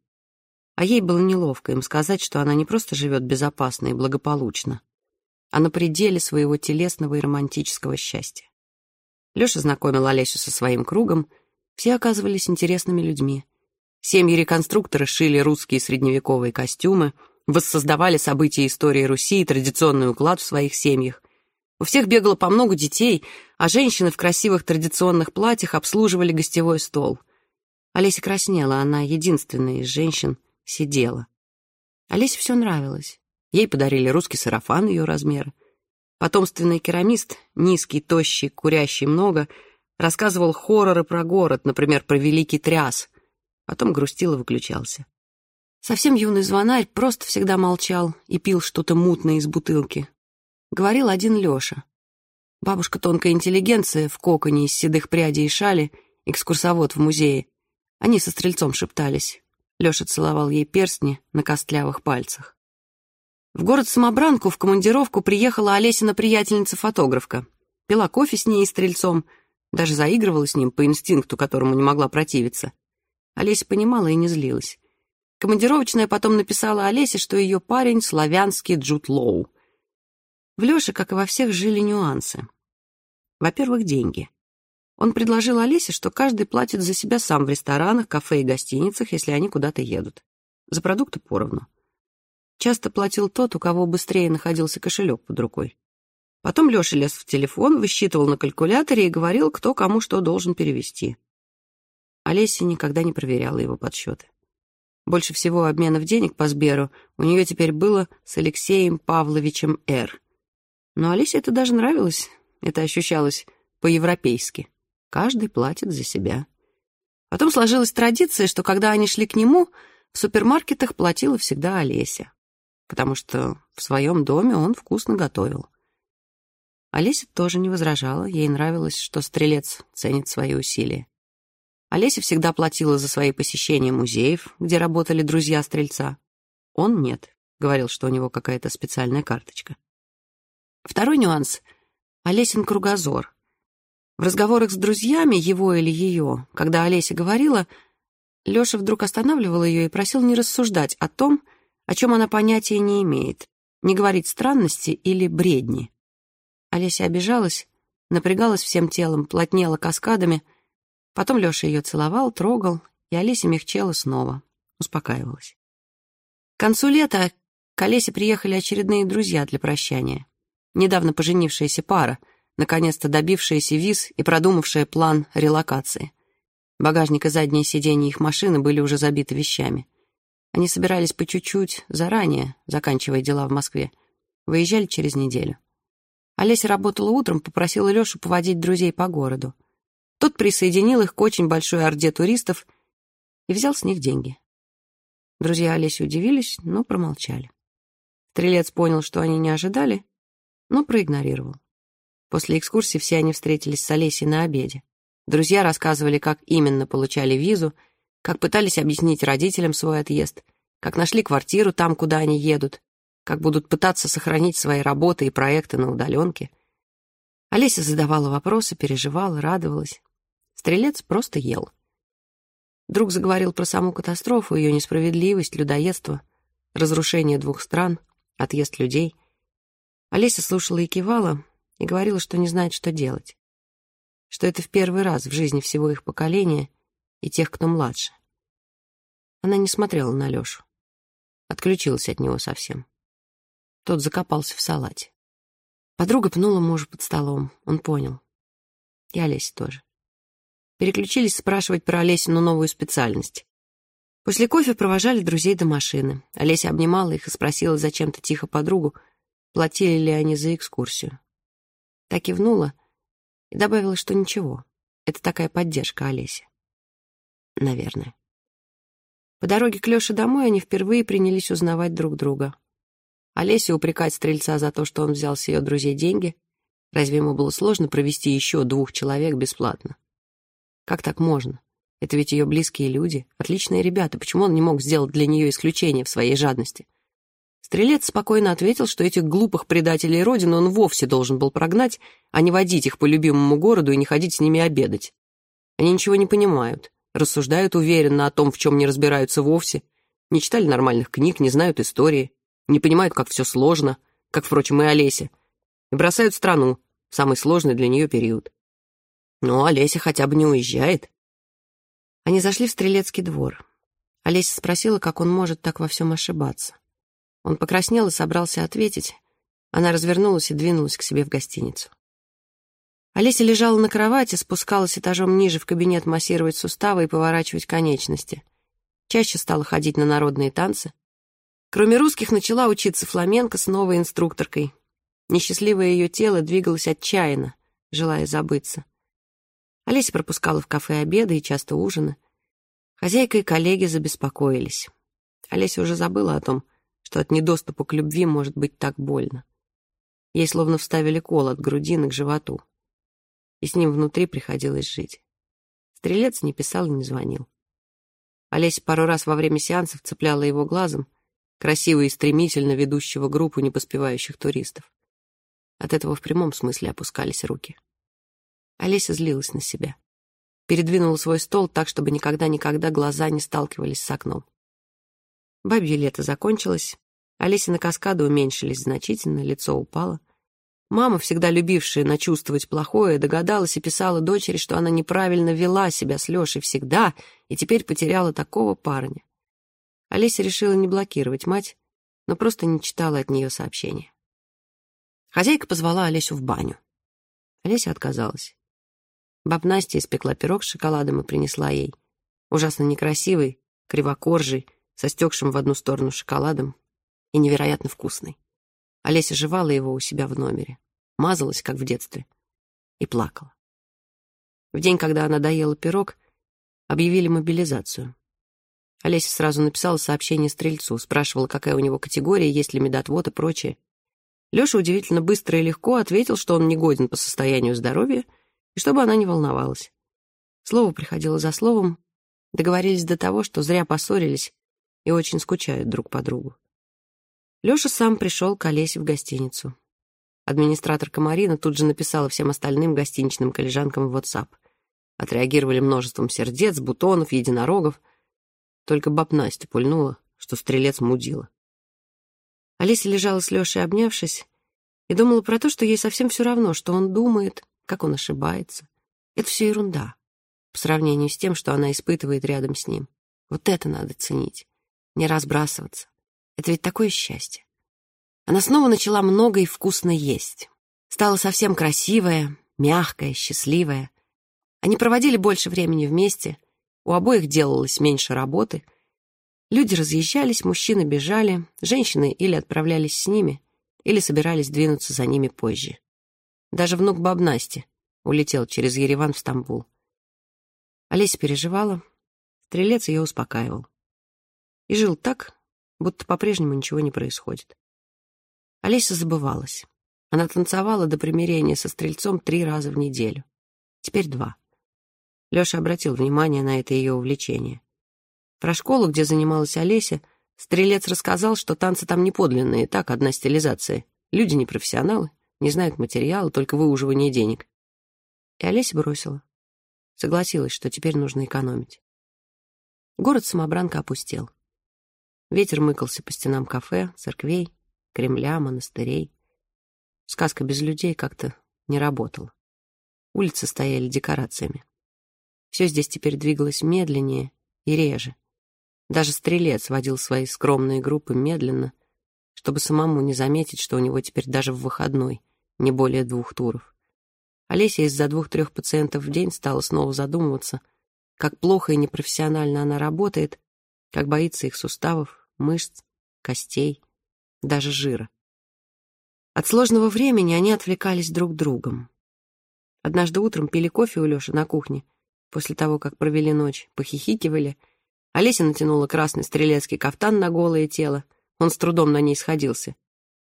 Speaker 2: А ей было неловко им сказать, что она не просто живет безопасно и благополучно, а на пределе своего телесного и романтического счастья. Леша знакомил Олесю со своим кругом, все оказывались интересными людьми. Семьи реконструкторы шили русские средневековые костюмы, воссоздавали события истории Руси и традиционный уклад в своих семьях. У всех бегало по много детей, а женщины в красивых традиционных платьях обслуживали гостевой стол. Олеся краснела, она единственная из женщин сидела. Олесе все нравилось. Ей подарили русский сарафан ее размера. Потомственный керамист, низкий, тощий, курящий много, рассказывал хорроры про город, например, про Великий Тряс. Потом грустил и выключался. Совсем юный звонарь просто всегда молчал и пил что-то мутное из бутылки. Говорил один Леша. Бабушка тонкая интеллигенция в коконе из седых прядей и шали, экскурсовод в музее. Они со стрельцом шептались. Леша целовал ей перстни на костлявых пальцах. В город Самобранку в командировку приехала Олесина приятельница-фотографка. Пила кофе с ней и стрельцом, даже заигрывала с ним по инстинкту, которому не могла противиться. Олеся понимала и не злилась. Командировочная потом написала Олесе, что ее парень — славянский Джуд Лоу. В Леше, как и во всех, жили нюансы. Во-первых, деньги. Он предложил Олесе, что каждый платит за себя сам в ресторанах, кафе и гостиницах, если они куда-то едут. За продукты поровну. Часто платил тот, у кого быстрее находился кошелек под рукой. Потом Леша лез в телефон, высчитывал на калькуляторе и говорил, кто кому что должен перевести. Олеся никогда не проверяла его подсчеты. Больше всего обменов денег по Сберу у нее теперь было с Алексеем Павловичем Р. Но Олесе это даже нравилось, это ощущалось по-европейски. Каждый платит за себя. Потом сложилась традиция, что когда они шли к нему, в супермаркетах платила всегда Олеся потому что в своем доме он вкусно готовил. Олеся тоже не возражала, ей нравилось, что стрелец ценит свои усилия. Олеся всегда платила за свои посещения музеев, где работали друзья стрельца. Он нет, говорил, что у него какая-то специальная карточка. Второй нюанс — Олесин кругозор. В разговорах с друзьями, его или ее, когда Олеся говорила, Леша вдруг останавливал ее и просил не рассуждать о том, о чем она понятия не имеет, не говорить странности или бредни. Олеся обижалась, напрягалась всем телом, плотнела каскадами. Потом Леша ее целовал, трогал, и Олеся мягчела снова, успокаивалась. К концу лета к Олесе приехали очередные друзья для прощания. Недавно поженившаяся пара, наконец-то добившаяся виз и продумавшая план релокации. Багажник и задние сиденья их машины были уже забиты вещами. Они собирались по чуть-чуть, заранее, заканчивая дела в Москве. Выезжали через неделю. Олеся работала утром, попросила Лешу поводить друзей по городу. Тот присоединил их к очень большой орде туристов и взял с них деньги. Друзья Олеси удивились, но промолчали. Стрелец понял, что они не ожидали, но проигнорировал. После экскурсии все они встретились с Олесей на обеде. Друзья рассказывали, как именно получали визу, как пытались объяснить родителям свой отъезд, как нашли квартиру там, куда они едут, как будут пытаться сохранить свои работы и проекты на удаленке. Олеся задавала вопросы, переживала, радовалась. Стрелец просто ел. Друг заговорил про саму катастрофу, ее несправедливость, людоедство, разрушение двух стран, отъезд людей. Олеся слушала и кивала, и говорила, что не знает, что делать. Что это в первый раз в жизни всего их поколения — и тех, кто младше. Она не смотрела на Лешу. Отключилась от него совсем. Тот закопался в салате. Подруга пнула мужа под столом. Он понял. И Олеся тоже. Переключились спрашивать про Олесину новую специальность. После кофе провожали друзей до машины. Олеся обнимала их и спросила зачем-то тихо подругу, платили ли они за экскурсию. Так кивнула и добавила, что ничего. Это такая поддержка Олеси наверное. По дороге к Лёше домой они впервые принялись узнавать друг друга. Олеся упрекать стрельца за то, что он взял с ее друзей деньги. Разве ему было сложно провести еще двух человек бесплатно? Как так можно? Это ведь ее близкие люди, отличные ребята. Почему он не мог сделать для нее исключение в своей жадности? Стрелец спокойно ответил, что этих глупых предателей Родины он вовсе должен был прогнать, а не водить их по любимому городу и не ходить с ними обедать. Они ничего не понимают рассуждают уверенно о том, в чем не разбираются вовсе, не читали нормальных книг, не знают истории, не понимают, как все сложно, как, впрочем, и Олеся, и бросают страну самый сложный для нее период. Но Олеся хотя бы не уезжает. Они зашли в Стрелецкий двор. Олеся спросила, как он может так во всем ошибаться. Он покраснел и собрался ответить. Она развернулась и двинулась к себе в гостиницу. Олеся лежала на кровати, спускалась этажом ниже в кабинет массировать суставы и поворачивать конечности. Чаще стала ходить на народные танцы. Кроме русских, начала учиться фламенко с новой инструкторкой. Несчастливое ее тело двигалось отчаянно, желая забыться. Олеся пропускала в кафе обеды и часто ужины. Хозяйка и коллеги забеспокоились. Олеся уже забыла о том, что от недоступа к любви может быть так больно. Ей словно вставили кол от грудины к животу и с ним внутри приходилось жить. Стрелец не писал и не звонил. Олеся пару раз во время сеансов цепляла его глазом, красиво и стремительно ведущего группу непоспевающих туристов. От этого в прямом смысле опускались руки. Олеся злилась на себя. Передвинула свой стол так, чтобы никогда-никогда глаза не сталкивались с окном. Бабье лето закончилось, Олесины каскады уменьшились значительно, лицо упало — Мама, всегда любившая начувствовать плохое, догадалась и писала дочери, что она неправильно вела себя с Лешей всегда и теперь потеряла такого парня. Олеся решила не блокировать мать, но просто не читала от нее сообщения. Хозяйка позвала Олесю в баню. Олеся отказалась. Баб Настя испекла пирог с шоколадом и принесла ей. Ужасно некрасивый, кривокоржий, со стекшим в одну сторону шоколадом и невероятно вкусный. Олеся жевала его у себя в номере, мазалась, как в детстве, и плакала. В день, когда она доела пирог, объявили мобилизацию. Олеся сразу написала сообщение Стрельцу, спрашивала, какая у него категория, есть ли медотвод и прочее. Леша удивительно быстро и легко ответил, что он не годен по состоянию здоровья, и чтобы она не волновалась. Слово приходило за словом, договорились до того, что зря поссорились и очень скучают друг по другу. Лёша сам пришел к Олесе в гостиницу. Администраторка Марина тут же написала всем остальным гостиничным коллежанкам в WhatsApp. Отреагировали множеством сердец, бутонов, единорогов. Только баб Настя пульнула, что стрелец мудила. Олеся лежала с Лешей, обнявшись, и думала про то, что ей совсем все равно, что он думает, как он ошибается. Это все ерунда по сравнению с тем, что она испытывает рядом с ним. Вот это надо ценить, не разбрасываться. Это ведь такое счастье. Она снова начала много и вкусно есть. Стала совсем красивая, мягкая, счастливая. Они проводили больше времени вместе, у обоих делалось меньше работы. Люди разъезжались, мужчины бежали, женщины или отправлялись с ними, или собирались двинуться за ними позже. Даже внук баб Насти улетел через Ереван в Стамбул. Олеся переживала, стрелец ее успокаивал. И жил так, будто по-прежнему ничего не происходит. Олеся забывалась. Она танцевала до примирения со стрельцом три раза в неделю. Теперь два. Леша обратил внимание на это ее увлечение. Про школу, где занималась Олеся, стрелец рассказал, что танцы там не подлинные, так, одна стилизация. Люди не профессионалы, не знают материала, только выуживание денег. И Олеся бросила. Согласилась, что теперь нужно экономить. Город самобранка опустел. Ветер мыкался по стенам кафе, церквей, Кремля, монастырей. Сказка без людей как-то не работала. Улицы стояли декорациями. Все здесь теперь двигалось медленнее и реже. Даже стрелец водил свои скромные группы медленно, чтобы самому не заметить, что у него теперь даже в выходной не более двух туров. Олеся из-за двух-трех пациентов в день стала снова задумываться, как плохо и непрофессионально она работает, как боится их суставов, мышц, костей, даже жира. От сложного времени они отвлекались друг другом. Однажды утром пили кофе у Лёши на кухне, после того, как провели ночь, похихикивали. Олеся натянула красный стрелецкий кафтан на голое тело, он с трудом на ней сходился.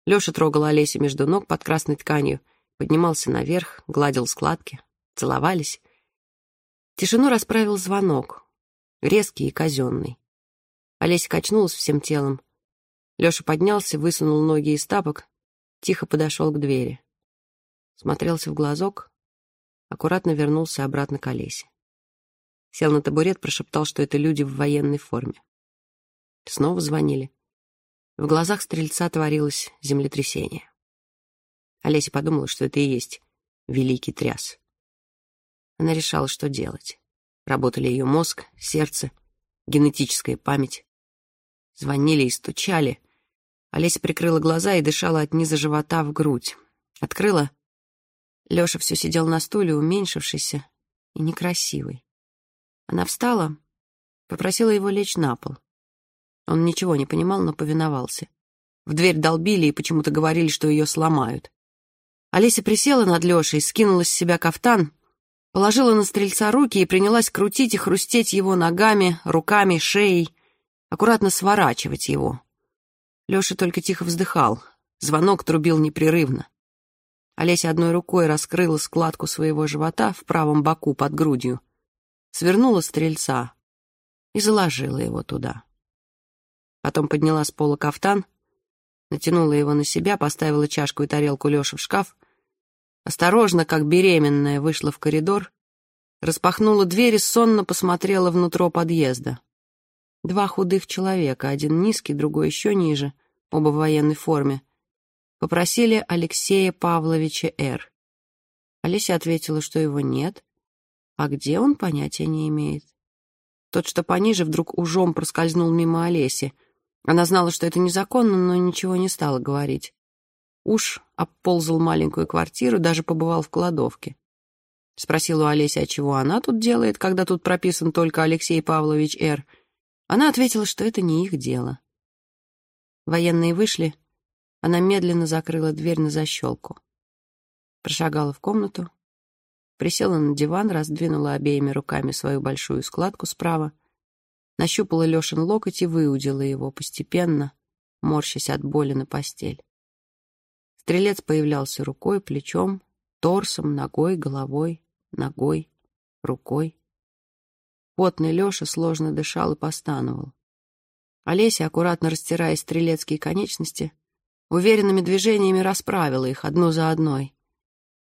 Speaker 2: Лёша трогал Олесю между ног под красной тканью, поднимался наверх, гладил складки, целовались. Тишину расправил звонок, резкий и казенный. Олеся качнулась всем телом. Леша поднялся, высунул ноги из тапок, тихо подошел к двери. Смотрелся в глазок, аккуратно вернулся обратно к Олесе. Сел на табурет, прошептал, что это люди в военной форме. Снова звонили. В глазах стрельца творилось землетрясение. Олеся подумала, что это и есть великий тряс. Она решала, что делать. Работали ее мозг, сердце, генетическая память. Звонили и стучали. Олеся прикрыла глаза и дышала от низа живота в грудь. Открыла. Лёша все сидел на стуле, уменьшившийся и некрасивый. Она встала, попросила его лечь на пол. Он ничего не понимал, но повиновался. В дверь долбили и почему-то говорили, что ее сломают. Олеся присела над Лешей, скинула с себя кафтан, положила на стрельца руки и принялась крутить и хрустеть его ногами, руками, шеей аккуратно сворачивать его. Леша только тихо вздыхал. Звонок трубил непрерывно. Олеся одной рукой раскрыла складку своего живота в правом боку под грудью, свернула стрельца и заложила его туда. Потом подняла с пола кафтан, натянула его на себя, поставила чашку и тарелку Леши в шкаф, осторожно, как беременная, вышла в коридор, распахнула дверь и сонно посмотрела внутрь подъезда. Два худых человека, один низкий, другой еще ниже, оба в военной форме, попросили Алексея Павловича Р. Олеся ответила, что его нет, а где он, понятия не имеет. Тот, что пониже, вдруг ужом проскользнул мимо Олеси. Она знала, что это незаконно, но ничего не стала говорить. Уж обползал маленькую квартиру, даже побывал в кладовке. Спросила у Олеси, а чего она тут делает, когда тут прописан только Алексей Павлович Р., она ответила, что это не их дело. Военные вышли, она медленно закрыла дверь на защелку. Прошагала в комнату, присела на диван, раздвинула обеими руками свою большую складку справа, нащупала Лешин локоть и выудила его постепенно, морщась от боли на постель. Стрелец появлялся рукой, плечом, торсом, ногой, головой, ногой, рукой. Потный Леша сложно дышал и постановал. Олеся, аккуратно растирая стрелецкие конечности, уверенными движениями расправила их одну за одной,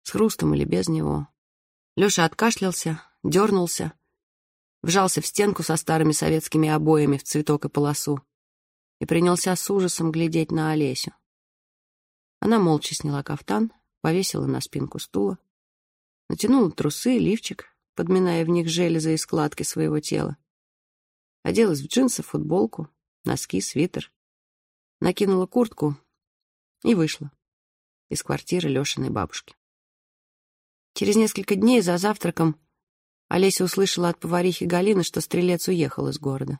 Speaker 2: с хрустом или без него. Леша откашлялся, дернулся, вжался в стенку со старыми советскими обоями в цветок и полосу и принялся с ужасом глядеть на Олесю. Она молча сняла кафтан, повесила на спинку стула, натянула трусы, лифчик, подминая в них железы и складки своего тела, оделась в джинсы, футболку, носки, свитер, накинула куртку и вышла из квартиры Лешиной бабушки. Через несколько дней за завтраком Олеся услышала от поварихи Галины, что стрелец уехал из города.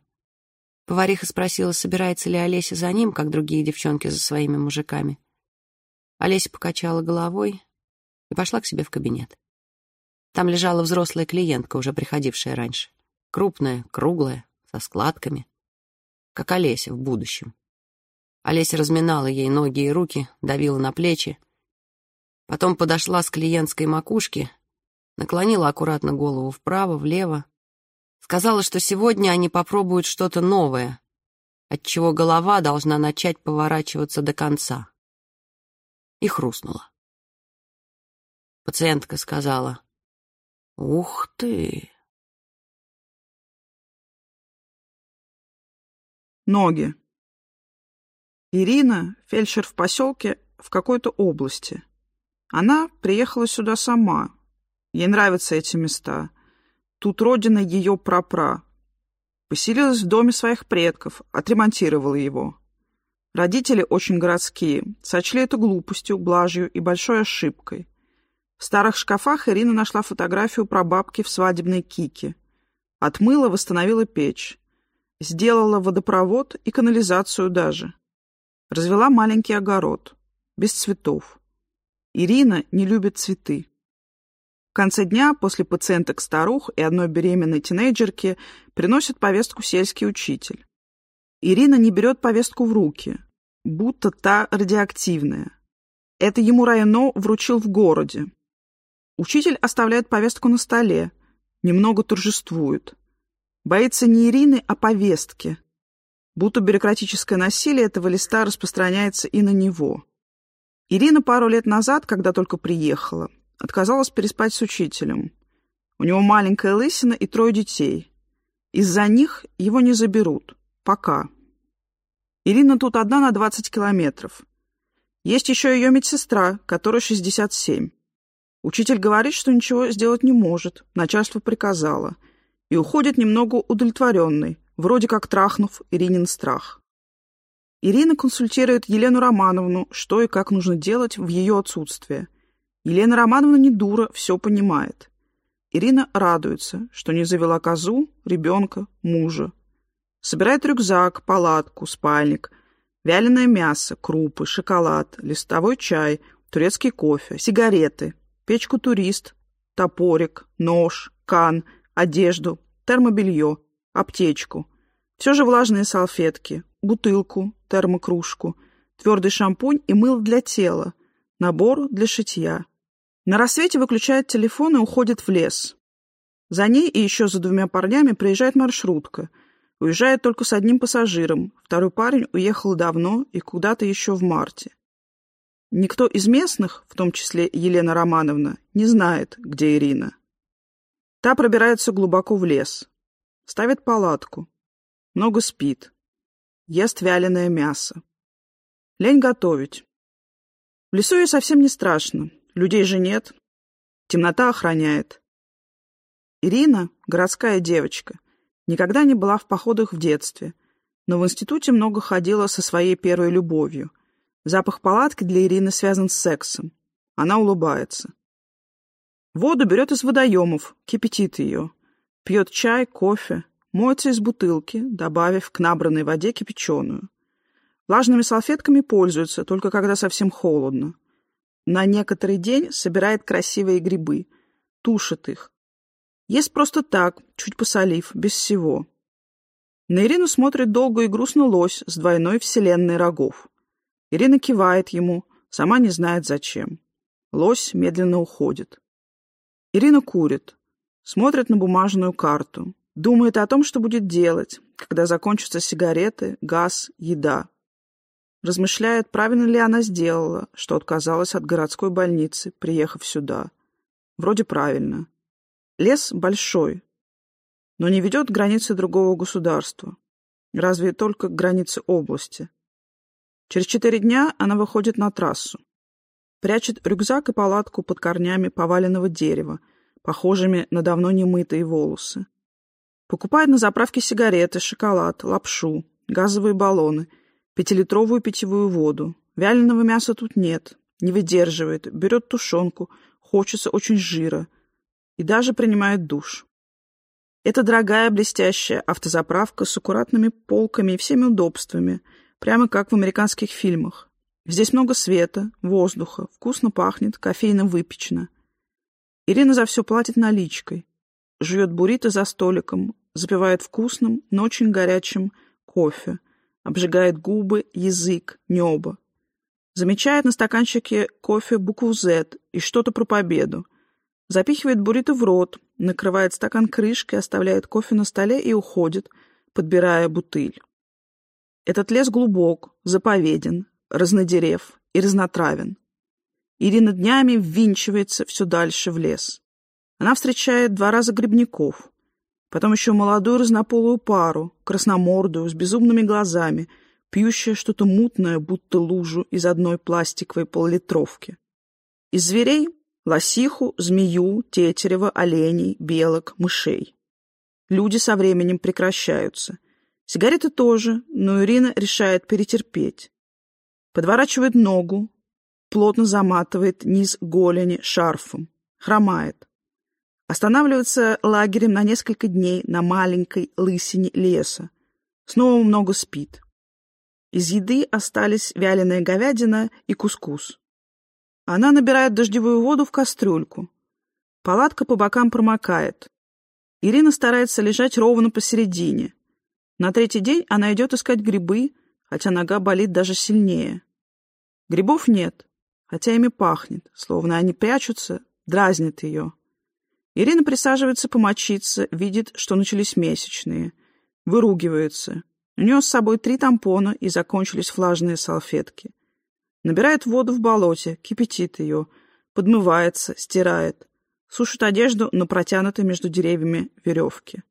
Speaker 2: Повариха спросила, собирается ли Олеся за ним, как другие девчонки за своими мужиками. Олеся покачала головой и пошла к себе в кабинет. Там лежала взрослая клиентка, уже приходившая раньше. Крупная, круглая, со складками. Как Олеся в будущем. Олеся разминала ей ноги и руки, давила на плечи. Потом подошла с клиентской макушки, наклонила аккуратно голову вправо, влево. Сказала, что сегодня они попробуют что-то новое, отчего голова должна начать поворачиваться до конца и хрустнула. Пациентка сказала, «Ух ты!»
Speaker 3: Ноги. Ирина — фельдшер в поселке в какой-то области. Она приехала сюда сама. Ей нравятся эти места. Тут родина ее прапра. Поселилась в доме своих предков, отремонтировала его. Родители очень городские, сочли это глупостью, блажью и большой ошибкой. В старых шкафах Ирина нашла фотографию прабабки в свадебной кике. Отмыла, восстановила печь. Сделала водопровод и канализацию даже. Развела маленький огород, без цветов. Ирина не любит цветы. В конце дня после пациенток-старух и одной беременной тинейджерки приносит повестку сельский учитель. Ирина не берет повестку в руки, будто та радиоактивная. Это ему Райно вручил в городе. Учитель оставляет повестку на столе, немного торжествует. Боится не Ирины, а повестки. Будто бюрократическое насилие этого листа распространяется и на него. Ирина пару лет назад, когда только приехала, отказалась переспать с учителем. У него маленькая лысина и трое детей. Из-за них его не заберут. Пока. Ирина тут одна на 20 километров. Есть еще ее медсестра, которая 67. Учитель говорит, что ничего сделать не может, начальство приказало. И уходит немного удовлетворенный, вроде как трахнув Иринин страх. Ирина консультирует Елену Романовну, что и как нужно делать в ее отсутствие. Елена Романовна не дура, все понимает. Ирина радуется, что не завела козу, ребенка, мужа. Собирает рюкзак, палатку, спальник, вяленое мясо, крупы, шоколад, листовой чай, турецкий кофе, сигареты, печку-турист, топорик, нож, кан, одежду, термобелье, аптечку. Все же влажные салфетки, бутылку, термокружку, твердый шампунь и мыло для тела, набор для шитья. На рассвете выключает телефон и уходит в лес. За ней и еще за двумя парнями приезжает маршрутка — Уезжает только с одним пассажиром. Второй парень уехал давно и куда-то еще в марте. Никто из местных, в том числе Елена Романовна, не знает, где Ирина. Та пробирается глубоко в лес. Ставит палатку. Много спит. Ест вяленое мясо. Лень готовить. В лесу ей совсем не страшно. Людей же нет. Темнота охраняет. Ирина — городская девочка. Никогда не была в походах в детстве, но в институте много ходила со своей первой любовью. Запах палатки для Ирины связан с сексом. Она улыбается. Воду берет из водоемов, кипятит ее. Пьет чай, кофе, моется из бутылки, добавив к набранной воде кипяченую. Влажными салфетками пользуется, только когда совсем холодно. На некоторый день собирает красивые грибы, тушит их, Ест просто так, чуть посолив, без всего. На Ирину смотрит долго и грустно лось с двойной вселенной рогов. Ирина кивает ему, сама не знает зачем. Лось медленно уходит. Ирина курит, смотрит на бумажную карту, думает о том, что будет делать, когда закончатся сигареты, газ, еда. размышляет, правильно ли она сделала, что отказалась от городской больницы, приехав сюда. Вроде правильно. Лес большой, но не ведет к границе другого государства. Разве только к границе области. Через четыре дня она выходит на трассу. Прячет рюкзак и палатку под корнями поваленного дерева, похожими на давно немытые волосы. Покупает на заправке сигареты, шоколад, лапшу, газовые баллоны, пятилитровую питьевую воду. Вяленого мяса тут нет, не выдерживает, берет тушенку, хочется очень жира. И даже принимает душ. Это дорогая блестящая автозаправка с аккуратными полками и всеми удобствами, прямо как в американских фильмах. Здесь много света, воздуха, вкусно пахнет, кофейно выпечено. Ирина за все платит наличкой. Жует буррито за столиком, запивает вкусным, но очень горячим кофе, обжигает губы, язык, небо. Замечает на стаканчике кофе букву «З» и что-то про победу. Запихивает буррито в рот, накрывает стакан крышкой, оставляет кофе на столе и уходит, подбирая бутыль. Этот лес глубок, заповеден, разнодерев и разнотравен. Ирина днями ввинчивается все дальше в лес. Она встречает два раза грибников, потом еще молодую разнополую пару, красномордую, с безумными глазами, пьющая что-то мутное, будто лужу из одной пластиковой поллитровки. Из зверей лосиху, змею, тетерева, оленей, белок, мышей. Люди со временем прекращаются. Сигареты тоже, но Ирина решает перетерпеть. Подворачивает ногу, плотно заматывает низ голени шарфом, хромает. Останавливается лагерем на несколько дней на маленькой лысине леса. Снова много спит. Из еды остались вяленая говядина и кускус. Она набирает дождевую воду в кастрюльку. Палатка по бокам промокает. Ирина старается лежать ровно посередине. На третий день она идет искать грибы, хотя нога болит даже сильнее. Грибов нет, хотя ими пахнет, словно они прячутся, дразнят ее. Ирина присаживается помочиться, видит, что начались месячные. Выругивается. У нее с собой три тампона и закончились влажные салфетки. Набирает воду в болоте, кипятит ее, подмывается, стирает. Сушит одежду на протянутой между деревьями веревке.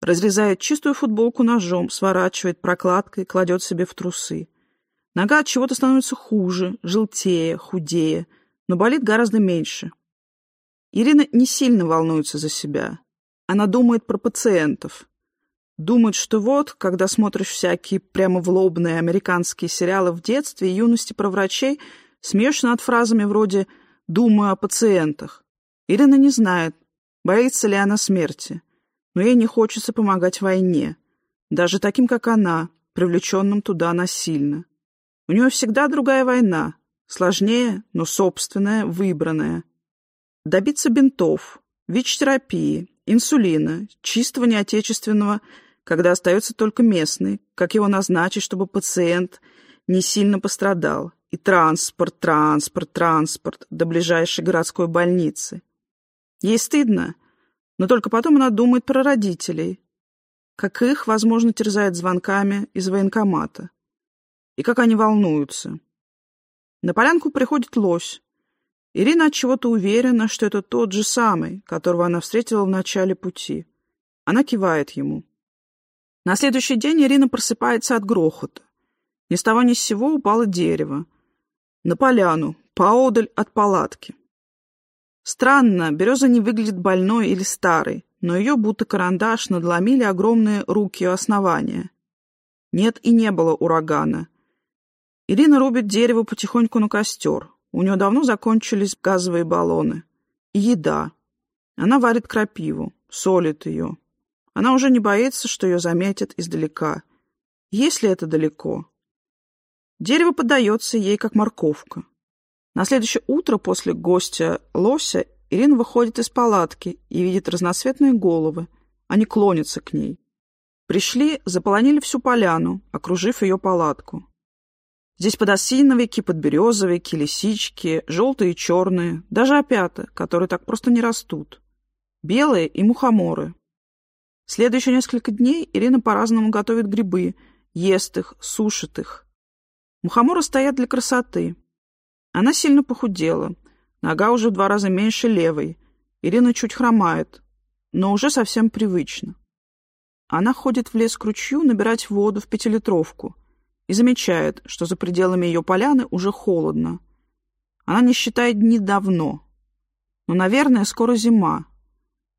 Speaker 3: Разрезает чистую футболку ножом, сворачивает прокладкой, кладет себе в трусы. Нога от чего-то становится хуже, желтее, худее, но болит гораздо меньше. Ирина не сильно волнуется за себя. Она думает про пациентов. Думает, что вот, когда смотришь всякие прямо в лобные американские сериалы в детстве и юности про врачей, смеешься над фразами вроде «думаю о пациентах». Ирина не знает, боится ли она смерти, но ей не хочется помогать войне, даже таким, как она, привлеченным туда насильно. У нее всегда другая война, сложнее, но собственная, выбранная. Добиться бинтов, ВИЧ-терапии, инсулина, чистого неотечественного – когда остается только местный, как его назначить, чтобы пациент не сильно пострадал, и транспорт, транспорт, транспорт до ближайшей городской больницы. Ей стыдно, но только потом она думает про родителей, как их, возможно, терзает звонками из военкомата, и как они волнуются. На полянку приходит лось. Ирина от чего-то уверена, что это тот же самый, которого она встретила в начале пути. Она кивает ему. На следующий день Ирина просыпается от грохота. Ни с того ни с сего упало дерево. На поляну, поодаль от палатки. Странно, береза не выглядит больной или старой, но ее будто карандаш надломили огромные руки у основания. Нет и не было урагана. Ирина рубит дерево потихоньку на костер. У нее давно закончились газовые баллоны. И еда. Она варит крапиву, солит ее. Она уже не боится, что ее заметят издалека. Если это далеко. Дерево поддается ей, как морковка. На следующее утро после гостя лося Ирина выходит из палатки и видит разноцветные головы. Они клонятся к ней. Пришли, заполонили всю поляну, окружив ее палатку. Здесь подосиновики, подберезовики, лисички, желтые и черные, даже опята, которые так просто не растут. Белые и мухоморы. Следующие несколько дней Ирина по-разному готовит грибы, ест их, сушит их. Мухоморы стоят для красоты. Она сильно похудела. Нога уже в два раза меньше левой. Ирина чуть хромает, но уже совсем привычно. Она ходит в лес к ручью набирать воду в пятилитровку и замечает, что за пределами ее поляны уже холодно. Она не считает дни давно. Но, наверное, скоро зима.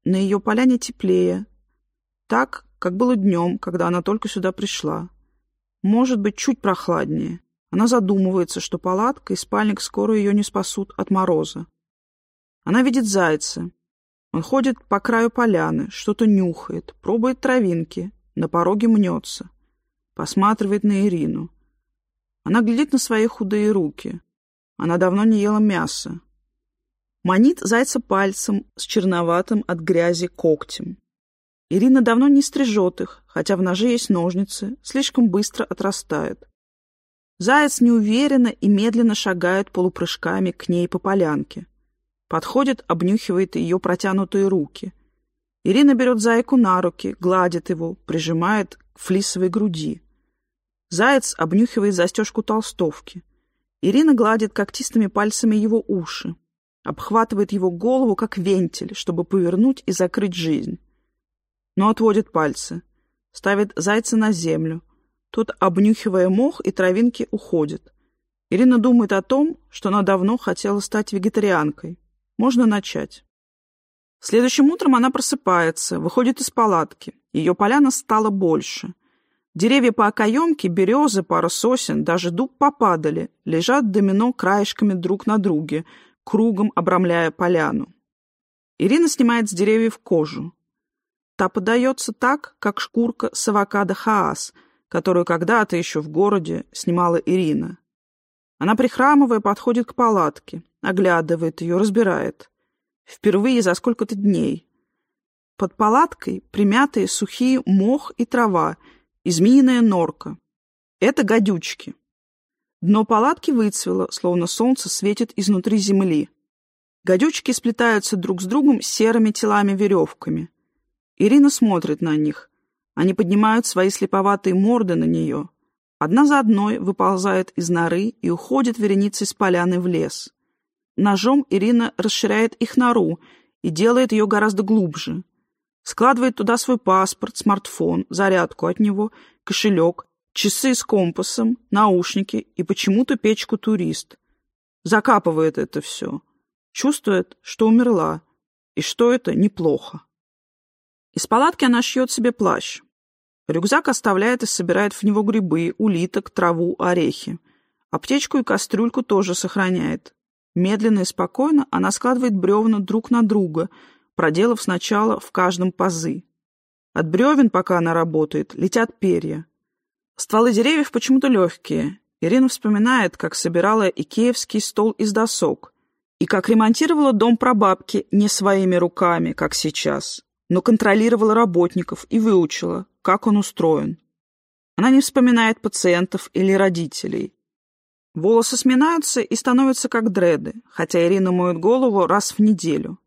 Speaker 3: На ее поляне теплее. Так, как было днем, когда она только сюда пришла. Может быть, чуть прохладнее. Она задумывается, что палатка и спальник скоро ее не спасут от мороза. Она видит зайца. Он ходит по краю поляны, что-то нюхает, пробует травинки, на пороге мнется. Посматривает на Ирину. Она глядит на свои худые руки. Она давно не ела мяса. Манит зайца пальцем с черноватым от грязи когтем. Ирина давно не стрижет их, хотя в ноже есть ножницы, слишком быстро отрастает. Заяц неуверенно и медленно шагает полупрыжками к ней по полянке. Подходит, обнюхивает ее протянутые руки. Ирина берет зайку на руки, гладит его, прижимает к флисовой груди. Заяц обнюхивает застежку толстовки. Ирина гладит когтистыми пальцами его уши, обхватывает его голову, как вентиль, чтобы повернуть и закрыть жизнь. Но отводит пальцы, ставит зайца на землю. Тот, обнюхивая мох и травинки, уходит. Ирина думает о том, что она давно хотела стать вегетарианкой. Можно начать. Следующим утром она просыпается, выходит из палатки. Ее поляна стала больше — Деревья по окоемке, березы, пара сосен, даже дуб попадали, лежат домино краешками друг на друге, кругом обрамляя поляну. Ирина снимает с деревьев кожу. Та подается так, как шкурка с авокадо хаас, которую когда-то еще в городе снимала Ирина. Она, прихрамывая, подходит к палатке, оглядывает ее, разбирает. Впервые за сколько-то дней. Под палаткой примятые сухие мох и трава — и змеиная норка. Это гадючки. Дно палатки выцвело, словно солнце светит изнутри земли. Гадючки сплетаются друг с другом серыми телами-веревками. Ирина смотрит на них. Они поднимают свои слеповатые морды на нее. Одна за одной выползает из норы и уходит вереницей с поляны в лес. Ножом Ирина расширяет их нору и делает ее гораздо глубже — складывает туда свой паспорт, смартфон, зарядку от него, кошелек, часы с компасом, наушники и почему-то печку турист. Закапывает это все. Чувствует, что умерла, и что это неплохо. Из палатки она шьет себе плащ. Рюкзак оставляет и собирает в него грибы, улиток, траву, орехи. Аптечку и кастрюльку тоже сохраняет. Медленно и спокойно она складывает бревна друг на друга — проделав сначала в каждом пазы. От бревен, пока она работает, летят перья. Стволы деревьев почему-то легкие. Ирина вспоминает, как собирала икеевский стол из досок и как ремонтировала дом прабабки не своими руками, как сейчас, но контролировала работников и выучила, как он устроен. Она не вспоминает пациентов или родителей. Волосы сминаются и становятся как дреды, хотя Ирина моет голову раз в неделю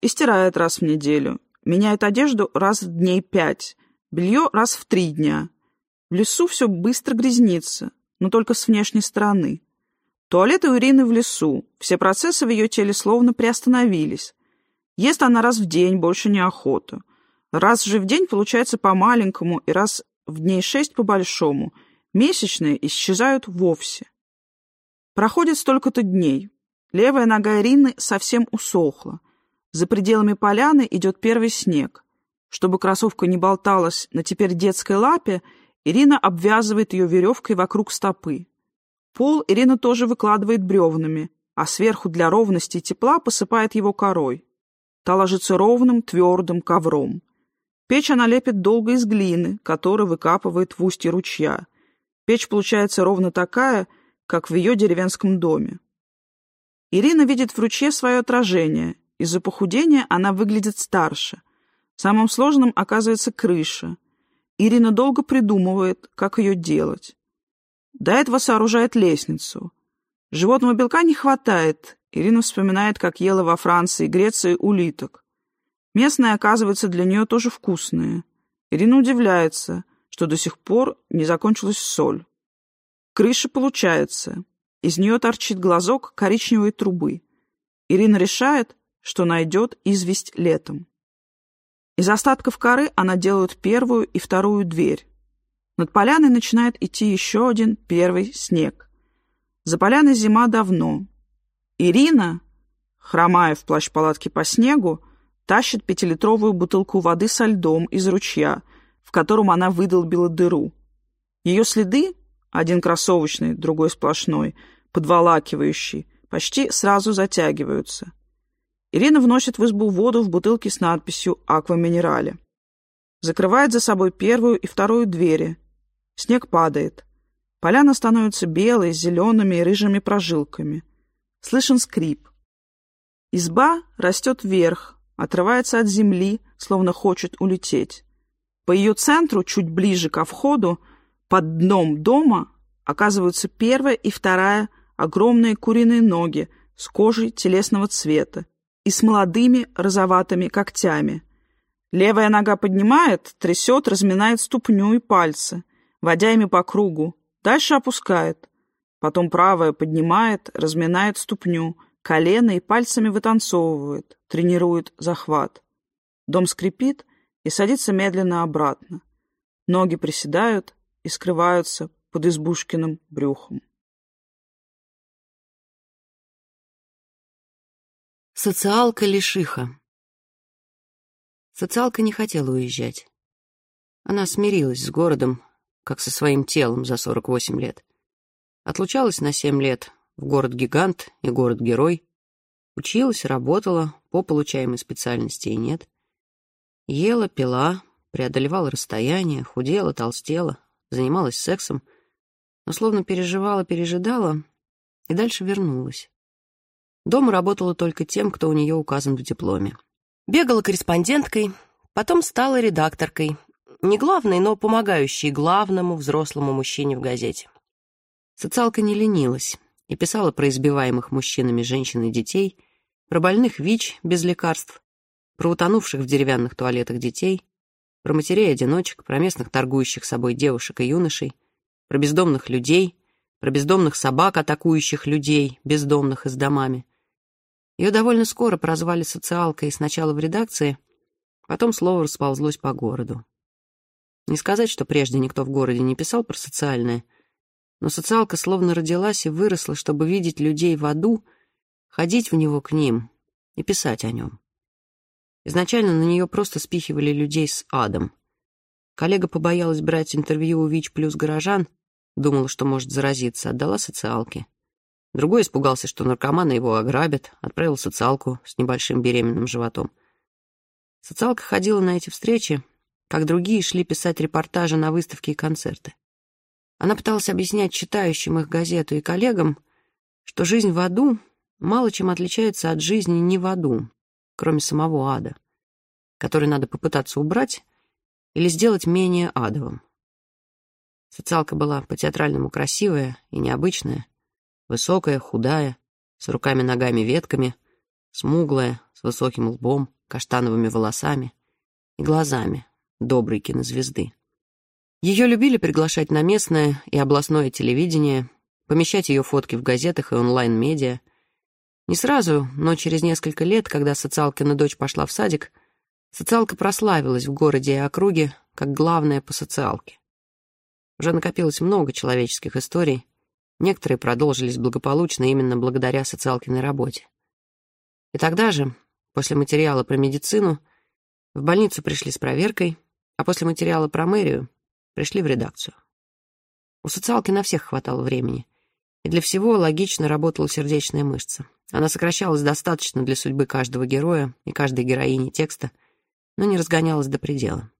Speaker 3: и стирает раз в неделю. Меняет одежду раз в дней пять, белье раз в три дня. В лесу все быстро грязнится, но только с внешней стороны. Туалеты у Ирины в лесу, все процессы в ее теле словно приостановились. Ест она раз в день, больше неохота. Раз же в день получается по-маленькому и раз в дней шесть по-большому. Месячные исчезают вовсе. Проходит столько-то дней. Левая нога Ирины совсем усохла. За пределами поляны идет первый снег. Чтобы кроссовка не болталась на теперь детской лапе, Ирина обвязывает ее веревкой вокруг стопы. Пол Ирина тоже выкладывает бревнами, а сверху для ровности и тепла посыпает его корой. Та ложится ровным, твердым ковром. Печь она лепит долго из глины, которую выкапывает в устье ручья. Печь получается ровно такая, как в ее деревенском доме. Ирина видит в ручье свое отражение из-за похудения она выглядит старше. Самым сложным оказывается крыша. Ирина долго придумывает, как ее делать. До этого сооружает лестницу. Животного белка не хватает. Ирина вспоминает, как ела во Франции и Греции улиток. Местные, оказывается, для нее тоже вкусные. Ирина удивляется, что до сих пор не закончилась соль. Крыша получается. Из нее торчит глазок коричневой трубы. Ирина решает, что найдет известь летом. Из остатков коры она делает первую и вторую дверь. Над поляной начинает идти еще один первый снег. За поляной зима давно. Ирина, хромая в плащ-палатке по снегу, тащит пятилитровую бутылку воды со льдом из ручья, в котором она выдолбила дыру. Ее следы, один кроссовочный, другой сплошной, подволакивающий, почти сразу затягиваются. Ирина вносит в избу воду в бутылке с надписью «Аква Минерале». Закрывает за собой первую и вторую двери. Снег падает. Поляна становится белой, с зелеными и рыжими прожилками. Слышен скрип. Изба растет вверх, отрывается от земли, словно хочет улететь. По ее центру, чуть ближе ко входу, под дном дома оказываются первая и вторая огромные куриные ноги с кожей телесного цвета и с молодыми розоватыми когтями. Левая нога поднимает, трясет, разминает ступню и пальцы, водя ими по кругу. Дальше опускает. Потом правая поднимает, разминает ступню, колено и пальцами вытанцовывает, тренирует захват. Дом скрипит и садится медленно обратно. Ноги приседают и скрываются под избушкиным брюхом.
Speaker 2: Социалка-лишиха Социалка не хотела уезжать. Она смирилась с городом, как со своим телом за 48 лет. Отлучалась на 7 лет в город-гигант и город-герой. Училась, работала, по получаемой специальности и нет. Ела, пила, преодолевала расстояние, худела, толстела, занималась сексом, но словно переживала-пережидала и дальше вернулась. Дома работала только тем, кто у нее указан в дипломе. Бегала корреспонденткой, потом стала редакторкой, не главной, но помогающей главному взрослому мужчине в газете. Социалка не ленилась и писала про избиваемых мужчинами женщин и детей, про больных ВИЧ без лекарств, про утонувших в деревянных туалетах детей, про матерей-одиночек, про местных торгующих собой девушек и юношей, про бездомных людей, про бездомных собак, атакующих людей, бездомных и с домами, ее довольно скоро прозвали социалкой сначала в редакции, потом слово расползлось по городу. Не сказать, что прежде никто в городе не писал про социальное, но социалка словно родилась и выросла, чтобы видеть людей в аду, ходить в него к ним и писать о нем. Изначально на нее просто спихивали людей с адом. Коллега побоялась брать интервью у ВИЧ плюс горожан, думала, что может заразиться, отдала социалке. Другой испугался, что наркоманы его ограбят, отправил социалку с небольшим беременным животом. Социалка ходила на эти встречи, как другие шли писать репортажи на выставки и концерты. Она пыталась объяснять читающим их газету и коллегам, что жизнь в аду мало чем отличается от жизни не в аду, кроме самого ада, который надо попытаться убрать или сделать менее адовым. Социалка была по-театральному красивая и необычная, Высокая, худая, с руками-ногами-ветками, смуглая, с высоким лбом, каштановыми волосами и глазами доброй кинозвезды. Ее любили приглашать на местное и областное телевидение, помещать ее фотки в газетах и онлайн-медиа. Не сразу, но через несколько лет, когда социалкина дочь пошла в садик, социалка прославилась в городе и округе как главная по социалке. Уже накопилось много человеческих историй, Некоторые продолжились благополучно именно благодаря социалкиной работе. И тогда же, после материала про медицину, в больницу пришли с проверкой, а после материала про мэрию пришли в редакцию. У социалки на всех хватало времени, и для всего логично работала сердечная мышца. Она сокращалась достаточно для судьбы каждого героя и каждой героини текста, но не разгонялась до предела.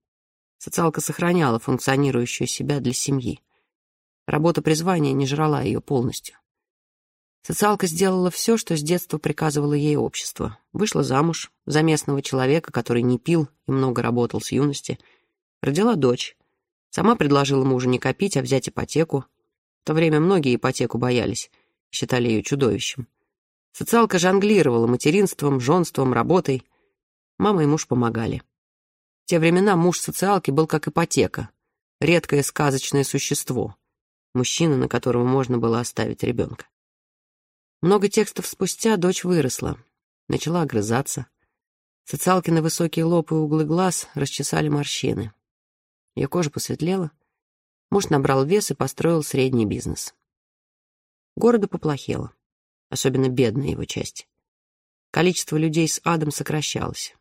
Speaker 2: Социалка сохраняла функционирующую себя для семьи. Работа призвания не жрала ее полностью. Социалка сделала все, что с детства приказывало ей общество. Вышла замуж за местного человека, который не пил и много работал с юности. Родила дочь. Сама предложила мужу не копить, а взять ипотеку. В то время многие ипотеку боялись, считали ее чудовищем. Социалка жонглировала материнством, женством, работой. Мама и муж помогали. В те времена муж социалки был как ипотека, редкое сказочное существо — мужчина, на которого можно было оставить ребенка. Много текстов спустя дочь выросла, начала огрызаться. Социалкины высокие лоб и углы глаз расчесали морщины. Ее кожа посветлела. Муж набрал вес и построил средний бизнес. Городу поплохело, особенно бедная его часть. Количество людей с адом сокращалось.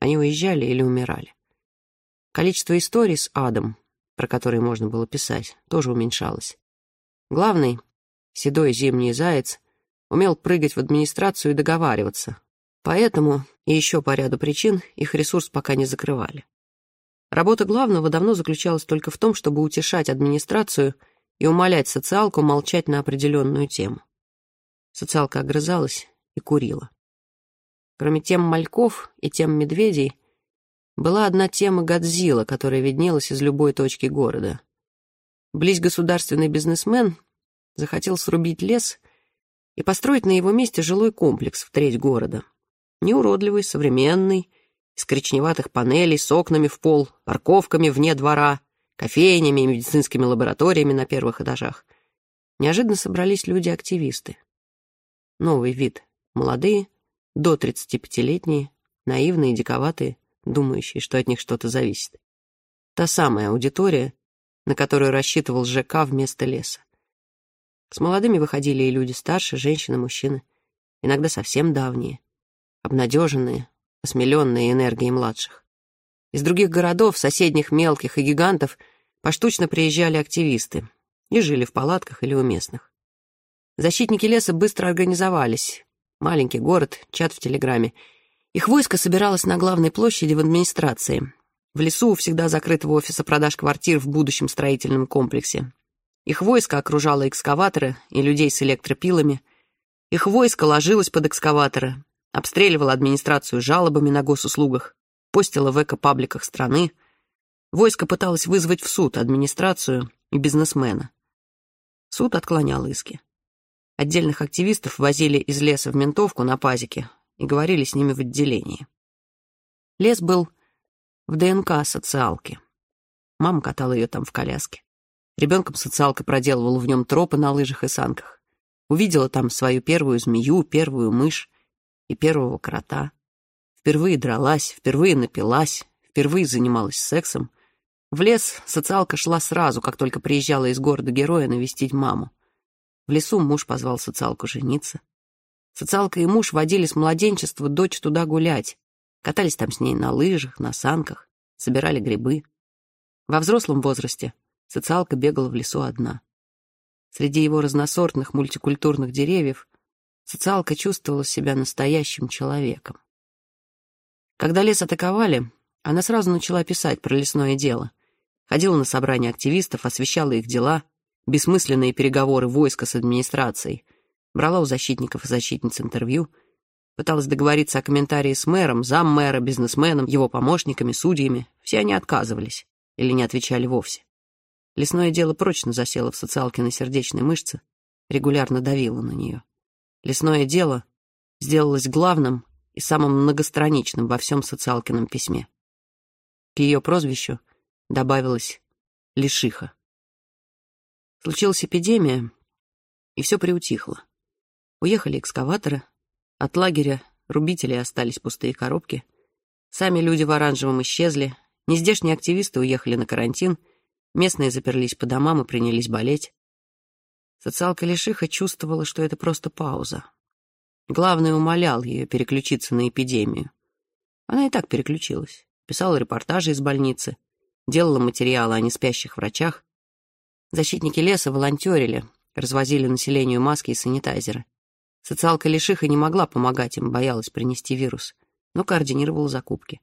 Speaker 2: Они уезжали или умирали. Количество историй с адом, про которые можно было писать, тоже уменьшалось. Главный, седой зимний заяц, умел прыгать в администрацию и договариваться. Поэтому, и еще по ряду причин, их ресурс пока не закрывали. Работа главного давно заключалась только в том, чтобы утешать администрацию и умолять социалку молчать на определенную тему. Социалка огрызалась и курила. Кроме тем мальков и тем медведей, была одна тема Годзилла, которая виднелась из любой точки города. Близ государственный бизнесмен захотел срубить лес и построить на его месте жилой комплекс в треть города. Неуродливый, современный, из коричневатых панелей с окнами в пол, парковками вне двора, кофейнями и медицинскими лабораториями на первых этажах. Неожиданно собрались люди-активисты. Новый вид. Молодые, до 35-летние, наивные, диковатые, думающие, что от них что-то зависит. Та самая аудитория, на которую рассчитывал ЖК вместо леса. С молодыми выходили и люди старше, женщины, мужчины, иногда совсем давние, обнадеженные, осмеленные энергией младших. Из других городов, соседних мелких и гигантов, поштучно приезжали активисты и жили в палатках или у местных. Защитники леса быстро организовались. Маленький город, чат в Телеграме. Их войско собиралось на главной площади в администрации. В лесу всегда закрытого офиса продаж квартир в будущем строительном комплексе. Их войско окружало экскаваторы и людей с электропилами. Их войско ложилось под экскаваторы, обстреливало администрацию жалобами на госуслугах, постило в эко-пабликах страны. Войско пыталось вызвать в суд администрацию и бизнесмена. Суд отклонял иски. Отдельных активистов возили из леса в ментовку на пазике и говорили с ними в отделении. Лес был в ДНК социалки. Мама катала ее там в коляске. Ребенком социалка проделывала в нем тропы на лыжах и санках. Увидела там свою первую змею, первую мышь и первого крота. Впервые дралась, впервые напилась, впервые занималась сексом. В лес социалка шла сразу, как только приезжала из города героя навестить маму. В лесу муж позвал социалку жениться. Социалка и муж водили с младенчества дочь туда гулять. Катались там с ней на лыжах, на санках, собирали грибы. Во взрослом возрасте Социалка бегала в лесу одна. Среди его разносортных мультикультурных деревьев социалка чувствовала себя настоящим человеком. Когда лес атаковали, она сразу начала писать про лесное дело. Ходила на собрания активистов, освещала их дела, бессмысленные переговоры войска с администрацией, брала у защитников и защитниц интервью, пыталась договориться о комментарии с мэром, заммэра, бизнесменом, его помощниками, судьями. Все они отказывались или не отвечали вовсе. Лесное дело прочно засело в социалкиной сердечной мышце, регулярно давило на нее. Лесное дело сделалось главным и самым многостраничным во всем социалкином письме. К ее прозвищу добавилась Лишиха. Случилась эпидемия, и все приутихло. Уехали экскаваторы, от лагеря рубителей остались пустые коробки, сами люди в оранжевом исчезли, нездешние активисты уехали на карантин — Местные заперлись по домам и принялись болеть. Социалка Лешиха чувствовала, что это просто пауза. Главный умолял ее переключиться на эпидемию. Она и так переключилась. Писала репортажи из больницы, делала материалы о неспящих врачах. Защитники леса волонтерили, развозили населению маски и санитайзеры. Социалка Лешиха не могла помогать им, боялась принести вирус, но координировала закупки.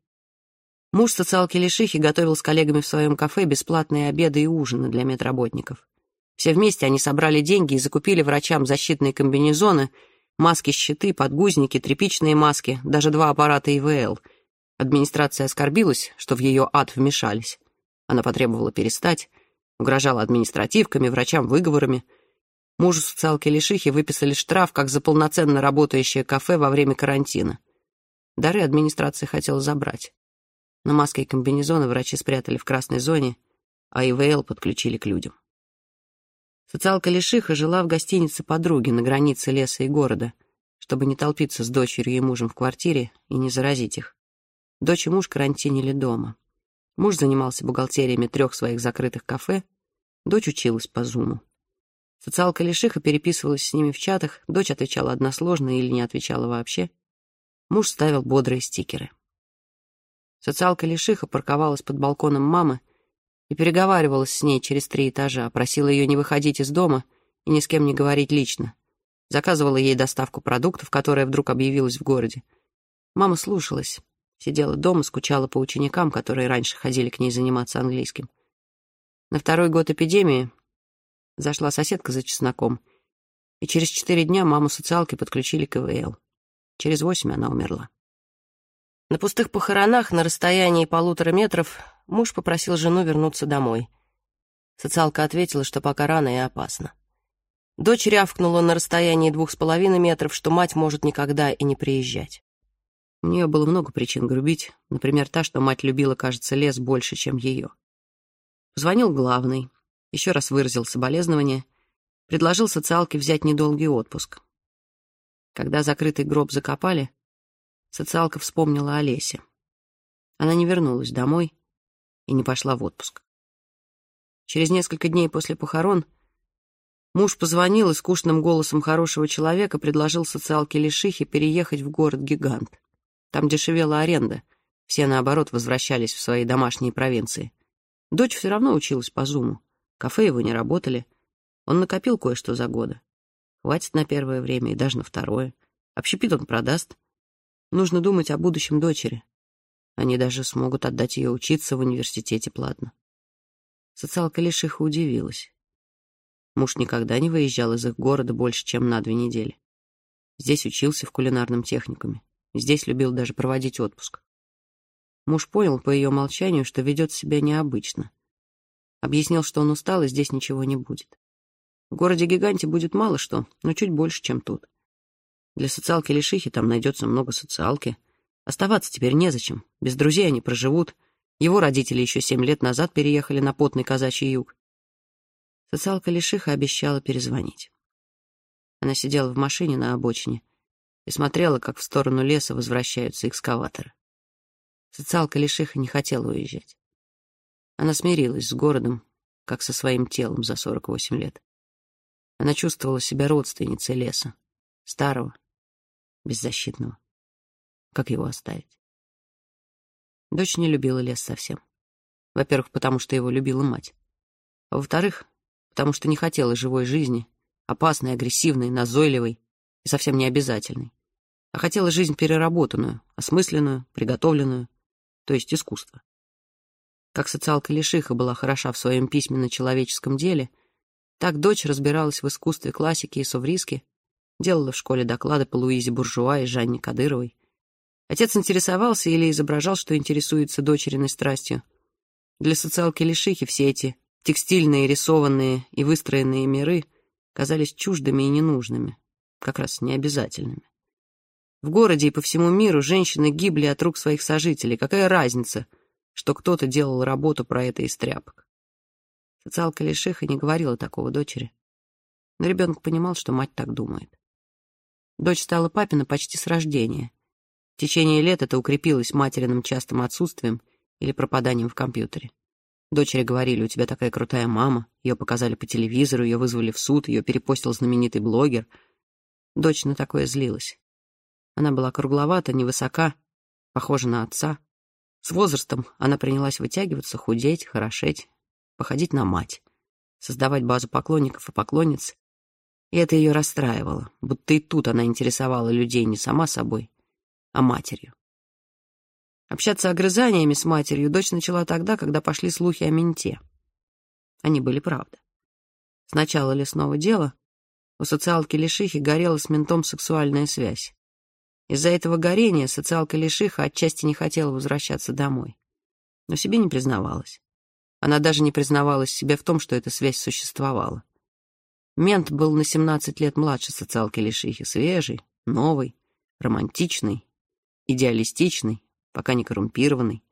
Speaker 2: Муж социалки Лишихи готовил с коллегами в своем кафе бесплатные обеды и ужины для медработников. Все вместе они собрали деньги и закупили врачам защитные комбинезоны, маски-щиты, подгузники, тряпичные маски, даже два аппарата ИВЛ. Администрация оскорбилась, что в ее ад вмешались. Она потребовала перестать, угрожала административками, врачам выговорами. Мужу социалки Лишихи выписали штраф, как за полноценно работающее кафе во время карантина. Дары администрация хотела забрать но маски и комбинезоны врачи спрятали в красной зоне, а ИВЛ подключили к людям. Социалка Лешиха жила в гостинице подруги на границе леса и города, чтобы не толпиться с дочерью и мужем в квартире и не заразить их. Дочь и муж карантинили дома. Муж занимался бухгалтериями трех своих закрытых кафе, дочь училась по зуму. Социалка Лешиха переписывалась с ними в чатах, дочь отвечала односложно или не отвечала вообще. Муж ставил бодрые стикеры. Социалка Лешиха парковалась под балконом мамы и переговаривалась с ней через три этажа, просила ее не выходить из дома и ни с кем не говорить лично. Заказывала ей доставку продуктов, которая вдруг объявилась в городе. Мама слушалась, сидела дома, скучала по ученикам, которые раньше ходили к ней заниматься английским. На второй год эпидемии зашла соседка за чесноком, и через четыре дня маму социалки подключили к ИВЛ. Через восемь она умерла. На пустых похоронах на расстоянии полутора метров муж попросил жену вернуться домой. Социалка ответила, что пока рано и опасно. Дочь рявкнула на расстоянии двух с половиной метров, что мать может никогда и не приезжать. У нее было много причин грубить, например, та, что мать любила, кажется, лес больше, чем ее. Позвонил главный, еще раз выразил соболезнование, предложил социалке взять недолгий отпуск. Когда закрытый гроб закопали, социалка вспомнила о лесе. Она не вернулась домой и не пошла в отпуск. Через несколько дней после похорон муж позвонил и скучным голосом хорошего человека предложил социалке Лешихе переехать в город-гигант. Там дешевела аренда, все, наоборот, возвращались в свои домашние провинции. Дочь все равно училась по зуму. Кафе его не работали. Он накопил кое-что за годы. Хватит на первое время и даже на второе. Общепит он продаст. Нужно думать о будущем дочери. Они даже смогут отдать ее учиться в университете платно. Социалка Лешиха удивилась. Муж никогда не выезжал из их города больше, чем на две недели. Здесь учился в кулинарном техникуме. Здесь любил даже проводить отпуск. Муж понял по ее молчанию, что ведет себя необычно. Объяснил, что он устал, и здесь ничего не будет. В городе-гиганте будет мало что, но чуть больше, чем тут. Для социалки-лишихи там найдется много социалки. Оставаться теперь незачем. Без друзей они проживут. Его родители еще семь лет назад переехали на потный казачий юг. Социалка-лишиха обещала перезвонить. Она сидела в машине на обочине и смотрела, как в сторону леса возвращаются экскаваторы. Социалка-лишиха не хотела уезжать. Она смирилась с городом, как со своим телом за 48 лет. Она чувствовала себя родственницей леса, старого, беззащитного. Как его оставить? Дочь не любила лес совсем. Во-первых, потому что его любила мать. А во-вторых, потому что не хотела живой жизни, опасной, агрессивной, назойливой и совсем не обязательной. А хотела жизнь переработанную, осмысленную, приготовленную, то есть искусство. Как социалка Лешиха была хороша в своем письменно-человеческом деле, так дочь разбиралась в искусстве классики и совриски, делала в школе доклады по Луизе Буржуа и Жанне Кадыровой. Отец интересовался или изображал, что интересуется дочериной страстью. Для социалки Лешихи все эти текстильные, рисованные и выстроенные миры казались чуждыми и ненужными, как раз необязательными. В городе и по всему миру женщины гибли от рук своих сожителей. Какая разница — что кто-то делал работу про это из тряпок. Социалка Лешиха не говорила такого дочери, но ребенок понимал, что мать так думает. Дочь стала папина почти с рождения. В течение лет это укрепилось материным частым отсутствием или пропаданием в компьютере. Дочери говорили, у тебя такая крутая мама, ее показали по телевизору, ее вызвали в суд, ее перепостил знаменитый блогер. Дочь на такое злилась. Она была кругловата, невысока, похожа на отца. С возрастом она принялась вытягиваться, худеть, хорошеть, походить на мать, создавать базу поклонников и поклонниц. И это ее расстраивало, будто и тут она интересовала людей не сама собой, а матерью. Общаться огрызаниями с матерью дочь начала тогда, когда пошли слухи о менте. Они были правда. С начала лесного дела у социалки Лешихи горела с ментом сексуальная связь. Из-за этого горения социалка Лешиха отчасти не хотела возвращаться домой. Но себе не признавалась. Она даже не признавалась себе в том, что эта связь существовала. Мент был на 17 лет младше социалки Лешихи, свежий, новый, романтичный, идеалистичный, пока не коррумпированный.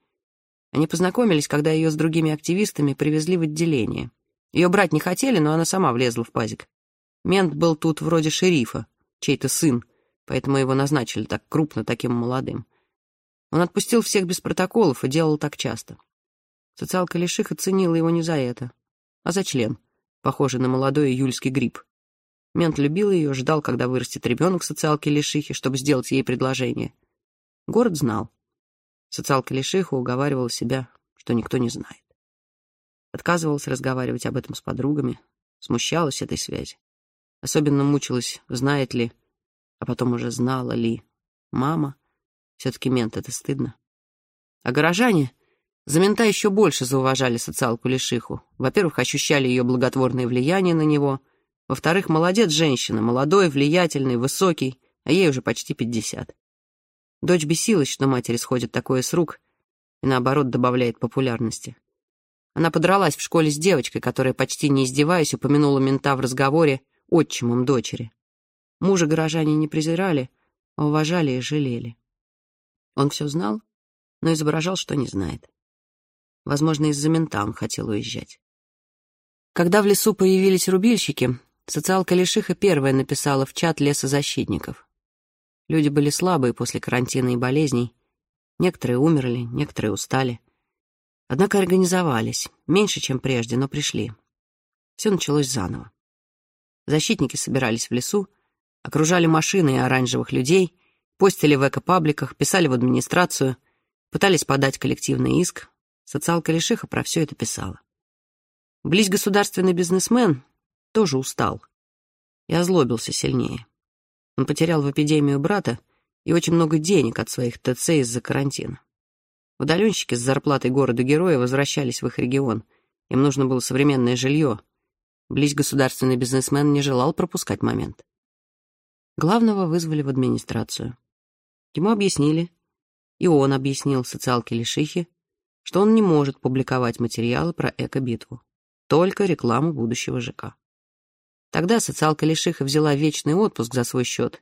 Speaker 2: Они познакомились, когда ее с другими активистами привезли в отделение. Ее брать не хотели, но она сама влезла в пазик. Мент был тут вроде шерифа, чей-то сын, поэтому его назначили так крупно, таким молодым. Он отпустил всех без протоколов и делал так часто. Социалка Лешиха ценила его не за это, а за член, похожий на молодой июльский гриб. Мент любил ее, ждал, когда вырастет ребенок социалки Лешихи, чтобы сделать ей предложение. Город знал. Социалка Лешиха уговаривала себя, что никто не знает. Отказывалась разговаривать об этом с подругами, смущалась этой связи. Особенно мучилась, знает ли, а потом уже знала ли, мама. Все-таки мент, это стыдно. А горожане за мента еще больше зауважали социалку Лешиху. Во-первых, ощущали ее благотворное влияние на него. Во-вторых, молодец женщина, молодой, влиятельный, высокий, а ей уже почти пятьдесят. Дочь бесилась, что матери сходит такое с рук, и наоборот добавляет популярности. Она подралась в школе с девочкой, которая, почти не издеваясь, упомянула мента в разговоре отчимом дочери. Мужа горожане не презирали, а уважали и жалели. Он все знал, но изображал, что не знает. Возможно, из-за мента он хотел уезжать. Когда в лесу появились рубильщики, социалка Лешиха первая написала в чат лесозащитников. Люди были слабые после карантина и болезней. Некоторые умерли, некоторые устали. Однако организовались, меньше, чем прежде, но пришли. Все началось заново. Защитники собирались в лесу, окружали машины и оранжевых людей, постили в эко-пабликах, писали в администрацию, пытались подать коллективный иск. Социалка Лешиха про все это писала. Близь государственный бизнесмен тоже устал и озлобился сильнее. Он потерял в эпидемию брата и очень много денег от своих ТЦ из-за карантина. Удаленщики с зарплатой города-героя возвращались в их регион. Им нужно было современное жилье. Близь государственный бизнесмен не желал пропускать момент. Главного вызвали в администрацию. Ему объяснили, и он объяснил социалке Лишихи, что он не может публиковать материалы про эко-битву, только рекламу будущего ЖК. Тогда социалка Лишиха взяла вечный отпуск за свой счет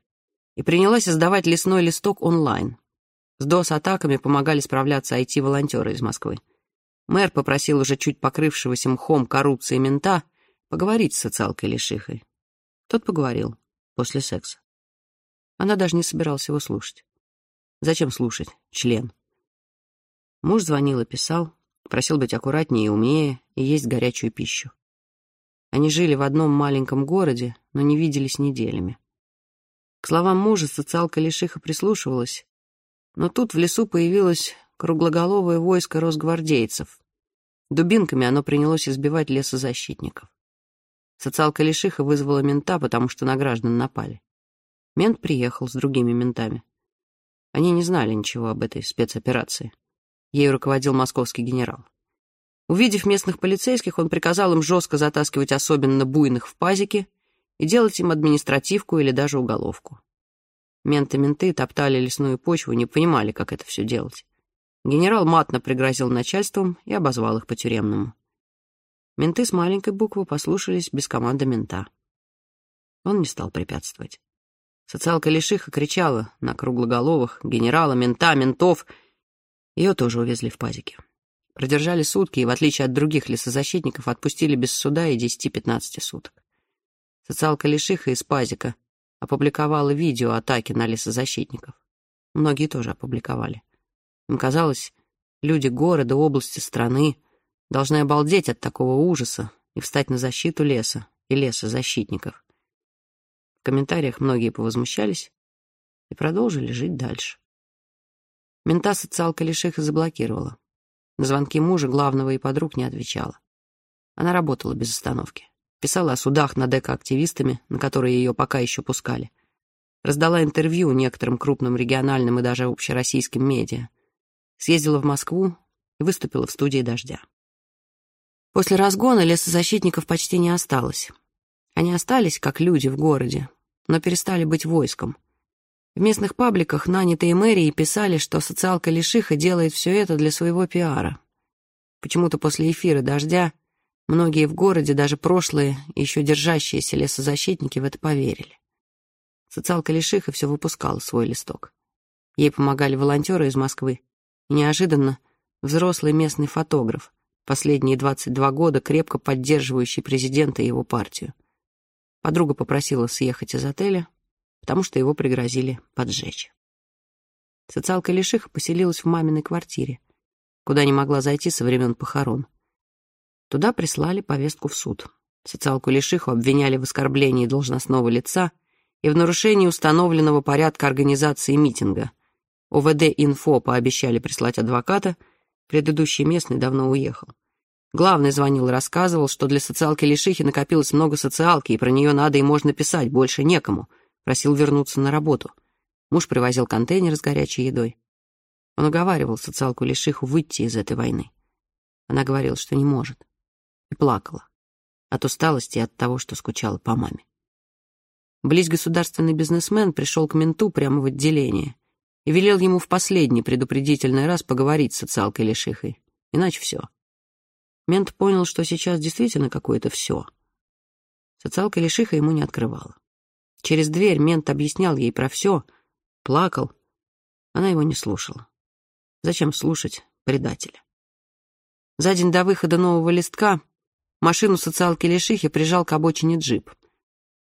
Speaker 2: и принялась издавать лесной листок онлайн. С DOS-атаками помогали справляться IT-волонтеры из Москвы. Мэр попросил уже чуть покрывшегося мхом коррупции мента поговорить с социалкой Лишихой. Тот поговорил после секса. Она даже не собиралась его слушать. Зачем слушать? Член. Муж звонил и писал, просил быть аккуратнее и умнее и есть горячую пищу. Они жили в одном маленьком городе, но не виделись неделями. К словам мужа социалка Лишиха прислушивалась, но тут в лесу появилось круглоголовое войско росгвардейцев. Дубинками оно принялось избивать лесозащитников. Социалка Лишиха вызвала мента, потому что на граждан напали. Мент приехал с другими ментами. Они не знали ничего об этой спецоперации. Ею руководил московский генерал. Увидев местных полицейских, он приказал им жестко затаскивать особенно буйных в пазики и делать им административку или даже уголовку. Менты-менты топтали лесную почву, не понимали, как это все делать. Генерал матно пригрозил начальством и обозвал их по-тюремному. Менты с маленькой буквы послушались без команды мента. Он не стал препятствовать. Социалка Лишиха кричала на круглоголовых, генерала, мента, ментов. Ее тоже увезли в пазике. Продержали сутки и, в отличие от других лесозащитников, отпустили без суда и 10-15 суток. Социалка Лишиха из Пазика опубликовала видео атаки на лесозащитников. Многие тоже опубликовали. Им казалось, люди города, области, страны должны обалдеть от такого ужаса и встать на защиту леса и лесозащитников. В комментариях многие повозмущались и продолжили жить дальше. Мента социалка Лишиха заблокировала. На звонки мужа, главного и подруг не отвечала. Она работала без остановки. Писала о судах над экоактивистами, на которые ее пока еще пускали. Раздала интервью некоторым крупным региональным и даже общероссийским медиа. Съездила в Москву и выступила в студии «Дождя». После разгона лесозащитников почти не осталось. Они остались как люди в городе, но перестали быть войском — в местных пабликах нанятые мэрии писали, что социалка Лишиха делает все это для своего пиара. Почему-то после эфира «Дождя» многие в городе, даже прошлые, еще держащиеся лесозащитники, в это поверили. Социалка Лишиха все выпускала свой листок. Ей помогали волонтеры из Москвы. И неожиданно взрослый местный фотограф последние 22 года крепко поддерживающий президента и его партию. Подруга попросила съехать из отеля, потому что его пригрозили поджечь. Социалка Лишиха поселилась в маминой квартире, куда не могла зайти со времен похорон. Туда прислали повестку в суд. Социалку Лишиху обвиняли в оскорблении должностного лица и в нарушении установленного порядка организации митинга. ОВД-инфо пообещали прислать адвоката, предыдущий местный давно уехал. Главный звонил и рассказывал, что для социалки Лишихи накопилось много социалки, и про нее надо и можно писать, больше некому. Просил вернуться на работу. Муж привозил контейнер с горячей едой. Он уговаривал социалку Лишиху выйти из этой войны. Она говорила, что не может. И плакала. От усталости и от того, что скучала по маме. Близ государственный бизнесмен пришел к менту прямо в отделение и велел ему в последний предупредительный раз поговорить с социалкой Лишихой. Иначе все. Мент понял, что сейчас действительно какое-то все. Социалка Лишиха ему не открывала. Через дверь мент объяснял ей про все, плакал. Она его не слушала. Зачем слушать предателя? За день до выхода нового листка машину социалки Лишихи прижал к обочине джип.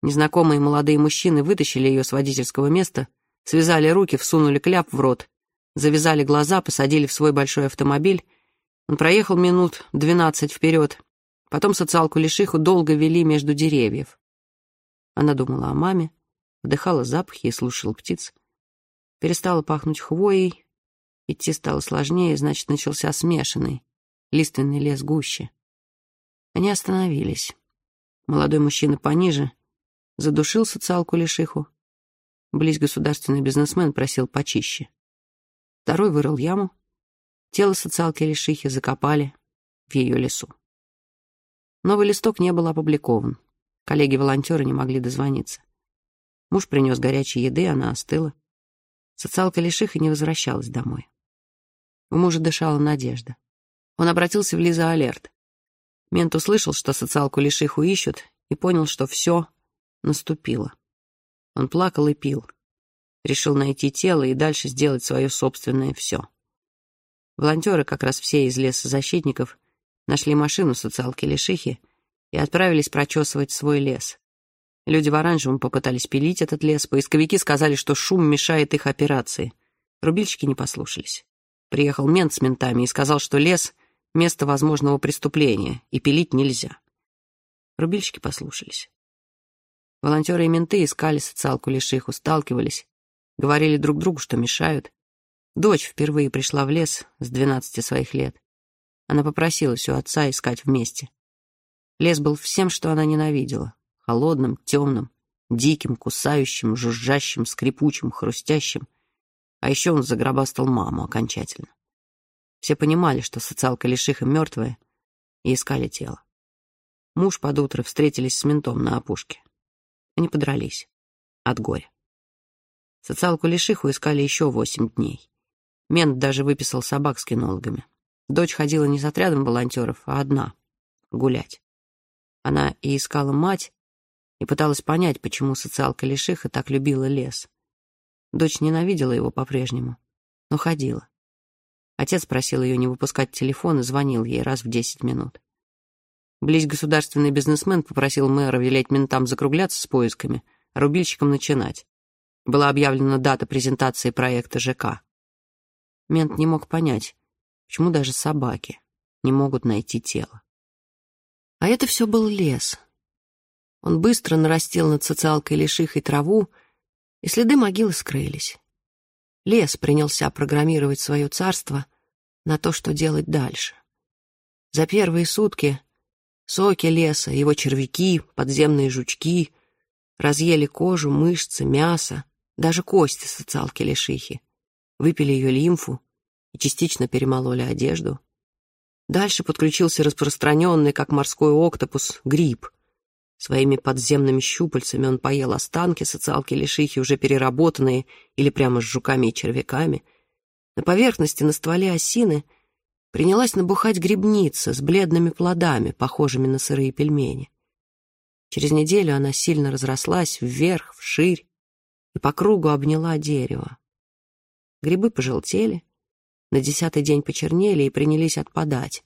Speaker 2: Незнакомые молодые мужчины вытащили ее с водительского места, связали руки, всунули кляп в рот, завязали глаза, посадили в свой большой автомобиль он проехал минут двенадцать вперед. Потом социалку Лишиху долго вели между деревьев. Она думала о маме, вдыхала запахи и слушала птиц. Перестала пахнуть хвоей, идти стало сложнее, значит, начался смешанный, лиственный лес гуще. Они остановились. Молодой мужчина пониже задушил социалку Лишиху. Близ государственный бизнесмен просил почище. Второй вырыл яму, Тело социалки Лишихи закопали в ее лесу. Новый листок не был опубликован. Коллеги-волонтеры не могли дозвониться. Муж принес горячей еды, она остыла. Социалка Лишиха не возвращалась домой. У мужа дышала надежда. Он обратился в Лиза Алерт. Мент услышал, что социалку Лишиху ищут, и понял, что все наступило. Он плакал и пил. Решил найти тело и дальше сделать свое собственное все. Волонтеры, как раз все из леса защитников, нашли машину социалки Лешихи и отправились прочесывать свой лес. Люди в оранжевом попытались пилить этот лес, поисковики сказали, что шум мешает их операции. Рубильщики не послушались. Приехал мент с ментами и сказал, что лес — место возможного преступления, и пилить нельзя. Рубильщики послушались. Волонтеры и менты искали социалку Лешиху, сталкивались, говорили друг другу, что мешают. Дочь впервые пришла в лес с двенадцати своих лет. Она попросилась у отца искать вместе. Лес был всем, что она ненавидела. Холодным, темным, диким, кусающим, жужжащим, скрипучим, хрустящим. А еще он загробастал маму окончательно. Все понимали, что социалка Лишиха мертвая, и искали тело. Муж под утро встретились с ментом на опушке. Они подрались. От горя. Социалку Лишиху искали еще восемь дней. Мент даже выписал собак с кинологами. Дочь ходила не с отрядом волонтеров, а одна — гулять. Она и искала мать, и пыталась понять, почему социалка Лишиха так любила лес. Дочь ненавидела его по-прежнему, но ходила. Отец просил ее не выпускать телефон и звонил ей раз в десять минут. Близь государственный бизнесмен попросил мэра велеть ментам закругляться с поисками, а рубильщикам начинать. Была объявлена дата презентации проекта ЖК. Мент не мог понять, почему даже собаки не могут найти тело. А это все был лес. Он быстро нарастил над социалкой лишихой траву, и следы могилы скрылись. Лес принялся программировать свое царство на то, что делать дальше. За первые сутки соки леса, его червяки, подземные жучки разъели кожу, мышцы, мясо, даже кости социалки лишихи выпили ее лимфу и частично перемололи одежду. Дальше подключился распространенный, как морской октопус, гриб. Своими подземными щупальцами он поел останки социалки лишихи, уже переработанные или прямо с жуками и червяками. На поверхности, на стволе осины, принялась набухать грибница с бледными плодами, похожими на сырые пельмени. Через неделю она сильно разрослась вверх, вширь, и по кругу обняла дерево. Грибы пожелтели, на десятый день почернели и принялись отпадать.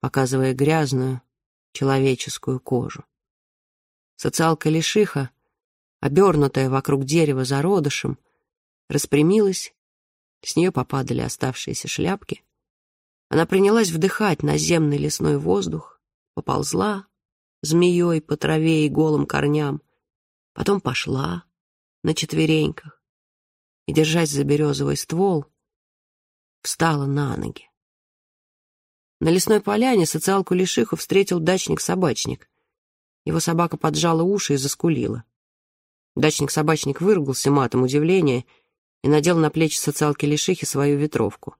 Speaker 2: показывая грязную человеческую кожу. Социалка-лишиха, обернутая вокруг дерева зародышем, распрямилась, с нее попадали оставшиеся шляпки. Она принялась вдыхать наземный лесной воздух, поползла змеей по траве и голым корням, потом пошла на четвереньках и, держась за березовый ствол, встала на ноги. На лесной поляне социалку Лишиху встретил дачник-собачник. Его собака поджала уши и заскулила. Дачник-собачник выругался матом удивления и надел на плечи социалки Лишихи свою ветровку.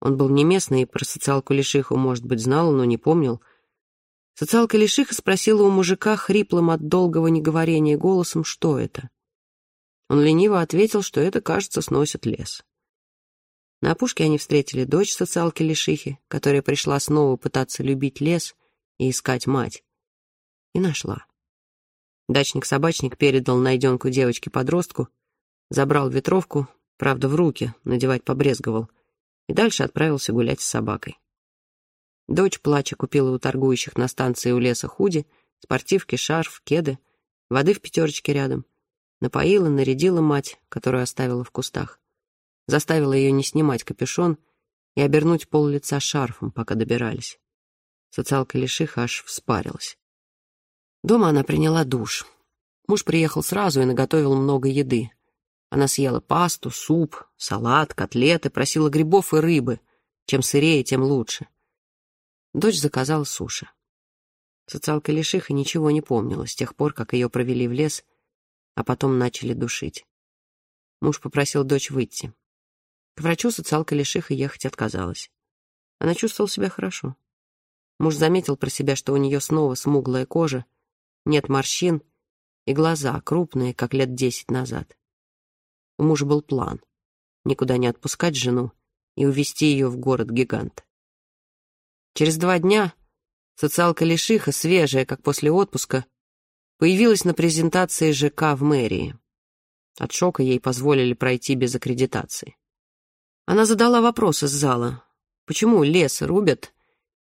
Speaker 2: Он был не местный и про социалку Лишиху, может быть, знал, но не помнил. Социалка Лишиха спросила у мужика хриплым от долгого неговорения голосом, что это. Он лениво ответил, что это, кажется, сносит лес. На опушке они встретили дочь социалки Лишихи, которая пришла снова пытаться любить лес и искать мать. И нашла. Дачник-собачник передал найденку девочке-подростку, забрал ветровку, правда, в руки, надевать побрезговал — и дальше отправился гулять с собакой. Дочь, плача, купила у торгующих на станции у леса худи, спортивки, шарф, кеды, воды в пятерочке рядом. Напоила, нарядила мать, которую оставила в кустах. Заставила ее не снимать капюшон и обернуть пол лица шарфом, пока добирались. Социалка лишиха аж вспарилась. Дома она приняла душ. Муж приехал сразу и наготовил много еды. Она съела пасту, суп, салат, котлеты, просила грибов и рыбы. Чем сырее, тем лучше. Дочь заказала суши. Социалка Лишиха ничего не помнила с тех пор, как ее провели в лес, а потом начали душить. Муж попросил дочь выйти. К врачу социалка Лишиха ехать отказалась. Она чувствовала себя хорошо. Муж заметил про себя, что у нее снова смуглая кожа, нет морщин и глаза крупные, как лет десять назад. У мужа был план — никуда не отпускать жену и увезти ее в город-гигант. Через два дня социалка Лишиха, свежая, как после отпуска, появилась на презентации ЖК в мэрии. От шока ей позволили пройти без аккредитации. Она задала вопрос из зала, почему лес рубят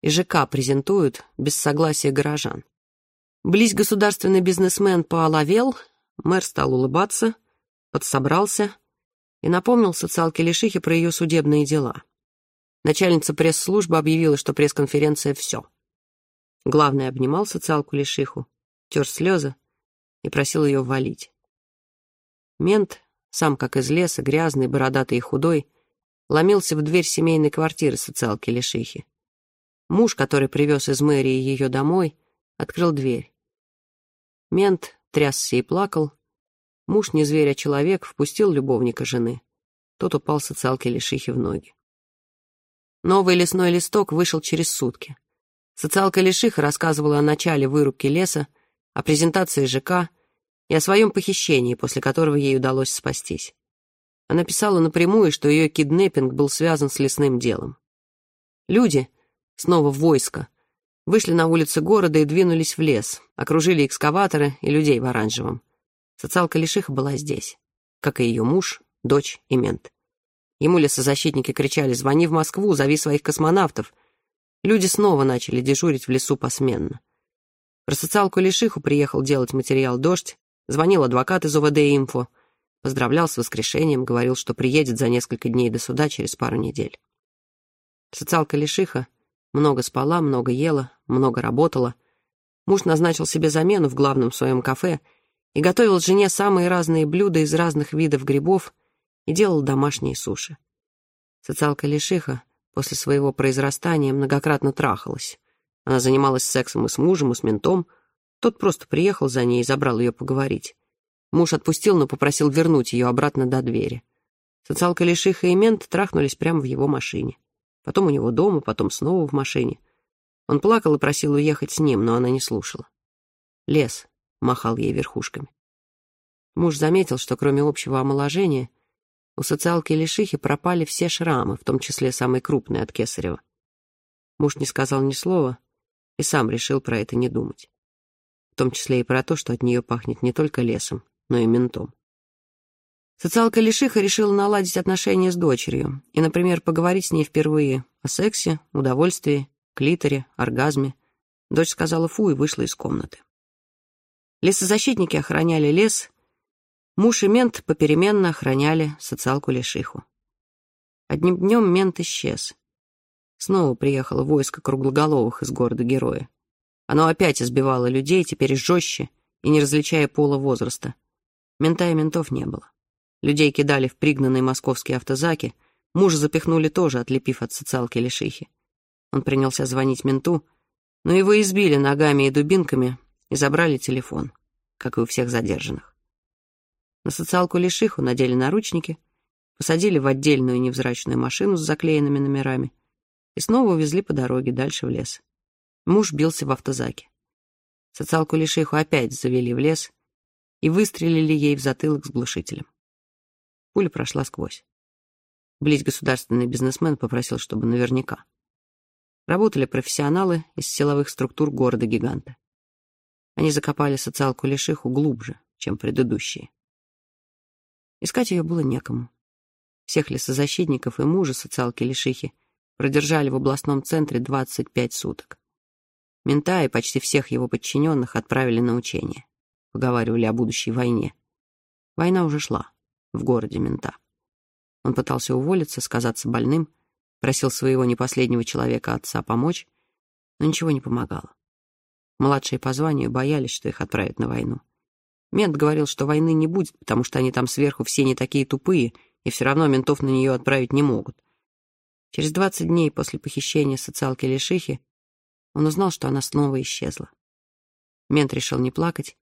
Speaker 2: и ЖК презентуют без согласия горожан. Близь государственный бизнесмен пооловел, мэр стал улыбаться — подсобрался и напомнил социалке Лишихе про ее судебные дела. Начальница пресс-службы объявила, что пресс-конференция — все. Главный обнимал социалку Лишиху, тер слезы и просил ее валить. Мент, сам как из леса, грязный, бородатый и худой, ломился в дверь семейной квартиры социалки Лишихи. Муж, который привез из мэрии ее домой, открыл дверь. Мент трясся и плакал, Муж, не зверь, а человек, впустил любовника жены. Тот упал социалке Лишихи в ноги. Новый лесной листок вышел через сутки. Социалка Лишиха рассказывала о начале вырубки леса, о презентации ЖК и о своем похищении, после которого ей удалось спастись. Она писала напрямую, что ее киднеппинг был связан с лесным делом. Люди, снова войско, вышли на улицы города и двинулись в лес, окружили экскаваторы и людей в оранжевом. Социалка Лишиха была здесь, как и ее муж, дочь и мент. Ему лесозащитники кричали «Звони в Москву, зови своих космонавтов». Люди снова начали дежурить в лесу посменно. Про социалку Лишиху приехал делать материал «Дождь», звонил адвокат из ОВД-инфо, поздравлял с воскрешением, говорил, что приедет за несколько дней до суда через пару недель. Социалка Лишиха много спала, много ела, много работала. Муж назначил себе замену в главном своем кафе — и готовил жене самые разные блюда из разных видов грибов и делал домашние суши. Социалка Лишиха после своего произрастания многократно трахалась. Она занималась сексом и с мужем, и с ментом. Тот просто приехал за ней и забрал ее поговорить. Муж отпустил, но попросил вернуть ее обратно до двери. Социалка Лишиха и мент трахнулись прямо в его машине. Потом у него дома, потом снова в машине. Он плакал и просил уехать с ним, но она не слушала. Лес, махал ей верхушками. Муж заметил, что кроме общего омоложения у социалки Лишихи пропали все шрамы, в том числе самый крупный от Кесарева. Муж не сказал ни слова и сам решил про это не думать. В том числе и про то, что от нее пахнет не только лесом, но и ментом. Социалка Лишиха решила наладить отношения с дочерью и, например, поговорить с ней впервые о сексе, удовольствии клиторе, оргазме. Дочь сказала «фу» и вышла из комнаты. Лесозащитники охраняли лес, муж и мент попеременно охраняли социалку-лешиху. Одним днем мент исчез. Снова приехало войско круглоголовых из города-героя. Оно опять избивало людей, теперь жестче и не различая пола возраста. Мента и ментов не было. Людей кидали в пригнанные московские автозаки, мужа запихнули тоже, отлепив от социалки лишихи. Он принялся звонить менту, но его избили ногами и дубинками и забрали телефон, как и у всех задержанных. На социалку лишиху надели наручники, посадили в отдельную невзрачную машину с заклеенными номерами и снова увезли по дороге дальше в лес. Муж бился в автозаке. Социалку лишиху опять завели в лес и выстрелили ей в затылок с глушителем. Пуля прошла сквозь. Близь государственный бизнесмен попросил, чтобы наверняка. Работали профессионалы из силовых структур города-гиганта. Они закопали социалку Лешиху глубже, чем предыдущие. Искать ее было некому. Всех лесозащитников и мужа социалки Лешихи продержали в областном центре 25 суток. Мента и почти всех его подчиненных отправили на учения. Поговаривали о будущей войне. Война уже шла в городе мента. Он пытался уволиться, сказаться больным, просил своего непоследнего человека отца помочь, но ничего не помогало. Младшие по званию боялись, что их отправят на войну. Мент говорил, что войны не будет, потому что они там сверху все не такие тупые, и все равно ментов на нее отправить не могут. Через 20 дней после похищения социалки Лешихи он узнал, что она снова исчезла. Мент решил не плакать,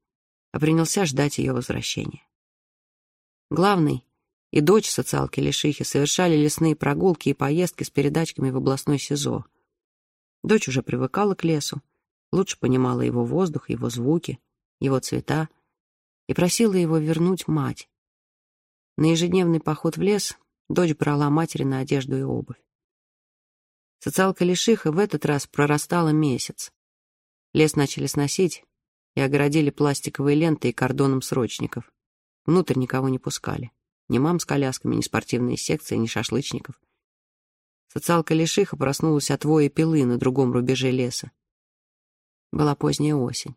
Speaker 2: а принялся ждать ее возвращения. Главный и дочь социалки Лешихи совершали лесные прогулки и поездки с передачками в областной СИЗО. Дочь уже привыкала к лесу, лучше понимала его воздух, его звуки, его цвета и просила его вернуть мать. На ежедневный поход в лес дочь брала матери на одежду и обувь. Социалка Лешиха в этот раз прорастала месяц. Лес начали сносить и огородили пластиковые ленты и кордоном срочников. Внутрь никого не пускали. Ни мам с колясками, ни спортивные секции, ни шашлычников. Социалка Лешиха проснулась от воя пилы на другом рубеже леса. Была поздняя осень.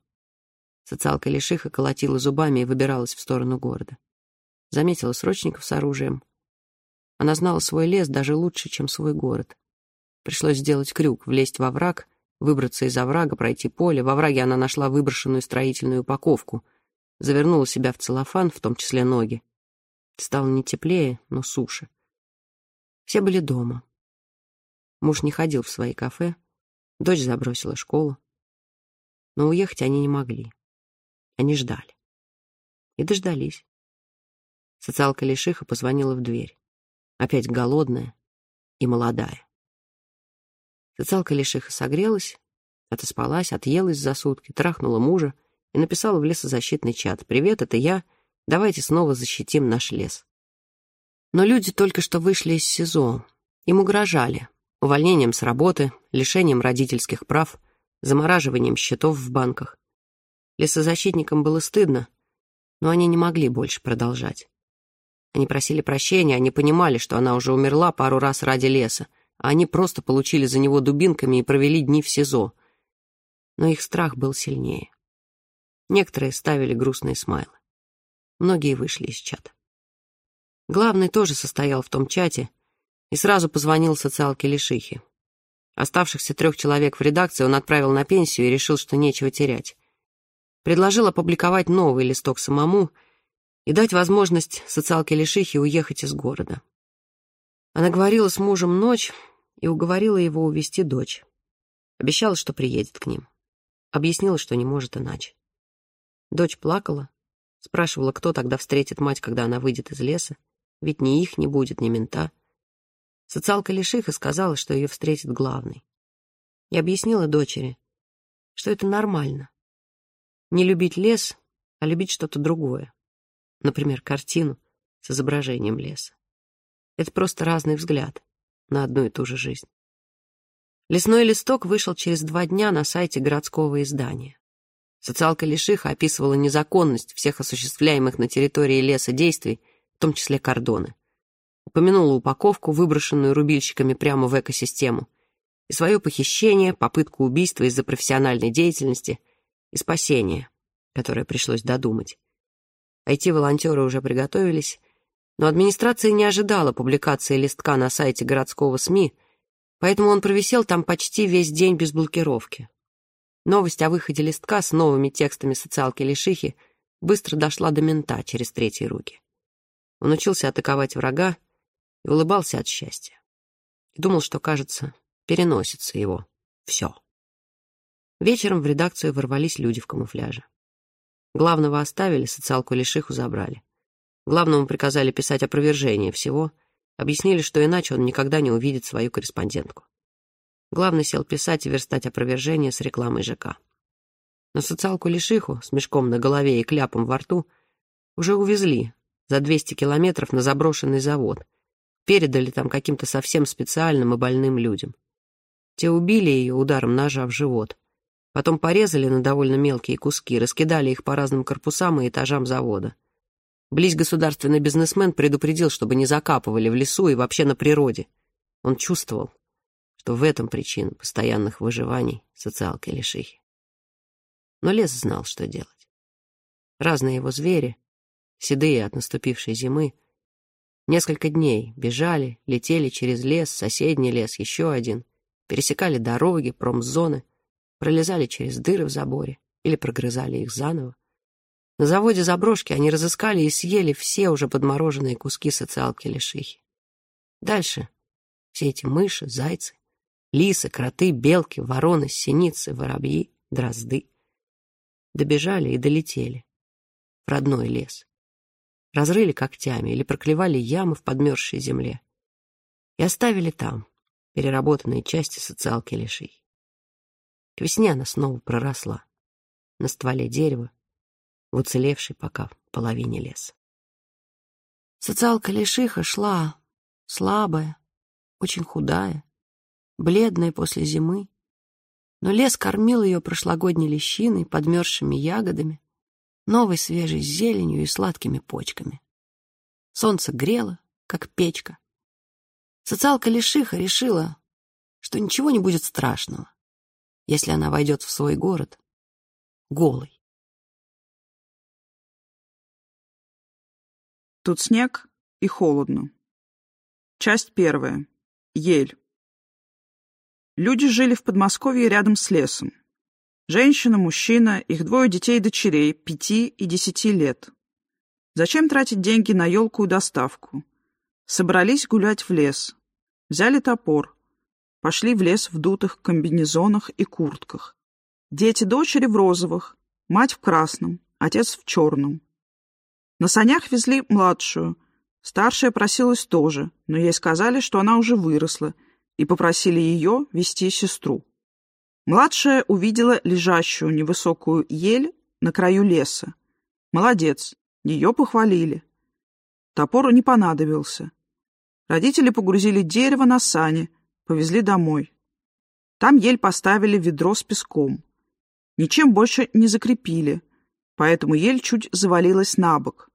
Speaker 2: Социалка Лешиха колотила зубами и выбиралась в сторону города. Заметила срочников с оружием. Она знала свой лес даже лучше, чем свой город. Пришлось сделать крюк, влезть во враг, выбраться из оврага, пройти поле. Во враге она нашла выброшенную строительную упаковку — завернула себя в целлофан, в том числе ноги. Стало не теплее, но суше. Все были дома. Муж не ходил в свои кафе, дочь забросила школу. Но уехать они не могли. Они ждали. И дождались. Социалка Лешиха позвонила в дверь. Опять голодная и молодая. Социалка Лешиха согрелась, отоспалась, отъелась за сутки, трахнула мужа — и написала в лесозащитный чат «Привет, это я. Давайте снова защитим наш лес». Но люди только что вышли из СИЗО. Им угрожали увольнением с работы, лишением родительских прав, замораживанием счетов в банках. Лесозащитникам было стыдно, но они не могли больше продолжать. Они просили прощения, они понимали, что она уже умерла пару раз ради леса, а они просто получили за него дубинками и провели дни в СИЗО. Но их страх был сильнее. Некоторые ставили грустные смайлы. Многие вышли из чата. Главный тоже состоял в том чате и сразу позвонил социалке Лишихе. Оставшихся трех человек в редакции он отправил на пенсию и решил, что нечего терять. Предложил опубликовать новый листок самому и дать возможность социалке Лишихе уехать из города. Она говорила с мужем ночь и уговорила его увезти дочь. Обещала, что приедет к ним. Объяснила, что не может иначе. Дочь плакала, спрашивала, кто тогда встретит мать, когда она выйдет из леса, ведь ни их не будет, ни мента. Социалка Лешиха сказала, что ее встретит главный. И объяснила дочери, что это нормально. Не любить лес, а любить что-то другое. Например, картину с изображением леса. Это просто разный взгляд на одну и ту же жизнь. Лесной листок вышел через два дня на сайте городского издания. Социалка Лишиха описывала незаконность всех осуществляемых на территории леса действий, в том числе кордоны. Упомянула упаковку, выброшенную рубильщиками прямо в экосистему. и свое похищение, попытку убийства из-за профессиональной деятельности и спасение, которое пришлось додумать. IT-волонтеры уже приготовились, но администрация не ожидала публикации листка на сайте городского СМИ, поэтому он провисел там почти весь день без блокировки. Новость о выходе листка с новыми текстами социалки-лишихи быстро дошла до мента через третьи руки. Он учился атаковать врага и улыбался от счастья. И думал, что, кажется, переносится его все. Вечером в редакцию ворвались люди в камуфляже. Главного оставили, социалку Лишиху забрали. Главному приказали писать опровержение всего, объяснили, что иначе он никогда не увидит свою корреспондентку. Главный сел писать и верстать опровержение с рекламой ЖК. Но социалку Лишиху с мешком на голове и кляпом во рту уже увезли за 200 километров на заброшенный завод. Передали там каким-то совсем специальным и больным людям. Те убили ее ударом ножа в живот. Потом порезали на довольно мелкие куски, раскидали их по разным корпусам и этажам завода. Близь государственный бизнесмен предупредил, чтобы не закапывали в лесу и вообще на природе. Он чувствовал, что в этом причина постоянных выживаний социалки лишихи. Но лес знал, что делать. Разные его звери, седые от наступившей зимы, несколько дней бежали, летели через лес, соседний лес, еще один, пересекали дороги, промзоны, пролезали через дыры в заборе или прогрызали их заново. На заводе заброшки они разыскали и съели все уже подмороженные куски социалки лишихи. Дальше все эти мыши, зайцы, лисы, кроты, белки, вороны, синицы, воробьи, дрозды добежали и долетели в родной лес. Разрыли когтями или проклевали ямы в подмерзшей земле и оставили там переработанные части социалки. К весне она снова проросла на стволе дерева, в уцелевшей пока половине леса. Социалка Лешиха шла, слабая, очень худая, бледная после зимы, но лес кормил ее прошлогодней лещиной, подмерзшими ягодами, новой свежей зеленью и сладкими почками. Солнце грело, как печка. Социалка Лешиха решила, что ничего не будет страшного, если она войдет в свой город голой.
Speaker 3: Тут снег и холодно. Часть первая. Ель. Люди жили в Подмосковье рядом с лесом. Женщина, мужчина, их двое детей и дочерей, пяти и десяти лет. Зачем тратить деньги на елку и доставку? Собрались гулять в лес. Взяли топор. Пошли в лес в дутых комбинезонах и куртках. Дети-дочери в розовых, мать в красном, отец в черном. На санях везли младшую. Старшая просилась тоже, но ей сказали, что она уже выросла, и попросили ее вести сестру. Младшая увидела лежащую невысокую ель на краю леса. Молодец, ее похвалили. Топор не понадобился. Родители погрузили дерево на сани, повезли домой. Там ель поставили ведро с песком. Ничем больше не закрепили, поэтому ель чуть завалилась на бок.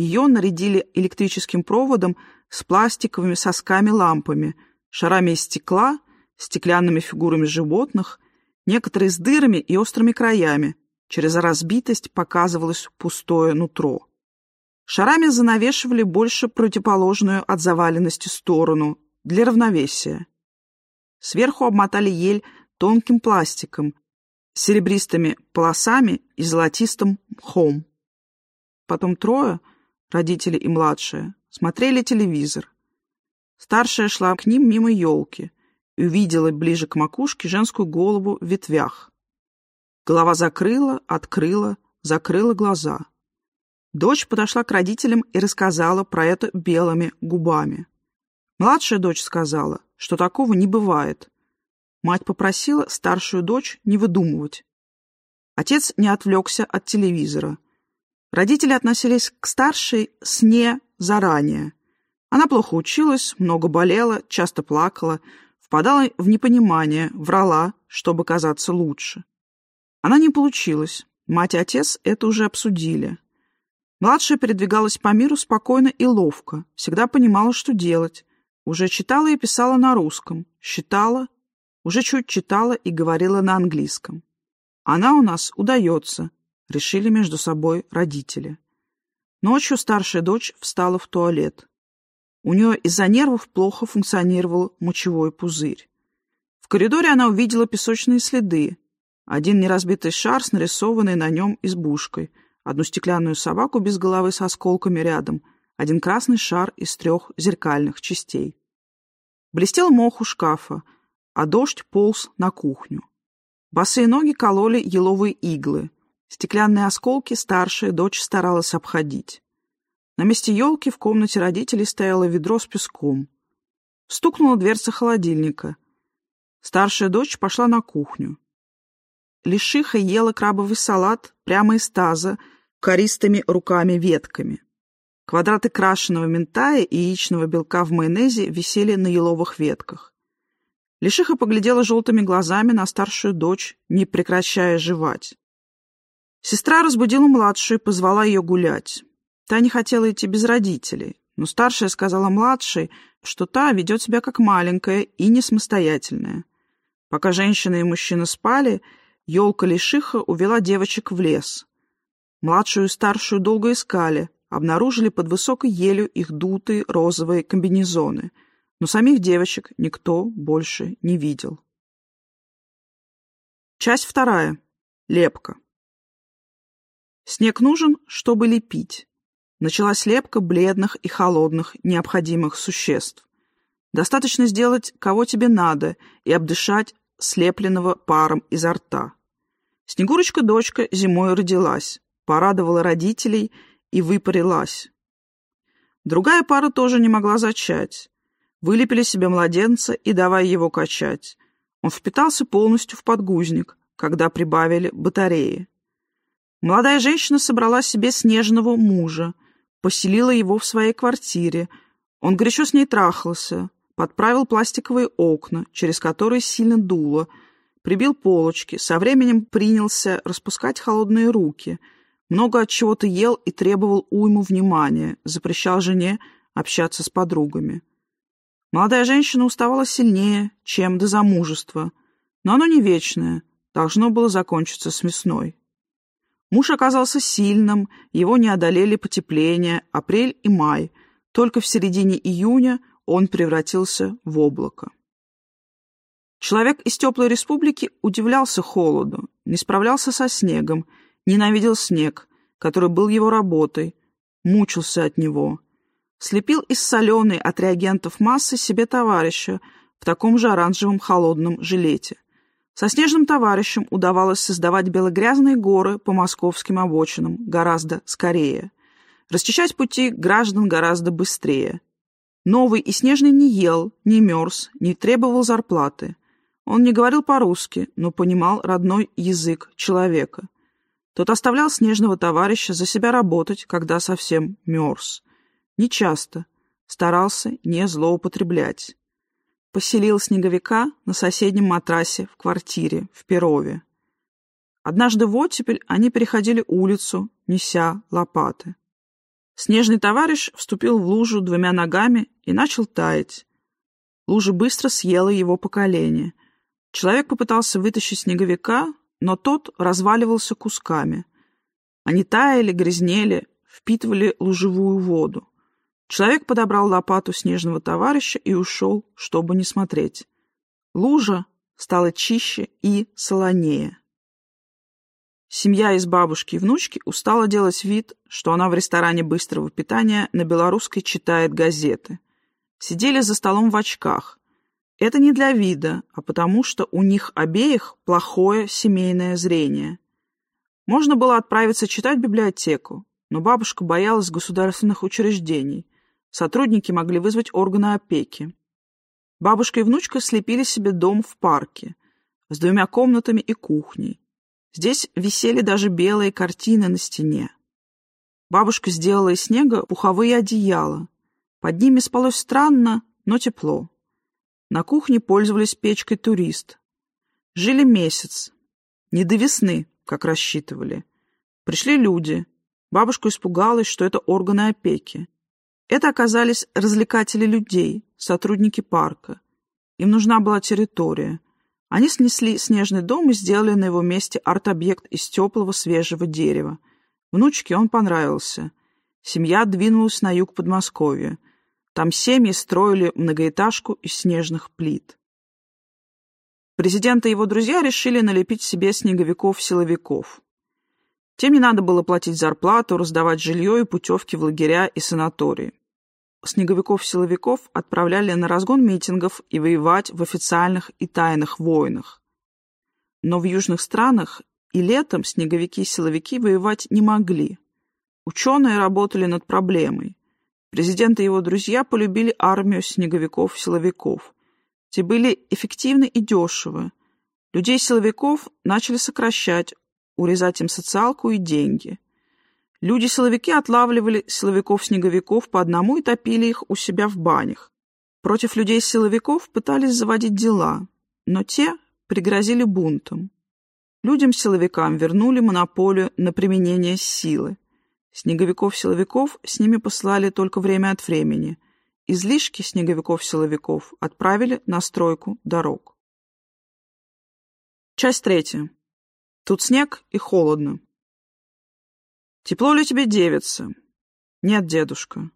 Speaker 3: Ее нарядили электрическим проводом с пластиковыми сосками-лампами, шарами из стекла, стеклянными фигурами животных, некоторые с дырами и острыми краями. Через разбитость показывалось пустое нутро. Шарами занавешивали больше противоположную от заваленности сторону для равновесия. Сверху обмотали ель тонким пластиком, серебристыми полосами и золотистым мхом. Потом трое родители и младшая, смотрели телевизор. Старшая шла к ним мимо елки и увидела ближе к макушке женскую голову в ветвях. Голова закрыла, открыла, закрыла глаза. Дочь подошла к родителям и рассказала про это белыми губами. Младшая дочь сказала, что такого не бывает. Мать попросила старшую дочь не выдумывать. Отец не отвлекся от телевизора — Родители относились к старшей с «не» заранее. Она плохо училась, много болела, часто плакала, впадала в непонимание, врала, чтобы казаться лучше. Она не получилась. Мать и отец это уже обсудили. Младшая передвигалась по миру спокойно и ловко, всегда понимала, что делать. Уже читала и писала на русском, считала, Уже чуть читала и говорила на английском. Она у нас удается, решили между собой родители. Ночью старшая дочь встала в туалет. У нее из-за нервов плохо функционировал мочевой пузырь. В коридоре она увидела песочные следы. Один неразбитый шар с нарисованной на нем избушкой, одну стеклянную собаку без головы с осколками рядом, один красный шар из трех зеркальных частей. Блестел мох у шкафа, а дождь полз на кухню. Босые ноги кололи еловые иглы. Стеклянные осколки старшая дочь старалась обходить. На месте елки в комнате родителей стояло ведро с песком. Стукнула дверца холодильника. Старшая дочь пошла на кухню. Лишиха ела крабовый салат прямо из таза, користыми руками-ветками. Квадраты крашеного ментая и яичного белка в майонезе висели на еловых ветках. Лишиха поглядела желтыми глазами на старшую дочь, не прекращая жевать. Сестра разбудила младшую и позвала ее гулять. Та не хотела идти без родителей, но старшая сказала младшей, что та ведет себя как маленькая и не самостоятельная. Пока женщина и мужчина спали, елка-лишиха увела девочек в лес. Младшую и старшую долго искали, обнаружили под высокой елью их дутые розовые комбинезоны, но самих девочек никто больше не видел. Часть вторая. Лепка. Снег нужен, чтобы лепить. Началась лепка бледных и холодных необходимых существ. Достаточно сделать, кого тебе надо, и обдышать слепленного паром изо рта. Снегурочка-дочка зимой родилась, порадовала родителей и выпарилась. Другая пара тоже не могла зачать. Вылепили себе младенца и давай его качать. Он впитался полностью в подгузник, когда прибавили батареи. Молодая женщина собрала себе снежного мужа, поселила его в своей квартире. Он горячо с ней трахался, подправил пластиковые окна, через которые сильно дуло, прибил полочки, со временем принялся распускать холодные руки, много от чего-то ел и требовал уйму внимания, запрещал жене общаться с подругами. Молодая женщина уставала сильнее, чем до замужества, но оно не вечное, должно было закончиться с весной. Муж оказался сильным, его не одолели потепления, апрель и май. Только в середине июня он превратился в облако. Человек из теплой республики удивлялся холоду, не справлялся со снегом, ненавидел снег, который был его работой, мучился от него. Слепил из соленой от реагентов массы себе товарища в таком же оранжевом холодном жилете – со снежным товарищем удавалось создавать белогрязные горы по московским обочинам гораздо скорее, расчищать пути граждан гораздо быстрее. Новый и Снежный не ел, не мерз, не требовал зарплаты. Он не говорил по-русски, но понимал родной язык человека. Тот оставлял Снежного товарища за себя работать, когда совсем мерз. Нечасто. Старался не злоупотреблять поселил снеговика на соседнем матрасе в квартире в Перове. Однажды в оттепель они переходили улицу, неся лопаты. Снежный товарищ вступил в лужу двумя ногами и начал таять. Лужа быстро съела его по колени. Человек попытался вытащить снеговика, но тот разваливался кусками. Они таяли, грязнели, впитывали лужевую воду. Человек подобрал лопату снежного товарища и ушел, чтобы не смотреть. Лужа стала чище и солонее. Семья из бабушки и внучки устала делать вид, что она в ресторане быстрого питания на белорусской читает газеты. Сидели за столом в очках. Это не для вида, а потому что у них обеих плохое семейное зрение. Можно было отправиться читать библиотеку, но бабушка боялась государственных учреждений. Сотрудники могли вызвать органы опеки. Бабушка и внучка слепили себе дом в парке с двумя комнатами и кухней. Здесь висели даже белые картины на стене. Бабушка сделала из снега пуховые одеяла. Под ними спалось странно, но тепло. На кухне пользовались печкой турист. Жили месяц. Не до весны, как рассчитывали. Пришли люди. Бабушка испугалась, что это органы опеки. Это оказались развлекатели людей, сотрудники парка. Им нужна была территория. Они снесли снежный дом и сделали на его месте арт-объект из теплого свежего дерева. Внучке он понравился. Семья двинулась на юг Подмосковья. Там семьи строили многоэтажку из снежных плит. Президент и его друзья решили налепить себе снеговиков-силовиков. Тем не надо было платить зарплату, раздавать жилье и путевки в лагеря и санатории. Снеговиков-силовиков отправляли на разгон митингов и воевать в официальных и тайных войнах. Но в южных странах и летом снеговики-силовики воевать не могли. Ученые работали над проблемой. Президент и его друзья полюбили армию снеговиков-силовиков. Те были эффективны и дешевы. Людей-силовиков начали сокращать, урезать им социалку и деньги. Люди-силовики отлавливали силовиков-снеговиков по одному и топили их у себя в банях. Против людей-силовиков пытались заводить дела, но те пригрозили бунтом. Людям-силовикам вернули монополию на применение силы. Снеговиков-силовиков с ними послали только время от времени. Излишки снеговиков-силовиков отправили на стройку дорог. Часть третья. Тут снег и холодно. Тепло ли тебе, девица? Нет, дедушка.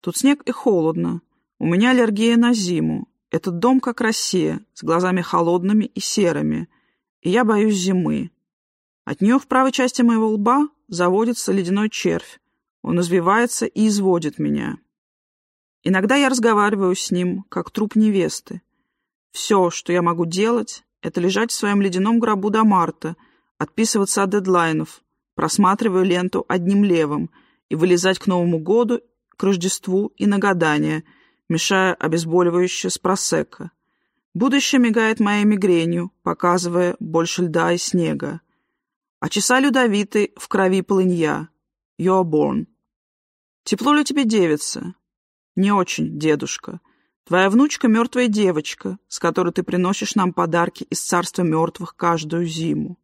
Speaker 3: Тут снег и холодно. У меня аллергия на зиму. Этот дом как Россия, с глазами холодными и серыми. И я боюсь зимы. От нее в правой части моего лба заводится ледяной червь. Он извивается и изводит меня. Иногда я разговариваю с ним, как труп невесты. Все, что я могу делать, это лежать в своем ледяном гробу до марта — отписываться от дедлайнов, просматривая ленту одним левым и вылезать к Новому году, к Рождеству и на гадание, мешая обезболивающее с просека. Будущее мигает моей мигренью, показывая больше льда и снега. А часа людовиты в крови полынья. You are born. Тепло ли тебе, девица? Не очень, дедушка. Твоя внучка — мертвая девочка, с которой ты приносишь нам подарки из царства мертвых каждую зиму.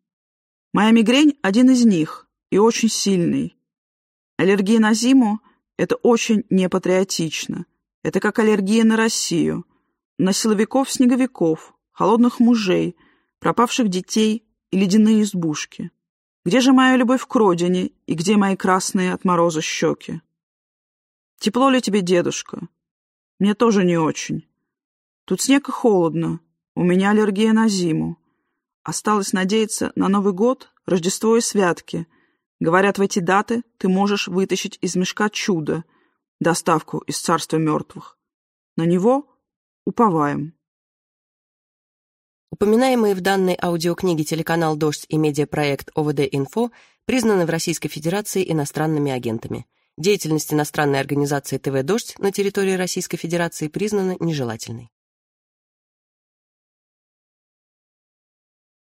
Speaker 3: Моя мигрень – один из них, и очень сильный. Аллергия на зиму – это очень непатриотично. Это как аллергия на Россию, на силовиков-снеговиков, холодных мужей, пропавших детей и ледяные избушки. Где же моя любовь к родине и где мои красные от мороза щеки? Тепло ли тебе, дедушка? Мне тоже не очень. Тут снег и холодно, у меня аллергия на зиму. Осталось надеяться на Новый год, Рождество и святки. Говорят, в эти даты ты можешь вытащить из мешка чудо, доставку из царства мертвых. На него уповаем.
Speaker 2: Упоминаемые в данной аудиокниге телеканал «Дождь» и медиапроект ОВД-Инфо признаны в Российской Федерации иностранными агентами. Деятельность иностранной организации ТВ «Дождь» на территории Российской Федерации признана нежелательной.